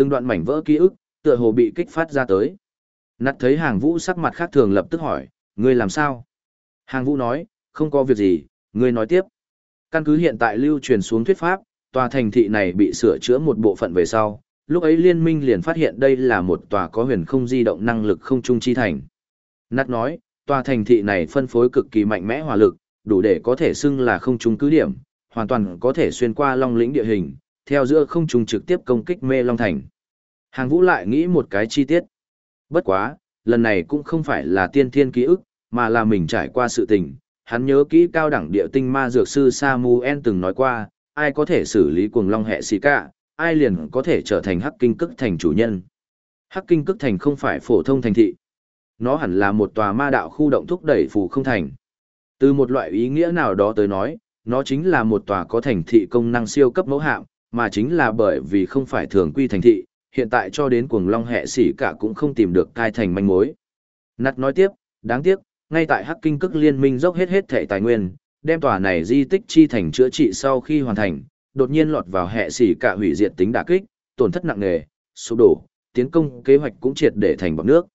Từng đoạn mảnh vỡ ký ức, tựa hồ bị kích phát ra tới. Nặt thấy hàng vũ sắc mặt khác thường lập tức hỏi, ngươi làm sao? Hàng vũ nói, không có việc gì, ngươi nói tiếp. Căn cứ hiện tại lưu truyền xuống thuyết pháp, tòa thành thị này bị sửa chữa một bộ phận về sau, lúc ấy liên minh liền phát hiện đây là một tòa có huyền không di động năng lực không trung chi thành. Nát nói, tòa thành thị này phân phối cực kỳ mạnh mẽ hỏa lực, đủ để có thể xưng là không trung cứ điểm, hoàn toàn có thể xuyên qua long lĩnh địa hình, theo giữa không trung trực tiếp công kích mê long thành. Hàng vũ lại nghĩ một cái chi tiết. Bất quá, lần này cũng không phải là tiên thiên ký ức, mà là mình trải qua sự tình. Hắn nhớ kỹ cao đẳng địa tinh ma dược sư Samuel từng nói qua, ai có thể xử lý cuồng long hệ xì cả, ai liền có thể trở thành hắc kinh cức thành chủ nhân. Hắc kinh cức thành không phải phổ thông thành thị. Nó hẳn là một tòa ma đạo khu động thúc đẩy phù không thành. Từ một loại ý nghĩa nào đó tới nói, nó chính là một tòa có thành thị công năng siêu cấp mẫu hạm, mà chính là bởi vì không phải thường quy thành thị, hiện tại cho đến cuồng long hệ sĩ cả cũng không tìm được cai thành manh mối. Nặt nói tiếp, đáng tiếc, ngay tại Hắc Kinh Cức Liên minh dốc hết hết thể tài nguyên, đem tòa này di tích chi thành chữa trị sau khi hoàn thành, đột nhiên lọt vào hệ sĩ cả hủy diệt tính đả kích, tổn thất nặng nề, sụp đổ, tiến công kế hoạch cũng triệt để thành bọt nước.